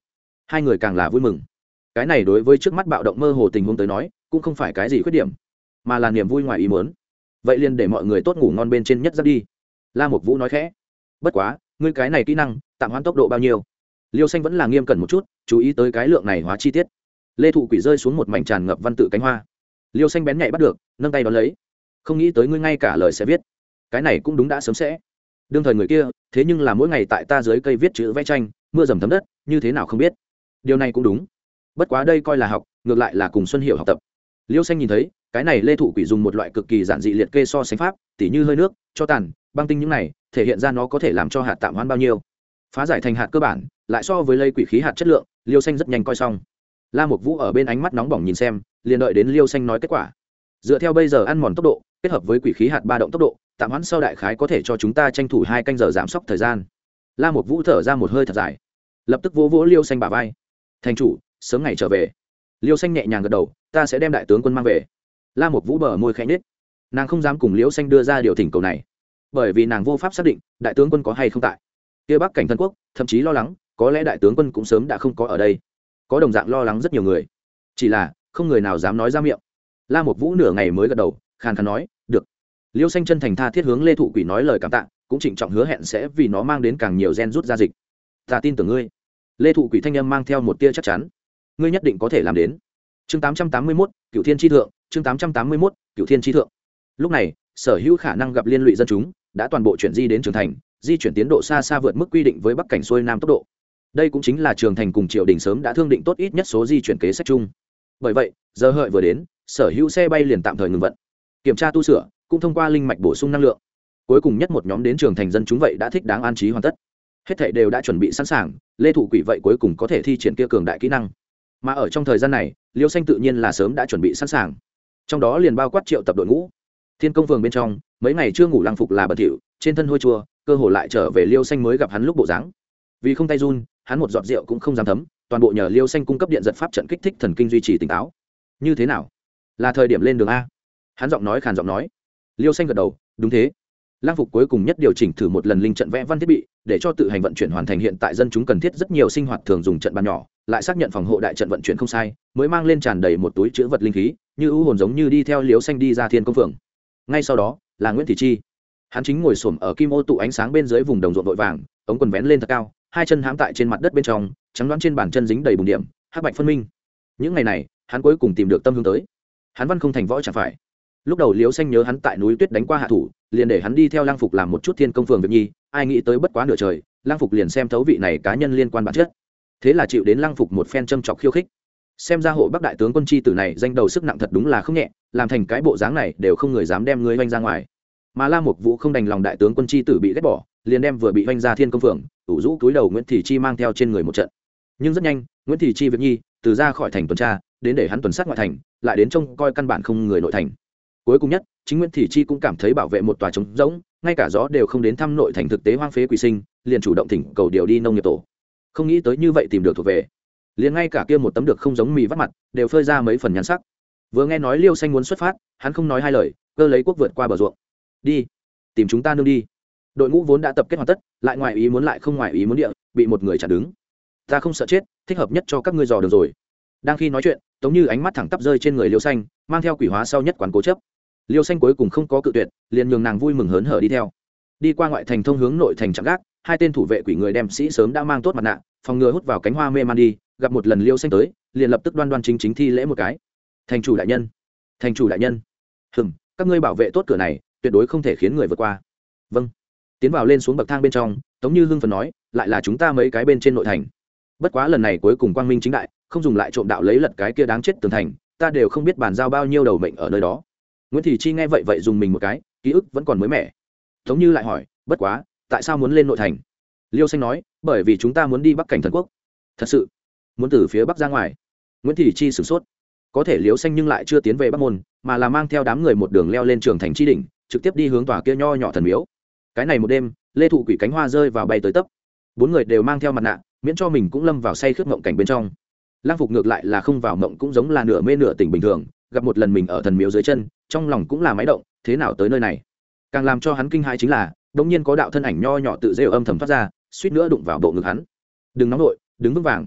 Hai người càng là vui mừng. Cái này đối với trước mắt bạo động mơ hồ tình huống tới nói, cũng không phải cái gì khuyết điểm, mà là niềm vui ngoài ý muốn. Vậy liền để mọi người tốt ngủ ngon bên trên nhất giáp đi. La một vũ nói khẽ. Bất quá, ngươi cái này kỹ năng, tạm hoãn tốc độ bao nhiêu? Liêu xanh vẫn là nghiêm cẩn một chút, chú ý tới cái lượng này hóa chi tiết. Lê thụ quỷ rơi xuống một mảnh tràn ngập văn tự cánh hoa. Liêu xanh bén nhạy bắt được, nâng tay đón lấy. Không nghĩ tới ngươi ngay cả lời sẽ viết. Cái này cũng đúng đã sớm sẽ. Đương thời người kia, thế nhưng là mỗi ngày tại ta dưới cây viết chữ vẽ tranh mưa dầm thấm đất, như thế nào không biết. Điều này cũng đúng. Bất quá đây coi là học, ngược lại là cùng xuân hiệu học tập. Liêu xanh nhìn thấy, cái này lê thụ quỷ dùng một loại cực kỳ giản dị liệt kê so sánh pháp, tỉ như hơi nước, cho tàn, băng tinh những này, thể hiện ra nó có thể làm cho hạt tạm hoãn bao nhiêu. Phá giải thành hạt cơ bản, lại so với lây quỷ khí hạt chất lượng, liêu xanh rất nhanh coi xong. La mục vũ ở bên ánh mắt nóng bỏng nhìn xem, liền đợi đến liêu xanh nói kết quả. Dựa theo bây giờ ăn mòn tốc độ, kết hợp với quỷ khí hạt ba động tốc độ, tạm hoãn sau đại khái có thể cho chúng ta tranh thủ hai canh giờ giảm sốc thời gian la một vũ thở ra một hơi thật dài. Lập tức vỗ vỗ liêu xanh bà vai. Thành chủ, sớm ngày trở về. Liêu xanh nhẹ nhàng gật đầu, ta sẽ đem đại tướng quân mang về. La một vũ bờ môi khẽ nhết nàng không dám cùng liêu xanh đưa ra điều thỉnh cầu này, bởi vì nàng vô pháp xác định đại tướng quân có hay không tại. Kia bắc cảnh thân quốc, thậm chí lo lắng, có lẽ đại tướng quân cũng sớm đã không có ở đây. Có đồng dạng lo lắng rất nhiều người. Chỉ là, không người nào dám nói ra miệng. La một vũ nửa ngày mới gật đầu, khàn khàn nói liêu xanh chân thành tha thiết hướng lê thụ quỷ nói lời cảm tạ, cũng trịnh trọng hứa hẹn sẽ vì nó mang đến càng nhiều gen rút ra dịch. Ta tin tưởng ngươi. Lê thụ quỷ thanh âm mang theo một tia chắc chắn. Ngươi nhất định có thể làm đến. Chương tám trăm tám mươi mốt cựu thiên tri thượng, chương tám trăm tám mươi mốt cựu thiên tri thượng. Lúc này, sở hữu khả năng gặp liên lụy dân chúng đã toàn bộ chuyển di đến trường thành, di chuyển tiến độ xa xa vượt mức quy định với bắc cảnh xuôi nam tốc độ. Đây cũng chính là trường thành cùng triều đình sớm đã thương định tốt ít nhất số di chuyển kế sách chung. Bởi vậy, giờ hợi vừa đến, sở hữu xe bay liền tạm thời ngừng vận. Kiểm tra tu sửa cũng thông qua linh mạch bổ sung năng lượng. Cuối cùng nhất một nhóm đến trường thành dân chúng vậy đã thích đáng an trí hoàn tất. Hết thảy đều đã chuẩn bị sẵn sàng, lê thủ quỷ vậy cuối cùng có thể thi triển kia cường đại kỹ năng. Mà ở trong thời gian này, liêu xanh tự nhiên là sớm đã chuẩn bị sẵn sàng. Trong đó liền bao quát triệu tập đội ngũ. Thiên công phường bên trong, mấy ngày chưa ngủ lăng phục là bẩn thỉu, trên thân hôi chua, cơ hồ lại trở về liêu xanh mới gặp hắn lúc bộ dáng. Vì không tay run, hắn một giọt rượu cũng không dám thấm, toàn bộ nhờ liêu xanh cung cấp điện giật pháp trận kích thích thần kinh duy trì tỉnh táo. Như thế nào? Là thời điểm lên đường a. Hắn giọng nói khàn giọng nói liêu xanh gật đầu, đúng thế. Lang phục cuối cùng nhất điều chỉnh thử một lần linh trận vẽ văn thiết bị, để cho tự hành vận chuyển hoàn thành hiện tại dân chúng cần thiết rất nhiều sinh hoạt thường dùng trận bàn nhỏ, lại xác nhận phòng hộ đại trận vận chuyển không sai, mới mang lên tràn đầy một túi chữ vật linh khí, như ưu hồn giống như đi theo liêu xanh đi ra thiên công phường ngay sau đó, là nguyễn thị chi. Hắn chính ngồi xổm ở kim ô tụ ánh sáng bên dưới vùng đồng ruộng vội vàng, ống quần vén lên thật cao, hai chân hãm tại trên mặt đất bên trong, trắng đoán trên bàn chân dính đầy bùn điểm, hắc bạch phân minh. Những ngày này, hắn cuối cùng tìm được tâm hướng tới. Hắn văn không thành võ chẳng phải lúc đầu liễu xanh nhớ hắn tại núi tuyết đánh qua hạ thủ, liền để hắn đi theo lang phục làm một chút thiên công phường việc nhi, ai nghĩ tới bất quá nửa trời lang phục liền xem thấu vị này cá nhân liên quan bản chất. Thế là chịu đến lang phục một phen châm chọc khiêu khích. Xem ra hộ bắc đại tướng quân chi tử này danh đầu sức nặng thật đúng là không nhẹ, làm thành cái bộ dáng này đều không người dám đem ngươi oanh ra ngoài. Mà la một vũ không đành lòng đại tướng quân chi tử bị ghét bỏ, liền đem vừa bị oanh ra thiên công phường, ủ rũ túi đầu nguyễn thị chi mang theo trên người một trận. Nhưng rất nhanh, nguyễn thị chi việc nhi, từ ra khỏi thành tuần tra, đến để hắn tuần sát ngoại thành, lại đến trông coi căn bản không người nội thành cuối cùng nhất, chính nguyễn thị chi cũng cảm thấy bảo vệ một tòa trống rỗng, ngay cả gió đều không đến thăm nội thành thực tế hoang phế quỷ sinh, liền chủ động thỉnh cầu điều đi nông nghiệp tổ. Không nghĩ tới như vậy tìm được thuộc về. Liền ngay cả kia một tấm được không giống mì vắt mặt, đều phơi ra mấy phần nhắn sắc. Vừa nghe nói liêu xanh muốn xuất phát, hắn không nói hai lời, cơ lấy quốc vượt qua bờ ruộng. Đi, tìm chúng ta nương đi. Đội ngũ vốn đã tập kết hoàn tất, lại ngoài ý muốn lại không ngoài ý muốn địa, bị một người chặn đứng. Ta không sợ chết, thích hợp nhất cho các ngươi dò được rồi. Đang khi nói chuyện, tống như ánh mắt thẳng tắp rơi trên người liêu xanh, mang theo quỷ hóa sau nhất quán cố chấp liêu xanh cuối cùng không có cự tuyệt, liền nhường nàng vui mừng hớn hở đi theo. Đi qua ngoại thành thông hướng nội thành trạm gác, hai tên thủ vệ quỷ người đem sĩ sớm đã mang tốt mặt nạ, phòng ngừa hút vào cánh hoa mê man đi, gặp một lần liêu xanh tới, liền lập tức đoan đoan chính chính thi lễ một cái. Thành chủ đại nhân, thành chủ đại nhân. Hừm, các ngươi bảo vệ tốt cửa này, tuyệt đối không thể khiến người vượt qua. Vâng. Tiến vào lên xuống bậc thang bên trong, tống như hưng phần nói, lại là chúng ta mấy cái bên trên nội thành. Bất quá lần này cuối cùng quang minh chính đại, không dùng lại trộm đạo lấy lật cái kia đáng chết tường thành, ta đều không biết bàn giao bao nhiêu đầu mệnh ở nơi đó nguyễn thị chi nghe vậy vậy dùng mình một cái, ký ức vẫn còn mới mẻ. Tống như lại hỏi, bất quá, tại sao muốn lên nội thành? Liêu xanh nói, bởi vì chúng ta muốn đi bắc cảnh thần quốc. Thật sự? Muốn từ phía bắc ra ngoài? Nguyễn thị chi sửng sốt. Có thể liêu xanh nhưng lại chưa tiến về bắc môn, mà là mang theo đám người một đường leo lên trường thành tri đỉnh, trực tiếp đi hướng tòa kia nho nhỏ thần miếu. Cái này một đêm, lê thụ quỷ cánh hoa rơi vào bay tới tấp. Bốn người đều mang theo mặt nạ, miễn cho mình cũng lâm vào say khướt mộng cảnh bên trong. Lang phục ngược lại là không vào mộng cũng giống là nửa mê nửa tỉnh bình thường, gặp một lần mình ở thần miếu dưới chân trong lòng cũng là máy động, thế nào tới nơi này? Càng làm cho hắn kinh hãi chính là đ ỗ n g nhiên có đạo thân ảnh nho nhỏ tự rêu âm thầm thoát ra, suýt nữa đụng vào bộ ngực hắn. Đừng nóng nổi đứng vững vàng.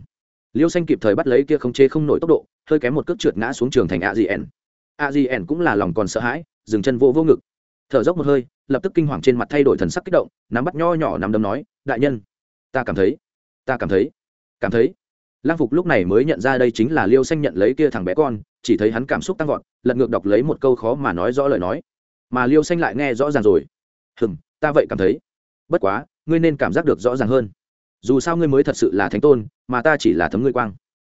Liêu xanh kịp thời bắt lấy kia không chế không nổi tốc độ, hơi kém một cước trượt ngã xuống trường thành a gn a gn cũng là lòng còn sợ hãi, dừng chân vô vô ngực. Thở dốc một hơi, lập tức kinh hoàng trên mặt thay đổi thần sắc kích động, nắm bắt nho nhỏ nắm đấm nói, đại nhân, ta cảm thấy, ta cảm thấy cảm thấy lang phục lúc này mới nhận ra đây chính là liêu xanh nhận lấy kia thằng bé con, chỉ thấy hắn cảm xúc tăng vọt, lật ngược đọc lấy một câu khó mà nói rõ lời nói. Mà liêu xanh lại nghe rõ ràng rồi. Hừng ta vậy cảm thấy. Bất quá, ngươi nên cảm giác được rõ ràng hơn. Dù sao ngươi mới thật sự là thánh tôn, mà ta chỉ là thấm ngươi quang.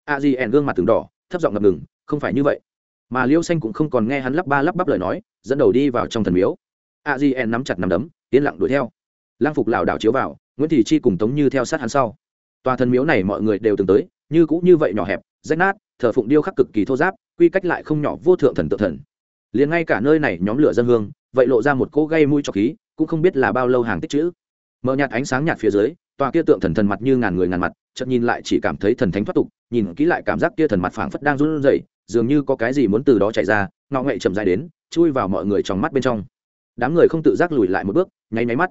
A di ẻn gương mặt từng đỏ, thấp giọng ngập ngừng, không phải như vậy. Mà liêu xanh cũng không còn nghe hắn lắp ba lắp bắp lời nói, dẫn đầu đi vào trong thần miếu. A di ẻn nắm chặt nắm đấm, yên lặng đuổi theo. Lang phục lảo đảo chiếu vào, nguyễn thị chi cùng tống như theo sát hắn sau tòa thần miếu này mọi người đều từng tới, như cũng như vậy nhỏ hẹp, rách nát, thờ phụng điêu khắc cực kỳ thô giáp, quy cách lại không nhỏ, vô thượng thần tự thần. Liền ngay cả nơi này nhóm lửa dân hương, vậy lộ ra một cỗ gây mũi cho khí, cũng không biết là bao lâu hàng tích chữ. Mờ nhạt ánh sáng nhạt phía dưới, tòa kia tượng thần thần mặt như ngàn người ngàn mặt, chợt nhìn lại chỉ cảm thấy thần thánh thoát tục, nhìn kỹ lại cảm giác kia thần mặt phảng phất đang run rẩy, dường như có cái gì muốn từ đó chạy ra, ngọ ngậy chậm dài đến, chui vào mọi người trong mắt bên trong. Đám người không tự giác lùi lại một bước, nháy nháy mắt.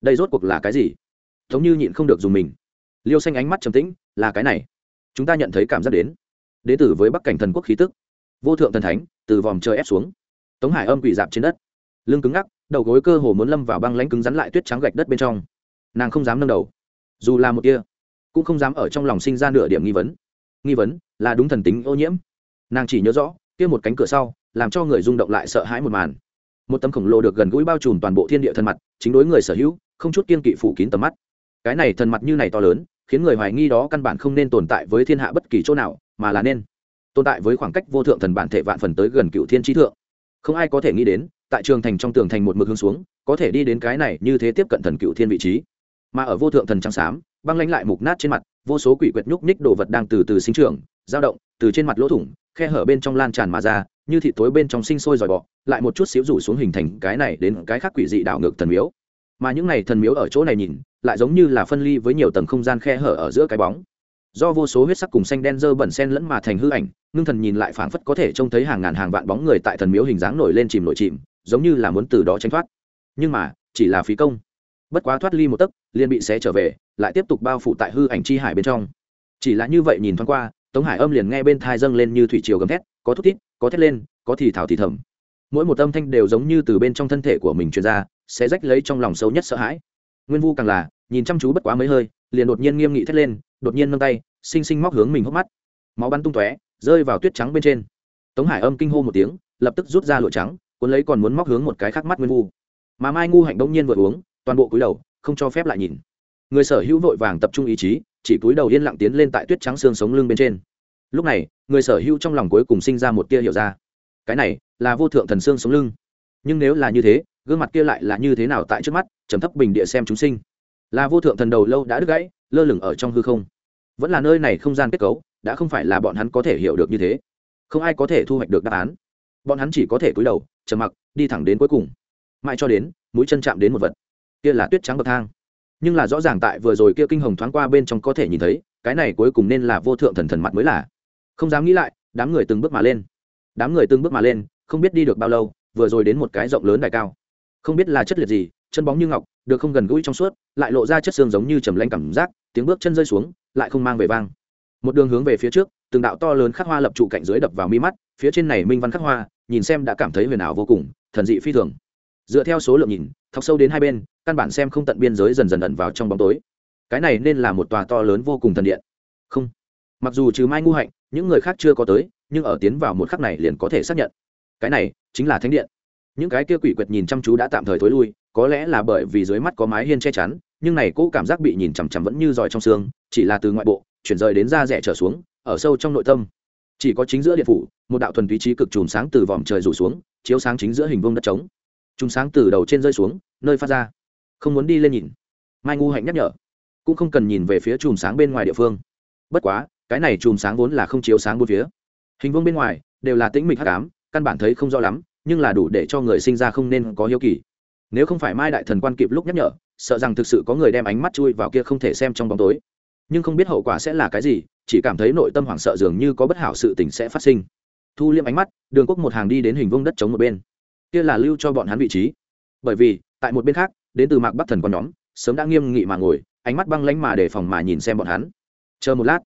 Đây rốt cuộc là cái gì? Thống như nhịn không được dùng mình liêu xanh ánh mắt trầm tĩnh, là cái này. Chúng ta nhận thấy cảm giác đến. Đế tử với bắc cảnh thần quốc khí tức. Vô thượng thần thánh, từ vòm trời ép xuống. Tống hải âm quỷ dạp trên đất. Lưng cứng ngắc, đầu gối cơ hồ muốn lâm vào băng lãnh cứng rắn lại tuyết trắng gạch đất bên trong. Nàng không dám nâng đầu. Dù là một kia cũng không dám ở trong lòng sinh ra nửa điểm nghi vấn. Nghi vấn, là đúng thần tính ô nhiễm. Nàng chỉ nhớ rõ, kia một cánh cửa sau, làm cho người rung động lại sợ hãi một màn. Một tấm khổng lồ được gần gũi bao trùm toàn bộ thiên địa thân mặt, chính đối người sở hữu, không chút kiên kỵ phủ kín tầm mắt. Cái này thần mặt như này to lớn khiến người hoài nghi đó căn bản không nên tồn tại với thiên hạ bất kỳ chỗ nào, mà là nên tồn tại với khoảng cách vô thượng thần bản thể vạn phần tới gần cựu thiên trí thượng. Không ai có thể nghĩ đến, tại trường thành trong tường thành một mực hướng xuống, có thể đi đến cái này như thế tiếp cận thần cựu thiên vị trí. Mà ở vô thượng thần trắng xám, băng lánh lại mục nát trên mặt, vô số quỷ quyệt nhúc nhích đồ vật đang từ từ sinh trưởng, dao động, từ trên mặt lỗ thủng, khe hở bên trong lan tràn mà ra, như thịt tối bên trong sinh sôi dòi bọ, lại một chút xíu rủ xuống hình thành cái này đến cái khác quỷ dị đảo ngược thần miếu. Mà những này thần miếu ở chỗ này nhìn lại giống như là phân ly với nhiều tầng không gian khe hở ở giữa cái bóng. Do vô số huyết sắc cùng xanh đen dơ bẩn sen lẫn mà thành hư ảnh, ngưng thần nhìn lại phảng phất có thể trông thấy hàng ngàn hàng vạn bóng người tại thần miếu hình dáng nổi lên chìm nổi chìm, giống như là muốn từ đó tránh thoát. Nhưng mà, chỉ là phí công. Bất quá thoát ly một tấc, liền bị xé trở về, lại tiếp tục bao phủ tại hư ảnh chi hải bên trong. Chỉ là như vậy nhìn thoáng qua, tống hải âm liền nghe bên thai dâng lên như thủy triều gầm thét, có thút thít, có thét lên, có thì thảo thì thầm. Mỗi một âm thanh đều giống như từ bên trong thân thể của mình truyền ra, sẽ rách lấy trong lòng sâu nhất sợ hãi. Nguyên vu càng là nhìn chăm chú bất quá mấy hơi, liền đột nhiên nghiêm nghị thét lên, đột nhiên nâng tay xinh xinh móc hướng mình hốc mắt. Máu bắn tung tóe, rơi vào tuyết trắng bên trên. Tống hải âm kinh hô một tiếng, lập tức rút ra lụa trắng, cuốn lấy còn muốn móc hướng một cái khác mắt nguyên vu. Mà mai ngu hạnh đông nhiên vừa uống, toàn bộ cúi đầu, không cho phép lại nhìn. Người sở hữu vội vàng tập trung ý chí, chỉ cúi đầu yên lặng tiến lên tại tuyết trắng xương sống lưng bên trên. Lúc này, người sở hữu trong lòng cuối cùng sinh ra một tia hiểu ra. Cái này là vô thượng thần xương sống lưng. Nhưng nếu là như thế, gương mặt kia lại là như thế nào tại trước mắt, trầm thấp bình địa xem chúng sinh là vô thượng thần đầu lâu đã đứt gãy, lơ lửng ở trong hư không. Vẫn là nơi này không gian kết cấu, đã không phải là bọn hắn có thể hiểu được như thế. Không ai có thể thu hoạch được đáp án. Bọn hắn chỉ có thể cúi đầu, trầm mặc, đi thẳng đến cuối cùng. Mãi cho đến, mũi chân chạm đến một vật. Kia là tuyết trắng bậc thang. Nhưng là rõ ràng tại vừa rồi kia kinh hồng thoáng qua bên trong có thể nhìn thấy, cái này cuối cùng nên là vô thượng thần thần mặt mới là. Không dám nghĩ lại, đám người từng bước mà lên. Đám người từng bước mà lên, không biết đi được bao lâu, vừa rồi đến một cái rộng lớn đài cao. Không biết là chất liệt gì, chân bóng như ngọc được không gần gũi trong suốt, lại lộ ra chất xương giống như trầm lanh cảm giác, tiếng bước chân rơi xuống, lại không mang về vang. Một đường hướng về phía trước, từng đạo to lớn khắc hoa lập trụ cạnh dưới đập vào mi mắt, phía trên này minh văn khắc hoa, nhìn xem đã cảm thấy huyền ảo vô cùng, thần dị phi thường. Dựa theo số lượng nhìn, thọc sâu đến hai bên, căn bản xem không tận biên giới dần dần ẩn vào trong bóng tối. Cái này nên là một tòa to lớn vô cùng thần điện. Không. Mặc dù trừ mai ngu hạnh, những người khác chưa có tới, nhưng ở tiến vào một khắc này liền có thể xác nhận. Cái này chính là thánh điện. Những cái kia quỷ quyệt nhìn chăm chú đã tạm thời thối lui có lẽ là bởi vì dưới mắt có mái hiên che chắn, nhưng này cũ cảm giác bị nhìn chằm chằm vẫn như giỏi trong xương, chỉ là từ ngoại bộ, chuyển rời đến da rẻ trở xuống, ở sâu trong nội tâm. Chỉ có chính giữa điện phủ, một đạo thuần túy trí cực chùm sáng từ vòm trời rủ xuống, chiếu sáng chính giữa hình vuông đất trống. Chùm sáng từ đầu trên rơi xuống, nơi phát ra. Không muốn đi lên nhìn. Mai ngu hạnh nhắc nhở. Cũng không cần nhìn về phía chùm sáng bên ngoài địa phương. Bất quá, cái này chùm sáng vốn là không chiếu sáng bốn phía. Hình vuông bên ngoài, đều là tĩnh mịch hắc ám, căn bản thấy không rõ lắm, nhưng là đủ để cho người sinh ra không nên có hiếu kỳ nếu không phải mai đại thần quan kịp lúc nhắc nhở, sợ rằng thực sự có người đem ánh mắt chui vào kia không thể xem trong bóng tối. Nhưng không biết hậu quả sẽ là cái gì, chỉ cảm thấy nội tâm hoảng sợ dường như có bất hảo sự tình sẽ phát sinh. Thu liêm ánh mắt, đường quốc một hàng đi đến hình vông đất chống một bên. Kia là lưu cho bọn hắn vị trí. Bởi vì, tại một bên khác, đến từ mạc bắc thần con nhóm, sớm đã nghiêm nghị mà ngồi, ánh mắt băng lánh mà để phòng mà nhìn xem bọn hắn. Chờ một lát